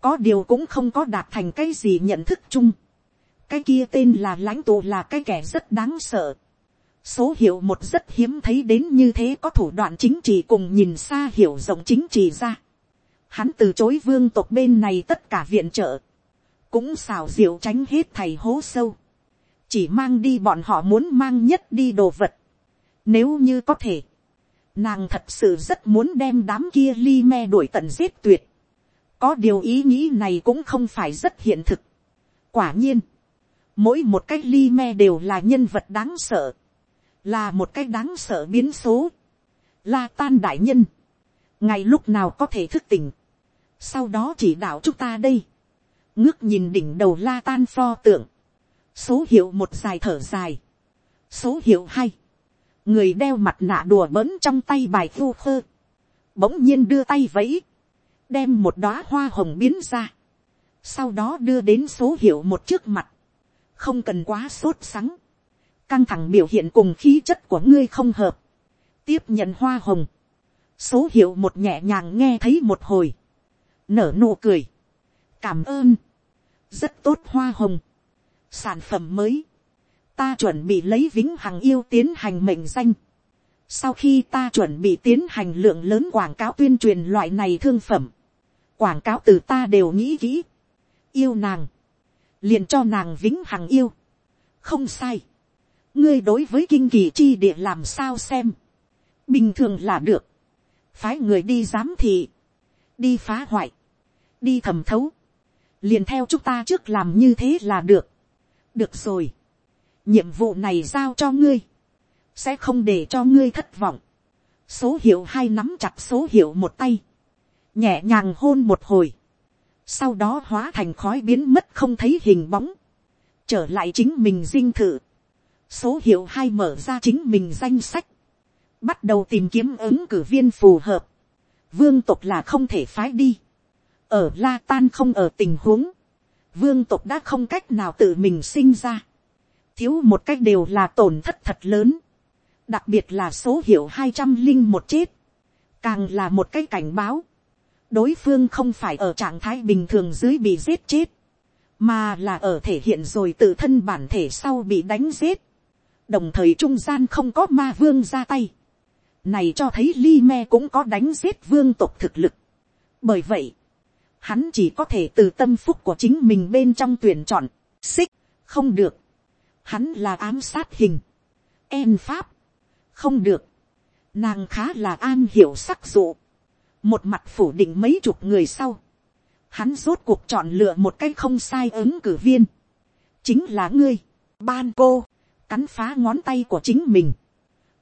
Có điều cũng không có đạt thành cái gì nhận thức chung. Cái kia tên là lãnh tụ là cái kẻ rất đáng sợ. Số hiệu một rất hiếm thấy đến như thế có thủ đoạn chính trị cùng nhìn xa hiểu rộng chính trị ra. Hắn từ chối vương tộc bên này tất cả viện trợ cũng xào diệu tránh hết thầy hố sâu. chỉ mang đi bọn họ muốn mang nhất đi đồ vật. Nếu như có thể, nàng thật sự rất muốn đem đám kia li me đuổi tận giết tuyệt. có điều ý nghĩ này cũng không phải rất hiện thực. quả nhiên, mỗi một cái ly me đều là nhân vật đáng sợ, là một cái đáng sợ biến số, la tan đại nhân, ngày lúc nào có thể thức tỉnh, sau đó chỉ đạo chúng ta đây, ngước nhìn đỉnh đầu la tan pho tượng, số hiệu một dài thở dài, số hiệu hai, người đeo mặt nạ đùa bỡn trong tay bài phu khơ, bỗng nhiên đưa tay vẫy, đem một đóa hoa hồng biến ra, sau đó đưa đến số hiệu một trước mặt, không cần quá sốt sắng, căng thẳng biểu hiện cùng khí chất của ngươi không hợp, tiếp nhận hoa hồng, số hiệu một nhẹ nhàng nghe thấy một hồi, nở nụ cười, cảm ơn, rất tốt hoa hồng, sản phẩm mới, ta chuẩn bị lấy vĩnh hằng yêu tiến hành mệnh danh, sau khi ta chuẩn bị tiến hành lượng lớn quảng cáo tuyên truyền loại này thương phẩm, quảng cáo từ ta đều nghĩ kỹ, yêu nàng, liền cho nàng vĩnh hằng yêu, không sai, ngươi đối với kinh kỳ chi địa làm sao xem, bình thường là được, phái người đi giám thị, đi phá hoại, đi thẩm thấu, liền theo chúng ta trước làm như thế là được, được rồi, nhiệm vụ này giao cho ngươi, sẽ không để cho ngươi thất vọng, số hiệu hai nắm chặt số hiệu một tay, nhẹ nhàng hôn một hồi, sau đó hóa thành khói biến mất không thấy hình bóng, trở lại chính mình dinh thự, số hiệu hai mở ra chính mình danh sách, bắt đầu tìm kiếm ứng cử viên phù hợp, vương tộc là không thể phái đi, ở la tan không ở tình huống, vương tộc đã không cách nào tự mình sinh ra, thiếu một cách đều là tổn thất thật lớn, đặc biệt là số hiệu hai trăm linh một chết, càng là một cái cảnh báo, đối phương không phải ở trạng thái bình thường dưới bị giết chết, mà là ở thể hiện rồi tự thân bản thể sau bị đánh giết, đồng thời trung gian không có ma vương ra tay, này cho thấy Li Me cũng có đánh giết vương tộc thực lực. Bởi vậy, hắn chỉ có thể từ tâm phúc của chính mình bên trong tuyển chọn, xích, không được. Hắn là ám sát hình. em pháp, không được. Nàng khá là an hiểu sắc dụ. Một mặt phủ định mấy chục người sau. Hắn rốt cuộc chọn lựa một cách không sai ứng cử viên. Chính là ngươi, ban cô, cắn phá ngón tay của chính mình.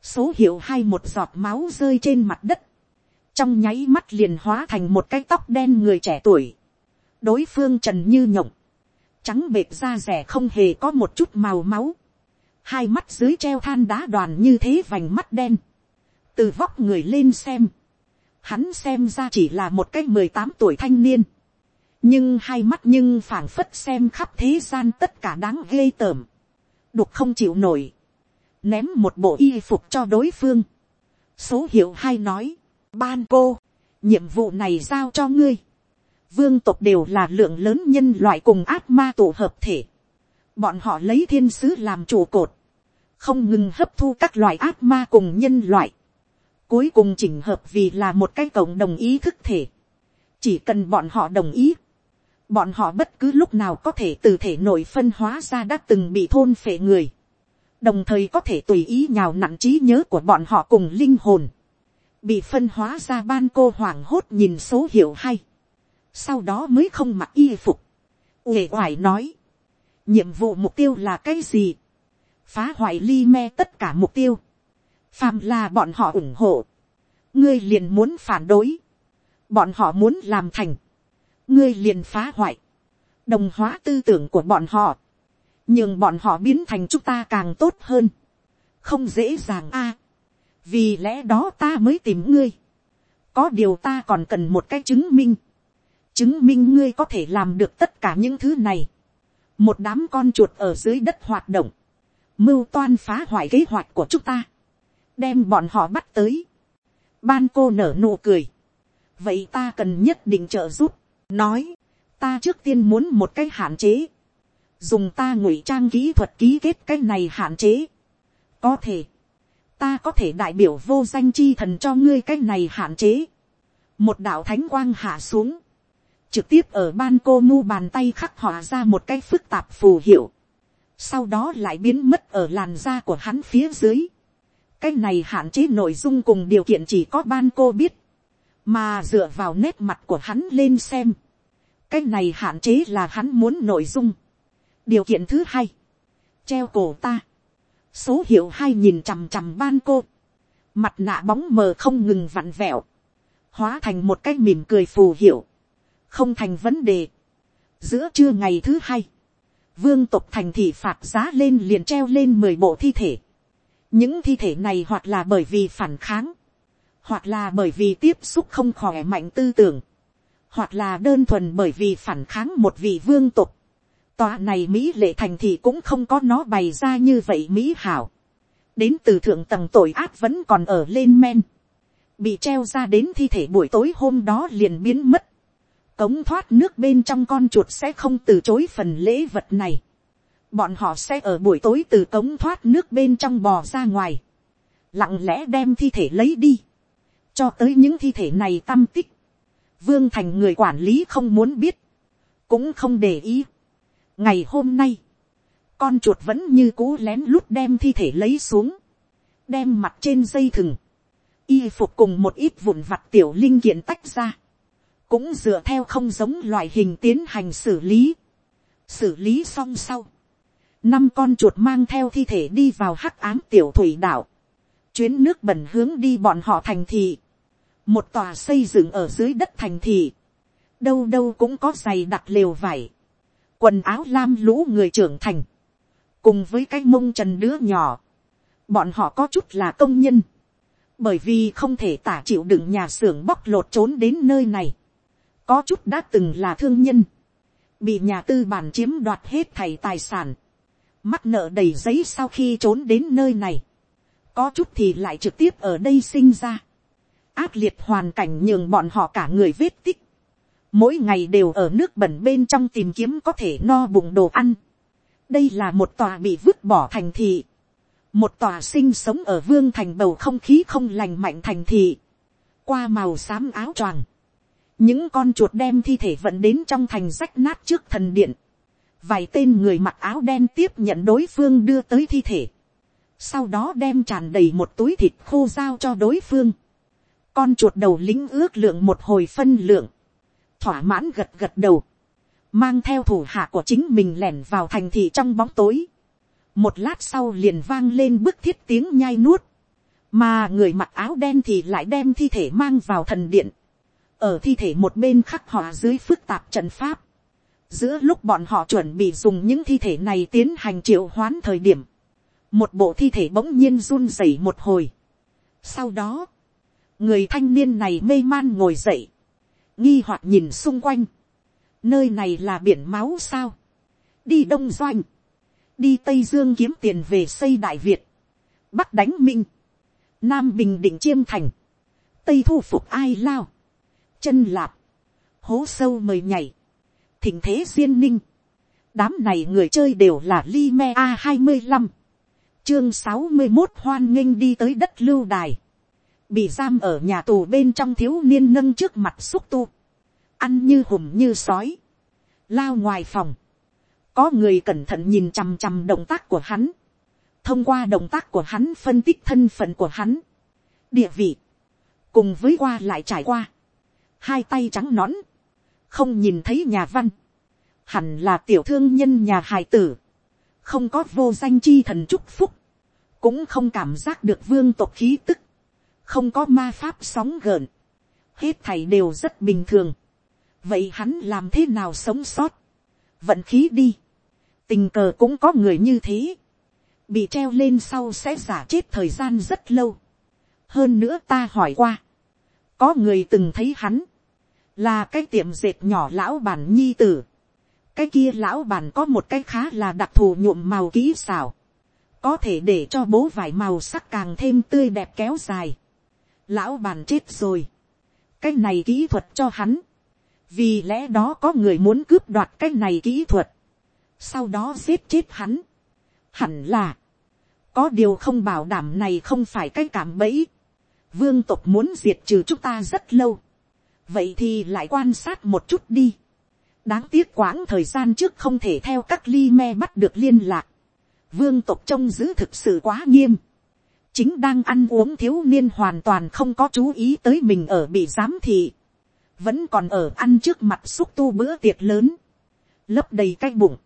Số hiệu hai một giọt máu rơi trên mặt đất, trong nháy mắt liền hóa thành một cái tóc đen người trẻ tuổi, đối phương trần như nhộng, trắng bệt da rẻ không hề có một chút màu máu, hai mắt dưới treo than đá đoàn như thế vành mắt đen, từ vóc người lên xem, hắn xem ra chỉ là một cái mười tám tuổi thanh niên, nhưng hai mắt nhưng phảng phất xem khắp thế gian tất cả đáng ghê tởm, đục không chịu nổi, ném một bộ y phục cho đối phương. số hiệu hai nói, ban cô, nhiệm vụ này giao cho ngươi. vương tộc đều là lượng lớn nhân loại cùng ác ma tổ hợp thể. bọn họ lấy thiên sứ làm trụ cột, không ngừng hấp thu các loại ác ma cùng nhân loại cuối cùng chỉnh hợp vì là một cái cộng đồng ý thức thể. chỉ cần bọn họ đồng ý, bọn họ bất cứ lúc nào có thể từ thể nội phân hóa ra đã từng bị thôn phệ người. Đồng thời có thể tùy ý nhào nặn trí nhớ của bọn họ cùng linh hồn, bị phân hóa ra ban cô hoảng hốt nhìn số hiệu hay, sau đó mới không mặc y phục, uể oải nói, nhiệm vụ mục tiêu là cái gì, phá hoại ly me tất cả mục tiêu, phàm là bọn họ ủng hộ, ngươi liền muốn phản đối, bọn họ muốn làm thành, ngươi liền phá hoại, đồng hóa tư tưởng của bọn họ, nhưng bọn họ biến thành chúng ta càng tốt hơn, không dễ dàng a, vì lẽ đó ta mới tìm ngươi, có điều ta còn cần một cái chứng minh, chứng minh ngươi có thể làm được tất cả những thứ này, một đám con chuột ở dưới đất hoạt động, mưu toan phá hoại kế hoạch của chúng ta, đem bọn họ bắt tới, ban cô nở nụ cười, vậy ta cần nhất định trợ giúp, nói, ta trước tiên muốn một cái hạn chế, dùng ta ngụy trang kỹ thuật ký kết cái này hạn chế. có thể, ta có thể đại biểu vô danh chi thần cho ngươi cái này hạn chế. một đạo thánh quang hạ xuống, trực tiếp ở ban cô mu bàn tay khắc họa ra một cái phức tạp phù hiệu. sau đó lại biến mất ở làn da của hắn phía dưới cái này hạn chế nội dung cùng điều kiện chỉ có ban cô biết, mà dựa vào nét mặt của hắn lên xem, cái này hạn chế là hắn muốn nội dung. điều kiện thứ hai, treo cổ ta, số hiệu hai nhìn chằm chằm ban cô, mặt nạ bóng mờ không ngừng vặn vẹo, hóa thành một cái mỉm cười phù hiệu, không thành vấn đề. giữa trưa ngày thứ hai, vương tộc thành thị phạt giá lên liền treo lên mười bộ thi thể những thi thể này hoặc là bởi vì phản kháng, hoặc là bởi vì tiếp xúc không khỏe mạnh tư tưởng, hoặc là đơn thuần bởi vì phản kháng một vị vương tộc. Tòa này Mỹ lệ thành thì cũng không có nó bày ra như vậy Mỹ hảo. Đến từ thượng tầng tội ác vẫn còn ở lên men. Bị treo ra đến thi thể buổi tối hôm đó liền biến mất. Cống thoát nước bên trong con chuột sẽ không từ chối phần lễ vật này. Bọn họ sẽ ở buổi tối từ cống thoát nước bên trong bò ra ngoài. Lặng lẽ đem thi thể lấy đi. Cho tới những thi thể này tâm tích. Vương thành người quản lý không muốn biết. Cũng không để ý. Ngày hôm nay. Con chuột vẫn như cú lén lút đem thi thể lấy xuống. Đem mặt trên dây thừng. Y phục cùng một ít vụn vặt tiểu linh kiện tách ra cũng dựa theo không giống loại hình tiến hành xử lý. xử lý xong sau, năm con chuột mang theo thi thể đi vào hắc ám tiểu thủy đảo, chuyến nước bẩn hướng đi bọn họ thành thị, một tòa xây dựng ở dưới đất thành thị, đâu đâu cũng có giày đặt lều vải, quần áo lam lũ người trưởng thành, cùng với cái mông trần đứa nhỏ, bọn họ có chút là công nhân, bởi vì không thể tả chịu đựng nhà xưởng bóc lột trốn đến nơi này, có chút đã từng là thương nhân, bị nhà tư bản chiếm đoạt hết thầy tài sản, mắc nợ đầy giấy sau khi trốn đến nơi này, có chút thì lại trực tiếp ở đây sinh ra, ác liệt hoàn cảnh nhường bọn họ cả người vết tích, mỗi ngày đều ở nước bẩn bên trong tìm kiếm có thể no bụng đồ ăn. đây là một tòa bị vứt bỏ thành thị, một tòa sinh sống ở vương thành bầu không khí không lành mạnh thành thị, qua màu xám áo choàng, những con chuột đem thi thể vận đến trong thành rách nát trước thần điện, vài tên người mặc áo đen tiếp nhận đối phương đưa tới thi thể, sau đó đem tràn đầy một túi thịt khô giao cho đối phương, con chuột đầu lính ước lượng một hồi phân lượng, thỏa mãn gật gật đầu, mang theo thủ hạ của chính mình lẻn vào thành thị trong bóng tối, một lát sau liền vang lên bức thiết tiếng nhai nuốt, mà người mặc áo đen thì lại đem thi thể mang vào thần điện, ở thi thể một bên khắc họa dưới phức tạp trận pháp, giữa lúc bọn họ chuẩn bị dùng những thi thể này tiến hành triệu hoán thời điểm, một bộ thi thể bỗng nhiên run rẩy một hồi. Sau đó, người thanh niên này mê man ngồi dậy, nghi hoặc nhìn xung quanh, nơi này là biển máu sao, đi đông doanh, đi tây dương kiếm tiền về xây đại việt, bắc đánh minh, nam bình định chiêm thành, tây thu phục ai lao, chân lạp, hố sâu mời nhảy, thình thế duyên ninh, đám này người chơi đều là Lime a hai mươi năm, chương sáu mươi một hoan nghênh đi tới đất lưu đài, bị giam ở nhà tù bên trong thiếu niên nâng trước mặt xúc tu, ăn như hùm như sói, lao ngoài phòng, có người cẩn thận nhìn chằm chằm động tác của hắn, thông qua động tác của hắn phân tích thân phận của hắn, địa vị, cùng với qua lại trải qua, hai tay trắng nõn, không nhìn thấy nhà văn, hẳn là tiểu thương nhân nhà hài tử, không có vô danh chi thần chúc phúc, cũng không cảm giác được vương tộc khí tức, không có ma pháp sóng gợn, hết thầy đều rất bình thường, vậy hắn làm thế nào sống sót, vận khí đi, tình cờ cũng có người như thế, bị treo lên sau sẽ giả chết thời gian rất lâu, hơn nữa ta hỏi qua, có người từng thấy hắn, là cái tiệm dệt nhỏ lão bản nhi tử. cái kia lão bản có một cái khá là đặc thù nhuộm màu kỹ xảo, có thể để cho bố vải màu sắc càng thêm tươi đẹp kéo dài. lão bản chết rồi, cái này kỹ thuật cho hắn, vì lẽ đó có người muốn cướp đoạt cái này kỹ thuật, sau đó giết chết hắn. hẳn là, có điều không bảo đảm này không phải cái cảm bẫy, vương tộc muốn diệt trừ chúng ta rất lâu, vậy thì lại quan sát một chút đi. đáng tiếc quãng thời gian trước không thể theo các ly me bắt được liên lạc. vương tộc trông giữ thực sự quá nghiêm, chính đang ăn uống thiếu niên hoàn toàn không có chú ý tới mình ở bị giám thị, vẫn còn ở ăn trước mặt xúc tu bữa tiệc lớn, lấp đầy cái bụng,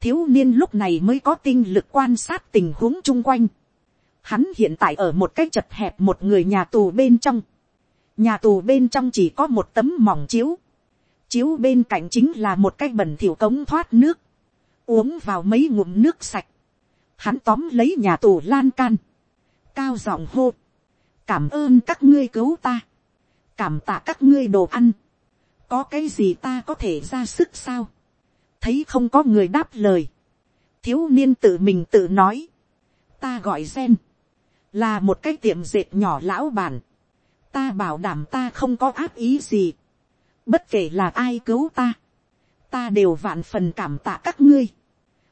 thiếu niên lúc này mới có tinh lực quan sát tình huống chung quanh, hắn hiện tại ở một cái chật hẹp một người nhà tù bên trong, nhà tù bên trong chỉ có một tấm mỏng chiếu, chiếu bên cạnh chính là một cái bẩn thỉu cống thoát nước, uống vào mấy ngụm nước sạch, hắn tóm lấy nhà tù lan can, cao giọng hô, cảm ơn các ngươi cứu ta, cảm tạ các ngươi đồ ăn, có cái gì ta có thể ra sức sao, thấy không có người đáp lời, thiếu niên tự mình tự nói, ta gọi gen, là một cái tiệm dệt nhỏ lão bản, ta bảo đảm ta không có ác ý gì, bất kể là ai cứu ta, ta đều vạn phần cảm tạ các ngươi,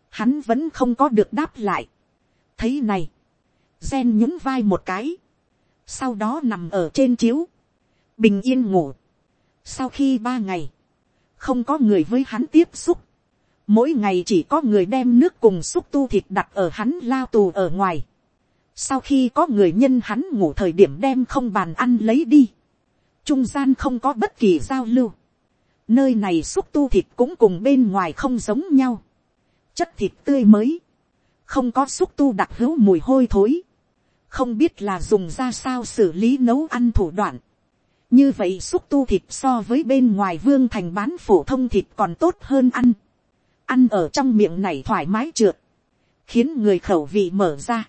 hắn vẫn không có được đáp lại. thấy này, gen nhún vai một cái, sau đó nằm ở trên chiếu, bình yên ngủ. sau khi ba ngày, không có người với hắn tiếp xúc, mỗi ngày chỉ có người đem nước cùng xúc tu thịt đặt ở hắn lao tù ở ngoài sau khi có người nhân hắn ngủ thời điểm đem không bàn ăn lấy đi, trung gian không có bất kỳ giao lưu. nơi này xúc tu thịt cũng cùng bên ngoài không giống nhau chất thịt tươi mới, không có xúc tu đặc hữu mùi hôi thối, không biết là dùng ra sao xử lý nấu ăn thủ đoạn. như vậy xúc tu thịt so với bên ngoài vương thành bán phổ thông thịt còn tốt hơn ăn. ăn ở trong miệng này thoải mái trượt, khiến người khẩu vị mở ra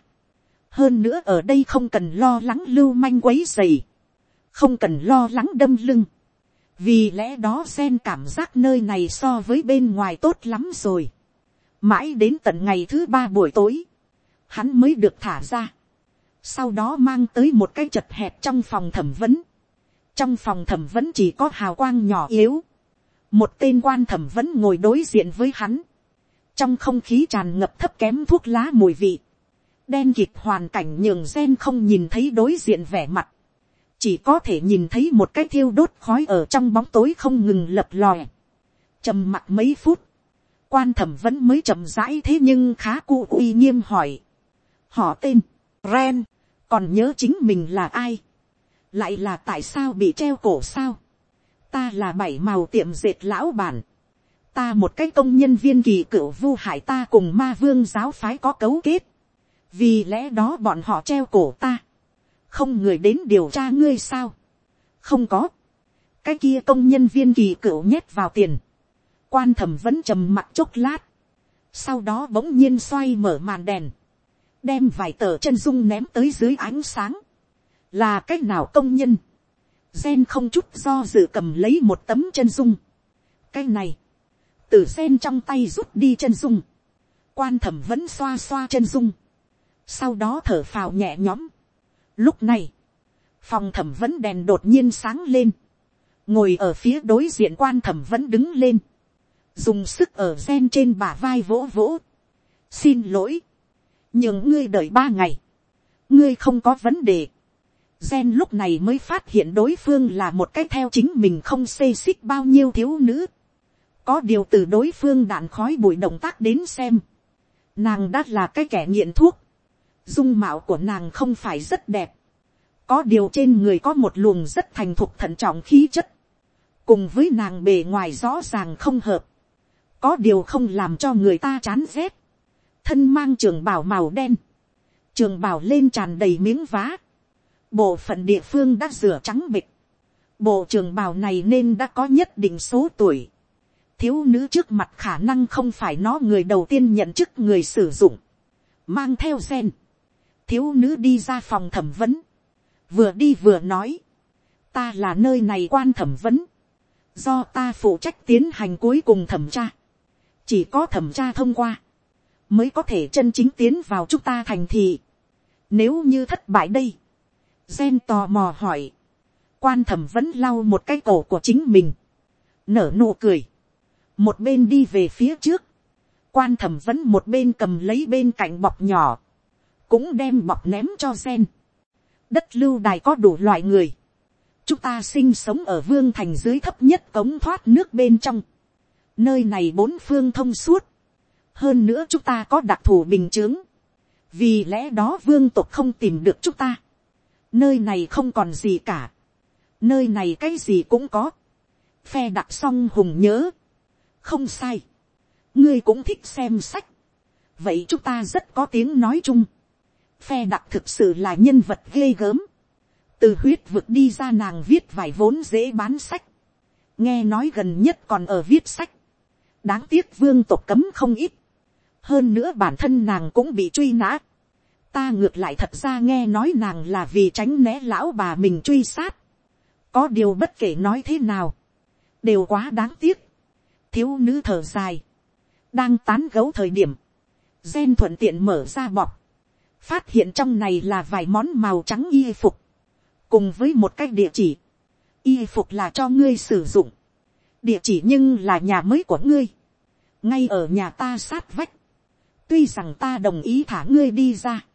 hơn nữa ở đây không cần lo lắng lưu manh quấy dày, không cần lo lắng đâm lưng. vì lẽ đó xen cảm giác nơi này so với bên ngoài tốt lắm rồi. Mãi đến tận ngày thứ ba buổi tối, hắn mới được thả ra, sau đó mang tới một cái chật hẹp trong phòng thẩm vấn, trong phòng thẩm vấn chỉ có hào quang nhỏ yếu, một tên quan thẩm vấn ngồi đối diện với hắn, trong không khí tràn ngập thấp kém thuốc lá mùi vị, đen kịp hoàn cảnh nhường gen không nhìn thấy đối diện vẻ mặt, chỉ có thể nhìn thấy một cái thiêu đốt khói ở trong bóng tối không ngừng lập lòe, trầm mặt mấy phút, quan thẩm vẫn mới chậm rãi thế nhưng khá cụ uy nghiêm hỏi. họ tên, ren, còn nhớ chính mình là ai. lại là tại sao bị treo cổ sao. ta là bảy màu tiệm dệt lão bản. ta một cái công nhân viên kỳ cựu vu hải ta cùng ma vương giáo phái có cấu kết vì lẽ đó bọn họ treo cổ ta. không người đến điều tra ngươi sao. không có. cái kia công nhân viên kỳ cựu nhét vào tiền. Quan thẩm vẫn trầm mặt chốc lát, sau đó bỗng nhiên xoay mở màn đèn, đem vài tờ chân dung ném tới dưới ánh sáng, là c á c h nào công nhân, gen không chút do dự cầm lấy một tấm chân dung, cái này, từ gen trong tay rút đi chân dung, quan thẩm vẫn xoa xoa chân dung, sau đó thở phào nhẹ nhõm. Lúc này, phòng thẩm vẫn đèn đột nhiên sáng lên, ngồi ở phía đối diện quan thẩm vẫn đứng lên, dùng sức ở gen trên bả vai vỗ vỗ. xin lỗi, nhưng ngươi đợi ba ngày, ngươi không có vấn đề. Gen lúc này mới phát hiện đối phương là một cái theo chính mình không xê xích bao nhiêu thiếu nữ. Có điều từ đối phương đạn khói bụi động tác đến xem. Nàng đã là cái kẻ nghiện thuốc. Dung mạo của nàng không phải rất đẹp. Có điều trên người có một luồng rất thành thục thận trọng khí chất. Cùng với nàng bề ngoài rõ ràng không hợp. Có điều không làm cho người ta chán rét, thân mang trường bảo màu đen, trường bảo lên tràn đầy miếng vá, bộ phận địa phương đã rửa trắng bịch, bộ trường bào này nên đã có nhất định số tuổi, thiếu nữ trước mặt khả năng không phải nó người đầu tiên nhận chức người sử dụng, mang theo gen, thiếu nữ đi ra phòng thẩm vấn, vừa đi vừa nói, ta là nơi này quan thẩm vấn, do ta phụ trách tiến hành cuối cùng thẩm tra, chỉ có thẩm tra thông qua, mới có thể chân chính tiến vào chúng ta thành thị. Nếu như thất bại đây, gen tò mò hỏi, quan thẩm vẫn lau một cái cổ của chính mình, nở nụ cười, một bên đi về phía trước, quan thẩm vẫn một bên cầm lấy bên cạnh bọc nhỏ, cũng đem bọc ném cho gen. đất lưu đài có đủ loại người, chúng ta sinh sống ở vương thành dưới thấp nhất cống thoát nước bên trong, Nơi này bốn phương thông suốt. hơn nữa chúng ta có đặc thù bình chướng, vì lẽ đó vương tộc không tìm được chúng ta, nơi này không còn gì cả, nơi này cái gì cũng có, phe đặt xong hùng nhớ, không sai, ngươi cũng thích xem sách, vậy chúng ta rất có tiếng nói chung, phe đặc thực sự là nhân vật ghê gớm, từ huyết vực đi ra nàng viết vài vốn dễ bán sách, nghe nói gần nhất còn ở viết sách, đáng tiếc vương tộc cấm không ít, hơn nữa bản thân nàng cũng bị truy nã, ta ngược lại thật ra nghe nói nàng là vì tránh né lão bà mình truy sát, có điều bất kể nói thế nào, đều quá đáng tiếc, thiếu nữ thở dài, đang tán gấu thời điểm, gen thuận tiện mở ra bọc, phát hiện trong này là vài món màu trắng y phục, cùng với một cái địa chỉ, y phục là cho ngươi sử dụng, địa chỉ nhưng là nhà mới của ngươi, ngay ở nhà ta sát vách, tuy rằng ta đồng ý thả ngươi đi ra,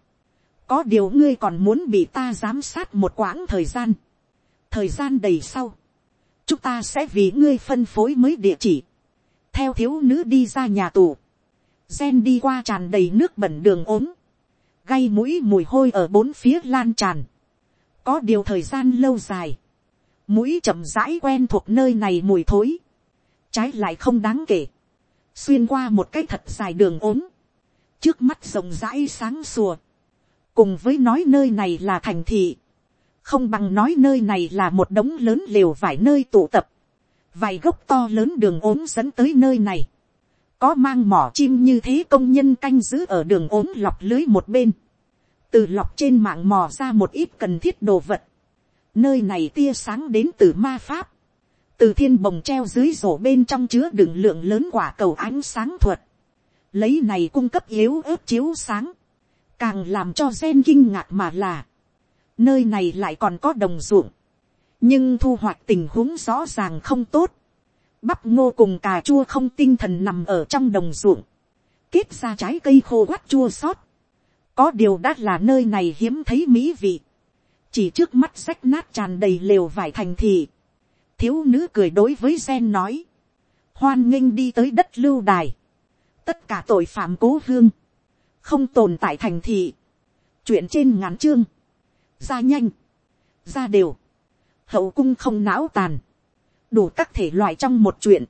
có điều ngươi còn muốn bị ta giám sát một quãng thời gian, thời gian đầy sau, chúng ta sẽ vì ngươi phân phối mới địa chỉ, theo thiếu nữ đi ra nhà tù, gen đi qua tràn đầy nước bẩn đường ốm, gây mũi mùi hôi ở bốn phía lan tràn, có điều thời gian lâu dài, mũi chậm rãi quen thuộc nơi này mùi thối, trái lại không đáng kể, xuyên qua một cái thật dài đường ốm, trước mắt rộng rãi sáng sùa, cùng với nói nơi này là thành thị, không bằng nói nơi này là một đống lớn liều vài nơi tụ tập, vài gốc to lớn đường ốm dẫn tới nơi này, có mang mỏ chim như thế công nhân canh giữ ở đường ốm lọc lưới một bên, từ lọc trên mạng mò ra một ít cần thiết đồ vật, nơi này tia sáng đến từ ma pháp, từ thiên bồng treo dưới rổ bên trong chứa đựng lượng lớn quả cầu ánh sáng thuật, lấy này cung cấp yếu ớt chiếu sáng, càng làm cho gen kinh ngạc mà là, nơi này lại còn có đồng ruộng, nhưng thu hoạch tình huống rõ ràng không tốt, bắp ngô cùng cà chua không tinh thần nằm ở trong đồng ruộng, kết ra trái cây khô quắt chua sót, có điều đã là nơi này hiếm thấy mỹ vị, chỉ trước mắt rách nát tràn đầy lều vải thành thị, thiếu nữ cười đối với gen nói, hoan nghênh đi tới đất lưu đài, tất cả tội phạm cố hương, không tồn tại thành thị, chuyện trên ngắn chương, ra nhanh, ra đều, hậu cung không não tàn, đủ các thể loại trong một chuyện,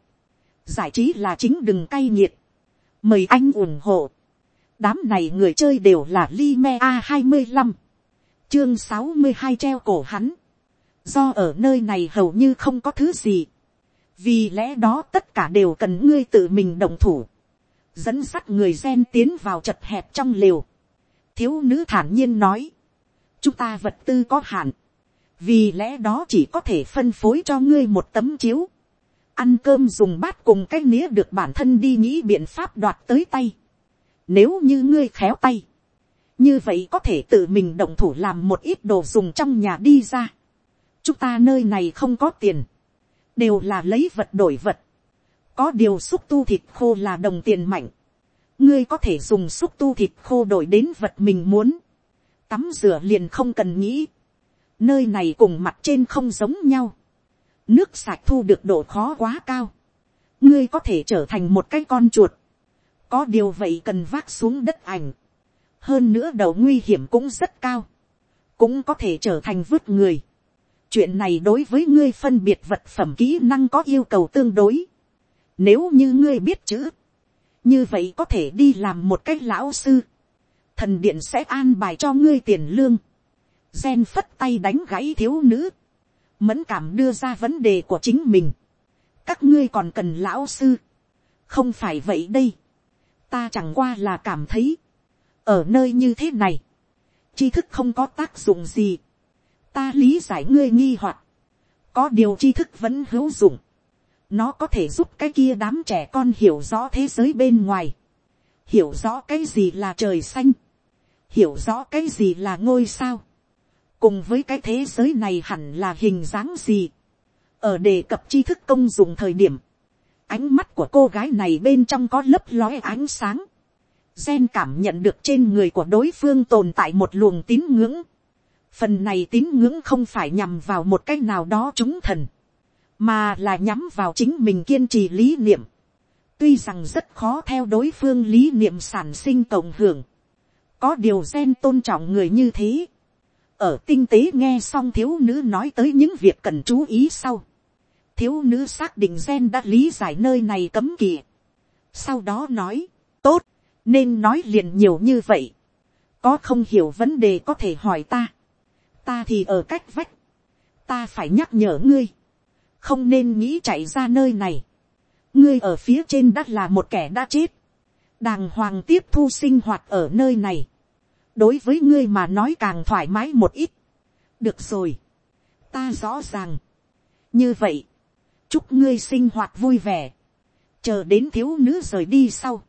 giải trí là chính đừng cay nghiệt, mời anh ủng hộ, đám này người chơi đều là Lime a hai mươi 25 chương sáu mươi hai treo cổ hắn, do ở nơi này hầu như không có thứ gì, vì lẽ đó tất cả đều cần ngươi tự mình đồng thủ, dẫn sắt người gen tiến vào chật hẹp trong liều, thiếu nữ thản nhiên nói, chúng ta vật tư có hạn, vì lẽ đó chỉ có thể phân phối cho ngươi một tấm chiếu, ăn cơm dùng bát cùng cái nĩa được bản thân đi nghĩ biện pháp đoạt tới tay, nếu như ngươi khéo tay, như vậy có thể tự mình động thủ làm một ít đồ dùng trong nhà đi ra. chúng ta nơi này không có tiền, đều là lấy vật đổi vật. có điều xúc tu thịt khô là đồng tiền mạnh. ngươi có thể dùng xúc tu thịt khô đổi đến vật mình muốn. tắm rửa liền không cần nghĩ nơi này cùng mặt trên không giống nhau. nước sạch thu được độ khó quá cao. ngươi có thể trở thành một cái con chuột có điều vậy cần vác xuống đất ảnh, hơn nữa đầu nguy hiểm cũng rất cao, cũng có thể trở thành vứt người. chuyện này đối với ngươi phân biệt vật phẩm kỹ năng có yêu cầu tương đối. nếu như ngươi biết chữ, như vậy có thể đi làm một cách lão sư, thần điện sẽ an bài cho ngươi tiền lương gen phất tay đánh gãy thiếu nữ, mẫn cảm đưa ra vấn đề của chính mình. các ngươi còn cần lão sư, không phải vậy đây. Ta chẳng qua là cảm thấy, ở nơi như thế này, tri thức không có tác dụng gì, ta lý giải ngươi nghi hoặc, có điều tri thức vẫn hữu dụng, nó có thể giúp cái kia đám trẻ con hiểu rõ thế giới bên ngoài, hiểu rõ cái gì là trời xanh, hiểu rõ cái gì là ngôi sao, cùng với cái thế giới này hẳn là hình dáng gì, ở đề cập tri thức công dụng thời điểm, Ánh mắt của cô gái này bên trong có lấp lóe ánh sáng. Gen cảm nhận được trên người của đối phương tồn tại một luồng tín ngưỡng. Phần này tín ngưỡng không phải nhằm vào một cách nào đó chúng thần. Mà là nhắm vào chính mình kiên trì lý niệm. tuy rằng rất khó theo đối phương lý niệm sản sinh cộng hưởng, có điều gen tôn trọng người như thế, ở tinh tế nghe xong thiếu nữ nói tới những việc cần chú ý sau, thiếu nữ xác định gen đã lý giải nơi này cấm kỵ, sau đó nói, tốt, nên nói liền nhiều như vậy, có không hiểu vấn đề có thể hỏi ta, ta thì ở cách vách, ta phải nhắc nhở ngươi, không nên nghĩ chạy ra nơi này, ngươi ở phía trên đất là một kẻ đã chết, đàng hoàng tiếp thu sinh hoạt ở nơi này, đối với ngươi mà nói càng thoải mái một ít, được rồi, ta rõ ràng, như vậy, chúc ngươi sinh hoạt vui vẻ, chờ đến thiếu nữ rời đi sau,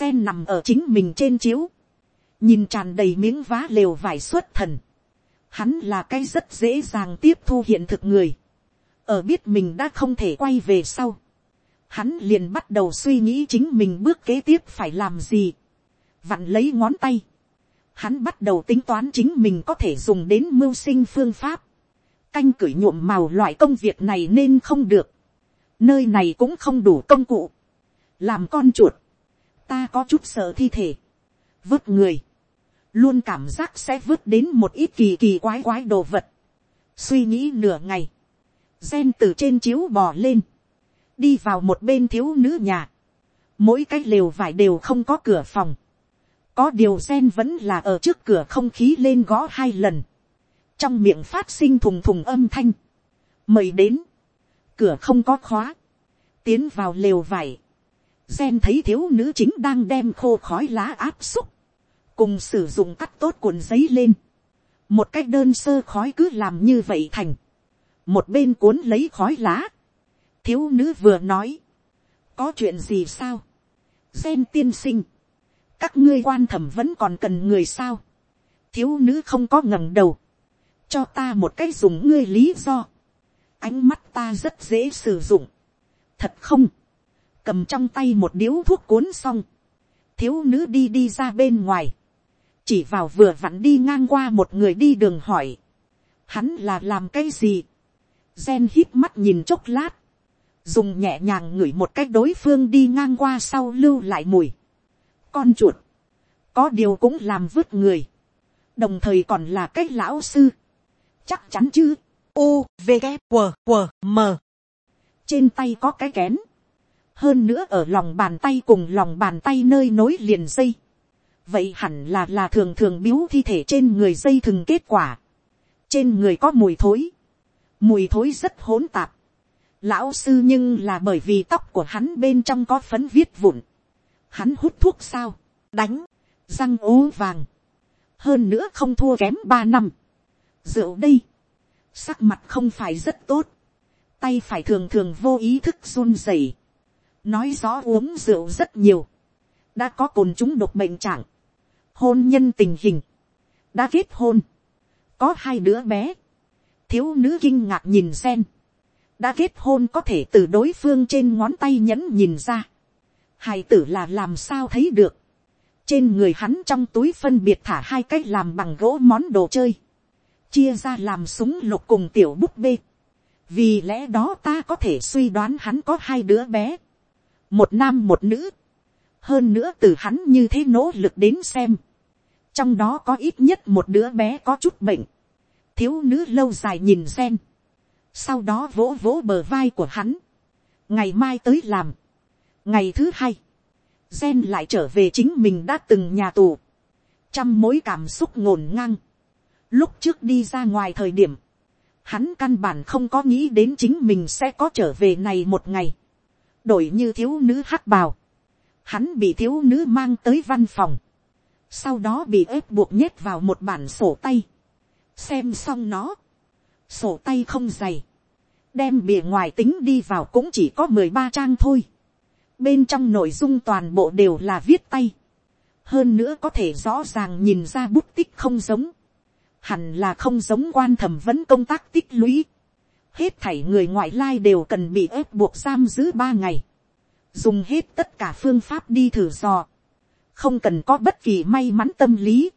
gen nằm ở chính mình trên chiếu, nhìn tràn đầy miếng vá lều vải xuất thần, hắn là cái rất dễ dàng tiếp thu hiện thực người, ở biết mình đã không thể quay về sau, hắn liền bắt đầu suy nghĩ chính mình bước kế tiếp phải làm gì, vặn lấy ngón tay, hắn bắt đầu tính toán chính mình có thể dùng đến mưu sinh phương pháp, canh cửi nhuộm màu loại công việc này nên không được, nơi này cũng không đủ công cụ, làm con chuột, ta có chút sợ thi thể, vứt người, luôn cảm giác sẽ vứt đến một ít kỳ kỳ quái quái đồ vật, suy nghĩ nửa ngày, gen từ trên chiếu bò lên, đi vào một bên thiếu nữ nhà, mỗi cái lều vải đều không có cửa phòng, có điều gen vẫn là ở trước cửa không khí lên gõ hai lần, trong miệng phát sinh thùng thùng âm thanh, mời đến, cửa không có khóa, tiến vào lều vải, gen thấy thiếu nữ chính đang đem khô khói lá áp xúc, cùng sử dụng cắt tốt cuộn giấy lên, một cách đơn sơ khói cứ làm như vậy thành, một bên cuốn lấy khói lá, thiếu nữ vừa nói, có chuyện gì sao, gen tiên sinh, các ngươi quan thẩm vẫn còn cần người sao, thiếu nữ không có ngẩng đầu, cho ta một cái dùng ngươi lý do, ánh mắt ta rất dễ sử dụng, thật không, cầm trong tay một điếu thuốc cuốn xong, thiếu nữ đi đi ra bên ngoài, chỉ vào vừa vặn đi ngang qua một người đi đường hỏi, hắn là làm cái gì, gen hít mắt nhìn chốc lát, dùng nhẹ nhàng ngửi một cách đối phương đi ngang qua sau lưu lại mùi, con chuột, có điều cũng làm vứt người, đồng thời còn là cách lão sư, chắc chắn chứ, u v g q q m. Trên tay có cái kén, hơn nữa ở lòng bàn tay cùng lòng bàn tay nơi nối liền dây, vậy hẳn là là thường thường biếu thi thể trên người dây thừng kết quả, trên người có mùi thối, mùi thối rất hỗn tạp, lão sư nhưng là bởi vì tóc của hắn bên trong có phấn viết vụn, hắn hút thuốc sao, đánh, răng ố vàng, hơn nữa không thua kém ba năm, rượu đây, sắc mặt không phải rất tốt, tay phải thường thường vô ý thức run rẩy, nói rõ uống rượu rất nhiều, đã có cồn chúng độc bệnh trạng, hôn nhân tình hình, đã kết hôn, có hai đứa bé, thiếu nữ kinh ngạc nhìn sen, đã kết hôn có thể từ đối phương trên ngón tay nhẫn nhìn ra, hài tử là làm sao thấy được, trên người hắn trong túi phân biệt thả hai cái làm bằng gỗ món đồ chơi, chia ra làm súng lục cùng tiểu búp bê, vì lẽ đó ta có thể suy đoán hắn có hai đứa bé, một nam một nữ, hơn nữa từ hắn như thế nỗ lực đến xem, trong đó có ít nhất một đứa bé có chút bệnh, thiếu nữ lâu dài nhìn xem, sau đó vỗ vỗ bờ vai của hắn, ngày mai tới làm, ngày thứ hai, gen lại trở về chính mình đã từng nhà tù, trăm mối cảm xúc ngổn ngang, lúc trước đi ra ngoài thời điểm, hắn căn bản không có nghĩ đến chính mình sẽ có trở về này một ngày, đổi như thiếu nữ hắc bào, hắn bị thiếu nữ mang tới văn phòng, sau đó bị ép buộc nhét vào một bản sổ tay, xem xong nó, sổ tay không dày, đem bìa ngoài tính đi vào cũng chỉ có mười ba trang thôi, bên trong nội dung toàn bộ đều là viết tay, hơn nữa có thể rõ ràng nhìn ra bút tích không giống, hẳn là không giống quan thẩm vấn công tác tích lũy, hết thảy người ngoại lai đều cần bị ép buộc giam giữ ba ngày, dùng hết tất cả phương pháp đi thử dò, không cần có bất kỳ may mắn tâm lý,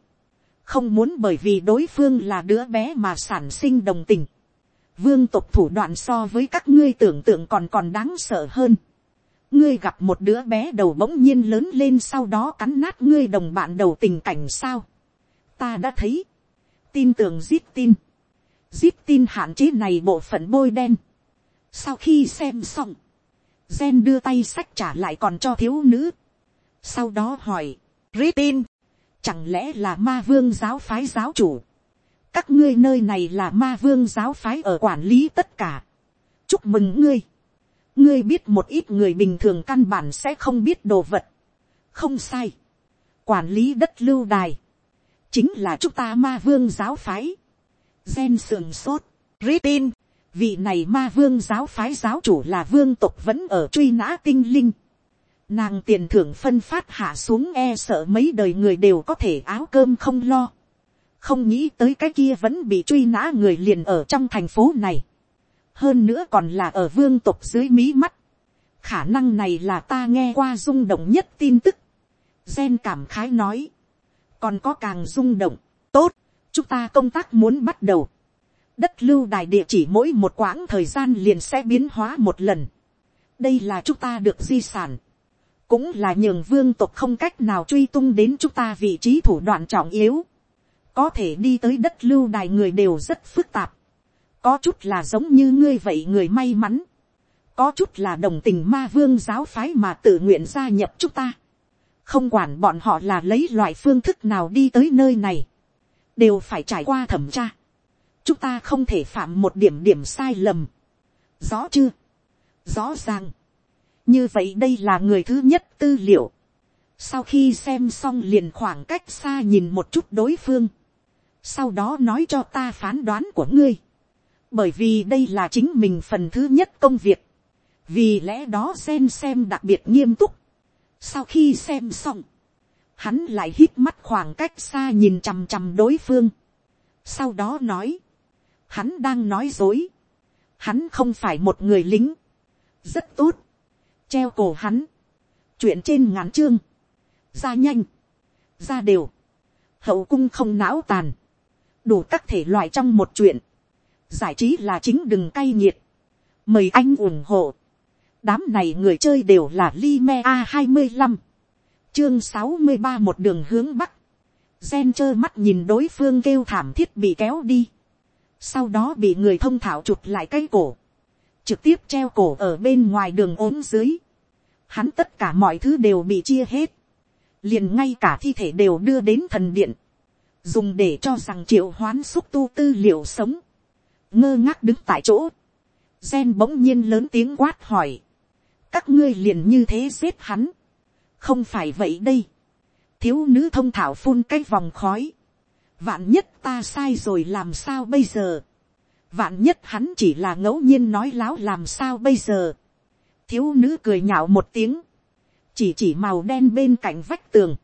không muốn bởi vì đối phương là đứa bé mà sản sinh đồng tình, vương tộc thủ đoạn so với các ngươi tưởng tượng còn còn đáng sợ hơn, ngươi gặp một đứa bé đầu bỗng nhiên lớn lên sau đó cắn nát ngươi đồng bạn đầu tình cảnh sao. ta đã thấy, tin tưởng zip tin, zip tin hạn chế này bộ phận bôi đen. sau khi xem xong, gen đưa tay sách trả lại còn cho thiếu nữ. sau đó hỏi, Ritin, chẳng lẽ là ma vương giáo phái giáo chủ. các ngươi nơi này là ma vương giáo phái ở quản lý tất cả. chúc mừng ngươi ngươi biết một ít người bình thường căn bản sẽ không biết đồ vật. không sai. quản lý đất lưu đài. chính là chúng ta ma vương giáo phái. gen sườn sốt. ritin. vị này ma vương giáo phái giáo chủ là vương tộc vẫn ở truy nã tinh linh. nàng tiền thưởng phân phát hạ xuống e sợ mấy đời người đều có thể áo cơm không lo. không nghĩ tới cái kia vẫn bị truy nã người liền ở trong thành phố này hơn nữa còn là ở vương tộc dưới mí mắt. khả năng này là ta nghe qua rung động nhất tin tức. gen cảm khái nói. còn có càng rung động. tốt, chúng ta công tác muốn bắt đầu. đất lưu đài địa chỉ mỗi một quãng thời gian liền sẽ biến hóa một lần. đây là chúng ta được di sản. cũng là nhường vương tộc không cách nào truy tung đến chúng ta vị trí thủ đoạn trọng yếu. có thể đi tới đất lưu đài người đều rất phức tạp có chút là giống như ngươi vậy người may mắn, có chút là đồng tình ma vương giáo phái mà tự nguyện gia nhập chúng ta, không quản bọn họ là lấy loại phương thức nào đi tới nơi này, đều phải trải qua thẩm tra, chúng ta không thể phạm một điểm điểm sai lầm, rõ chưa, rõ ràng, như vậy đây là người thứ nhất tư liệu, sau khi xem xong liền khoảng cách xa nhìn một chút đối phương, sau đó nói cho ta phán đoán của ngươi, bởi vì đây là chính mình phần thứ nhất công việc, vì lẽ đó xem xem đặc biệt nghiêm túc. sau khi xem xong, hắn lại hít mắt khoảng cách xa nhìn chằm chằm đối phương. sau đó nói, hắn đang nói dối, hắn không phải một người lính, rất tốt, treo cổ hắn, chuyện trên ngắn chương, ra nhanh, ra đều, hậu cung không não tàn, đủ các thể loại trong một chuyện, giải trí là chính đừng cay nghiệt, mời anh ủng hộ, đám này người chơi đều là Lime a hai mươi năm, chương sáu mươi ba một đường hướng bắc, gen trơ mắt nhìn đối phương kêu thảm thiết bị kéo đi, sau đó bị người thông thảo chụp lại cái cổ, trực tiếp treo cổ ở bên ngoài đường ốm dưới, hắn tất cả mọi thứ đều bị chia hết, liền ngay cả thi thể đều đưa đến thần điện, dùng để cho rằng triệu hoán xúc tu tư liệu sống, ngơ ngác đứng tại chỗ, gen bỗng nhiên lớn tiếng quát hỏi, các ngươi liền như thế giết hắn, không phải vậy đây, thiếu nữ thông thảo phun cái vòng khói, vạn nhất ta sai rồi làm sao bây giờ, vạn nhất hắn chỉ là ngẫu nhiên nói láo làm sao bây giờ, thiếu nữ cười nhạo một tiếng, chỉ chỉ màu đen bên cạnh vách tường,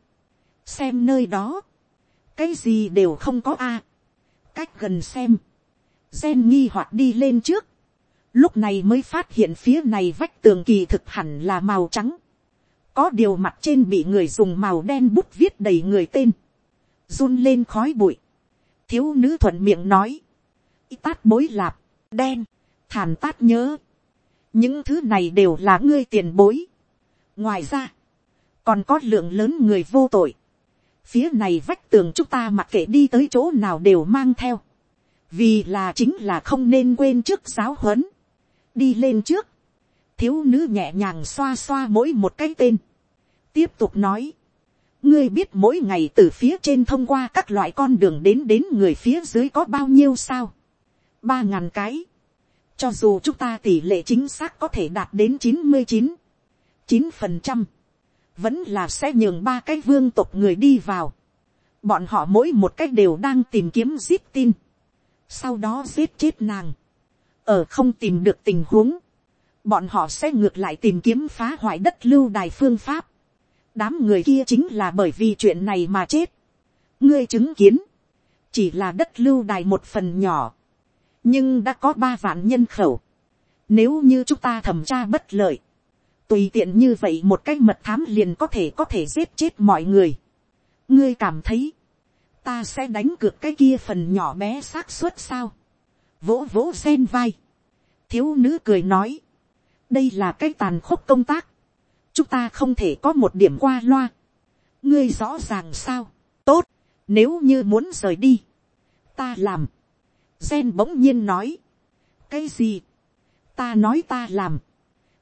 xem nơi đó, cái gì đều không có a, cách gần xem, gen nghi hoặc đi lên trước, lúc này mới phát hiện phía này vách tường kỳ thực hẳn là màu trắng, có điều mặt trên bị người dùng màu đen bút viết đầy người tên, run lên khói bụi, thiếu nữ thuận miệng nói, y tát bối lạp, đen, thàn tát nhớ, những thứ này đều là ngươi tiền bối. ngoài ra, còn có lượng lớn người vô tội, phía này vách tường chúng ta mặc kệ đi tới chỗ nào đều mang theo, vì là chính là không nên quên trước giáo huấn, đi lên trước, thiếu nữ nhẹ nhàng xoa xoa mỗi một cái tên, tiếp tục nói, ngươi biết mỗi ngày từ phía trên thông qua các loại con đường đến đến người phía dưới có bao nhiêu sao, ba ngàn cái, cho dù chúng ta tỷ lệ chính xác có thể đạt đến chín mươi chín, chín phần trăm, vẫn là sẽ nhường ba cái vương tộc người đi vào. Bọn họ mỗi một cách đều đang tìm kiếm zip tin sau đó giết chết nàng, ở không tìm được tình huống, bọn họ sẽ ngược lại tìm kiếm phá hoại đất lưu đài phương pháp, đám người kia chính là bởi vì chuyện này mà chết, ngươi chứng kiến, chỉ là đất lưu đài một phần nhỏ, nhưng đã có ba vạn nhân khẩu, nếu như chúng ta thẩm tra bất lợi, tùy tiện như vậy một cách mật thám liền có thể có thể giết chết mọi người. ngươi cảm thấy, ta sẽ đánh cược cái kia phần nhỏ bé xác suất sao, vỗ vỗ sen vai, thiếu nữ cười nói, đây là cái tàn khốc công tác, chúng ta không thể có một điểm qua loa, ngươi rõ ràng sao, tốt, nếu như muốn rời đi, ta làm, gen bỗng nhiên nói, cái gì, ta nói ta làm,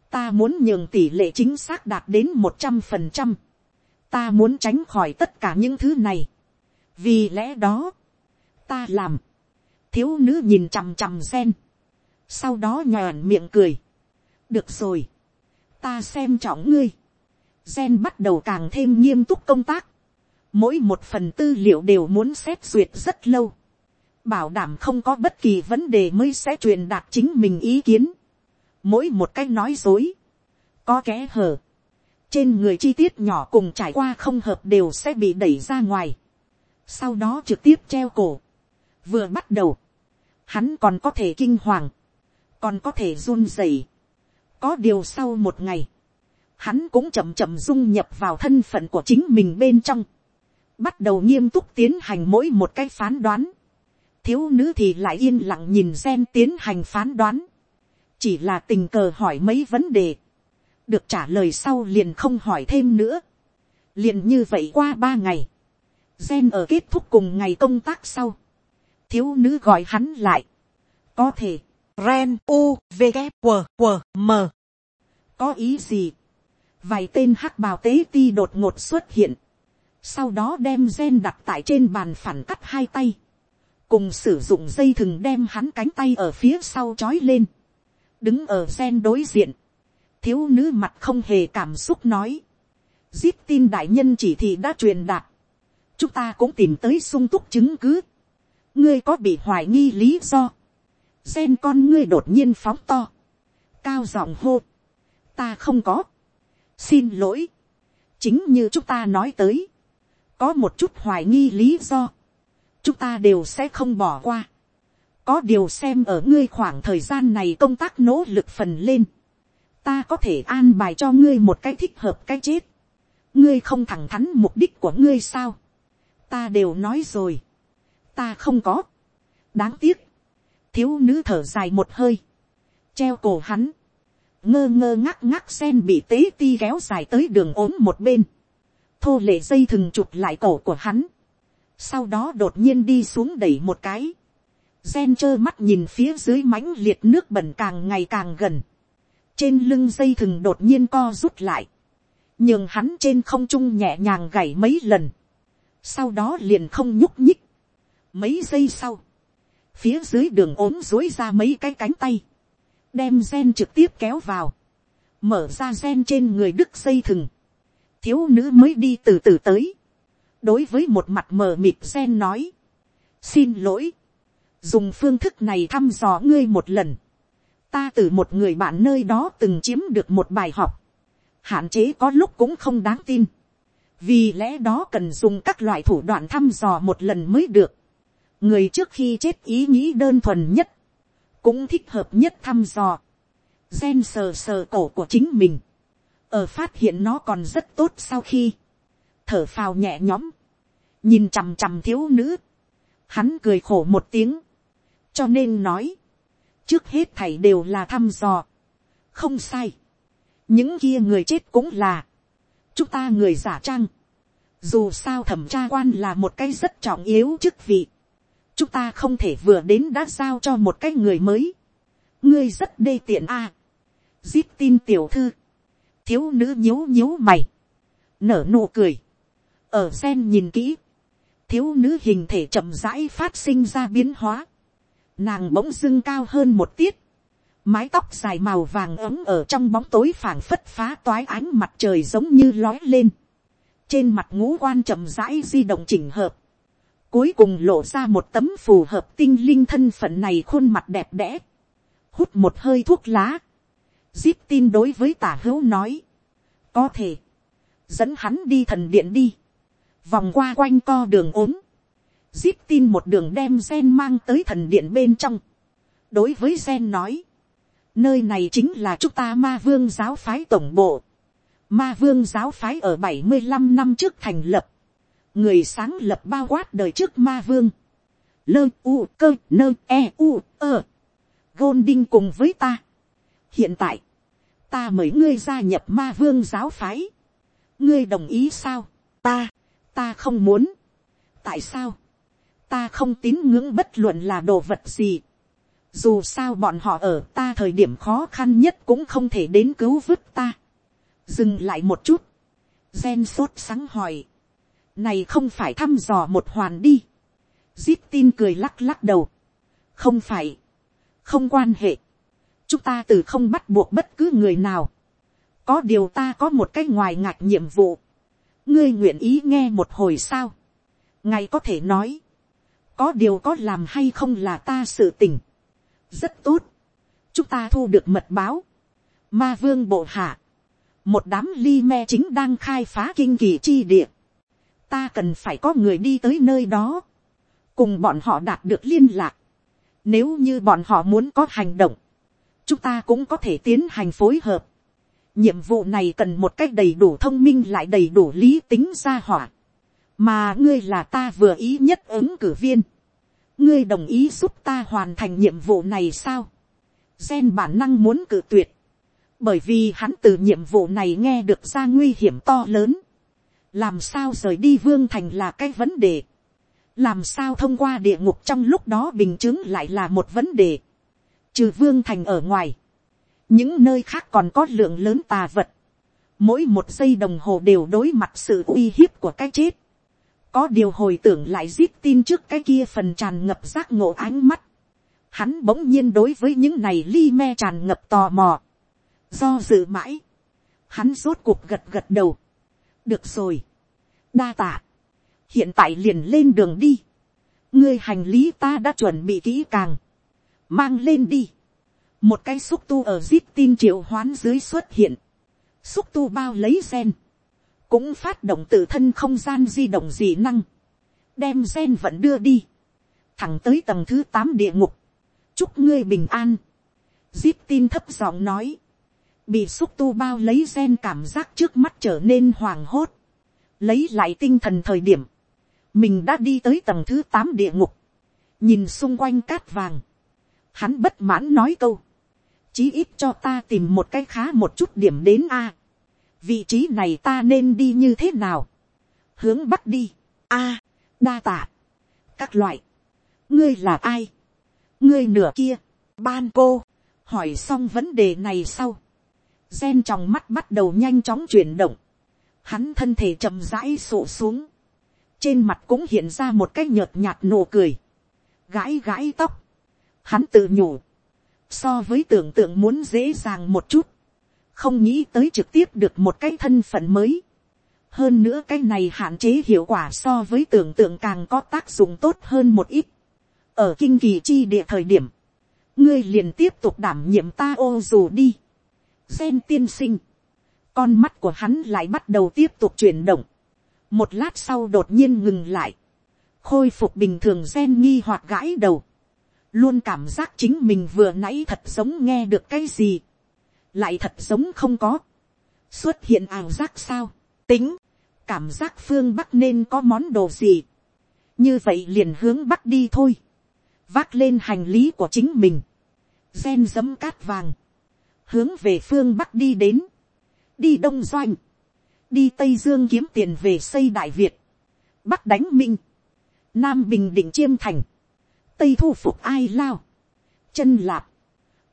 ta muốn nhường tỷ lệ chính xác đạt đến một trăm phần trăm, ta muốn tránh khỏi tất cả những thứ này, vì lẽ đó, ta làm, thiếu nữ nhìn chằm chằm sen, sau đó nhòn miệng cười, được rồi, ta xem trọng ngươi, gen bắt đầu càng thêm nghiêm túc công tác, mỗi một phần tư liệu đều muốn xét duyệt rất lâu, bảo đảm không có bất kỳ vấn đề mới sẽ truyền đạt chính mình ý kiến, mỗi một cách nói dối, có kẽ hở, trên người chi tiết nhỏ cùng trải qua không hợp đều sẽ bị đẩy ra ngoài, sau đó trực tiếp treo cổ, vừa bắt đầu, hắn còn có thể kinh hoàng, còn có thể run rẩy, có điều sau một ngày, hắn cũng chậm chậm dung nhập vào thân phận của chính mình bên trong, bắt đầu nghiêm túc tiến hành mỗi một cái phán đoán, thiếu nữ thì lại yên lặng nhìn xem tiến hành phán đoán, chỉ là tình cờ hỏi mấy vấn đề, được trả lời sau liền không hỏi thêm nữa, liền như vậy qua ba ngày, gen ở kết thúc cùng ngày công tác sau, thiếu nữ gọi hắn lại, có thể, ren u v g q q m. Có ý gì, vài tên hắc bào tế ti đột ngột xuất hiện, sau đó đem gen đặt tại trên bàn phản cắt hai tay, cùng sử dụng dây thừng đem hắn cánh tay ở phía sau trói lên, đứng ở gen đối diện, thiếu nữ mặt không hề cảm xúc nói, giết tin đại nhân chỉ thị đã truyền đạt, chúng ta cũng tìm tới sung túc chứng cứ, ngươi có bị hoài nghi lý do, gen con ngươi đột nhiên phóng to, cao giọng hô, ta không có, xin lỗi, chính như chúng ta nói tới, có một chút hoài nghi lý do, chúng ta đều sẽ không bỏ qua, có điều xem ở ngươi khoảng thời gian này công tác nỗ lực phần lên, ta có thể an bài cho ngươi một cái thích hợp cái chết, ngươi không thẳng thắn mục đích của ngươi sao, ta đều nói rồi, ta không có, đáng tiếc, thiếu nữ thở dài một hơi, treo cổ hắn, ngơ ngơ ngắc ngắc sen bị tế ti kéo dài tới đường ốm một bên, thô lệ dây thừng chụp lại cổ của hắn, sau đó đột nhiên đi xuống đẩy một cái, gen trơ mắt nhìn phía dưới mãnh liệt nước bẩn càng ngày càng gần, trên lưng dây thừng đột nhiên co rút lại, nhường hắn trên không trung nhẹ nhàng gảy mấy lần, sau đó liền không nhúc nhích, mấy giây sau, phía dưới đường ốm dối ra mấy cái cánh tay, đem gen trực tiếp kéo vào, mở ra gen trên người đức dây thừng, thiếu nữ mới đi từ từ tới, đối với một mặt mờ mịt gen nói, xin lỗi, dùng phương thức này thăm dò ngươi một lần, ta từ một người bạn nơi đó từng chiếm được một bài học, hạn chế có lúc cũng không đáng tin, vì lẽ đó cần dùng các loại thủ đoạn thăm dò một lần mới được, người trước khi chết ý nghĩ đơn thuần nhất, cũng thích hợp nhất thăm dò, gen sờ sờ cổ của chính mình, ở phát hiện nó còn rất tốt sau khi, thở phào nhẹ nhõm, nhìn chằm chằm thiếu nữ, hắn cười khổ một tiếng, cho nên nói, trước hết thảy đều là thăm dò, không sai, những kia người chết cũng là, chúng ta người giả trang, dù sao thẩm tra quan là một cái rất trọng yếu chức vị, chúng ta không thể vừa đến đã giao cho một cái người mới, ngươi rất đê tiện a, à. tin tiểu thư, thiếu nữ nhíu nhíu mày, nở nụ cười, ở sen nhìn kỹ, thiếu nữ hình thể chậm rãi phát sinh ra biến hóa, nàng bỗng dưng cao hơn một tiết, mái tóc dài màu vàng ấm ở trong bóng tối phảng phất phá toái ánh mặt trời giống như lói lên, trên mặt ngũ quan chậm rãi di động chỉnh hợp, cuối cùng lộ ra một tấm phù hợp tinh linh thân phận này khuôn mặt đẹp đẽ, hút một hơi thuốc lá, zip tin đối với tả hữu nói, có thể, dẫn hắn đi thần điện đi, vòng qua quanh co đường ốm, zip tin một đường đem gen mang tới thần điện bên trong, đối với gen nói, nơi này chính là chúng ta ma vương giáo phái tổng bộ, ma vương giáo phái ở bảy mươi 75 năm trước thành lập, người sáng lập bao quát đời trước ma vương, lơ u cơ nơ e u ơ, gôn đinh cùng với ta. hiện tại, ta mời ngươi gia nhập ma vương giáo phái, ngươi đồng ý sao, ta, ta không muốn, tại sao, ta không tín ngưỡng bất luận là đồ vật gì, dù sao bọn họ ở ta thời điểm khó khăn nhất cũng không thể đến cứu vứt ta, dừng lại một chút, gen sốt sáng hỏi, này không phải thăm dò một hoàn đi, zip tin cười lắc lắc đầu, không phải, không quan hệ, chúng ta từ không bắt buộc bất cứ người nào, có điều ta có một cái ngoài ngạch nhiệm vụ, ngươi nguyện ý nghe một hồi sao, ngài có thể nói, có điều có làm hay không là ta sự tình, rất tốt, chúng ta thu được mật báo, ma vương bộ hạ, một đám ly me chính đang khai phá kinh kỳ chi địa, ta cần phải có người đi tới nơi đó, cùng bọn họ đạt được liên lạc, nếu như bọn họ muốn có hành động, chúng ta cũng có thể tiến hành phối hợp. nhiệm vụ này cần một cách đầy đủ thông minh lại đầy đủ lý tính ra hỏa, mà ngươi là ta vừa ý nhất ứng cử viên ngươi đồng ý giúp ta hoàn thành nhiệm vụ này sao. gen bản năng muốn cự tuyệt, bởi vì hắn từ nhiệm vụ này nghe được ra nguy hiểm to lớn. làm sao rời đi vương thành là cái vấn đề. làm sao thông qua địa ngục trong lúc đó bình chứng lại là một vấn đề trừ vương thành ở ngoài, những nơi khác còn có lượng lớn tà vật, mỗi một giây đồng hồ đều đối mặt sự uy hiếp của cái chết, có điều hồi tưởng lại giết tin trước cái kia phần tràn ngập giác ngộ ánh mắt, hắn bỗng nhiên đối với những này li me tràn ngập tò mò, do dự mãi, hắn rốt cuộc gật gật đầu, được rồi, đa tạ, hiện tại liền lên đường đi, ngươi hành lý ta đã chuẩn bị kỹ càng, mang lên đi. một cái xúc tu ở zip tin triệu hoán dưới xuất hiện, xúc tu bao lấy sen cũng phát động tự thân không gian di động dị năng, đem gen vẫn đưa đi, thẳng tới tầng thứ tám địa ngục, chúc ngươi bình an, zip tin thấp giọng nói, bị xúc tu bao lấy gen cảm giác trước mắt trở nên hoàng hốt, lấy lại tinh thần thời điểm, mình đã đi tới tầng thứ tám địa ngục, nhìn xung quanh cát vàng, hắn bất mãn nói câu, chí ít cho ta tìm một cái khá một chút điểm đến a vị trí này ta nên đi như thế nào, hướng bắc đi, a, đa tạ, các loại, ngươi là ai, ngươi nửa kia, ban cô, hỏi xong vấn đề này sau, gen trong mắt bắt đầu nhanh chóng chuyển động, hắn thân thể chậm rãi sụ xuống, trên mặt cũng hiện ra một cái nhợt nhạt nụ cười, gãi gãi tóc, Hắn tự nhủ. So với tưởng tượng muốn dễ dàng một chút. Không nghĩ tới trực tiếp được một cái thân phận mới. Hơn nữa cái này hạn chế hiệu quả so với tưởng tượng càng có tác dụng tốt hơn một ít. Ở kinh kỳ chi địa thời điểm. Ngươi liền tiếp tục đảm nhiệm ta ô dù đi. Gen tiên sinh. Con mắt của hắn lại bắt đầu tiếp tục chuyển động. Một lát sau đột nhiên ngừng lại khôi phục bình thường gen nghi hoặc gãi đầu luôn cảm giác chính mình vừa nãy thật giống nghe được cái gì, lại thật giống không có, xuất hiện ảo giác sao, tính, cảm giác phương bắc nên có món đồ gì, như vậy liền hướng bắc đi thôi, vác lên hành lý của chính mình, gen giấm cát vàng, hướng về phương bắc đi đến, đi đông doanh, đi tây dương kiếm tiền về xây đại việt, bắc đánh minh, nam bình định chiêm thành, tây thu phục ai lao, chân lạp,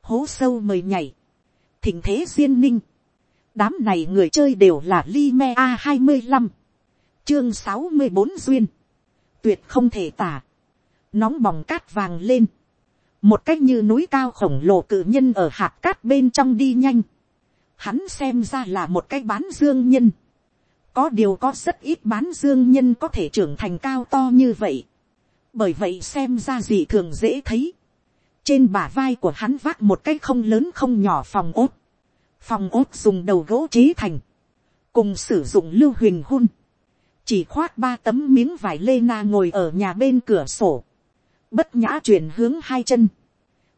hố sâu mời nhảy, thỉnh thế duyên ninh, đám này người chơi đều là li me a hai mươi năm, chương sáu mươi bốn duyên, tuyệt không thể tả, nóng bỏng cát vàng lên, một cách như núi cao khổng lồ cự nhân ở hạt cát bên trong đi nhanh, hắn xem ra là một cái bán dương nhân, có điều có rất ít bán dương nhân có thể trưởng thành cao to như vậy. Bởi vậy xem ra gì thường dễ thấy trên bả vai của hắn vác một cái không lớn không nhỏ phòng ốt. phòng ốt dùng đầu gỗ chế thành, cùng sử dụng lưu huỳnh hun. chỉ khoác ba tấm miếng vải lê na ngồi ở nhà bên cửa sổ. bất nhã chuyển hướng hai chân.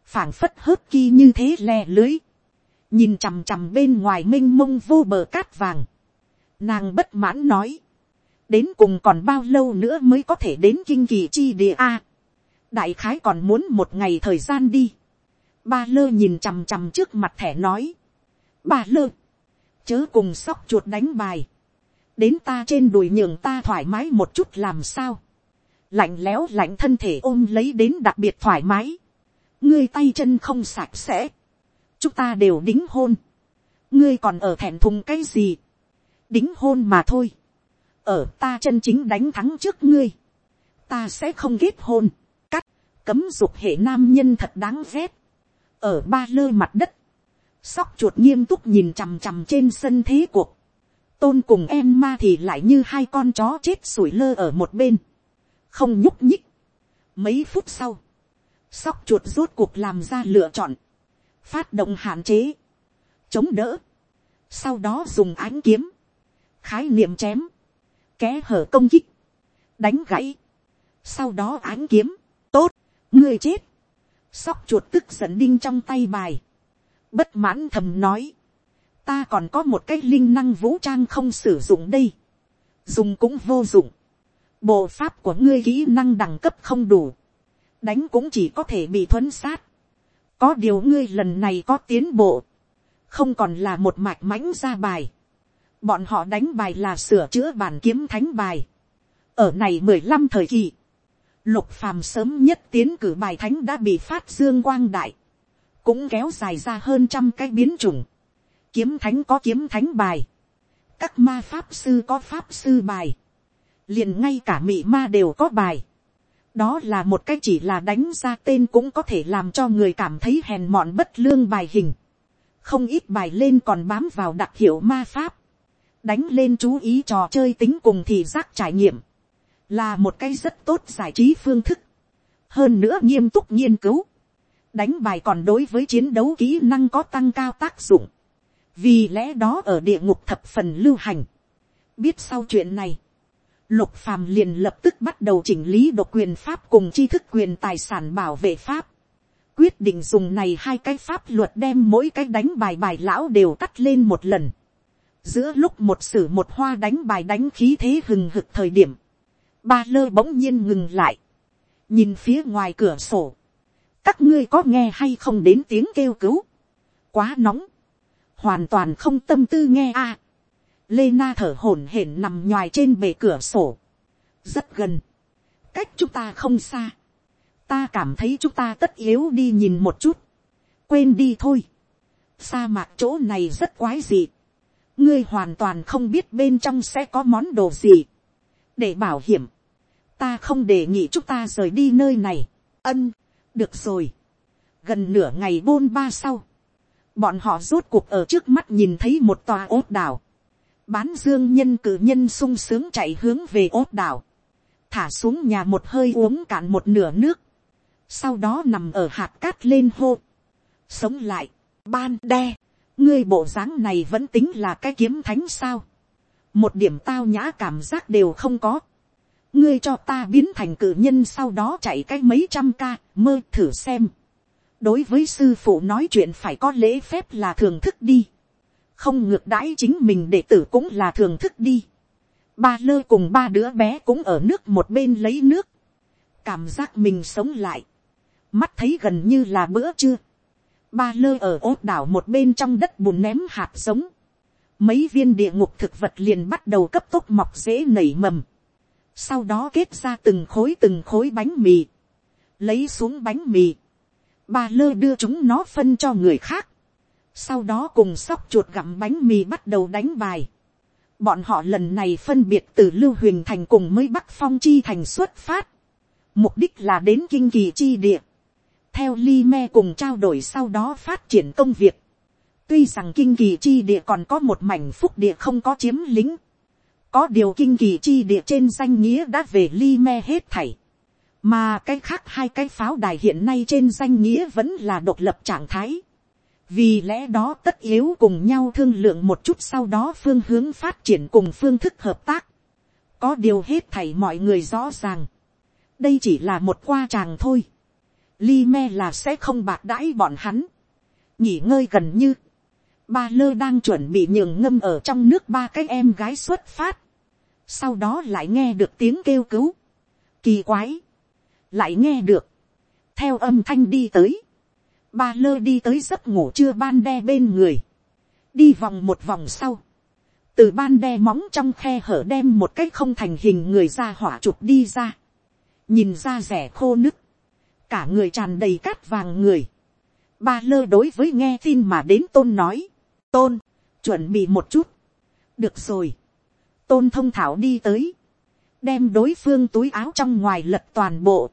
phảng phất hớt ki như thế lè lưới. nhìn chằm chằm bên ngoài m i n h mông vô bờ cát vàng. nàng bất mãn nói đến cùng còn bao lâu nữa mới có thể đến kinh kỳ chi địa a đại khái còn muốn một ngày thời gian đi. ba lơ nhìn chằm chằm trước mặt thẻ nói. ba lơ, chớ cùng sóc chuột đánh bài, đến ta trên đùi nhường ta thoải mái một chút làm sao, lạnh lẽo lạnh thân thể ôm lấy đến đặc biệt thoải mái, ngươi tay chân không sạch sẽ, chúng ta đều đính hôn, ngươi còn ở thẹn thùng cái gì, đính hôn mà thôi, ở ta chân chính đánh thắng trước ngươi, ta sẽ không kết hôn, cấm dục hệ nam nhân thật đáng ghét, ở ba lơ mặt đất, sóc chuột nghiêm túc nhìn chằm chằm trên sân thế cuộc, tôn cùng em ma thì lại như hai con chó chết sủi lơ ở một bên, không nhúc nhích. Mấy phút sau, sóc chuột rốt cuộc làm ra lựa chọn, phát động hạn chế, chống đỡ, sau đó dùng ánh kiếm, khái niệm chém, ké hở công kích, đánh gãy, sau đó ánh kiếm, tốt, ngươi chết, sóc chuột tức giận đinh trong tay bài, bất mãn thầm nói, ta còn có một cái linh năng vũ trang không sử dụng đây, dùng cũng vô dụng, bộ pháp của ngươi kỹ năng đẳng cấp không đủ, đánh cũng chỉ có thể bị thuấn sát, có điều ngươi lần này có tiến bộ, không còn là một mạch mãnh ra bài, bọn họ đánh bài là sửa chữa bản kiếm thánh bài, ở này mười lăm thời kỳ, lục phàm sớm nhất tiến cử bài thánh đã bị phát dương quang đại, cũng kéo dài ra hơn trăm cái biến chủng, kiếm thánh có kiếm thánh bài, các ma pháp sư có pháp sư bài, liền ngay cả mị ma đều có bài, đó là một cái chỉ là đánh ra tên cũng có thể làm cho người cảm thấy hèn mọn bất lương bài hình, không ít bài lên còn bám vào đặc hiệu ma pháp, đánh lên chú ý trò chơi tính cùng thì giác trải nghiệm, là một cái rất tốt giải trí phương thức, hơn nữa nghiêm túc nghiên cứu, đánh bài còn đối với chiến đấu kỹ năng có tăng cao tác dụng, vì lẽ đó ở địa ngục thập phần lưu hành. biết sau chuyện này, lục phàm liền lập tức bắt đầu chỉnh lý độc quyền pháp cùng tri thức quyền tài sản bảo vệ pháp. quyết định dùng này hai cái pháp luật đem mỗi cái đánh bài bài lão đều cắt lên một lần. giữa lúc một sử một hoa đánh bài đánh khí thế hừng hực thời điểm, ba lơ bỗng nhiên ngừng lại, nhìn phía ngoài cửa sổ, các ngươi có nghe hay không đến tiếng kêu cứu, quá nóng, hoàn toàn không tâm tư nghe a. À. Lê Na thở hổn hển nằm ngoài trên bề cửa sổ, rất gần, cách chúng ta không xa, ta cảm thấy chúng ta tất yếu đi nhìn một chút, quên đi thôi, sa mạc chỗ này rất quái dị, ngươi hoàn toàn không biết bên trong sẽ có món đồ gì, để bảo hiểm, ta không đề nghị chúng ta rời đi nơi này, ân, được rồi, gần nửa ngày bôn ba sau, bọn họ rốt cuộc ở trước mắt nhìn thấy một tòa ốt đảo, bán dương nhân cử nhân sung sướng chạy hướng về ốt đảo, thả xuống nhà một hơi uống cạn một nửa nước, sau đó nằm ở hạt cát lên hô, sống lại, ban đe, ngươi bộ dáng này vẫn tính là cái kiếm thánh sao, một điểm tao nhã cảm giác đều không có, ngươi cho ta biến thành cử nhân sau đó chạy cái mấy trăm ca, mơ thử xem. đối với sư phụ nói chuyện phải có lễ phép là thường thức đi. không ngược đãi chính mình đệ tử cũng là thường thức đi. ba lơ cùng ba đứa bé cũng ở nước một bên lấy nước. cảm giác mình sống lại. mắt thấy gần như là bữa trưa. ba lơ ở ốt đảo một bên trong đất bùn ném hạt giống. mấy viên địa ngục thực vật liền bắt đầu cấp tốc mọc dễ nảy mầm sau đó kết ra từng khối từng khối bánh mì, lấy xuống bánh mì, ba lơ đưa chúng nó phân cho người khác, sau đó cùng sóc chuột gặm bánh mì bắt đầu đánh bài. Bọn họ lần này phân biệt từ lưu huyền thành cùng mới bắc phong chi thành xuất phát, mục đích là đến kinh kỳ chi địa, theo ly me cùng trao đổi sau đó phát triển công việc. tuy rằng kinh kỳ chi địa còn có một mảnh phúc địa không có chiếm lính, có điều kinh kỳ chi địa trên danh nghĩa đã về ly me hết thảy. Mà cái khác hai cái pháo đài hiện nay trên danh nghĩa vẫn là độc lập trạng thái. Vì lẽ đó tất yếu cùng nhau thương lượng một chút sau đó phương hướng phát triển cùng phương thức hợp tác. Có điều hết thảy mọi người rõ ràng. Đây chỉ là một qua tràng thôi. Ly me là sẽ không bạc đãi bọn hắn. Nghỉ ngơi gần như. Ba lơ đang chuẩn bị nhường ngâm ở trong nước ba cái em gái xuất phát sau đó lại nghe được tiếng kêu cứu, kỳ quái, lại nghe được, theo âm thanh đi tới, ba lơ đi tới giấc ngủ chưa ban đe bên người, đi vòng một vòng sau, từ ban đe móng trong khe hở đem một cái không thành hình người ra hỏa chụp đi ra, nhìn ra rẻ khô nứt, cả người tràn đầy cát vàng người, ba lơ đối với nghe tin mà đến tôn nói, tôn, chuẩn bị một chút, được rồi, tôn thông thảo đi tới, đem đối phương túi áo trong ngoài lật toàn bộ,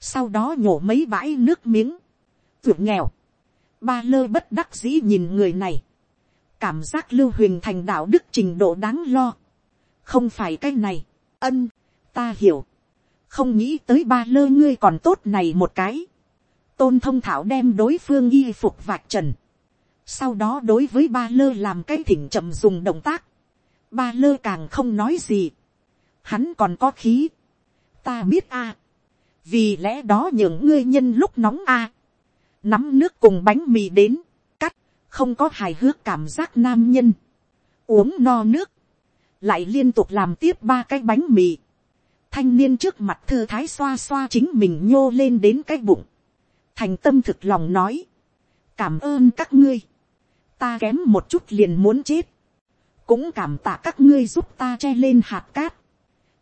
sau đó nhổ mấy bãi nước miếng, vượt nghèo, ba lơ bất đắc dĩ nhìn người này, cảm giác lưu huyền thành đạo đức trình độ đáng lo, không phải cái này, ân, ta hiểu, không nghĩ tới ba lơ ngươi còn tốt này một cái, tôn thông thảo đem đối phương y phục vạch trần, sau đó đối với ba lơ làm cái thỉnh chậm dùng động tác, ba lơ càng không nói gì, hắn còn có khí, ta biết a, vì lẽ đó những ngươi nhân lúc nóng a, nắm nước cùng bánh mì đến, cắt, không có hài hước cảm giác nam nhân, uống no nước, lại liên tục làm tiếp ba cái bánh mì, thanh niên trước mặt thư thái xoa xoa chính mình nhô lên đến cái bụng, thành tâm thực lòng nói, cảm ơn các ngươi, ta kém một chút liền muốn chết, cũng cảm tạ các ngươi giúp ta che lên hạt cát,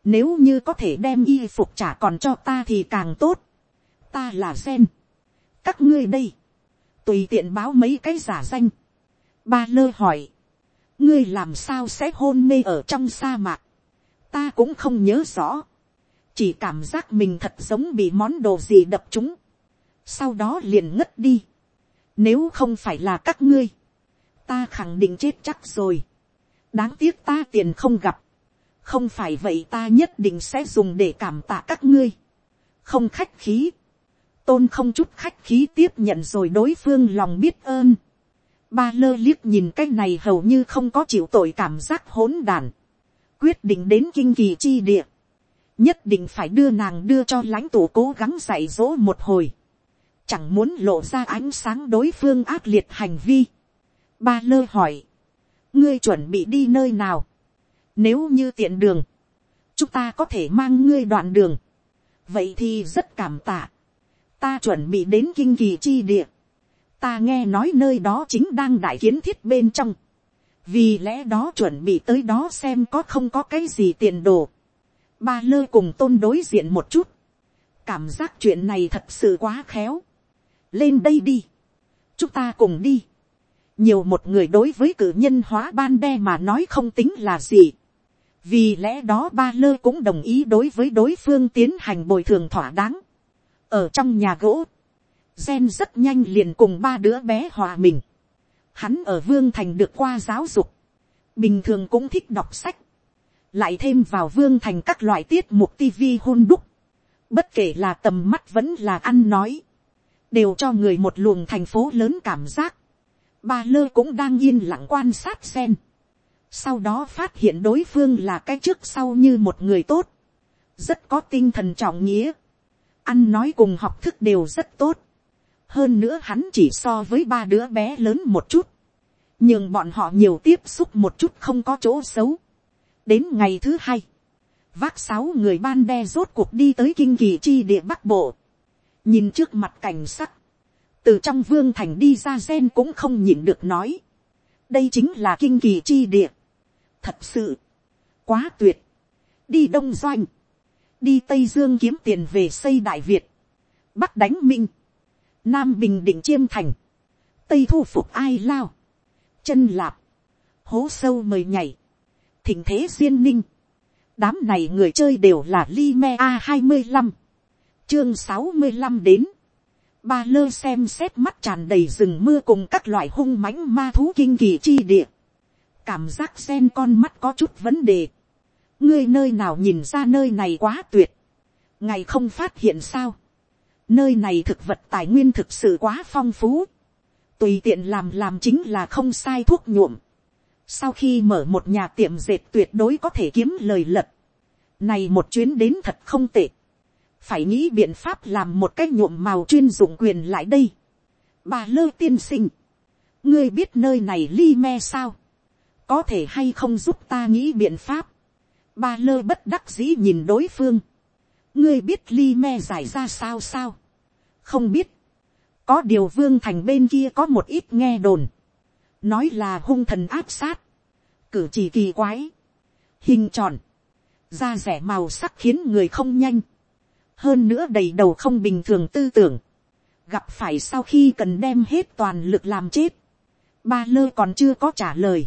nếu như có thể đem y phục trả còn cho ta thì càng tốt, ta là sen, các ngươi đây, tùy tiện báo mấy cái giả danh, ba lơ hỏi, ngươi làm sao sẽ hôn mê ở trong sa mạc, ta cũng không nhớ rõ, chỉ cảm giác mình thật giống bị món đồ gì đập chúng, sau đó liền ngất đi, nếu không phải là các ngươi, ta khẳng định chết chắc rồi, đáng tiếc ta tiền không gặp, không phải vậy ta nhất định sẽ dùng để cảm tạ các ngươi, không khách khí, tôn không chút khách khí tiếp nhận rồi đối phương lòng biết ơn, ba lơ liếc nhìn cái này hầu như không có chịu tội cảm giác hỗn đàn, quyết định đến kinh kỳ chi địa, nhất định phải đưa nàng đưa cho lãnh tụ cố gắng dạy dỗ một hồi, chẳng muốn lộ ra ánh sáng đối phương ác liệt hành vi. Ba lơ hỏi, ngươi chuẩn bị đi nơi nào, nếu như tiện đường, chúng ta có thể mang ngươi đoạn đường, vậy thì rất cảm tạ, ta chuẩn bị đến kinh kỳ chi địa, ta nghe nói nơi đó chính đang đại kiến thiết bên trong, vì lẽ đó chuẩn bị tới đó xem có không có cái gì tiền đồ, ba lơ cùng tôn đối diện một chút, cảm giác chuyện này thật sự quá khéo, lên đây đi, chúng ta cùng đi, nhiều một người đối với cử nhân hóa ban đe mà nói không tính là gì, vì lẽ đó ba lơ cũng đồng ý đối với đối phương tiến hành bồi thường thỏa đáng, ở trong nhà gỗ, gen rất nhanh liền cùng ba đứa bé hòa mình, hắn ở vương thành được qua giáo dục, bình thường cũng thích đọc sách, lại thêm vào vương thành các loại tiết mục tv hôn đúc, bất kể là tầm mắt vẫn là ăn nói, đều cho người một luồng thành phố lớn cảm giác. Ba lơ cũng đang yên lặng quan sát sen. Sau đó phát hiện đối phương là cái trước sau như một người tốt. Rất có tinh thần trọng nghĩa. Ăn nói cùng học thức đều rất tốt. Hơn nữa hắn chỉ so với ba đứa bé lớn một chút. Nhưng bọn họ nhiều tiếp xúc một chút không có chỗ xấu. Đến ngày thứ hai. Vác sáu người ban đe rốt cuộc đi tới kinh kỳ chi địa bắc bộ nhìn trước mặt cảnh sắc, từ trong vương thành đi ra gen cũng không nhịn được nói, đây chính là kinh kỳ chi địa, thật sự, quá tuyệt, đi đông doanh, đi tây dương kiếm tiền về xây đại việt, bắc đánh minh, nam bình định chiêm thành, tây thu phục ai lao, chân lạp, hố sâu mời nhảy, thỉnh thế duyên ninh, đám này người chơi đều là li me a hai mươi năm, chương sáu mươi năm đến, ba lơ xem xét mắt tràn đầy rừng mưa cùng các loại hung mãnh ma thú kinh kỳ chi địa, cảm giác sen con mắt có chút vấn đề, ngươi nơi nào nhìn ra nơi này quá tuyệt, ngày không phát hiện sao, nơi này thực vật tài nguyên thực sự quá phong phú, tùy tiện làm làm chính là không sai thuốc nhuộm, sau khi mở một nhà tiệm dệt tuyệt đối có thể kiếm lời lật, này một chuyến đến thật không tệ, phải nghĩ biện pháp làm một cái nhuộm màu chuyên dụng quyền lại đây. bà lơ tiên sinh, ngươi biết nơi này li me sao, có thể hay không giúp ta nghĩ biện pháp. bà lơ bất đắc dĩ nhìn đối phương, ngươi biết li me giải ra sao sao, không biết, có điều vương thành bên kia có một ít nghe đồn, nói là hung thần áp sát, cử chỉ kỳ quái, hình tròn, da rẻ màu sắc khiến người không nhanh, hơn nữa đầy đầu không bình thường tư tưởng, gặp phải sau khi cần đem hết toàn lực làm chết, ba lơ còn chưa có trả lời,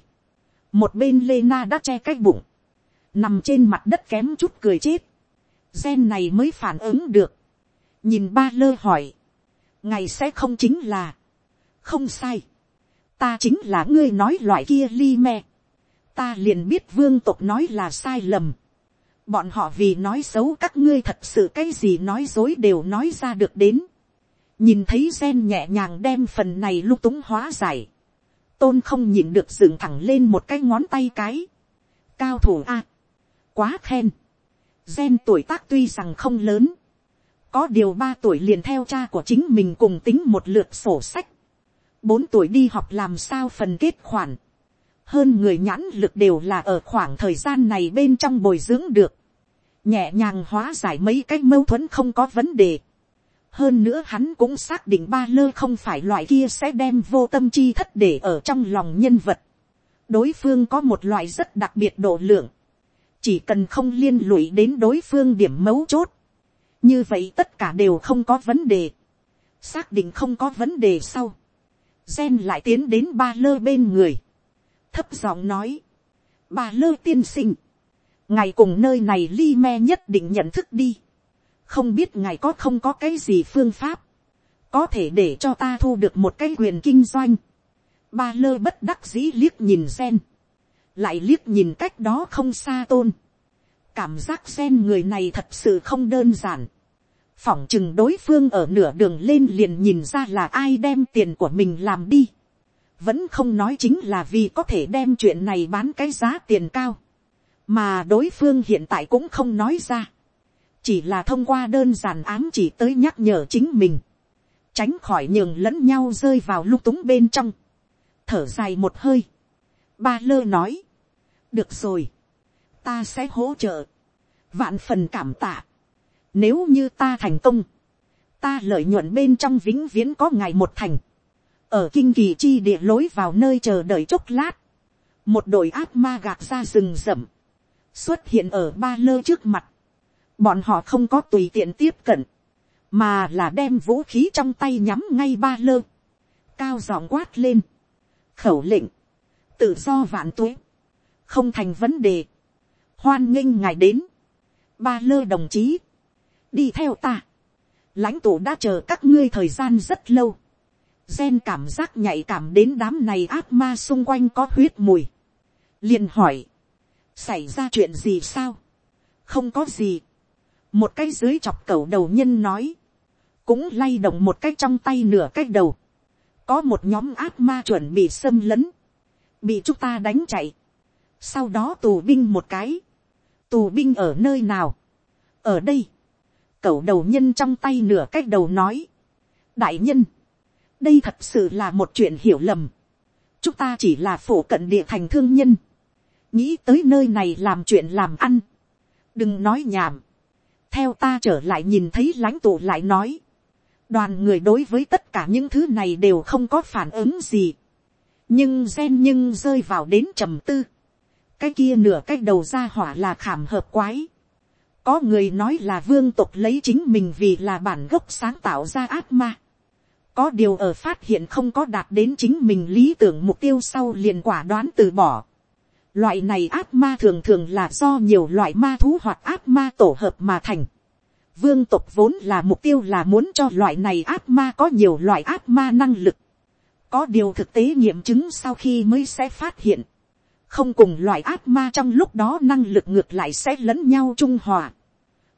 một bên lê na đã che cái bụng, nằm trên mặt đất kém chút cười chết, gen này mới phản ứng được, nhìn ba lơ hỏi, ngày sẽ không chính là, không sai, ta chính là ngươi nói loại kia li me, ta liền biết vương tộc nói là sai lầm, bọn họ vì nói xấu các ngươi thật sự cái gì nói dối đều nói ra được đến, nhìn thấy gen nhẹ nhàng đem phần này lung túng hóa giải, tôn không nhìn được dựng thẳng lên một cái ngón tay cái, cao thủ a, quá khen, gen tuổi tác tuy rằng không lớn, có điều ba tuổi liền theo cha của chính mình cùng tính một lượt sổ sách, bốn tuổi đi học làm sao phần kết khoản, hơn người nhãn lực đều là ở khoảng thời gian này bên trong bồi dưỡng được, nhẹ nhàng hóa giải mấy cái mâu thuẫn không có vấn đề. hơn nữa hắn cũng xác định ba lơ không phải loại kia sẽ đem vô tâm chi thất để ở trong lòng nhân vật. đối phương có một loại rất đặc biệt độ lượng, chỉ cần không liên lụy đến đối phương điểm mấu chốt, như vậy tất cả đều không có vấn đề, xác định không có vấn đề sau, gen lại tiến đến ba lơ bên người, thấp giọng nói, bà lơ tiên sinh, ngài cùng nơi này li me nhất định nhận thức đi, không biết ngài có không có cái gì phương pháp, có thể để cho ta thu được một cái quyền kinh doanh, ba lơ bất đắc dĩ liếc nhìn sen, lại liếc nhìn cách đó không xa tôn, cảm giác sen người này thật sự không đơn giản, phỏng chừng đối phương ở nửa đường lên liền nhìn ra là ai đem tiền của mình làm đi, vẫn không nói chính là vì có thể đem chuyện này bán cái giá tiền cao, mà đối phương hiện tại cũng không nói ra, chỉ là thông qua đơn giản ám chỉ tới nhắc nhở chính mình, tránh khỏi nhường lẫn nhau rơi vào lung túng bên trong, thở dài một hơi, ba lơ nói, được rồi, ta sẽ hỗ trợ, vạn phần cảm tạ, nếu như ta thành công, ta lợi nhuận bên trong vĩnh viễn có ngày một thành, ở kinh kỳ chi địa lối vào nơi chờ đợi chốc lát, một đội ác ma gạt ra rừng rậm, xuất hiện ở ba lơ trước mặt. Bọn họ không có tùy tiện tiếp cận, mà là đem vũ khí trong tay nhắm ngay ba lơ. Cao giọng quát lên. Khẩu lệnh. Tự do vạn tuế. Không thành vấn đề. Hoan nghênh ngài đến. Ba lơ đồng chí. Đi theo ta. Lãnh tụ đã chờ các ngươi thời gian rất lâu. Gen cảm giác nhạy cảm đến đám này ác ma xung quanh có huyết mùi. liền hỏi xảy ra chuyện gì sao, không có gì, một cái dưới chọc cầu đầu nhân nói, cũng lay động một cái trong tay nửa cái đầu, có một nhóm ác ma chuẩn bị xâm lấn, bị chúng ta đánh chạy, sau đó tù binh một cái, tù binh ở nơi nào, ở đây, cậu đầu nhân trong tay nửa cái đầu nói, đại nhân, đây thật sự là một chuyện hiểu lầm, chúng ta chỉ là phổ cận địa thành thương nhân, nghĩ tới nơi này làm chuyện làm ăn, đừng nói nhảm, theo ta trở lại nhìn thấy lãnh tụ lại nói, đoàn người đối với tất cả những thứ này đều không có phản ứng gì, nhưng gen nhưng rơi vào đến trầm tư, cái kia nửa cái đầu ra hỏa là khảm hợp quái, có người nói là vương tục lấy chính mình vì là bản gốc sáng tạo ra ác ma, có điều ở phát hiện không có đạt đến chính mình lý tưởng mục tiêu sau liền quả đoán từ bỏ. Loại này ác ma thường thường là do nhiều loại ma thú hoặc ác ma tổ hợp mà thành. Vương tộc vốn là mục tiêu là muốn cho loại này ác ma có nhiều loại ác ma năng lực. Có điều thực tế nghiệm chứng sau khi mới sẽ phát hiện. Không cùng loại ác ma trong lúc đó năng lực ngược lại sẽ lẫn nhau trung hòa.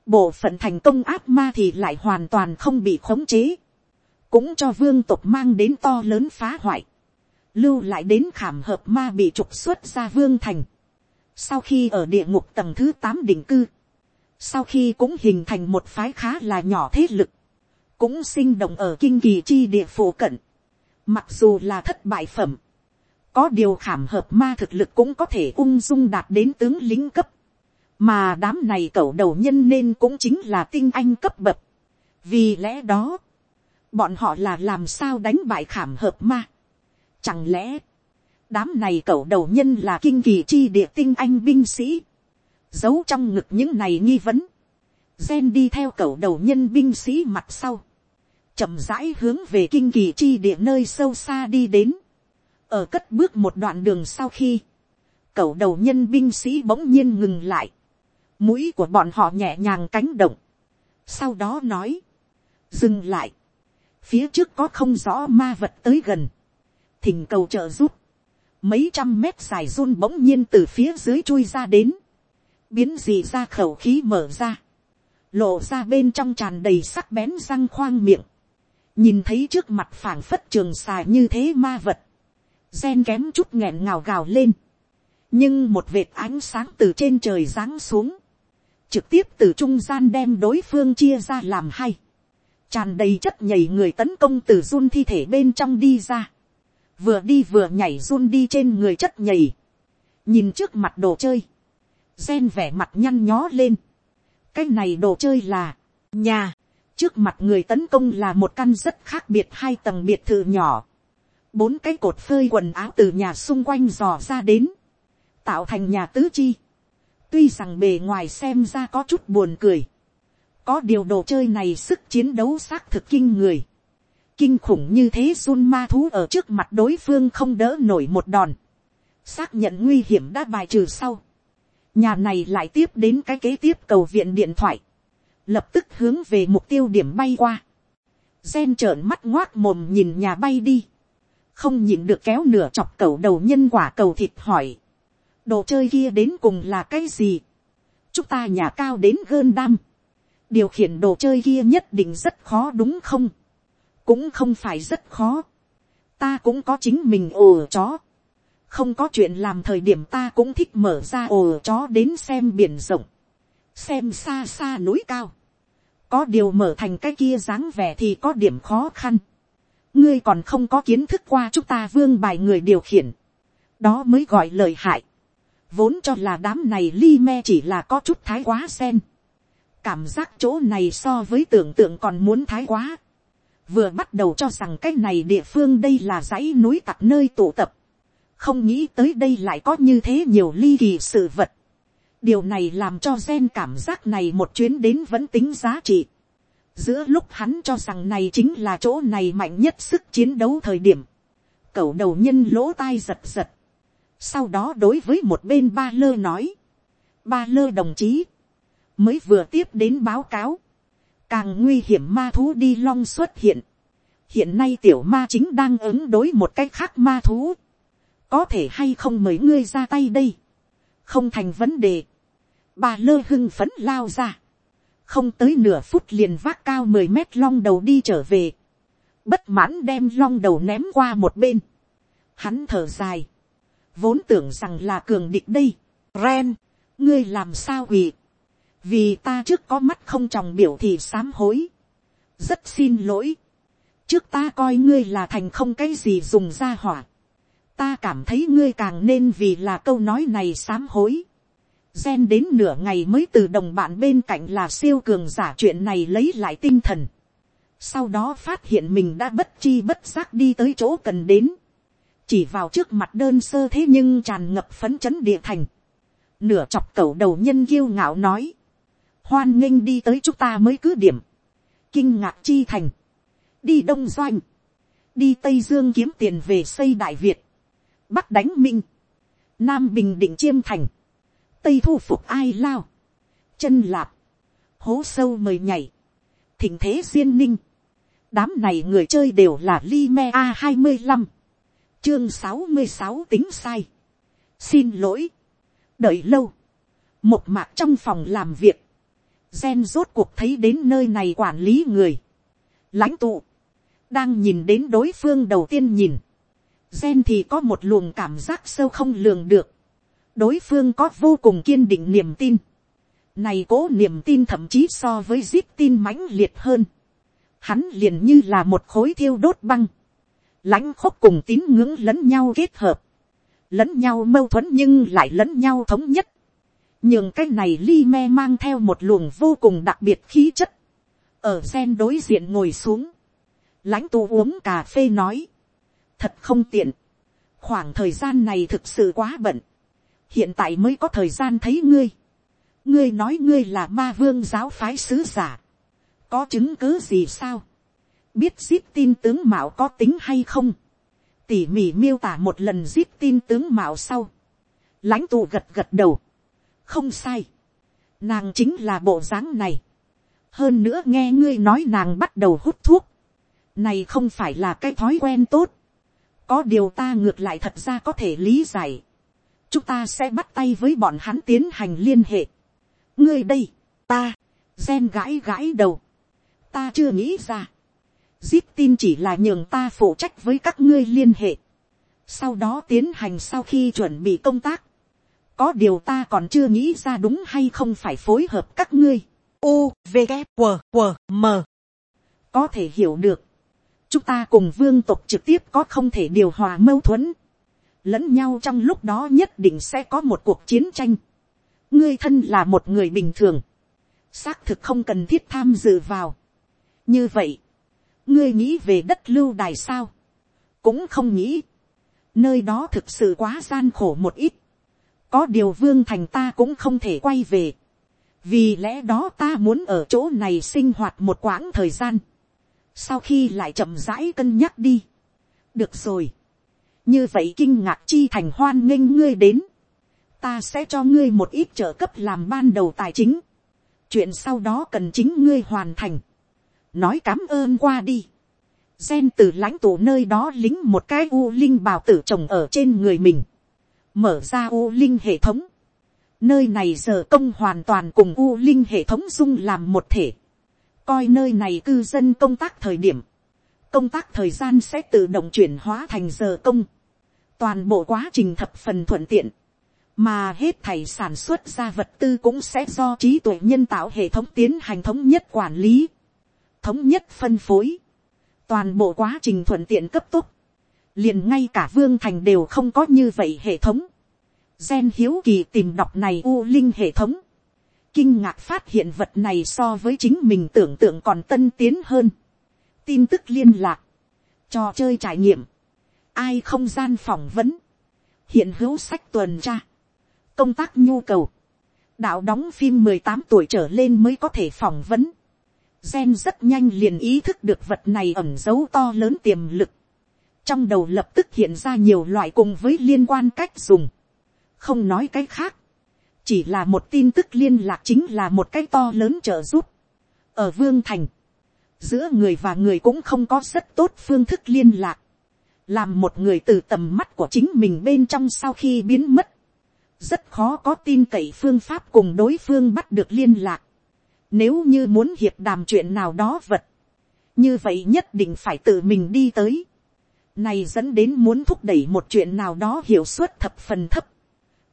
Bộ phận thành công ác ma thì lại hoàn toàn không bị khống chế. Cũng cho vương tộc mang đến to lớn phá hoại lưu lại đến khảm hợp ma bị trục xuất ra vương thành. Sau khi ở địa ngục tầng thứ tám định cư, sau khi cũng hình thành một phái khá là nhỏ thế lực, cũng sinh động ở kinh kỳ chi địa phổ cận. Mặc dù là thất bại phẩm, có điều khảm hợp ma thực lực cũng có thể ung dung đạt đến tướng lính cấp. Mà đám này cẩu đầu nhân nên cũng chính là tinh anh cấp bậc. Vì lẽ đó, bọn họ là làm sao đánh bại khảm hợp ma? Chẳng lẽ, đám này cẩu đầu nhân là kinh kỳ chi địa tinh anh binh sĩ, giấu trong ngực những này nghi vấn, gen đi theo cẩu đầu nhân binh sĩ mặt sau, chậm rãi hướng về kinh kỳ chi địa nơi sâu xa đi đến, ở cất bước một đoạn đường sau khi, cẩu đầu nhân binh sĩ bỗng nhiên ngừng lại, mũi của bọn họ nhẹ nhàng cánh động, sau đó nói, dừng lại, phía trước có không rõ ma vật tới gần, thỉnh cầu trợ giúp, mấy trăm mét dài run bỗng nhiên từ phía dưới chui ra đến, biến gì ra khẩu khí mở ra, lộ ra bên trong tràn đầy sắc bén răng khoang miệng, nhìn thấy trước mặt phảng phất trường xà như thế ma vật, gen kém chút nghẹn ngào gào lên, nhưng một vệt ánh sáng từ trên trời giáng xuống, trực tiếp từ trung gian đem đối phương chia ra làm hai, tràn đầy chất nhảy người tấn công từ run thi thể bên trong đi ra, vừa đi vừa nhảy run đi trên người chất nhảy, nhìn trước mặt đồ chơi, gen vẻ mặt nhăn nhó lên, cái này đồ chơi là, nhà, trước mặt người tấn công là một căn rất khác biệt hai tầng biệt thự nhỏ, bốn cái cột phơi quần áo từ nhà xung quanh dò ra đến, tạo thành nhà tứ chi, tuy rằng bề ngoài xem ra có chút buồn cười, có điều đồ chơi này sức chiến đấu xác thực kinh người, kinh khủng như thế run ma thú ở trước mặt đối phương không đỡ nổi một đòn, xác nhận nguy hiểm đã bài trừ sau, nhà này lại tiếp đến cái kế tiếp cầu viện điện thoại, lập tức hướng về mục tiêu điểm bay qua, gen trợn mắt ngoác mồm nhìn nhà bay đi, không nhìn được kéo nửa chọc cầu đầu nhân quả cầu thịt hỏi, đồ chơi kia đến cùng là cái gì, chúng ta nhà cao đến gơn đam, điều khiển đồ chơi kia nhất định rất khó đúng không, cũng không phải rất khó, ta cũng có chính mình ồ chó, không có chuyện làm thời điểm ta cũng thích mở ra ồ chó đến xem biển rộng, xem xa xa núi cao, có điều mở thành cái kia dáng vẻ thì có điểm khó khăn, ngươi còn không có kiến thức qua chúng ta vương bài người điều khiển, đó mới gọi lời hại, vốn cho là đám này li me chỉ là có chút thái quá sen, cảm giác chỗ này so với tưởng tượng còn muốn thái quá, vừa bắt đầu cho rằng cái này địa phương đây là dãy núi tặc nơi tụ tập, không nghĩ tới đây lại có như thế nhiều ly kỳ sự vật, điều này làm cho gen cảm giác này một chuyến đến vẫn tính giá trị, giữa lúc hắn cho rằng này chính là chỗ này mạnh nhất sức chiến đấu thời điểm, cẩu đầu nhân lỗ tai giật giật, sau đó đối với một bên ba lơ nói, ba lơ đồng chí, mới vừa tiếp đến báo cáo, càng nguy hiểm ma thú đi long xuất hiện, hiện nay tiểu ma chính đang ứng đối một cách khác ma thú, có thể hay không mời ngươi ra tay đây, không thành vấn đề, bà lơ hưng phấn lao ra, không tới nửa phút liền vác cao mười mét long đầu đi trở về, bất mãn đem long đầu ném qua một bên, hắn thở dài, vốn tưởng rằng là cường địch đây, ren, ngươi làm sao quỳ, vì ta trước có mắt không tròng biểu thì sám hối, rất xin lỗi, trước ta coi ngươi là thành không cái gì dùng ra hỏa, ta cảm thấy ngươi càng nên vì là câu nói này sám hối, gen đến nửa ngày mới từ đồng bạn bên cạnh là siêu cường giả chuyện này lấy lại tinh thần. Sau đó phát hiện mình đã bất chi bất giác đi tới chỗ cần đến. Chỉ vào trước mặt đơn sơ thế nhưng tràn ngập phấn chấn địa thành. Nửa chọc cẩu đầu nhân kiêu ngạo nói. Hoan nghênh đi tới chúng ta mới cứ điểm. Kinh ngạc chi thành. Đi Đông Doanh. Đi Tây Dương kiếm tiền về xây Đại Việt. Bắc đánh Minh. Nam Bình Định Chiêm Thành tây thu phục ai lao, chân lạp, hố sâu mời nhảy, thỉnh thế duyên ninh, đám này người chơi đều là li me a hai mươi năm, chương sáu mươi sáu tính sai, xin lỗi, đợi lâu, một mạc trong phòng làm việc, gen rốt cuộc thấy đến nơi này quản lý người, lãnh tụ, đang nhìn đến đối phương đầu tiên nhìn, gen thì có một luồng cảm giác sâu không lường được, đối phương có vô cùng kiên định niềm tin. Này cố niềm tin thậm chí so với zip tin mãnh liệt hơn. Hắn liền như là một khối thiêu đốt băng. lãnh khốc cùng tín ngưỡng lẫn nhau kết hợp. Lẫn nhau mâu thuẫn nhưng lại lẫn nhau thống nhất. Nhưng cái này ly me mang theo một luồng vô cùng đặc biệt khí chất. Ở sen đối diện ngồi xuống. Lãnh tụ uống cà phê nói. Thật không tiện. khoảng thời gian này thực sự quá bận, hiện tại mới có thời gian thấy ngươi, ngươi nói ngươi là ma vương giáo phái sứ giả, có chứng cứ gì sao, biết zip tin tướng mạo có tính hay không, tỉ mỉ miêu tả một lần zip tin tướng mạo sau, lãnh tụ gật gật đầu, không sai, nàng chính là bộ dáng này, hơn nữa nghe ngươi nói nàng bắt đầu hút thuốc, này không phải là cái thói quen tốt, có điều ta ngược lại thật ra có thể lý giải, chúng ta sẽ bắt tay với bọn hắn tiến hành liên hệ, ngươi đây, ta, gen gãi gãi đầu, ta chưa nghĩ ra, zip tin chỉ là nhường ta phụ trách với các ngươi liên hệ, sau đó tiến hành sau khi chuẩn bị công tác, có điều ta còn chưa nghĩ ra đúng hay không phải phối hợp các ngươi. U, V, g W, W, M. Có thể hiểu được. Chúng ta cùng vương tộc trực tiếp có không thể điều hòa mâu thuẫn. Lẫn nhau trong lúc đó nhất định sẽ có một cuộc chiến tranh. Ngươi thân là một người bình thường. Xác thực không cần thiết tham dự vào. Như vậy. Ngươi nghĩ về đất lưu đài sao? Cũng không nghĩ. Nơi đó thực sự quá gian khổ một ít có điều vương thành ta cũng không thể quay về. vì lẽ đó ta muốn ở chỗ này sinh hoạt một quãng thời gian. sau khi lại chậm rãi cân nhắc đi. được rồi. như vậy kinh ngạc chi thành hoan nghênh ngươi đến. ta sẽ cho ngươi một ít trợ cấp làm ban đầu tài chính. chuyện sau đó cần chính ngươi hoàn thành. nói cám ơn qua đi. gen từ lãnh tụ nơi đó lính một cái u linh bào tử trồng ở trên người mình mở ra u linh hệ thống. Nơi này giờ công hoàn toàn cùng u linh hệ thống dung làm một thể. Coi nơi này cư dân công tác thời điểm. Công tác thời gian sẽ tự động chuyển hóa thành giờ công. Toàn bộ quá trình thập phần thuận tiện. Mà hết thảy sản xuất ra vật tư cũng sẽ do trí tuệ nhân tạo hệ thống tiến hành thống nhất quản lý. Thống nhất phân phối. Toàn bộ quá trình thuận tiện cấp tốc liền ngay cả vương thành đều không có như vậy hệ thống. gen hiếu kỳ tìm đọc này u linh hệ thống. kinh ngạc phát hiện vật này so với chính mình tưởng tượng còn tân tiến hơn. tin tức liên lạc, trò chơi trải nghiệm, ai không gian phỏng vấn, hiện hữu sách tuần tra, công tác nhu cầu, đạo đóng phim mười tám tuổi trở lên mới có thể phỏng vấn. Gen rất nhanh liền ý thức được vật này ẩm dấu to lớn tiềm lực trong đầu lập tức hiện ra nhiều loại cùng với liên quan cách dùng, không nói cái khác, chỉ là một tin tức liên lạc chính là một cái to lớn trợ giúp. ở vương thành, giữa người và người cũng không có rất tốt phương thức liên lạc, làm một người từ tầm mắt của chính mình bên trong sau khi biến mất, rất khó có tin cậy phương pháp cùng đối phương bắt được liên lạc. Nếu như muốn hiệp đàm chuyện nào đó vật, như vậy nhất định phải tự mình đi tới này dẫn đến muốn thúc đẩy một chuyện nào đó hiệu suất thập phần thấp.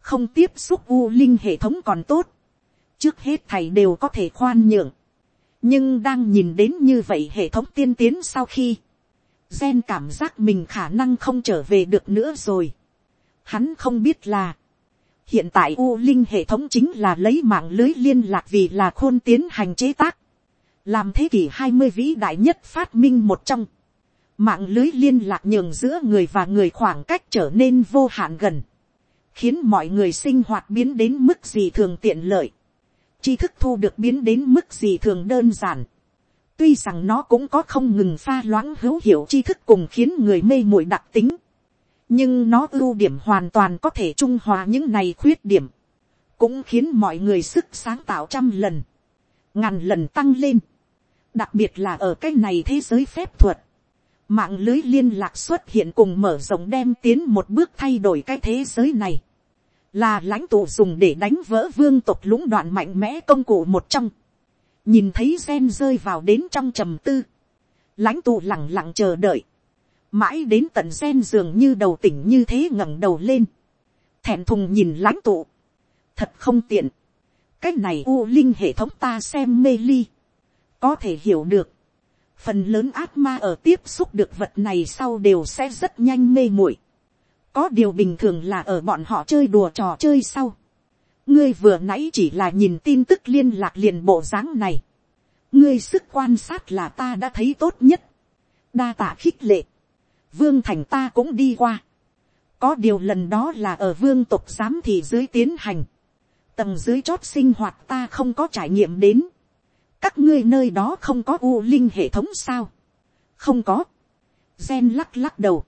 Không tiếp xúc u linh hệ thống còn tốt. Trước hết thầy đều có thể khoan nhượng. Nhưng đang nhìn đến như vậy hệ thống tiên tiến sau khi. Gen cảm giác mình khả năng không trở về được nữa rồi. Hắn không biết là. Hiện tại U Linh hệ thống chính là lấy mạng lưới liên lạc vì là khôn tiến hành chế tác. Làm thế kỷ hai mươi vĩ đại nhất phát minh một trong mạng lưới liên lạc nhường giữa người và người khoảng cách trở nên vô hạn gần, khiến mọi người sinh hoạt biến đến mức gì thường tiện lợi, tri thức thu được biến đến mức gì thường đơn giản. tuy rằng nó cũng có không ngừng pha loãng hữu hiệu tri thức cùng khiến người mê muội đặc tính, nhưng nó ưu điểm hoàn toàn có thể trung hòa những này khuyết điểm, cũng khiến mọi người sức sáng tạo trăm lần, ngàn lần tăng lên, đặc biệt là ở cái này thế giới phép thuật, mạng lưới liên lạc xuất hiện cùng mở rộng đem tiến một bước thay đổi cái thế giới này, là lãnh tụ dùng để đánh vỡ vương tộc lũng đoạn mạnh mẽ công cụ một trong, nhìn thấy gen rơi vào đến trong trầm tư, lãnh tụ lẳng lặng chờ đợi, mãi đến tận gen dường như đầu tỉnh như thế ngẩng đầu lên, thẹn thùng nhìn lãnh tụ, thật không tiện, cái này u linh hệ thống ta xem mê ly, có thể hiểu được, phần lớn ác ma ở tiếp xúc được vật này sau đều sẽ rất nhanh mê muội. có điều bình thường là ở bọn họ chơi đùa trò chơi sau. ngươi vừa nãy chỉ là nhìn tin tức liên lạc liền bộ dáng này. ngươi sức quan sát là ta đã thấy tốt nhất. đa tạ khích lệ. vương thành ta cũng đi qua. có điều lần đó là ở vương tộc giám thị dưới tiến hành, tầng dưới chót sinh hoạt ta không có trải nghiệm đến, các ngươi nơi đó không có u linh hệ thống sao, không có, gen lắc lắc đầu,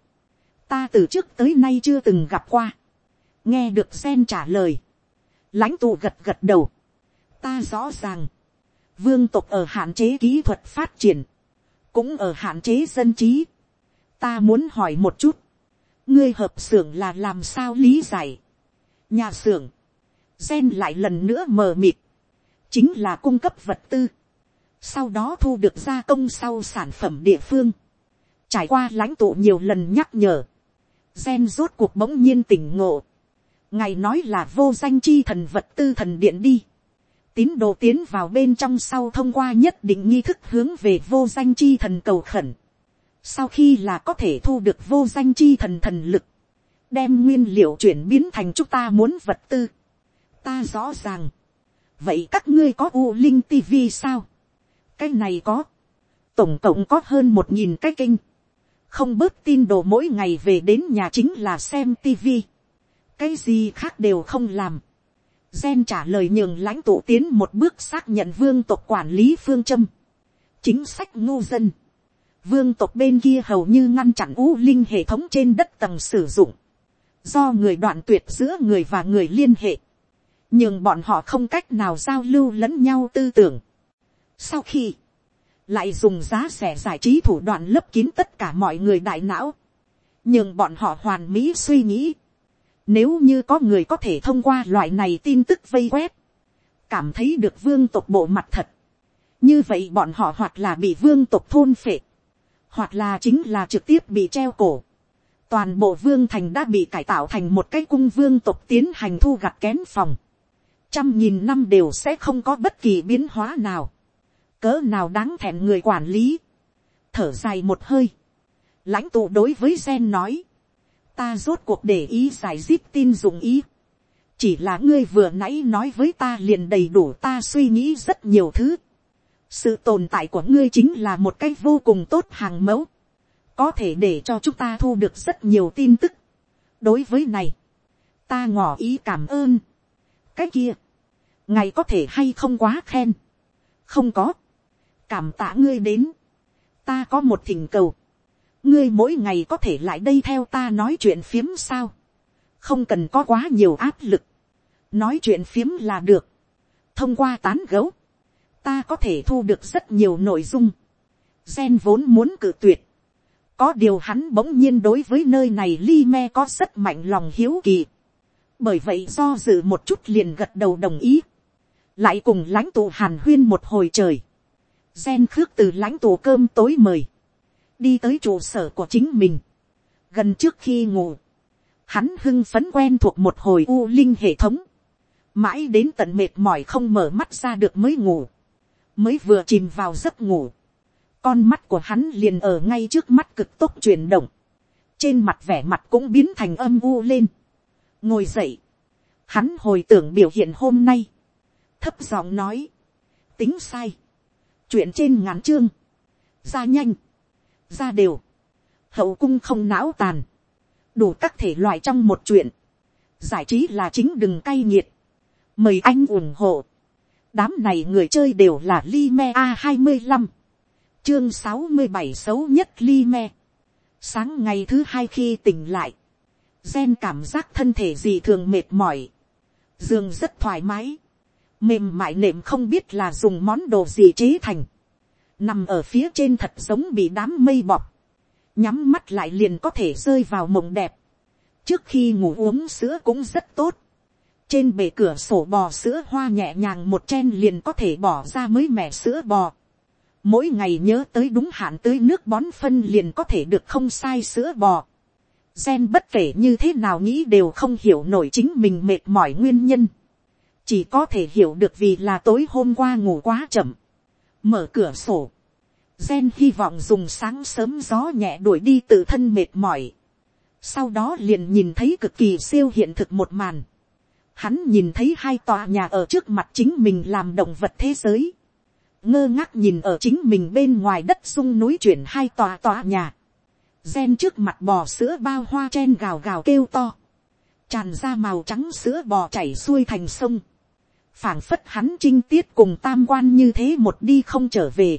ta từ trước tới nay chưa từng gặp qua, nghe được gen trả lời, lãnh tụ gật gật đầu, ta rõ ràng, vương tộc ở hạn chế kỹ thuật phát triển, cũng ở hạn chế dân trí. ta muốn hỏi một chút, ngươi hợp xưởng là làm sao lý giải. nhà xưởng, gen lại lần nữa mờ mịt, chính là cung cấp vật tư, sau đó thu được gia công sau sản phẩm địa phương, trải qua lãnh tụ nhiều lần nhắc nhở, gen rốt cuộc bỗng nhiên tỉnh ngộ, ngài nói là vô danh chi thần vật tư thần điện đi, tín đồ tiến vào bên trong sau thông qua nhất định nghi thức hướng về vô danh chi thần cầu khẩn. Sau khi là có thể thu được vô danh chi thần thần lực, đem nguyên liệu chuyển biến thành chúng ta muốn vật tư. Ta rõ ràng. Vậy các ngươi có U Linh TV sao? Cái này có. Tổng cộng có hơn một nghìn cái kinh. Không bớt tin đồ mỗi ngày về đến nhà chính là xem TV. Cái gì khác đều không làm Gen trả lời nhường lãnh tụ tiến một bước xác nhận vương tộc quản lý phương châm. Chính sách ngu dân. Vương tộc bên kia hầu như ngăn chặn u linh hệ thống trên đất tầng sử dụng. Do người đoạn tuyệt giữa người và người liên hệ. Nhưng bọn họ không cách nào giao lưu lẫn nhau tư tưởng. Sau khi lại dùng giá rẻ giải trí thủ đoạn lấp kín tất cả mọi người đại não. Nhưng bọn họ hoàn mỹ suy nghĩ nếu như có người có thể thông qua loại này tin tức vây quét, cảm thấy được vương tộc bộ mặt thật, như vậy bọn họ hoặc là bị vương tộc thôn phệ, hoặc là chính là trực tiếp bị treo cổ. Toàn bộ vương thành đã bị cải tạo thành một cái cung vương tộc tiến hành thu gặt kén phòng. Trăm nghìn năm đều sẽ không có bất kỳ biến hóa nào. Cỡ nào đáng thẹn người quản lý. Thở dài một hơi. Lãnh tụ đối với gen nói ta rốt cuộc để ý giải zip tin dụng ý. chỉ là ngươi vừa nãy nói với ta liền đầy đủ ta suy nghĩ rất nhiều thứ. sự tồn tại của ngươi chính là một cách vô cùng tốt hàng mẫu. có thể để cho chúng ta thu được rất nhiều tin tức. đối với này, ta ngỏ ý cảm ơn. cái kia, ngài có thể hay không quá khen. không có cảm tạ ngươi đến. ta có một thỉnh cầu. Ngươi mỗi ngày có thể lại đây theo ta nói chuyện phiếm sao, không cần có quá nhiều áp lực, nói chuyện phiếm là được, thông qua tán gấu, ta có thể thu được rất nhiều nội dung, gen vốn muốn cự tuyệt, có điều hắn bỗng nhiên đối với nơi này li me có rất mạnh lòng hiếu kỳ, bởi vậy do dự một chút liền gật đầu đồng ý, lại cùng lãnh tụ hàn huyên một hồi trời, gen khước từ lãnh tổ cơm tối mời, đi tới trụ sở của chính mình. gần trước khi ngủ, hắn hưng phấn quen thuộc một hồi u linh hệ thống, mãi đến tận mệt mỏi không mở mắt ra được mới ngủ, mới vừa chìm vào giấc ngủ, con mắt của hắn liền ở ngay trước mắt cực tốc chuyển động, trên mặt vẻ mặt cũng biến thành âm u lên, ngồi dậy, hắn hồi tưởng biểu hiện hôm nay, thấp giọng nói, tính sai, chuyện trên ngắn chương, ra nhanh, ra đều, hậu cung không não tàn, đủ các thể loại trong một chuyện, giải trí là chính đừng cay nghiệt, mời anh ủng hộ, đám này người chơi đều là li me a hai mươi năm, chương sáu mươi bảy xấu nhất li me, sáng ngày thứ hai khi tỉnh lại, gen cảm giác thân thể gì thường mệt mỏi, giường rất thoải mái, mềm mại nệm không biết là dùng món đồ gì chế thành, nằm ở phía trên thật giống bị đám mây bọc, nhắm mắt lại liền có thể rơi vào mộng đẹp, trước khi ngủ uống sữa cũng rất tốt, trên bể cửa sổ bò sữa hoa nhẹ nhàng một chen liền có thể bỏ ra mới mẻ sữa bò, mỗi ngày nhớ tới đúng hạn tưới nước bón phân liền có thể được không sai sữa bò, gen bất kể như thế nào nghĩ đều không hiểu nổi chính mình mệt mỏi nguyên nhân, chỉ có thể hiểu được vì là tối hôm qua ngủ quá chậm, mở cửa sổ, gen hy vọng dùng sáng sớm gió nhẹ đuổi đi tự thân mệt mỏi, sau đó liền nhìn thấy cực kỳ siêu hiện thực một màn, hắn nhìn thấy hai tòa nhà ở trước mặt chính mình làm động vật thế giới, ngơ ngác nhìn ở chính mình bên ngoài đất sung núi chuyển hai tòa tòa nhà, gen trước mặt bò sữa bao hoa chen gào gào kêu to, tràn ra màu trắng sữa bò chảy xuôi thành sông, phảng phất hắn trinh tiết cùng tam quan như thế một đi không trở về,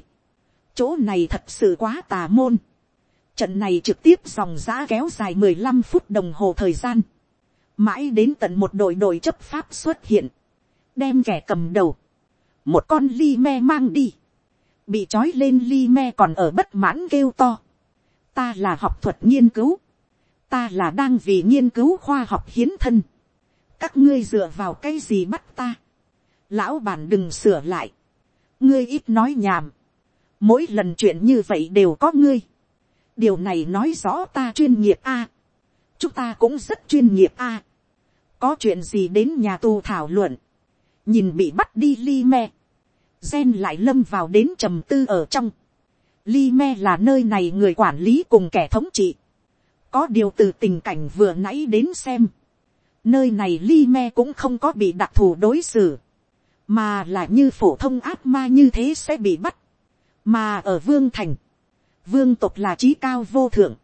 chỗ này thật sự quá tà môn, trận này trực tiếp dòng giã kéo dài mười lăm phút đồng hồ thời gian, mãi đến tận một đội đội chấp pháp xuất hiện, đem kẻ cầm đầu, một con ly me mang đi, bị trói lên ly me còn ở bất mãn kêu to, ta là học thuật nghiên cứu, ta là đang vì nghiên cứu khoa học hiến thân, các ngươi dựa vào cái gì bắt ta, lão bản đừng sửa lại, ngươi ít nói nhàm, mỗi lần chuyện như vậy đều có ngươi, điều này nói rõ ta chuyên nghiệp a, chúng ta cũng rất chuyên nghiệp a, có chuyện gì đến nhà tù thảo luận, nhìn bị bắt đi li me, gen lại lâm vào đến trầm tư ở trong, li me là nơi này người quản lý cùng kẻ thống trị, có điều từ tình cảnh vừa nãy đến xem, nơi này li me cũng không có bị đặc thù đối xử, mà là như phổ thông ác ma như thế sẽ bị bắt, mà ở vương thành, vương tộc là trí cao vô thượng,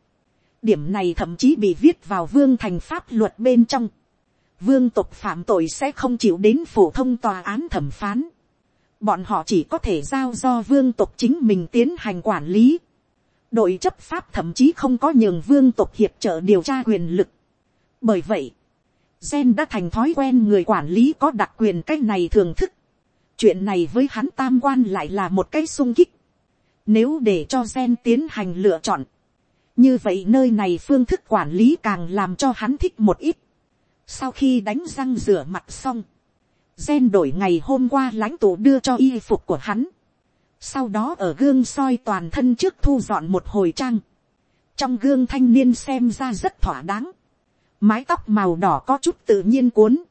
điểm này thậm chí bị viết vào vương thành pháp luật bên trong, vương tộc phạm tội sẽ không chịu đến phổ thông tòa án thẩm phán, bọn họ chỉ có thể giao do vương tộc chính mình tiến hành quản lý, đội chấp pháp thậm chí không có nhường vương tộc hiệp trợ điều tra quyền lực. bởi vậy, gen đã thành thói quen người quản lý có đặc quyền cái này thường thức. chuyện này với hắn tam quan lại là một cái sung kích. nếu để cho gen tiến hành lựa chọn, như vậy nơi này phương thức quản lý càng làm cho hắn thích một ít. sau khi đánh răng rửa mặt xong, gen đổi ngày hôm qua lãnh tụ đưa cho y phục của hắn sau đó ở gương soi toàn thân trước thu dọn một hồi trang, trong gương thanh niên xem ra rất thỏa đáng, mái tóc màu đỏ có chút tự nhiên cuốn,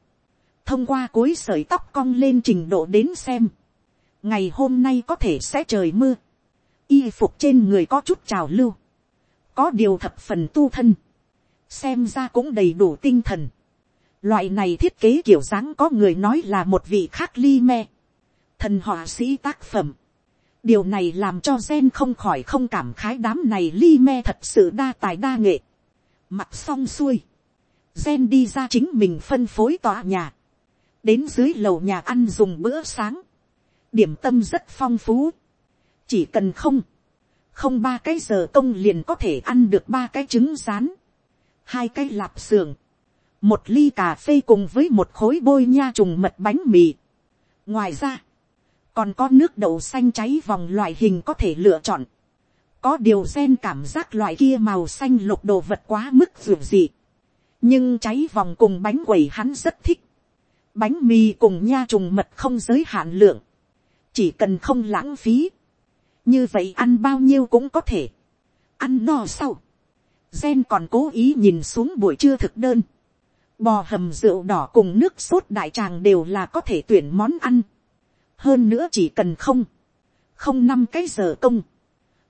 thông qua cối sợi tóc cong lên trình độ đến xem, ngày hôm nay có thể sẽ trời mưa, y phục trên người có chút trào lưu, có điều thập phần tu thân, xem ra cũng đầy đủ tinh thần, loại này thiết kế kiểu dáng có người nói là một vị khác ly me, thần họa sĩ tác phẩm, điều này làm cho gen không khỏi không cảm khái đám này li me thật sự đa tài đa nghệ. mặt xong xuôi, gen đi ra chính mình phân phối tòa nhà, đến dưới lầu nhà ăn dùng bữa sáng, điểm tâm rất phong phú, chỉ cần không, không ba cái giờ công liền có thể ăn được ba cái trứng rán, hai cái lạp xưởng, một ly cà phê cùng với một khối bôi nha trùng mật bánh mì. ngoài ra, còn có nước đậu xanh cháy vòng loại hình có thể lựa chọn. có điều gen cảm giác loại kia màu xanh lục đồ vật quá mức ruột dị nhưng cháy vòng cùng bánh quẩy hắn rất thích. bánh mì cùng nha trùng mật không giới hạn lượng. chỉ cần không lãng phí. như vậy ăn bao nhiêu cũng có thể. ăn no sau. gen còn cố ý nhìn xuống buổi trưa thực đơn. bò hầm rượu đỏ cùng nước sốt đại tràng đều là có thể tuyển món ăn hơn nữa chỉ cần không, không năm cái giờ công,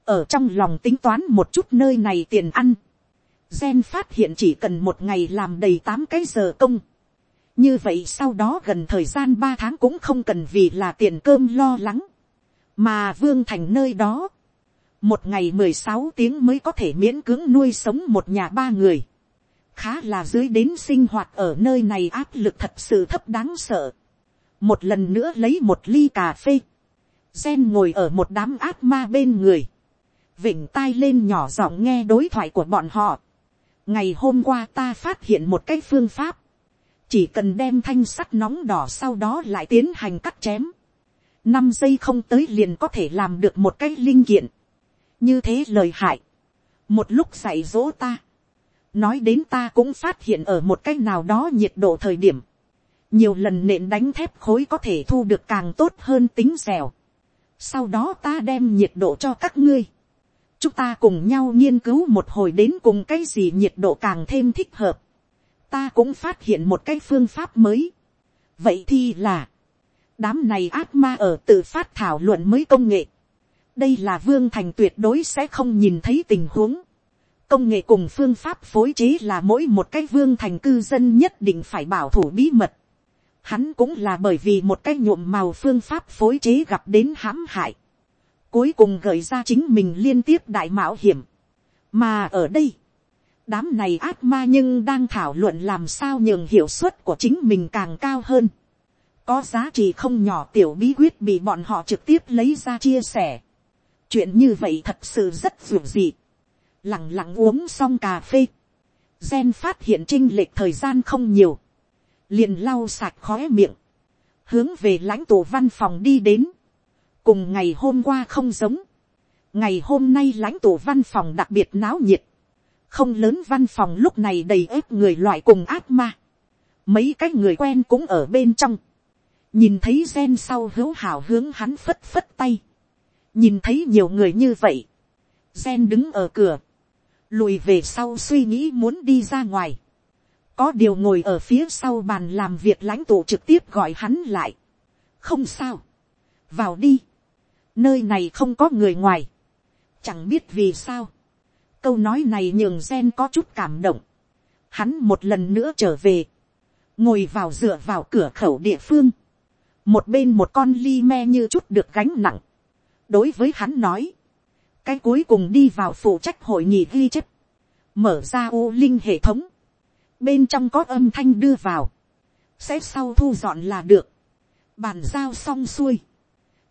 ở trong lòng tính toán một chút nơi này tiền ăn, gen phát hiện chỉ cần một ngày làm đầy tám cái giờ công, như vậy sau đó gần thời gian ba tháng cũng không cần vì là tiền cơm lo lắng, mà vương thành nơi đó, một ngày mười sáu tiếng mới có thể miễn cưỡng nuôi sống một nhà ba người, khá là dưới đến sinh hoạt ở nơi này áp lực thật sự thấp đáng sợ. Một lần nữa lấy một ly cà phê, gen ngồi ở một đám ác ma bên người, vịnh tai lên nhỏ giọng nghe đối thoại của bọn họ ngày hôm qua ta phát hiện một cái phương pháp, chỉ cần đem thanh sắt nóng đỏ sau đó lại tiến hành cắt chém, năm giây không tới liền có thể làm được một cái linh kiện, như thế lời hại, một lúc dạy dỗ ta, nói đến ta cũng phát hiện ở một cái nào đó nhiệt độ thời điểm, nhiều lần nện đánh thép khối có thể thu được càng tốt hơn tính dẻo. sau đó ta đem nhiệt độ cho các ngươi chúng ta cùng nhau nghiên cứu một hồi đến cùng cái gì nhiệt độ càng thêm thích hợp. ta cũng phát hiện một cái phương pháp mới. vậy thì là, đám này ác ma ở tự phát thảo luận mới công nghệ. đây là vương thành tuyệt đối sẽ không nhìn thấy tình huống. công nghệ cùng phương pháp phối chế là mỗi một cái vương thành cư dân nhất định phải bảo thủ bí mật hắn cũng là bởi vì một cái nhuộm màu phương pháp phối chế gặp đến hãm hại, cuối cùng gợi ra chính mình liên tiếp đại mạo hiểm, mà ở đây, đám này ác ma nhưng đang thảo luận làm sao nhường hiệu suất của chính mình càng cao hơn. có giá trị không nhỏ tiểu bí quyết bị bọn họ trực tiếp lấy ra chia sẻ. chuyện như vậy thật sự rất dù dị. lẳng lặng uống xong cà phê. gen phát hiện trinh lệch thời gian không nhiều. liền lau sạch khóe miệng. hướng về lãnh tổ văn phòng đi đến cùng ngày hôm qua không giống. ngày hôm nay lãnh tụ văn phòng đặc biệt náo nhiệt không lớn văn phòng lúc này đầy ếp người loại cùng ác ma. Mấy cái người quen cũng ở bên trong. Nhìn thấy gen sau hữu hảo hướng hắn phất phất tay. Nhìn thấy nhiều người như vậy. Gen đứng ở cửa. Lùi về sau suy nghĩ muốn đi ra ngoài. Có điều ngồi ở phía sau bàn làm việc lãnh tụ trực tiếp gọi hắn lại. Không sao. Vào đi. Nơi này không có người ngoài. Chẳng biết vì sao câu nói này nhường gen có chút cảm động. Hắn một lần nữa trở về. Ngồi vào dựa vào cửa khẩu địa phương. Một bên một con ly me như chút được gánh nặng. Đối với hắn nói. Cái cuối cùng đi vào phụ trách hội nghị ghi chép. Mở ra ô linh hệ thống. Bên trong có âm thanh đưa vào. Sẽ sau thu dọn là được. Bàn giao xong xuôi.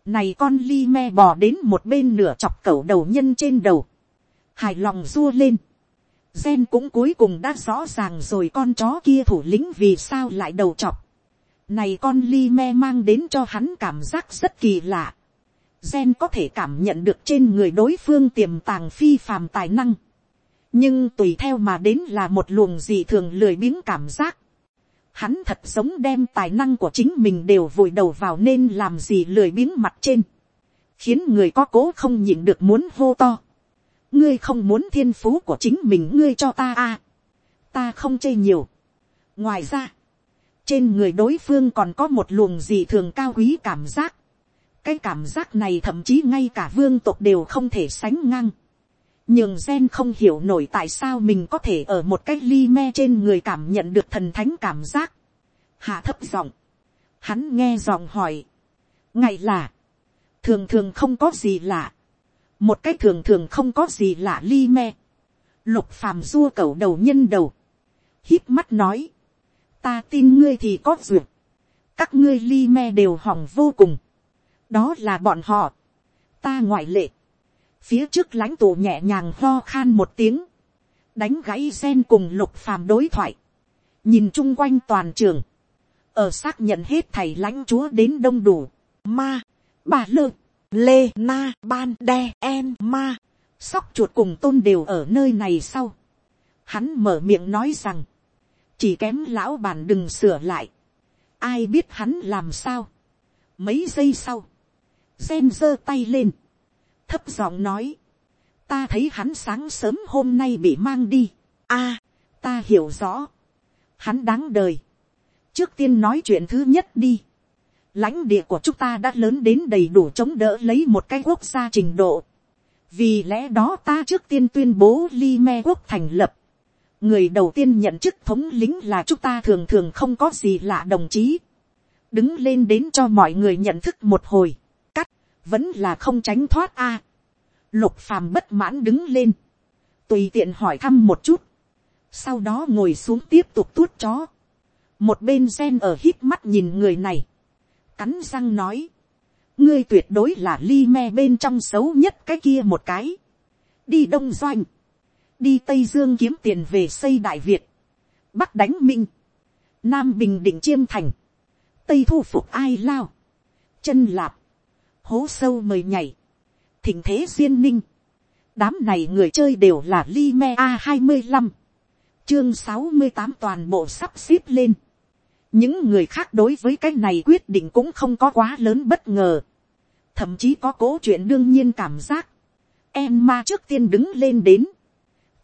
Này con ly me bò đến một bên nửa chọc cẩu đầu nhân trên đầu hài lòng dua lên. Gen cũng cuối cùng đã rõ ràng rồi con chó kia thủ lĩnh vì sao lại đầu chọc. Này con ly me mang đến cho hắn cảm giác rất kỳ lạ. Gen có thể cảm nhận được trên người đối phương tiềm tàng phi phàm tài năng. Nhưng tùy theo mà đến là một luồng gì thường lười biếng cảm giác. Hắn thật giống đem tài năng của chính mình đều vùi đầu vào nên làm gì lười biếng mặt trên. Khiến người có cố không nhịn được muốn hô to ngươi không muốn thiên phú của chính mình ngươi cho ta a. À, ta không chê nhiều. ngoài ra, trên người đối phương còn có một luồng gì thường cao quý cảm giác. cái cảm giác này thậm chí ngay cả vương tộc đều không thể sánh ngang nhường gen không hiểu nổi tại sao mình có thể ở một cái ly me trên người cảm nhận được thần thánh cảm giác. hạ thấp giọng, hắn nghe giọng hỏi, ngày là, thường thường không có gì lạ. Một cái thường thường không có gì lạ li me, lục phàm dua cầu đầu nhân đầu, hít mắt nói, ta tin ngươi thì có duyệt, các ngươi li me đều hỏng vô cùng, đó là bọn họ, ta ngoại lệ, phía trước lãnh tụ nhẹ nhàng ho khan một tiếng, đánh gãy gen cùng lục phàm đối thoại, nhìn chung quanh toàn trường, ở xác nhận hết thầy lãnh chúa đến đông đủ, ma, bà lơ, Lê Na Ban Đe em Ma. Sóc chuột cùng tôn đều ở nơi này sau. Hắn mở miệng nói rằng. Chỉ kém lão bàn đừng sửa lại. Ai biết hắn làm sao. Mấy giây sau. Gen giơ tay lên. Thấp giọng nói. Ta thấy hắn sáng sớm hôm nay bị mang đi. a, ta hiểu rõ. Hắn đáng đời. Trước tiên nói chuyện thứ nhất đi lãnh địa của chúng ta đã lớn đến đầy đủ chống đỡ lấy một cái quốc gia trình độ. vì lẽ đó ta trước tiên tuyên bố li me quốc thành lập. người đầu tiên nhận chức thống lính là chúng ta thường thường không có gì lạ đồng chí. đứng lên đến cho mọi người nhận thức một hồi vẫn là không tránh thoát a. lục phàm bất mãn đứng lên. tùy tiện hỏi thăm một chút. sau đó ngồi xuống tiếp tục tuốt chó. một bên gen ở hít mắt nhìn người này cắn răng nói, ngươi tuyệt đối là ly me bên trong xấu nhất cái kia một cái, đi đông doanh, đi tây dương kiếm tiền về xây đại việt, bắc đánh minh, nam bình định chiêm thành, tây thu phục ai lao, chân lạp, hố sâu mời nhảy, thỉnh thế duyên ninh, đám này người chơi đều là li me a hai mươi năm, chương sáu mươi tám toàn bộ sắp xếp lên, những người khác đối với cái này quyết định cũng không có quá lớn bất ngờ, thậm chí có cố chuyện đương nhiên cảm giác, em ma trước tiên đứng lên đến,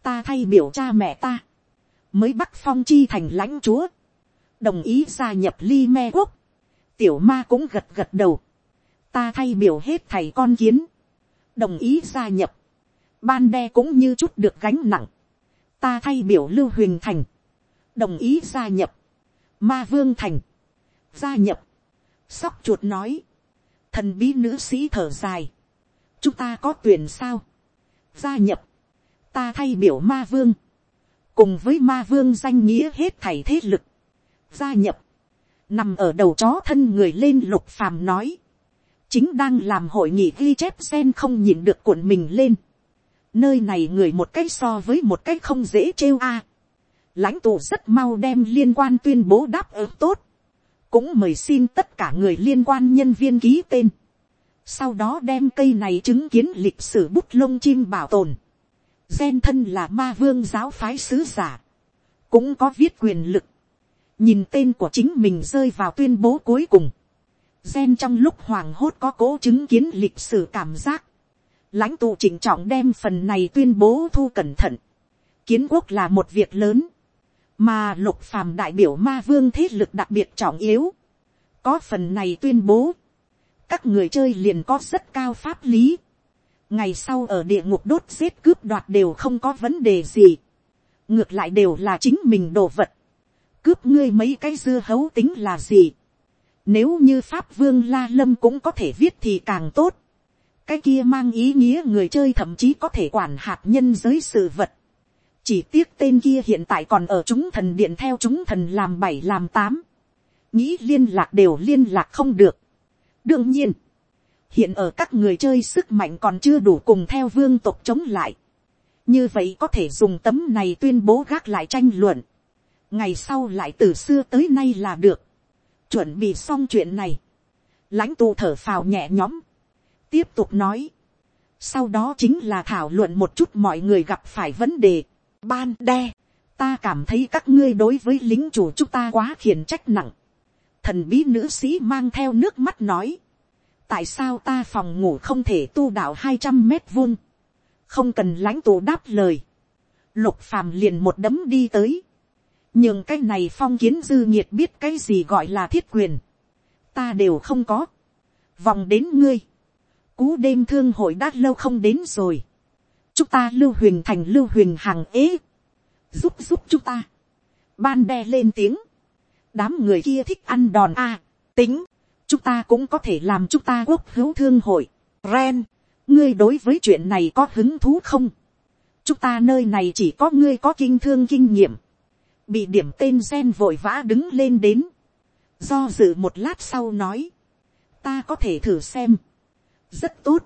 ta thay biểu cha mẹ ta, mới bắt phong chi thành lãnh chúa, đồng ý gia nhập ly me quốc, tiểu ma cũng gật gật đầu, ta thay biểu hết thầy con kiến, đồng ý gia nhập, ban đe cũng như chút được gánh nặng, ta thay biểu lưu huỳnh thành, đồng ý gia nhập, Ma vương thành. Gia nhập. Sóc chuột nói. Thần bí nữ sĩ thở dài. Chúng ta có tuyển sao? Gia nhập. ta thay biểu ma vương, cùng với ma vương danh nghĩa hết thảy thế lực, gia nhập, nằm ở đầu chó thân người lên lục phàm nói, chính đang làm hội nghị ghi chép gen không nhìn được cuộn mình lên, nơi này người một cách so với một cách không dễ trêu a, lãnh tụ rất mau đem liên quan tuyên bố đáp ứng tốt, cũng mời xin tất cả người liên quan nhân viên ký tên, sau đó đem cây này chứng kiến lịch sử bút lông chim bảo tồn, gen thân là ma vương giáo phái sứ giả, cũng có viết quyền lực, nhìn tên của chính mình rơi vào tuyên bố cuối cùng, gen trong lúc hoàng hốt có cố chứng kiến lịch sử cảm giác, lãnh tụ chỉnh trọng đem phần này tuyên bố thu cẩn thận, kiến quốc là một việc lớn, mà lục phàm đại biểu ma vương thế lực đặc biệt trọng yếu, có phần này tuyên bố, các người chơi liền có rất cao pháp lý, ngày sau ở địa ngục đốt giết cướp đoạt đều không có vấn đề gì, ngược lại đều là chính mình đồ vật, cướp ngươi mấy cái dưa hấu tính là gì, nếu như pháp vương la lâm cũng có thể viết thì càng tốt, cái kia mang ý nghĩa người chơi thậm chí có thể quản hạt nhân giới sự vật, chỉ tiếc tên kia hiện tại còn ở chúng thần điện theo chúng thần làm bảy làm tám, nghĩ liên lạc đều liên lạc không được. đương nhiên, hiện ở các người chơi sức mạnh còn chưa đủ cùng theo vương tộc chống lại. như vậy có thể dùng tấm này tuyên bố gác lại tranh luận. ngày sau lại từ xưa tới nay là được chuẩn bị xong chuyện này. lãnh tụ thở phào nhẹ nhõm. tiếp tục nói. sau đó chính là thảo luận một chút mọi người gặp phải vấn đề. ban đe. ta cảm thấy các ngươi đối với lính chủ chúng ta quá khiển trách nặng. thần bí nữ sĩ mang theo nước mắt nói tại sao ta phòng ngủ không thể tu đạo hai trăm mét vuông, không cần lãnh tụ đáp lời, lục phàm liền một đấm đi tới, nhưng cái này phong kiến dư nhiệt biết cái gì gọi là thiết quyền, ta đều không có, vòng đến ngươi, cú đêm thương hội đã lâu không đến rồi, chúng ta lưu huyền thành lưu huyền hàng ế, giúp giúp chúng ta, ban đe lên tiếng, đám người kia thích ăn đòn a, tính, chúng ta cũng có thể làm chúng ta quốc hữu thương hội. Ren, ngươi đối với chuyện này có hứng thú không? chúng ta nơi này chỉ có ngươi có kinh thương kinh nghiệm bị điểm tên gen vội vã đứng lên đến. do dự một lát sau nói. ta có thể thử xem. rất tốt.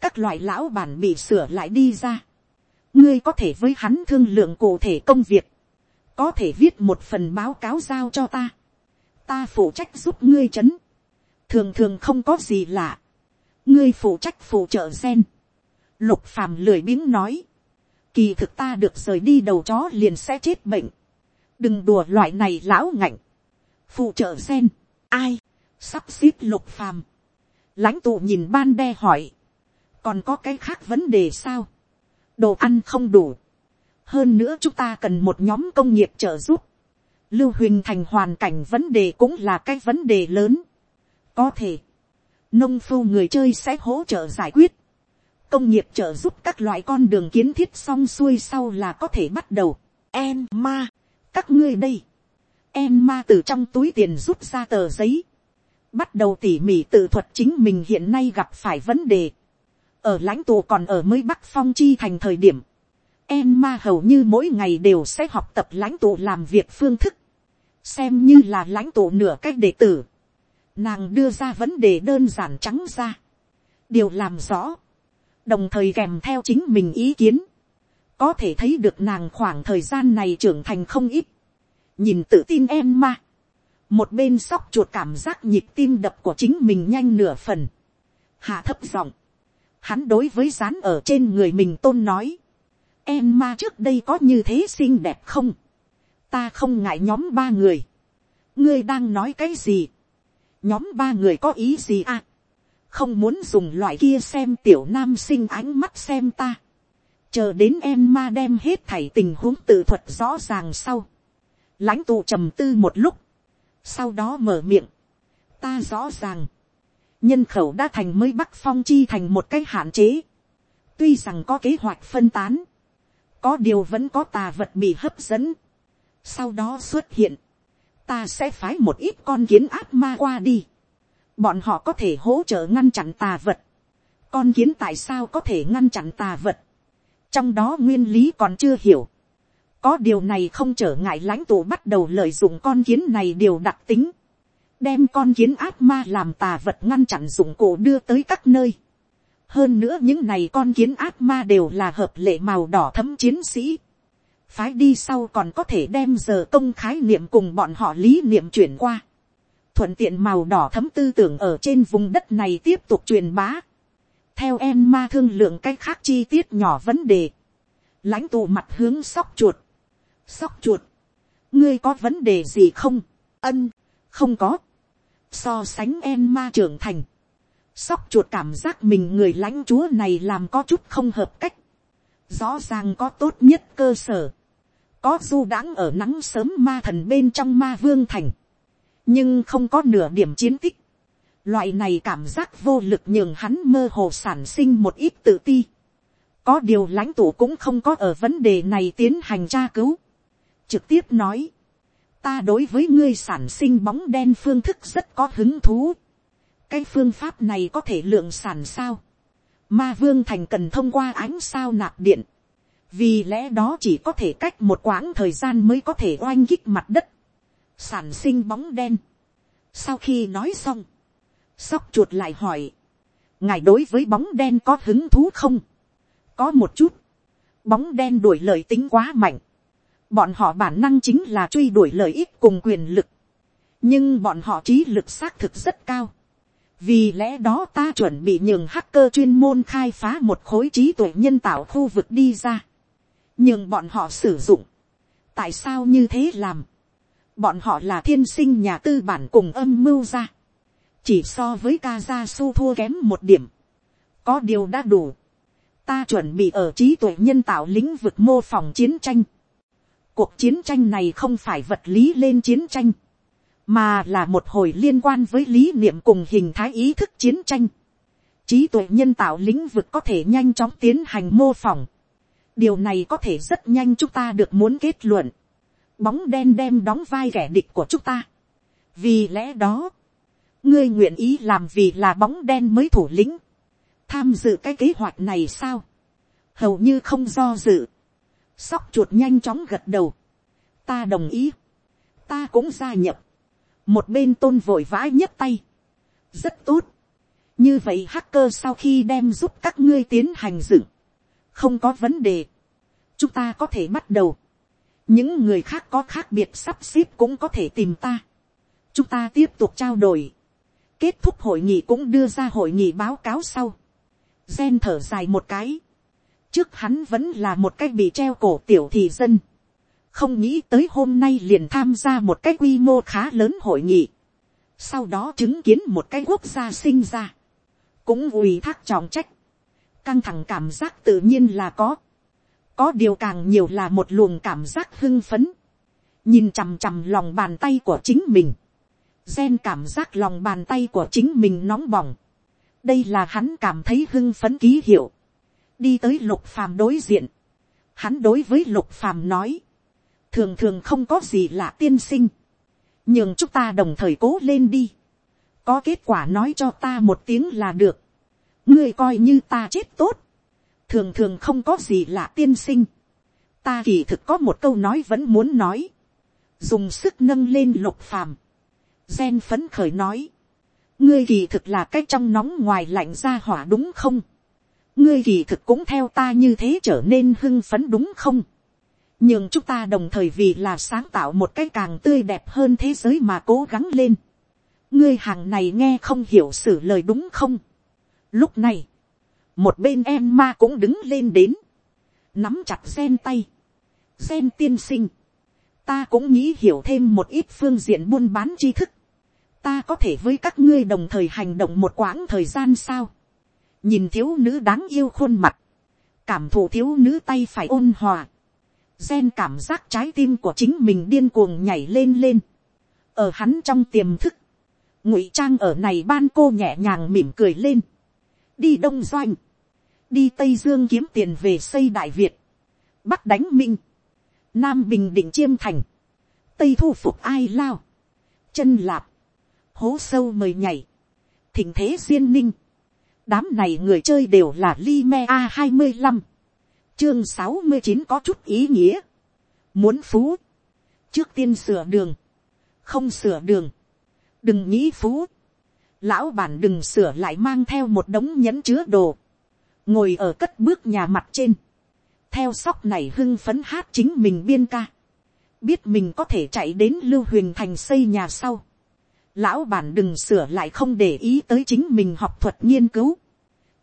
các loại lão bản bị sửa lại đi ra. ngươi có thể với hắn thương lượng cụ thể công việc. có thể viết một phần báo cáo giao cho ta. ta phụ trách giúp ngươi chấn thường thường không có gì lạ, ngươi phụ trách phụ trợ gen, lục phàm lười biếng nói, kỳ thực ta được rời đi đầu chó liền sẽ chết bệnh, đừng đùa loại này lão ngạnh, phụ trợ sen, ai, sắp xếp lục phàm, lãnh tụ nhìn ban đe hỏi, còn có cái khác vấn đề sao, đồ ăn không đủ, hơn nữa chúng ta cần một nhóm công nghiệp trợ giúp, lưu huỳnh thành hoàn cảnh vấn đề cũng là cái vấn đề lớn, có thể, nông phu người chơi sẽ hỗ trợ giải quyết, công nghiệp trợ giúp các loại con đường kiến thiết xong xuôi sau là có thể bắt đầu. em ma, các ngươi đây, em ma từ trong túi tiền rút ra tờ giấy, bắt đầu tỉ mỉ tự thuật chính mình hiện nay gặp phải vấn đề, ở lãnh tụ còn ở mới bắc phong chi thành thời điểm, em ma hầu như mỗi ngày đều sẽ học tập lãnh tụ làm việc phương thức, xem như là lãnh tụ nửa cách đệ tử, Nàng đưa ra vấn đề đơn giản trắng ra. Điều làm rõ. Đồng thời kèm theo chính mình ý kiến. Có thể thấy được nàng khoảng thời gian này trưởng thành không ít. Nhìn tự tin em ma. Một bên sóc chuột cảm giác nhịp tim đập của chính mình nhanh nửa phần. Hạ thấp giọng. Hắn đối với dán ở trên người mình tôn nói. Em ma trước đây có như thế xinh đẹp không? Ta không ngại nhóm ba người. Ngươi đang nói cái gì? nhóm ba người có ý gì à, không muốn dùng loại kia xem tiểu nam sinh ánh mắt xem ta, chờ đến em ma đem hết thảy tình huống tự thuật rõ ràng sau, lãnh tụ trầm tư một lúc, sau đó mở miệng, ta rõ ràng, nhân khẩu đã thành mới bắc phong chi thành một cái hạn chế, tuy rằng có kế hoạch phân tán, có điều vẫn có tà vật bị hấp dẫn, sau đó xuất hiện, ta sẽ phái một ít con kiến áp ma qua đi. bọn họ có thể hỗ trợ ngăn chặn tà vật. con kiến tại sao có thể ngăn chặn tà vật trong đó nguyên lý còn chưa hiểu, có điều này không trở ngại lãnh tụ bắt đầu lợi dụng con kiến này điều đặc tính, đem con kiến ác ma làm tà vật ngăn chặn dụng cụ đưa tới các nơi. hơn nữa những này con kiến ác ma đều là hợp lệ màu đỏ thấm chiến sĩ. phái đi sau còn có thể đem giờ công khái niệm cùng bọn họ lý niệm chuyển qua. thuận tiện màu đỏ thấm tư tưởng ở trên vùng đất này tiếp tục truyền bá theo em ma thương lượng cái khác chi tiết nhỏ vấn đề. lãnh tụ mặt hướng sóc chuột. sóc chuột. ngươi có vấn đề gì không? ân, không có so sánh em ma trưởng thành, sóc chuột cảm giác mình người lãnh chúa này làm có chút không hợp cách, rõ ràng có tốt nhất cơ sở, có du đãng ở nắng sớm ma thần bên trong ma vương thành, nhưng không có nửa điểm chiến tích, loại này cảm giác vô lực nhường hắn mơ hồ sản sinh một ít tự ti, có điều lãnh tụ cũng không có ở vấn đề này tiến hành tra cứu, trực tiếp nói, ta đối với ngươi sản sinh bóng đen phương thức rất có hứng thú. cái phương pháp này có thể lượng sản sao. ma vương thành cần thông qua ánh sao nạp điện. vì lẽ đó chỉ có thể cách một quãng thời gian mới có thể oanh kích mặt đất. sản sinh bóng đen. sau khi nói xong, sóc chuột lại hỏi, ngài đối với bóng đen có hứng thú không. có một chút, bóng đen đuổi lời tính quá mạnh Bọn họ bản năng chính là truy đuổi lợi ích cùng quyền lực. Nhưng bọn họ trí lực xác thực rất cao. Vì lẽ đó ta chuẩn bị nhường hacker chuyên môn khai phá một khối trí tuệ nhân tạo khu vực đi ra. Nhưng bọn họ sử dụng. Tại sao như thế làm? Bọn họ là thiên sinh nhà tư bản cùng âm mưu ra. Chỉ so với ca gia su thua kém một điểm. Có điều đã đủ. Ta chuẩn bị ở trí tuệ nhân tạo lĩnh vực mô phỏng chiến tranh Cuộc chiến tranh này không phải vật lý lên chiến tranh, mà là một hồi liên quan với lý niệm cùng hình thái ý thức chiến tranh. Trí tuệ nhân tạo lĩnh vực có thể nhanh chóng tiến hành mô phỏng. Điều này có thể rất nhanh chúng ta được muốn kết luận. Bóng đen đem đóng vai kẻ địch của chúng ta. Vì lẽ đó, ngươi nguyện ý làm vì là bóng đen mới thủ lĩnh. Tham dự cái kế hoạch này sao? Hầu như không do dự Sóc chuột nhanh chóng gật đầu. Ta đồng ý. Ta cũng gia nhập. Một bên tôn vội vã nhấp tay. Rất tốt. Như vậy hacker sau khi đem giúp các ngươi tiến hành dựng. Không có vấn đề. Chúng ta có thể bắt đầu. Những người khác có khác biệt sắp xếp cũng có thể tìm ta. Chúng ta tiếp tục trao đổi. Kết thúc hội nghị cũng đưa ra hội nghị báo cáo sau. Gen thở dài một cái trước hắn vẫn là một cái bị treo cổ tiểu thị dân. Không nghĩ tới hôm nay liền tham gia một cái quy mô khá lớn hội nghị. Sau đó chứng kiến một cái quốc gia sinh ra. Cũng ủy thác trọng trách. Căng thẳng cảm giác tự nhiên là có. Có điều càng nhiều là một luồng cảm giác hưng phấn. Nhìn chằm chằm lòng bàn tay của chính mình. Gen cảm giác lòng bàn tay của chính mình nóng bỏng. Đây là hắn cảm thấy hưng phấn ký hiệu. Đi tới lục phàm đối diện, hắn đối với lục phàm nói, thường thường không có gì lạ tiên sinh, nhưng chúng ta đồng thời cố lên đi, có kết quả nói cho ta một tiếng là được, ngươi coi như ta chết tốt, thường thường không có gì lạ tiên sinh, ta kỳ thực có một câu nói vẫn muốn nói, dùng sức nâng lên lục phàm, gen phấn khởi nói, ngươi kỳ thực là cái trong nóng ngoài lạnh ra hỏa đúng không, ngươi kỳ thực cũng theo ta như thế trở nên hưng phấn đúng không? Nhưng chúng ta đồng thời vì là sáng tạo một cái càng tươi đẹp hơn thế giới mà cố gắng lên. Ngươi hàng này nghe không hiểu xử lời đúng không? Lúc này một bên em ma cũng đứng lên đến. Nắm chặt sen tay. Sen tiên sinh. Ta cũng nghĩ hiểu thêm một ít phương diện buôn bán tri thức ta có thể với các ngươi đồng thời hành động một quãng thời gian sao? Nhìn thiếu nữ đáng yêu khuôn mặt, cảm thụ thiếu nữ tay phải ôn hòa, gen cảm giác trái tim của chính mình điên cuồng nhảy lên lên, ở hắn trong tiềm thức, ngụy trang ở này ban cô nhẹ nhàng mỉm cười lên, đi đông doanh, đi tây dương kiếm tiền về xây đại việt, bắc đánh minh, nam bình định chiêm thành, tây thu phục ai lao, chân lạp, hố sâu mời nhảy, thỉnh thế duyên ninh, đám này người chơi đều là Lime A25. chương sáu mươi chín có chút ý nghĩa. muốn phú. trước tiên sửa đường. không sửa đường. đừng nghĩ phú. lão bản đừng sửa lại mang theo một đống nhẫn chứa đồ. ngồi ở cất bước nhà mặt trên. theo sóc này hưng phấn hát chính mình biên ca. biết mình có thể chạy đến lưu huyền thành xây nhà sau lão bản đừng sửa lại không để ý tới chính mình học thuật nghiên cứu.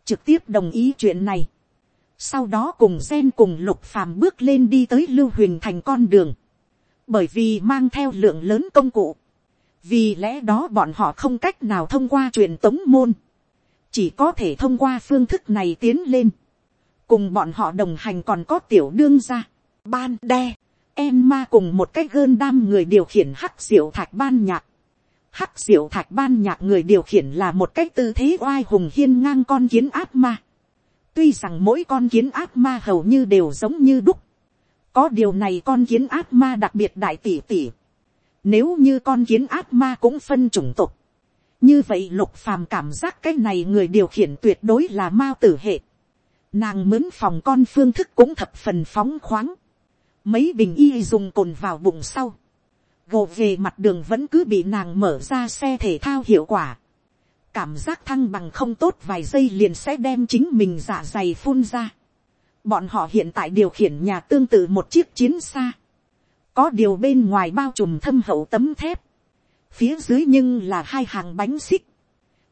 trực tiếp đồng ý chuyện này. Sau đó cùng gen cùng lục phàm bước lên đi tới lưu huyền thành con đường, bởi vì mang theo lượng lớn công cụ, vì lẽ đó bọn họ không cách nào thông qua truyền tống môn, chỉ có thể thông qua phương thức này tiến lên, cùng bọn họ đồng hành còn có tiểu đương gia, ban đe, em ma cùng một cái gơn đam người điều khiển hắc diệu thạch ban nhạc, hắc diệu thạch ban nhạc người điều khiển là một cách tư thế oai hùng hiên ngang con kiến ác ma, Tuy rằng mỗi con kiến ác ma hầu như đều giống như đúc. Có điều này con kiến ác ma đặc biệt đại tỷ tỷ. Nếu như con kiến ác ma cũng phân chủng tộc. Như vậy lục phàm cảm giác cái này người điều khiển tuyệt đối là mao tử hệ. Nàng mướn phòng con phương thức cũng thập phần phóng khoáng. Mấy bình y dùng cồn vào bụng sau. Gồ về mặt đường vẫn cứ bị nàng mở ra xe thể thao hiệu quả cảm giác thăng bằng không tốt vài giây liền sẽ đem chính mình dạ dày phun ra. Bọn họ hiện tại điều khiển nhà tương tự một chiếc chiến xa. Có điều bên ngoài bao trùm thâm hậu tấm thép. Phía dưới nhưng là hai hàng bánh xích.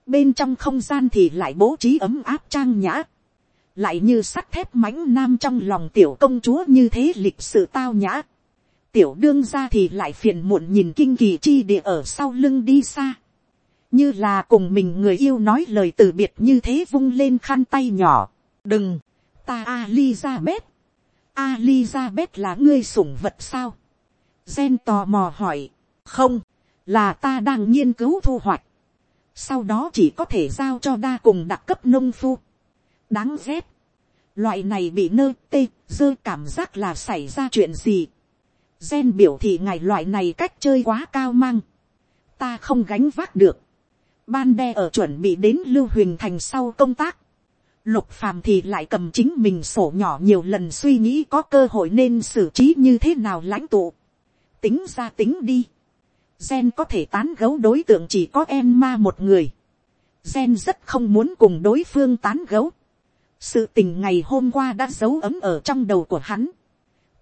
Bên trong không gian thì lại bố trí ấm áp trang nhã. Lại như sắt thép mãnh nam trong lòng tiểu công chúa như thế lịch sự tao nhã. Tiểu đương ra thì lại phiền muộn nhìn kinh kỳ chi địa ở sau lưng đi xa như là cùng mình người yêu nói lời từ biệt như thế vung lên khăn tay nhỏ. đừng, ta Alizabeth. Alizabeth là ngươi sủng vật sao. gen tò mò hỏi, không, là ta đang nghiên cứu thu hoạch. sau đó chỉ có thể giao cho đa cùng đặc cấp nông phu. đáng ghét. loại này bị nơ tê dơ cảm giác là xảy ra chuyện gì gen biểu thị ngày loại này cách chơi quá cao mang. ta không gánh vác được. Ban đe ở chuẩn bị đến lưu huyền thành sau công tác, lục phàm thì lại cầm chính mình sổ nhỏ nhiều lần suy nghĩ có cơ hội nên xử trí như thế nào lãnh tụ, tính ra tính đi, gen có thể tán gấu đối tượng chỉ có em ma một người, gen rất không muốn cùng đối phương tán gấu, sự tình ngày hôm qua đã giấu ấm ở trong đầu của hắn,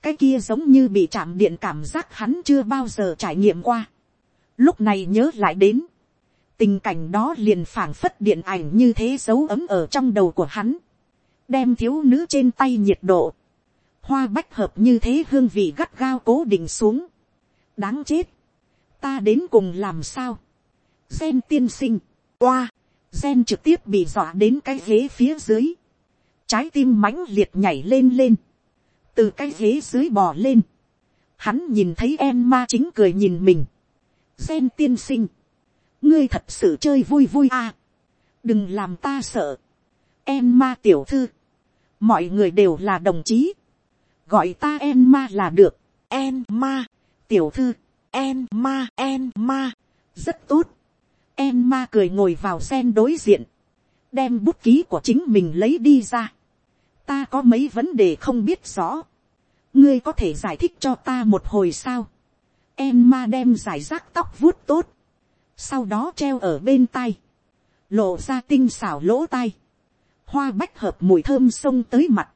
cái kia giống như bị chạm điện cảm giác hắn chưa bao giờ trải nghiệm qua, lúc này nhớ lại đến, tình cảnh đó liền phảng phất điện ảnh như thế dấu ấm ở trong đầu của hắn, đem thiếu nữ trên tay nhiệt độ, hoa bách hợp như thế hương vị gắt gao cố định xuống, đáng chết, ta đến cùng làm sao, gen tiên sinh, oa, gen trực tiếp bị dọa đến cái ghế phía dưới, trái tim mãnh liệt nhảy lên lên, từ cái ghế dưới bò lên, hắn nhìn thấy em ma chính cười nhìn mình, gen tiên sinh, ngươi thật sự chơi vui vui à. đừng làm ta sợ. em ma tiểu thư. mọi người đều là đồng chí. gọi ta em ma là được. em ma, tiểu thư, em ma, em ma. rất tốt. em ma cười ngồi vào sen đối diện. đem bút ký của chính mình lấy đi ra ta có mấy vấn đề không biết rõ. ngươi có thể giải thích cho ta một hồi sao. em ma đem giải rác tóc vuốt tốt. Sau đó treo ở bên tai, lộ ra tinh xảo lỗ tai, hoa bách hợp mùi thơm xông tới mặt,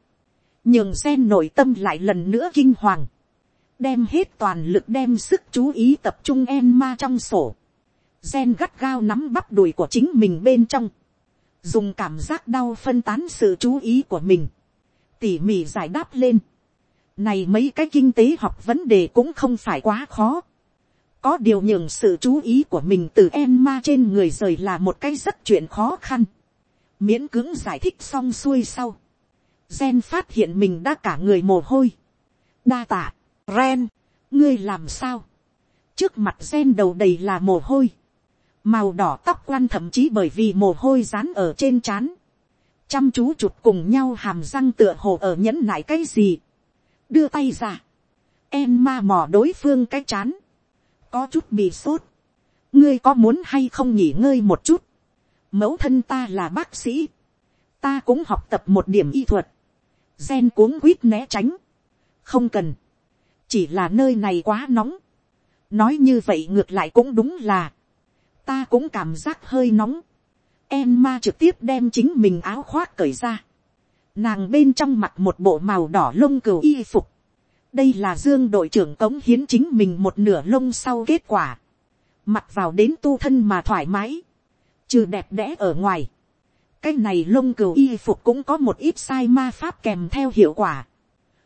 nhường sen nội tâm lại lần nữa kinh hoàng, đem hết toàn lực đem sức chú ý tập trung em ma trong sổ, gen gắt gao nắm bắp đùi của chính mình bên trong, dùng cảm giác đau phân tán sự chú ý của mình, tỉ mỉ giải đáp lên. Này mấy cái kinh tế học vấn đề cũng không phải quá khó có điều nhường sự chú ý của mình từ em ma trên người rời là một cái rất chuyện khó khăn. miễn cưỡng giải thích xong xuôi sau. gen phát hiện mình đã cả người mồ hôi. đa tạ, ren, ngươi làm sao. trước mặt gen đầu đầy là mồ hôi. màu đỏ tóc quan thậm chí bởi vì mồ hôi dán ở trên trán chăm chú chụt cùng nhau hàm răng tựa hồ ở nhẫn nại cái gì. đưa tay ra. em ma mò đối phương cái chán. Có chút bị sốt, ngươi có muốn hay không nghỉ ngơi một chút, mẫu thân ta là bác sĩ, ta cũng học tập một điểm y thuật, gen cuống quýt né tránh, không cần, chỉ là nơi này quá nóng, nói như vậy ngược lại cũng đúng là, ta cũng cảm giác hơi nóng, em ma trực tiếp đem chính mình áo khoác cởi ra, nàng bên trong mặt một bộ màu đỏ lông cừu y phục, đây là dương đội trưởng cống hiến chính mình một nửa lông sau kết quả, mặc vào đến tu thân mà thoải mái, trừ đẹp đẽ ở ngoài, cái này lông cừu y phục cũng có một ít sai ma pháp kèm theo hiệu quả,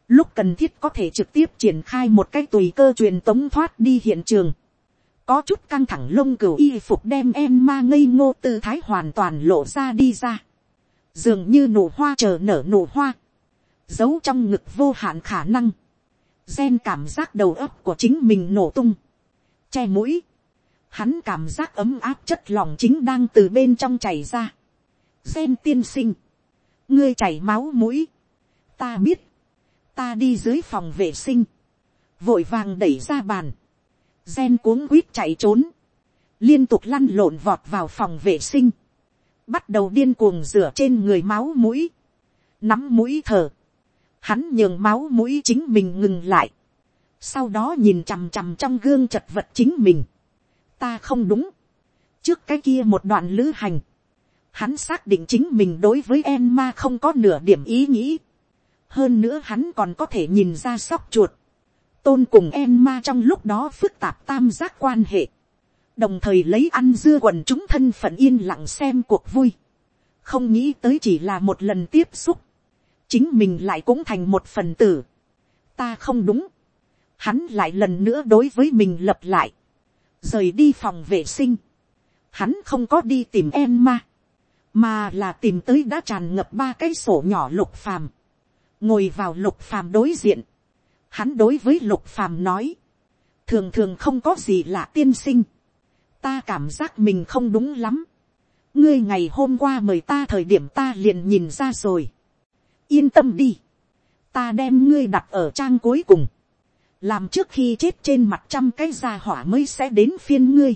lúc cần thiết có thể trực tiếp triển khai một cái tùy cơ truyền tống thoát đi hiện trường, có chút căng thẳng lông cừu y phục đem em ma ngây ngô tư thái hoàn toàn lộ ra đi ra, dường như nụ hoa chờ nở nụ hoa, giấu trong ngực vô hạn khả năng, gen cảm giác đầu óc của chính mình nổ tung, che mũi, hắn cảm giác ấm áp chất lòng chính đang từ bên trong chảy ra, gen tiên sinh, ngươi chảy máu mũi, ta biết, ta đi dưới phòng vệ sinh, vội vàng đẩy ra bàn, gen cuống quýt chạy trốn, liên tục lăn lộn vọt vào phòng vệ sinh, bắt đầu điên cuồng rửa trên người máu mũi, nắm mũi thở, hắn nhường máu mũi chính mình ngừng lại, sau đó nhìn chằm chằm trong gương chật vật chính mình, ta không đúng, trước cái kia một đoạn lữ hành, hắn xác định chính mình đối với em ma không có nửa điểm ý nghĩ, hơn nữa hắn còn có thể nhìn ra sóc chuột, tôn cùng em ma trong lúc đó phức tạp tam giác quan hệ, đồng thời lấy ăn dưa quần chúng thân phận yên lặng xem cuộc vui, không nghĩ tới chỉ là một lần tiếp xúc, chính mình lại cũng thành một phần tử, ta không đúng, hắn lại lần nữa đối với mình lập lại, rời đi phòng vệ sinh, hắn không có đi tìm em ma, mà là tìm tới đã tràn ngập ba cái sổ nhỏ lục phàm, ngồi vào lục phàm đối diện, hắn đối với lục phàm nói, thường thường không có gì lạ tiên sinh, ta cảm giác mình không đúng lắm, ngươi ngày hôm qua mời ta thời điểm ta liền nhìn ra rồi, yên tâm đi, ta đem ngươi đặt ở trang cuối cùng, làm trước khi chết trên mặt trăm cái gia hỏa mới sẽ đến phiên ngươi.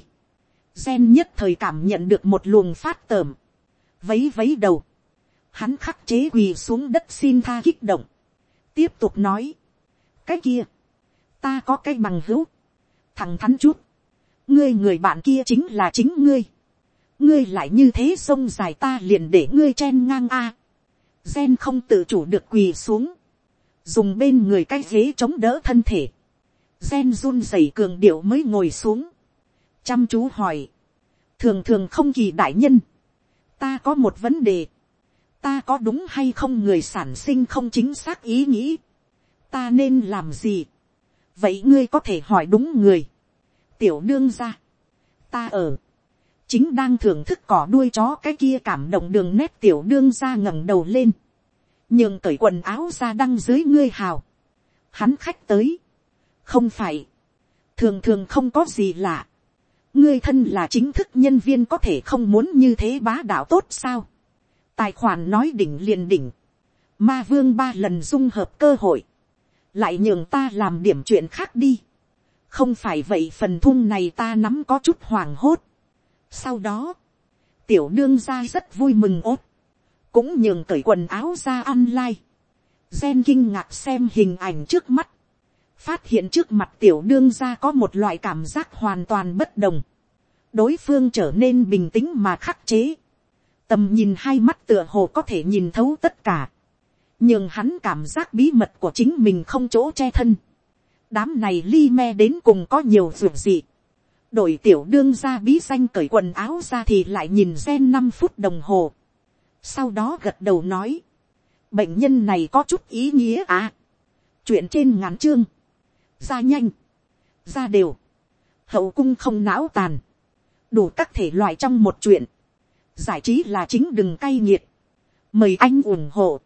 Gen nhất thời cảm nhận được một luồng phát tởm, vấy vấy đầu, hắn khắc chế quỳ xuống đất xin tha kích động, tiếp tục nói, cái kia, ta có cái bằng hữu, thằng thắn chút, ngươi người bạn kia chính là chính ngươi, ngươi lại như thế sông dài ta liền để ngươi chen ngang a, gen không tự chủ được quỳ xuống, dùng bên người cái ghế chống đỡ thân thể, gen run rẩy cường điệu mới ngồi xuống, chăm chú hỏi, thường thường không kỳ đại nhân, ta có một vấn đề, ta có đúng hay không người sản sinh không chính xác ý nghĩ, ta nên làm gì, vậy ngươi có thể hỏi đúng người, tiểu đương ra, ta ở, chính đang thưởng thức cỏ đuôi chó cái kia cảm động đường nét tiểu đương ra ngẩng đầu lên, nhường cởi quần áo ra đăng dưới ngươi hào. Hắn khách tới. Không phải. Thường thường không có gì lạ. Ngươi thân là chính thức nhân viên có thể không muốn như thế bá đạo tốt sao. Tài khoản nói đỉnh liền đỉnh. Ma vương ba lần dung hợp cơ hội. Lại nhường ta làm điểm chuyện khác đi. Không phải vậy phần thung này ta nắm có chút hoảng hốt. Sau đó. Tiểu đương gia rất vui mừng ốt cũng nhường cởi quần áo ra online. Gen kinh ngạc xem hình ảnh trước mắt, phát hiện trước mặt tiểu đương ra có một loại cảm giác hoàn toàn bất đồng. đối phương trở nên bình tĩnh mà khắc chế. tầm nhìn hai mắt tựa hồ có thể nhìn thấu tất cả nhưng hắn cảm giác bí mật của chính mình không chỗ che thân. đám này li me đến cùng có nhiều ruột gì. đổi tiểu đương ra bí danh cởi quần áo ra thì lại nhìn gen năm phút đồng hồ. Sau đó gật đầu nói, bệnh nhân này có chút ý nghĩa à, chuyện trên ngắn chương, ra nhanh, ra đều, hậu cung không não tàn, đủ các thể loại trong một chuyện, giải trí là chính đừng cay nghiệt, mời anh ủng hộ.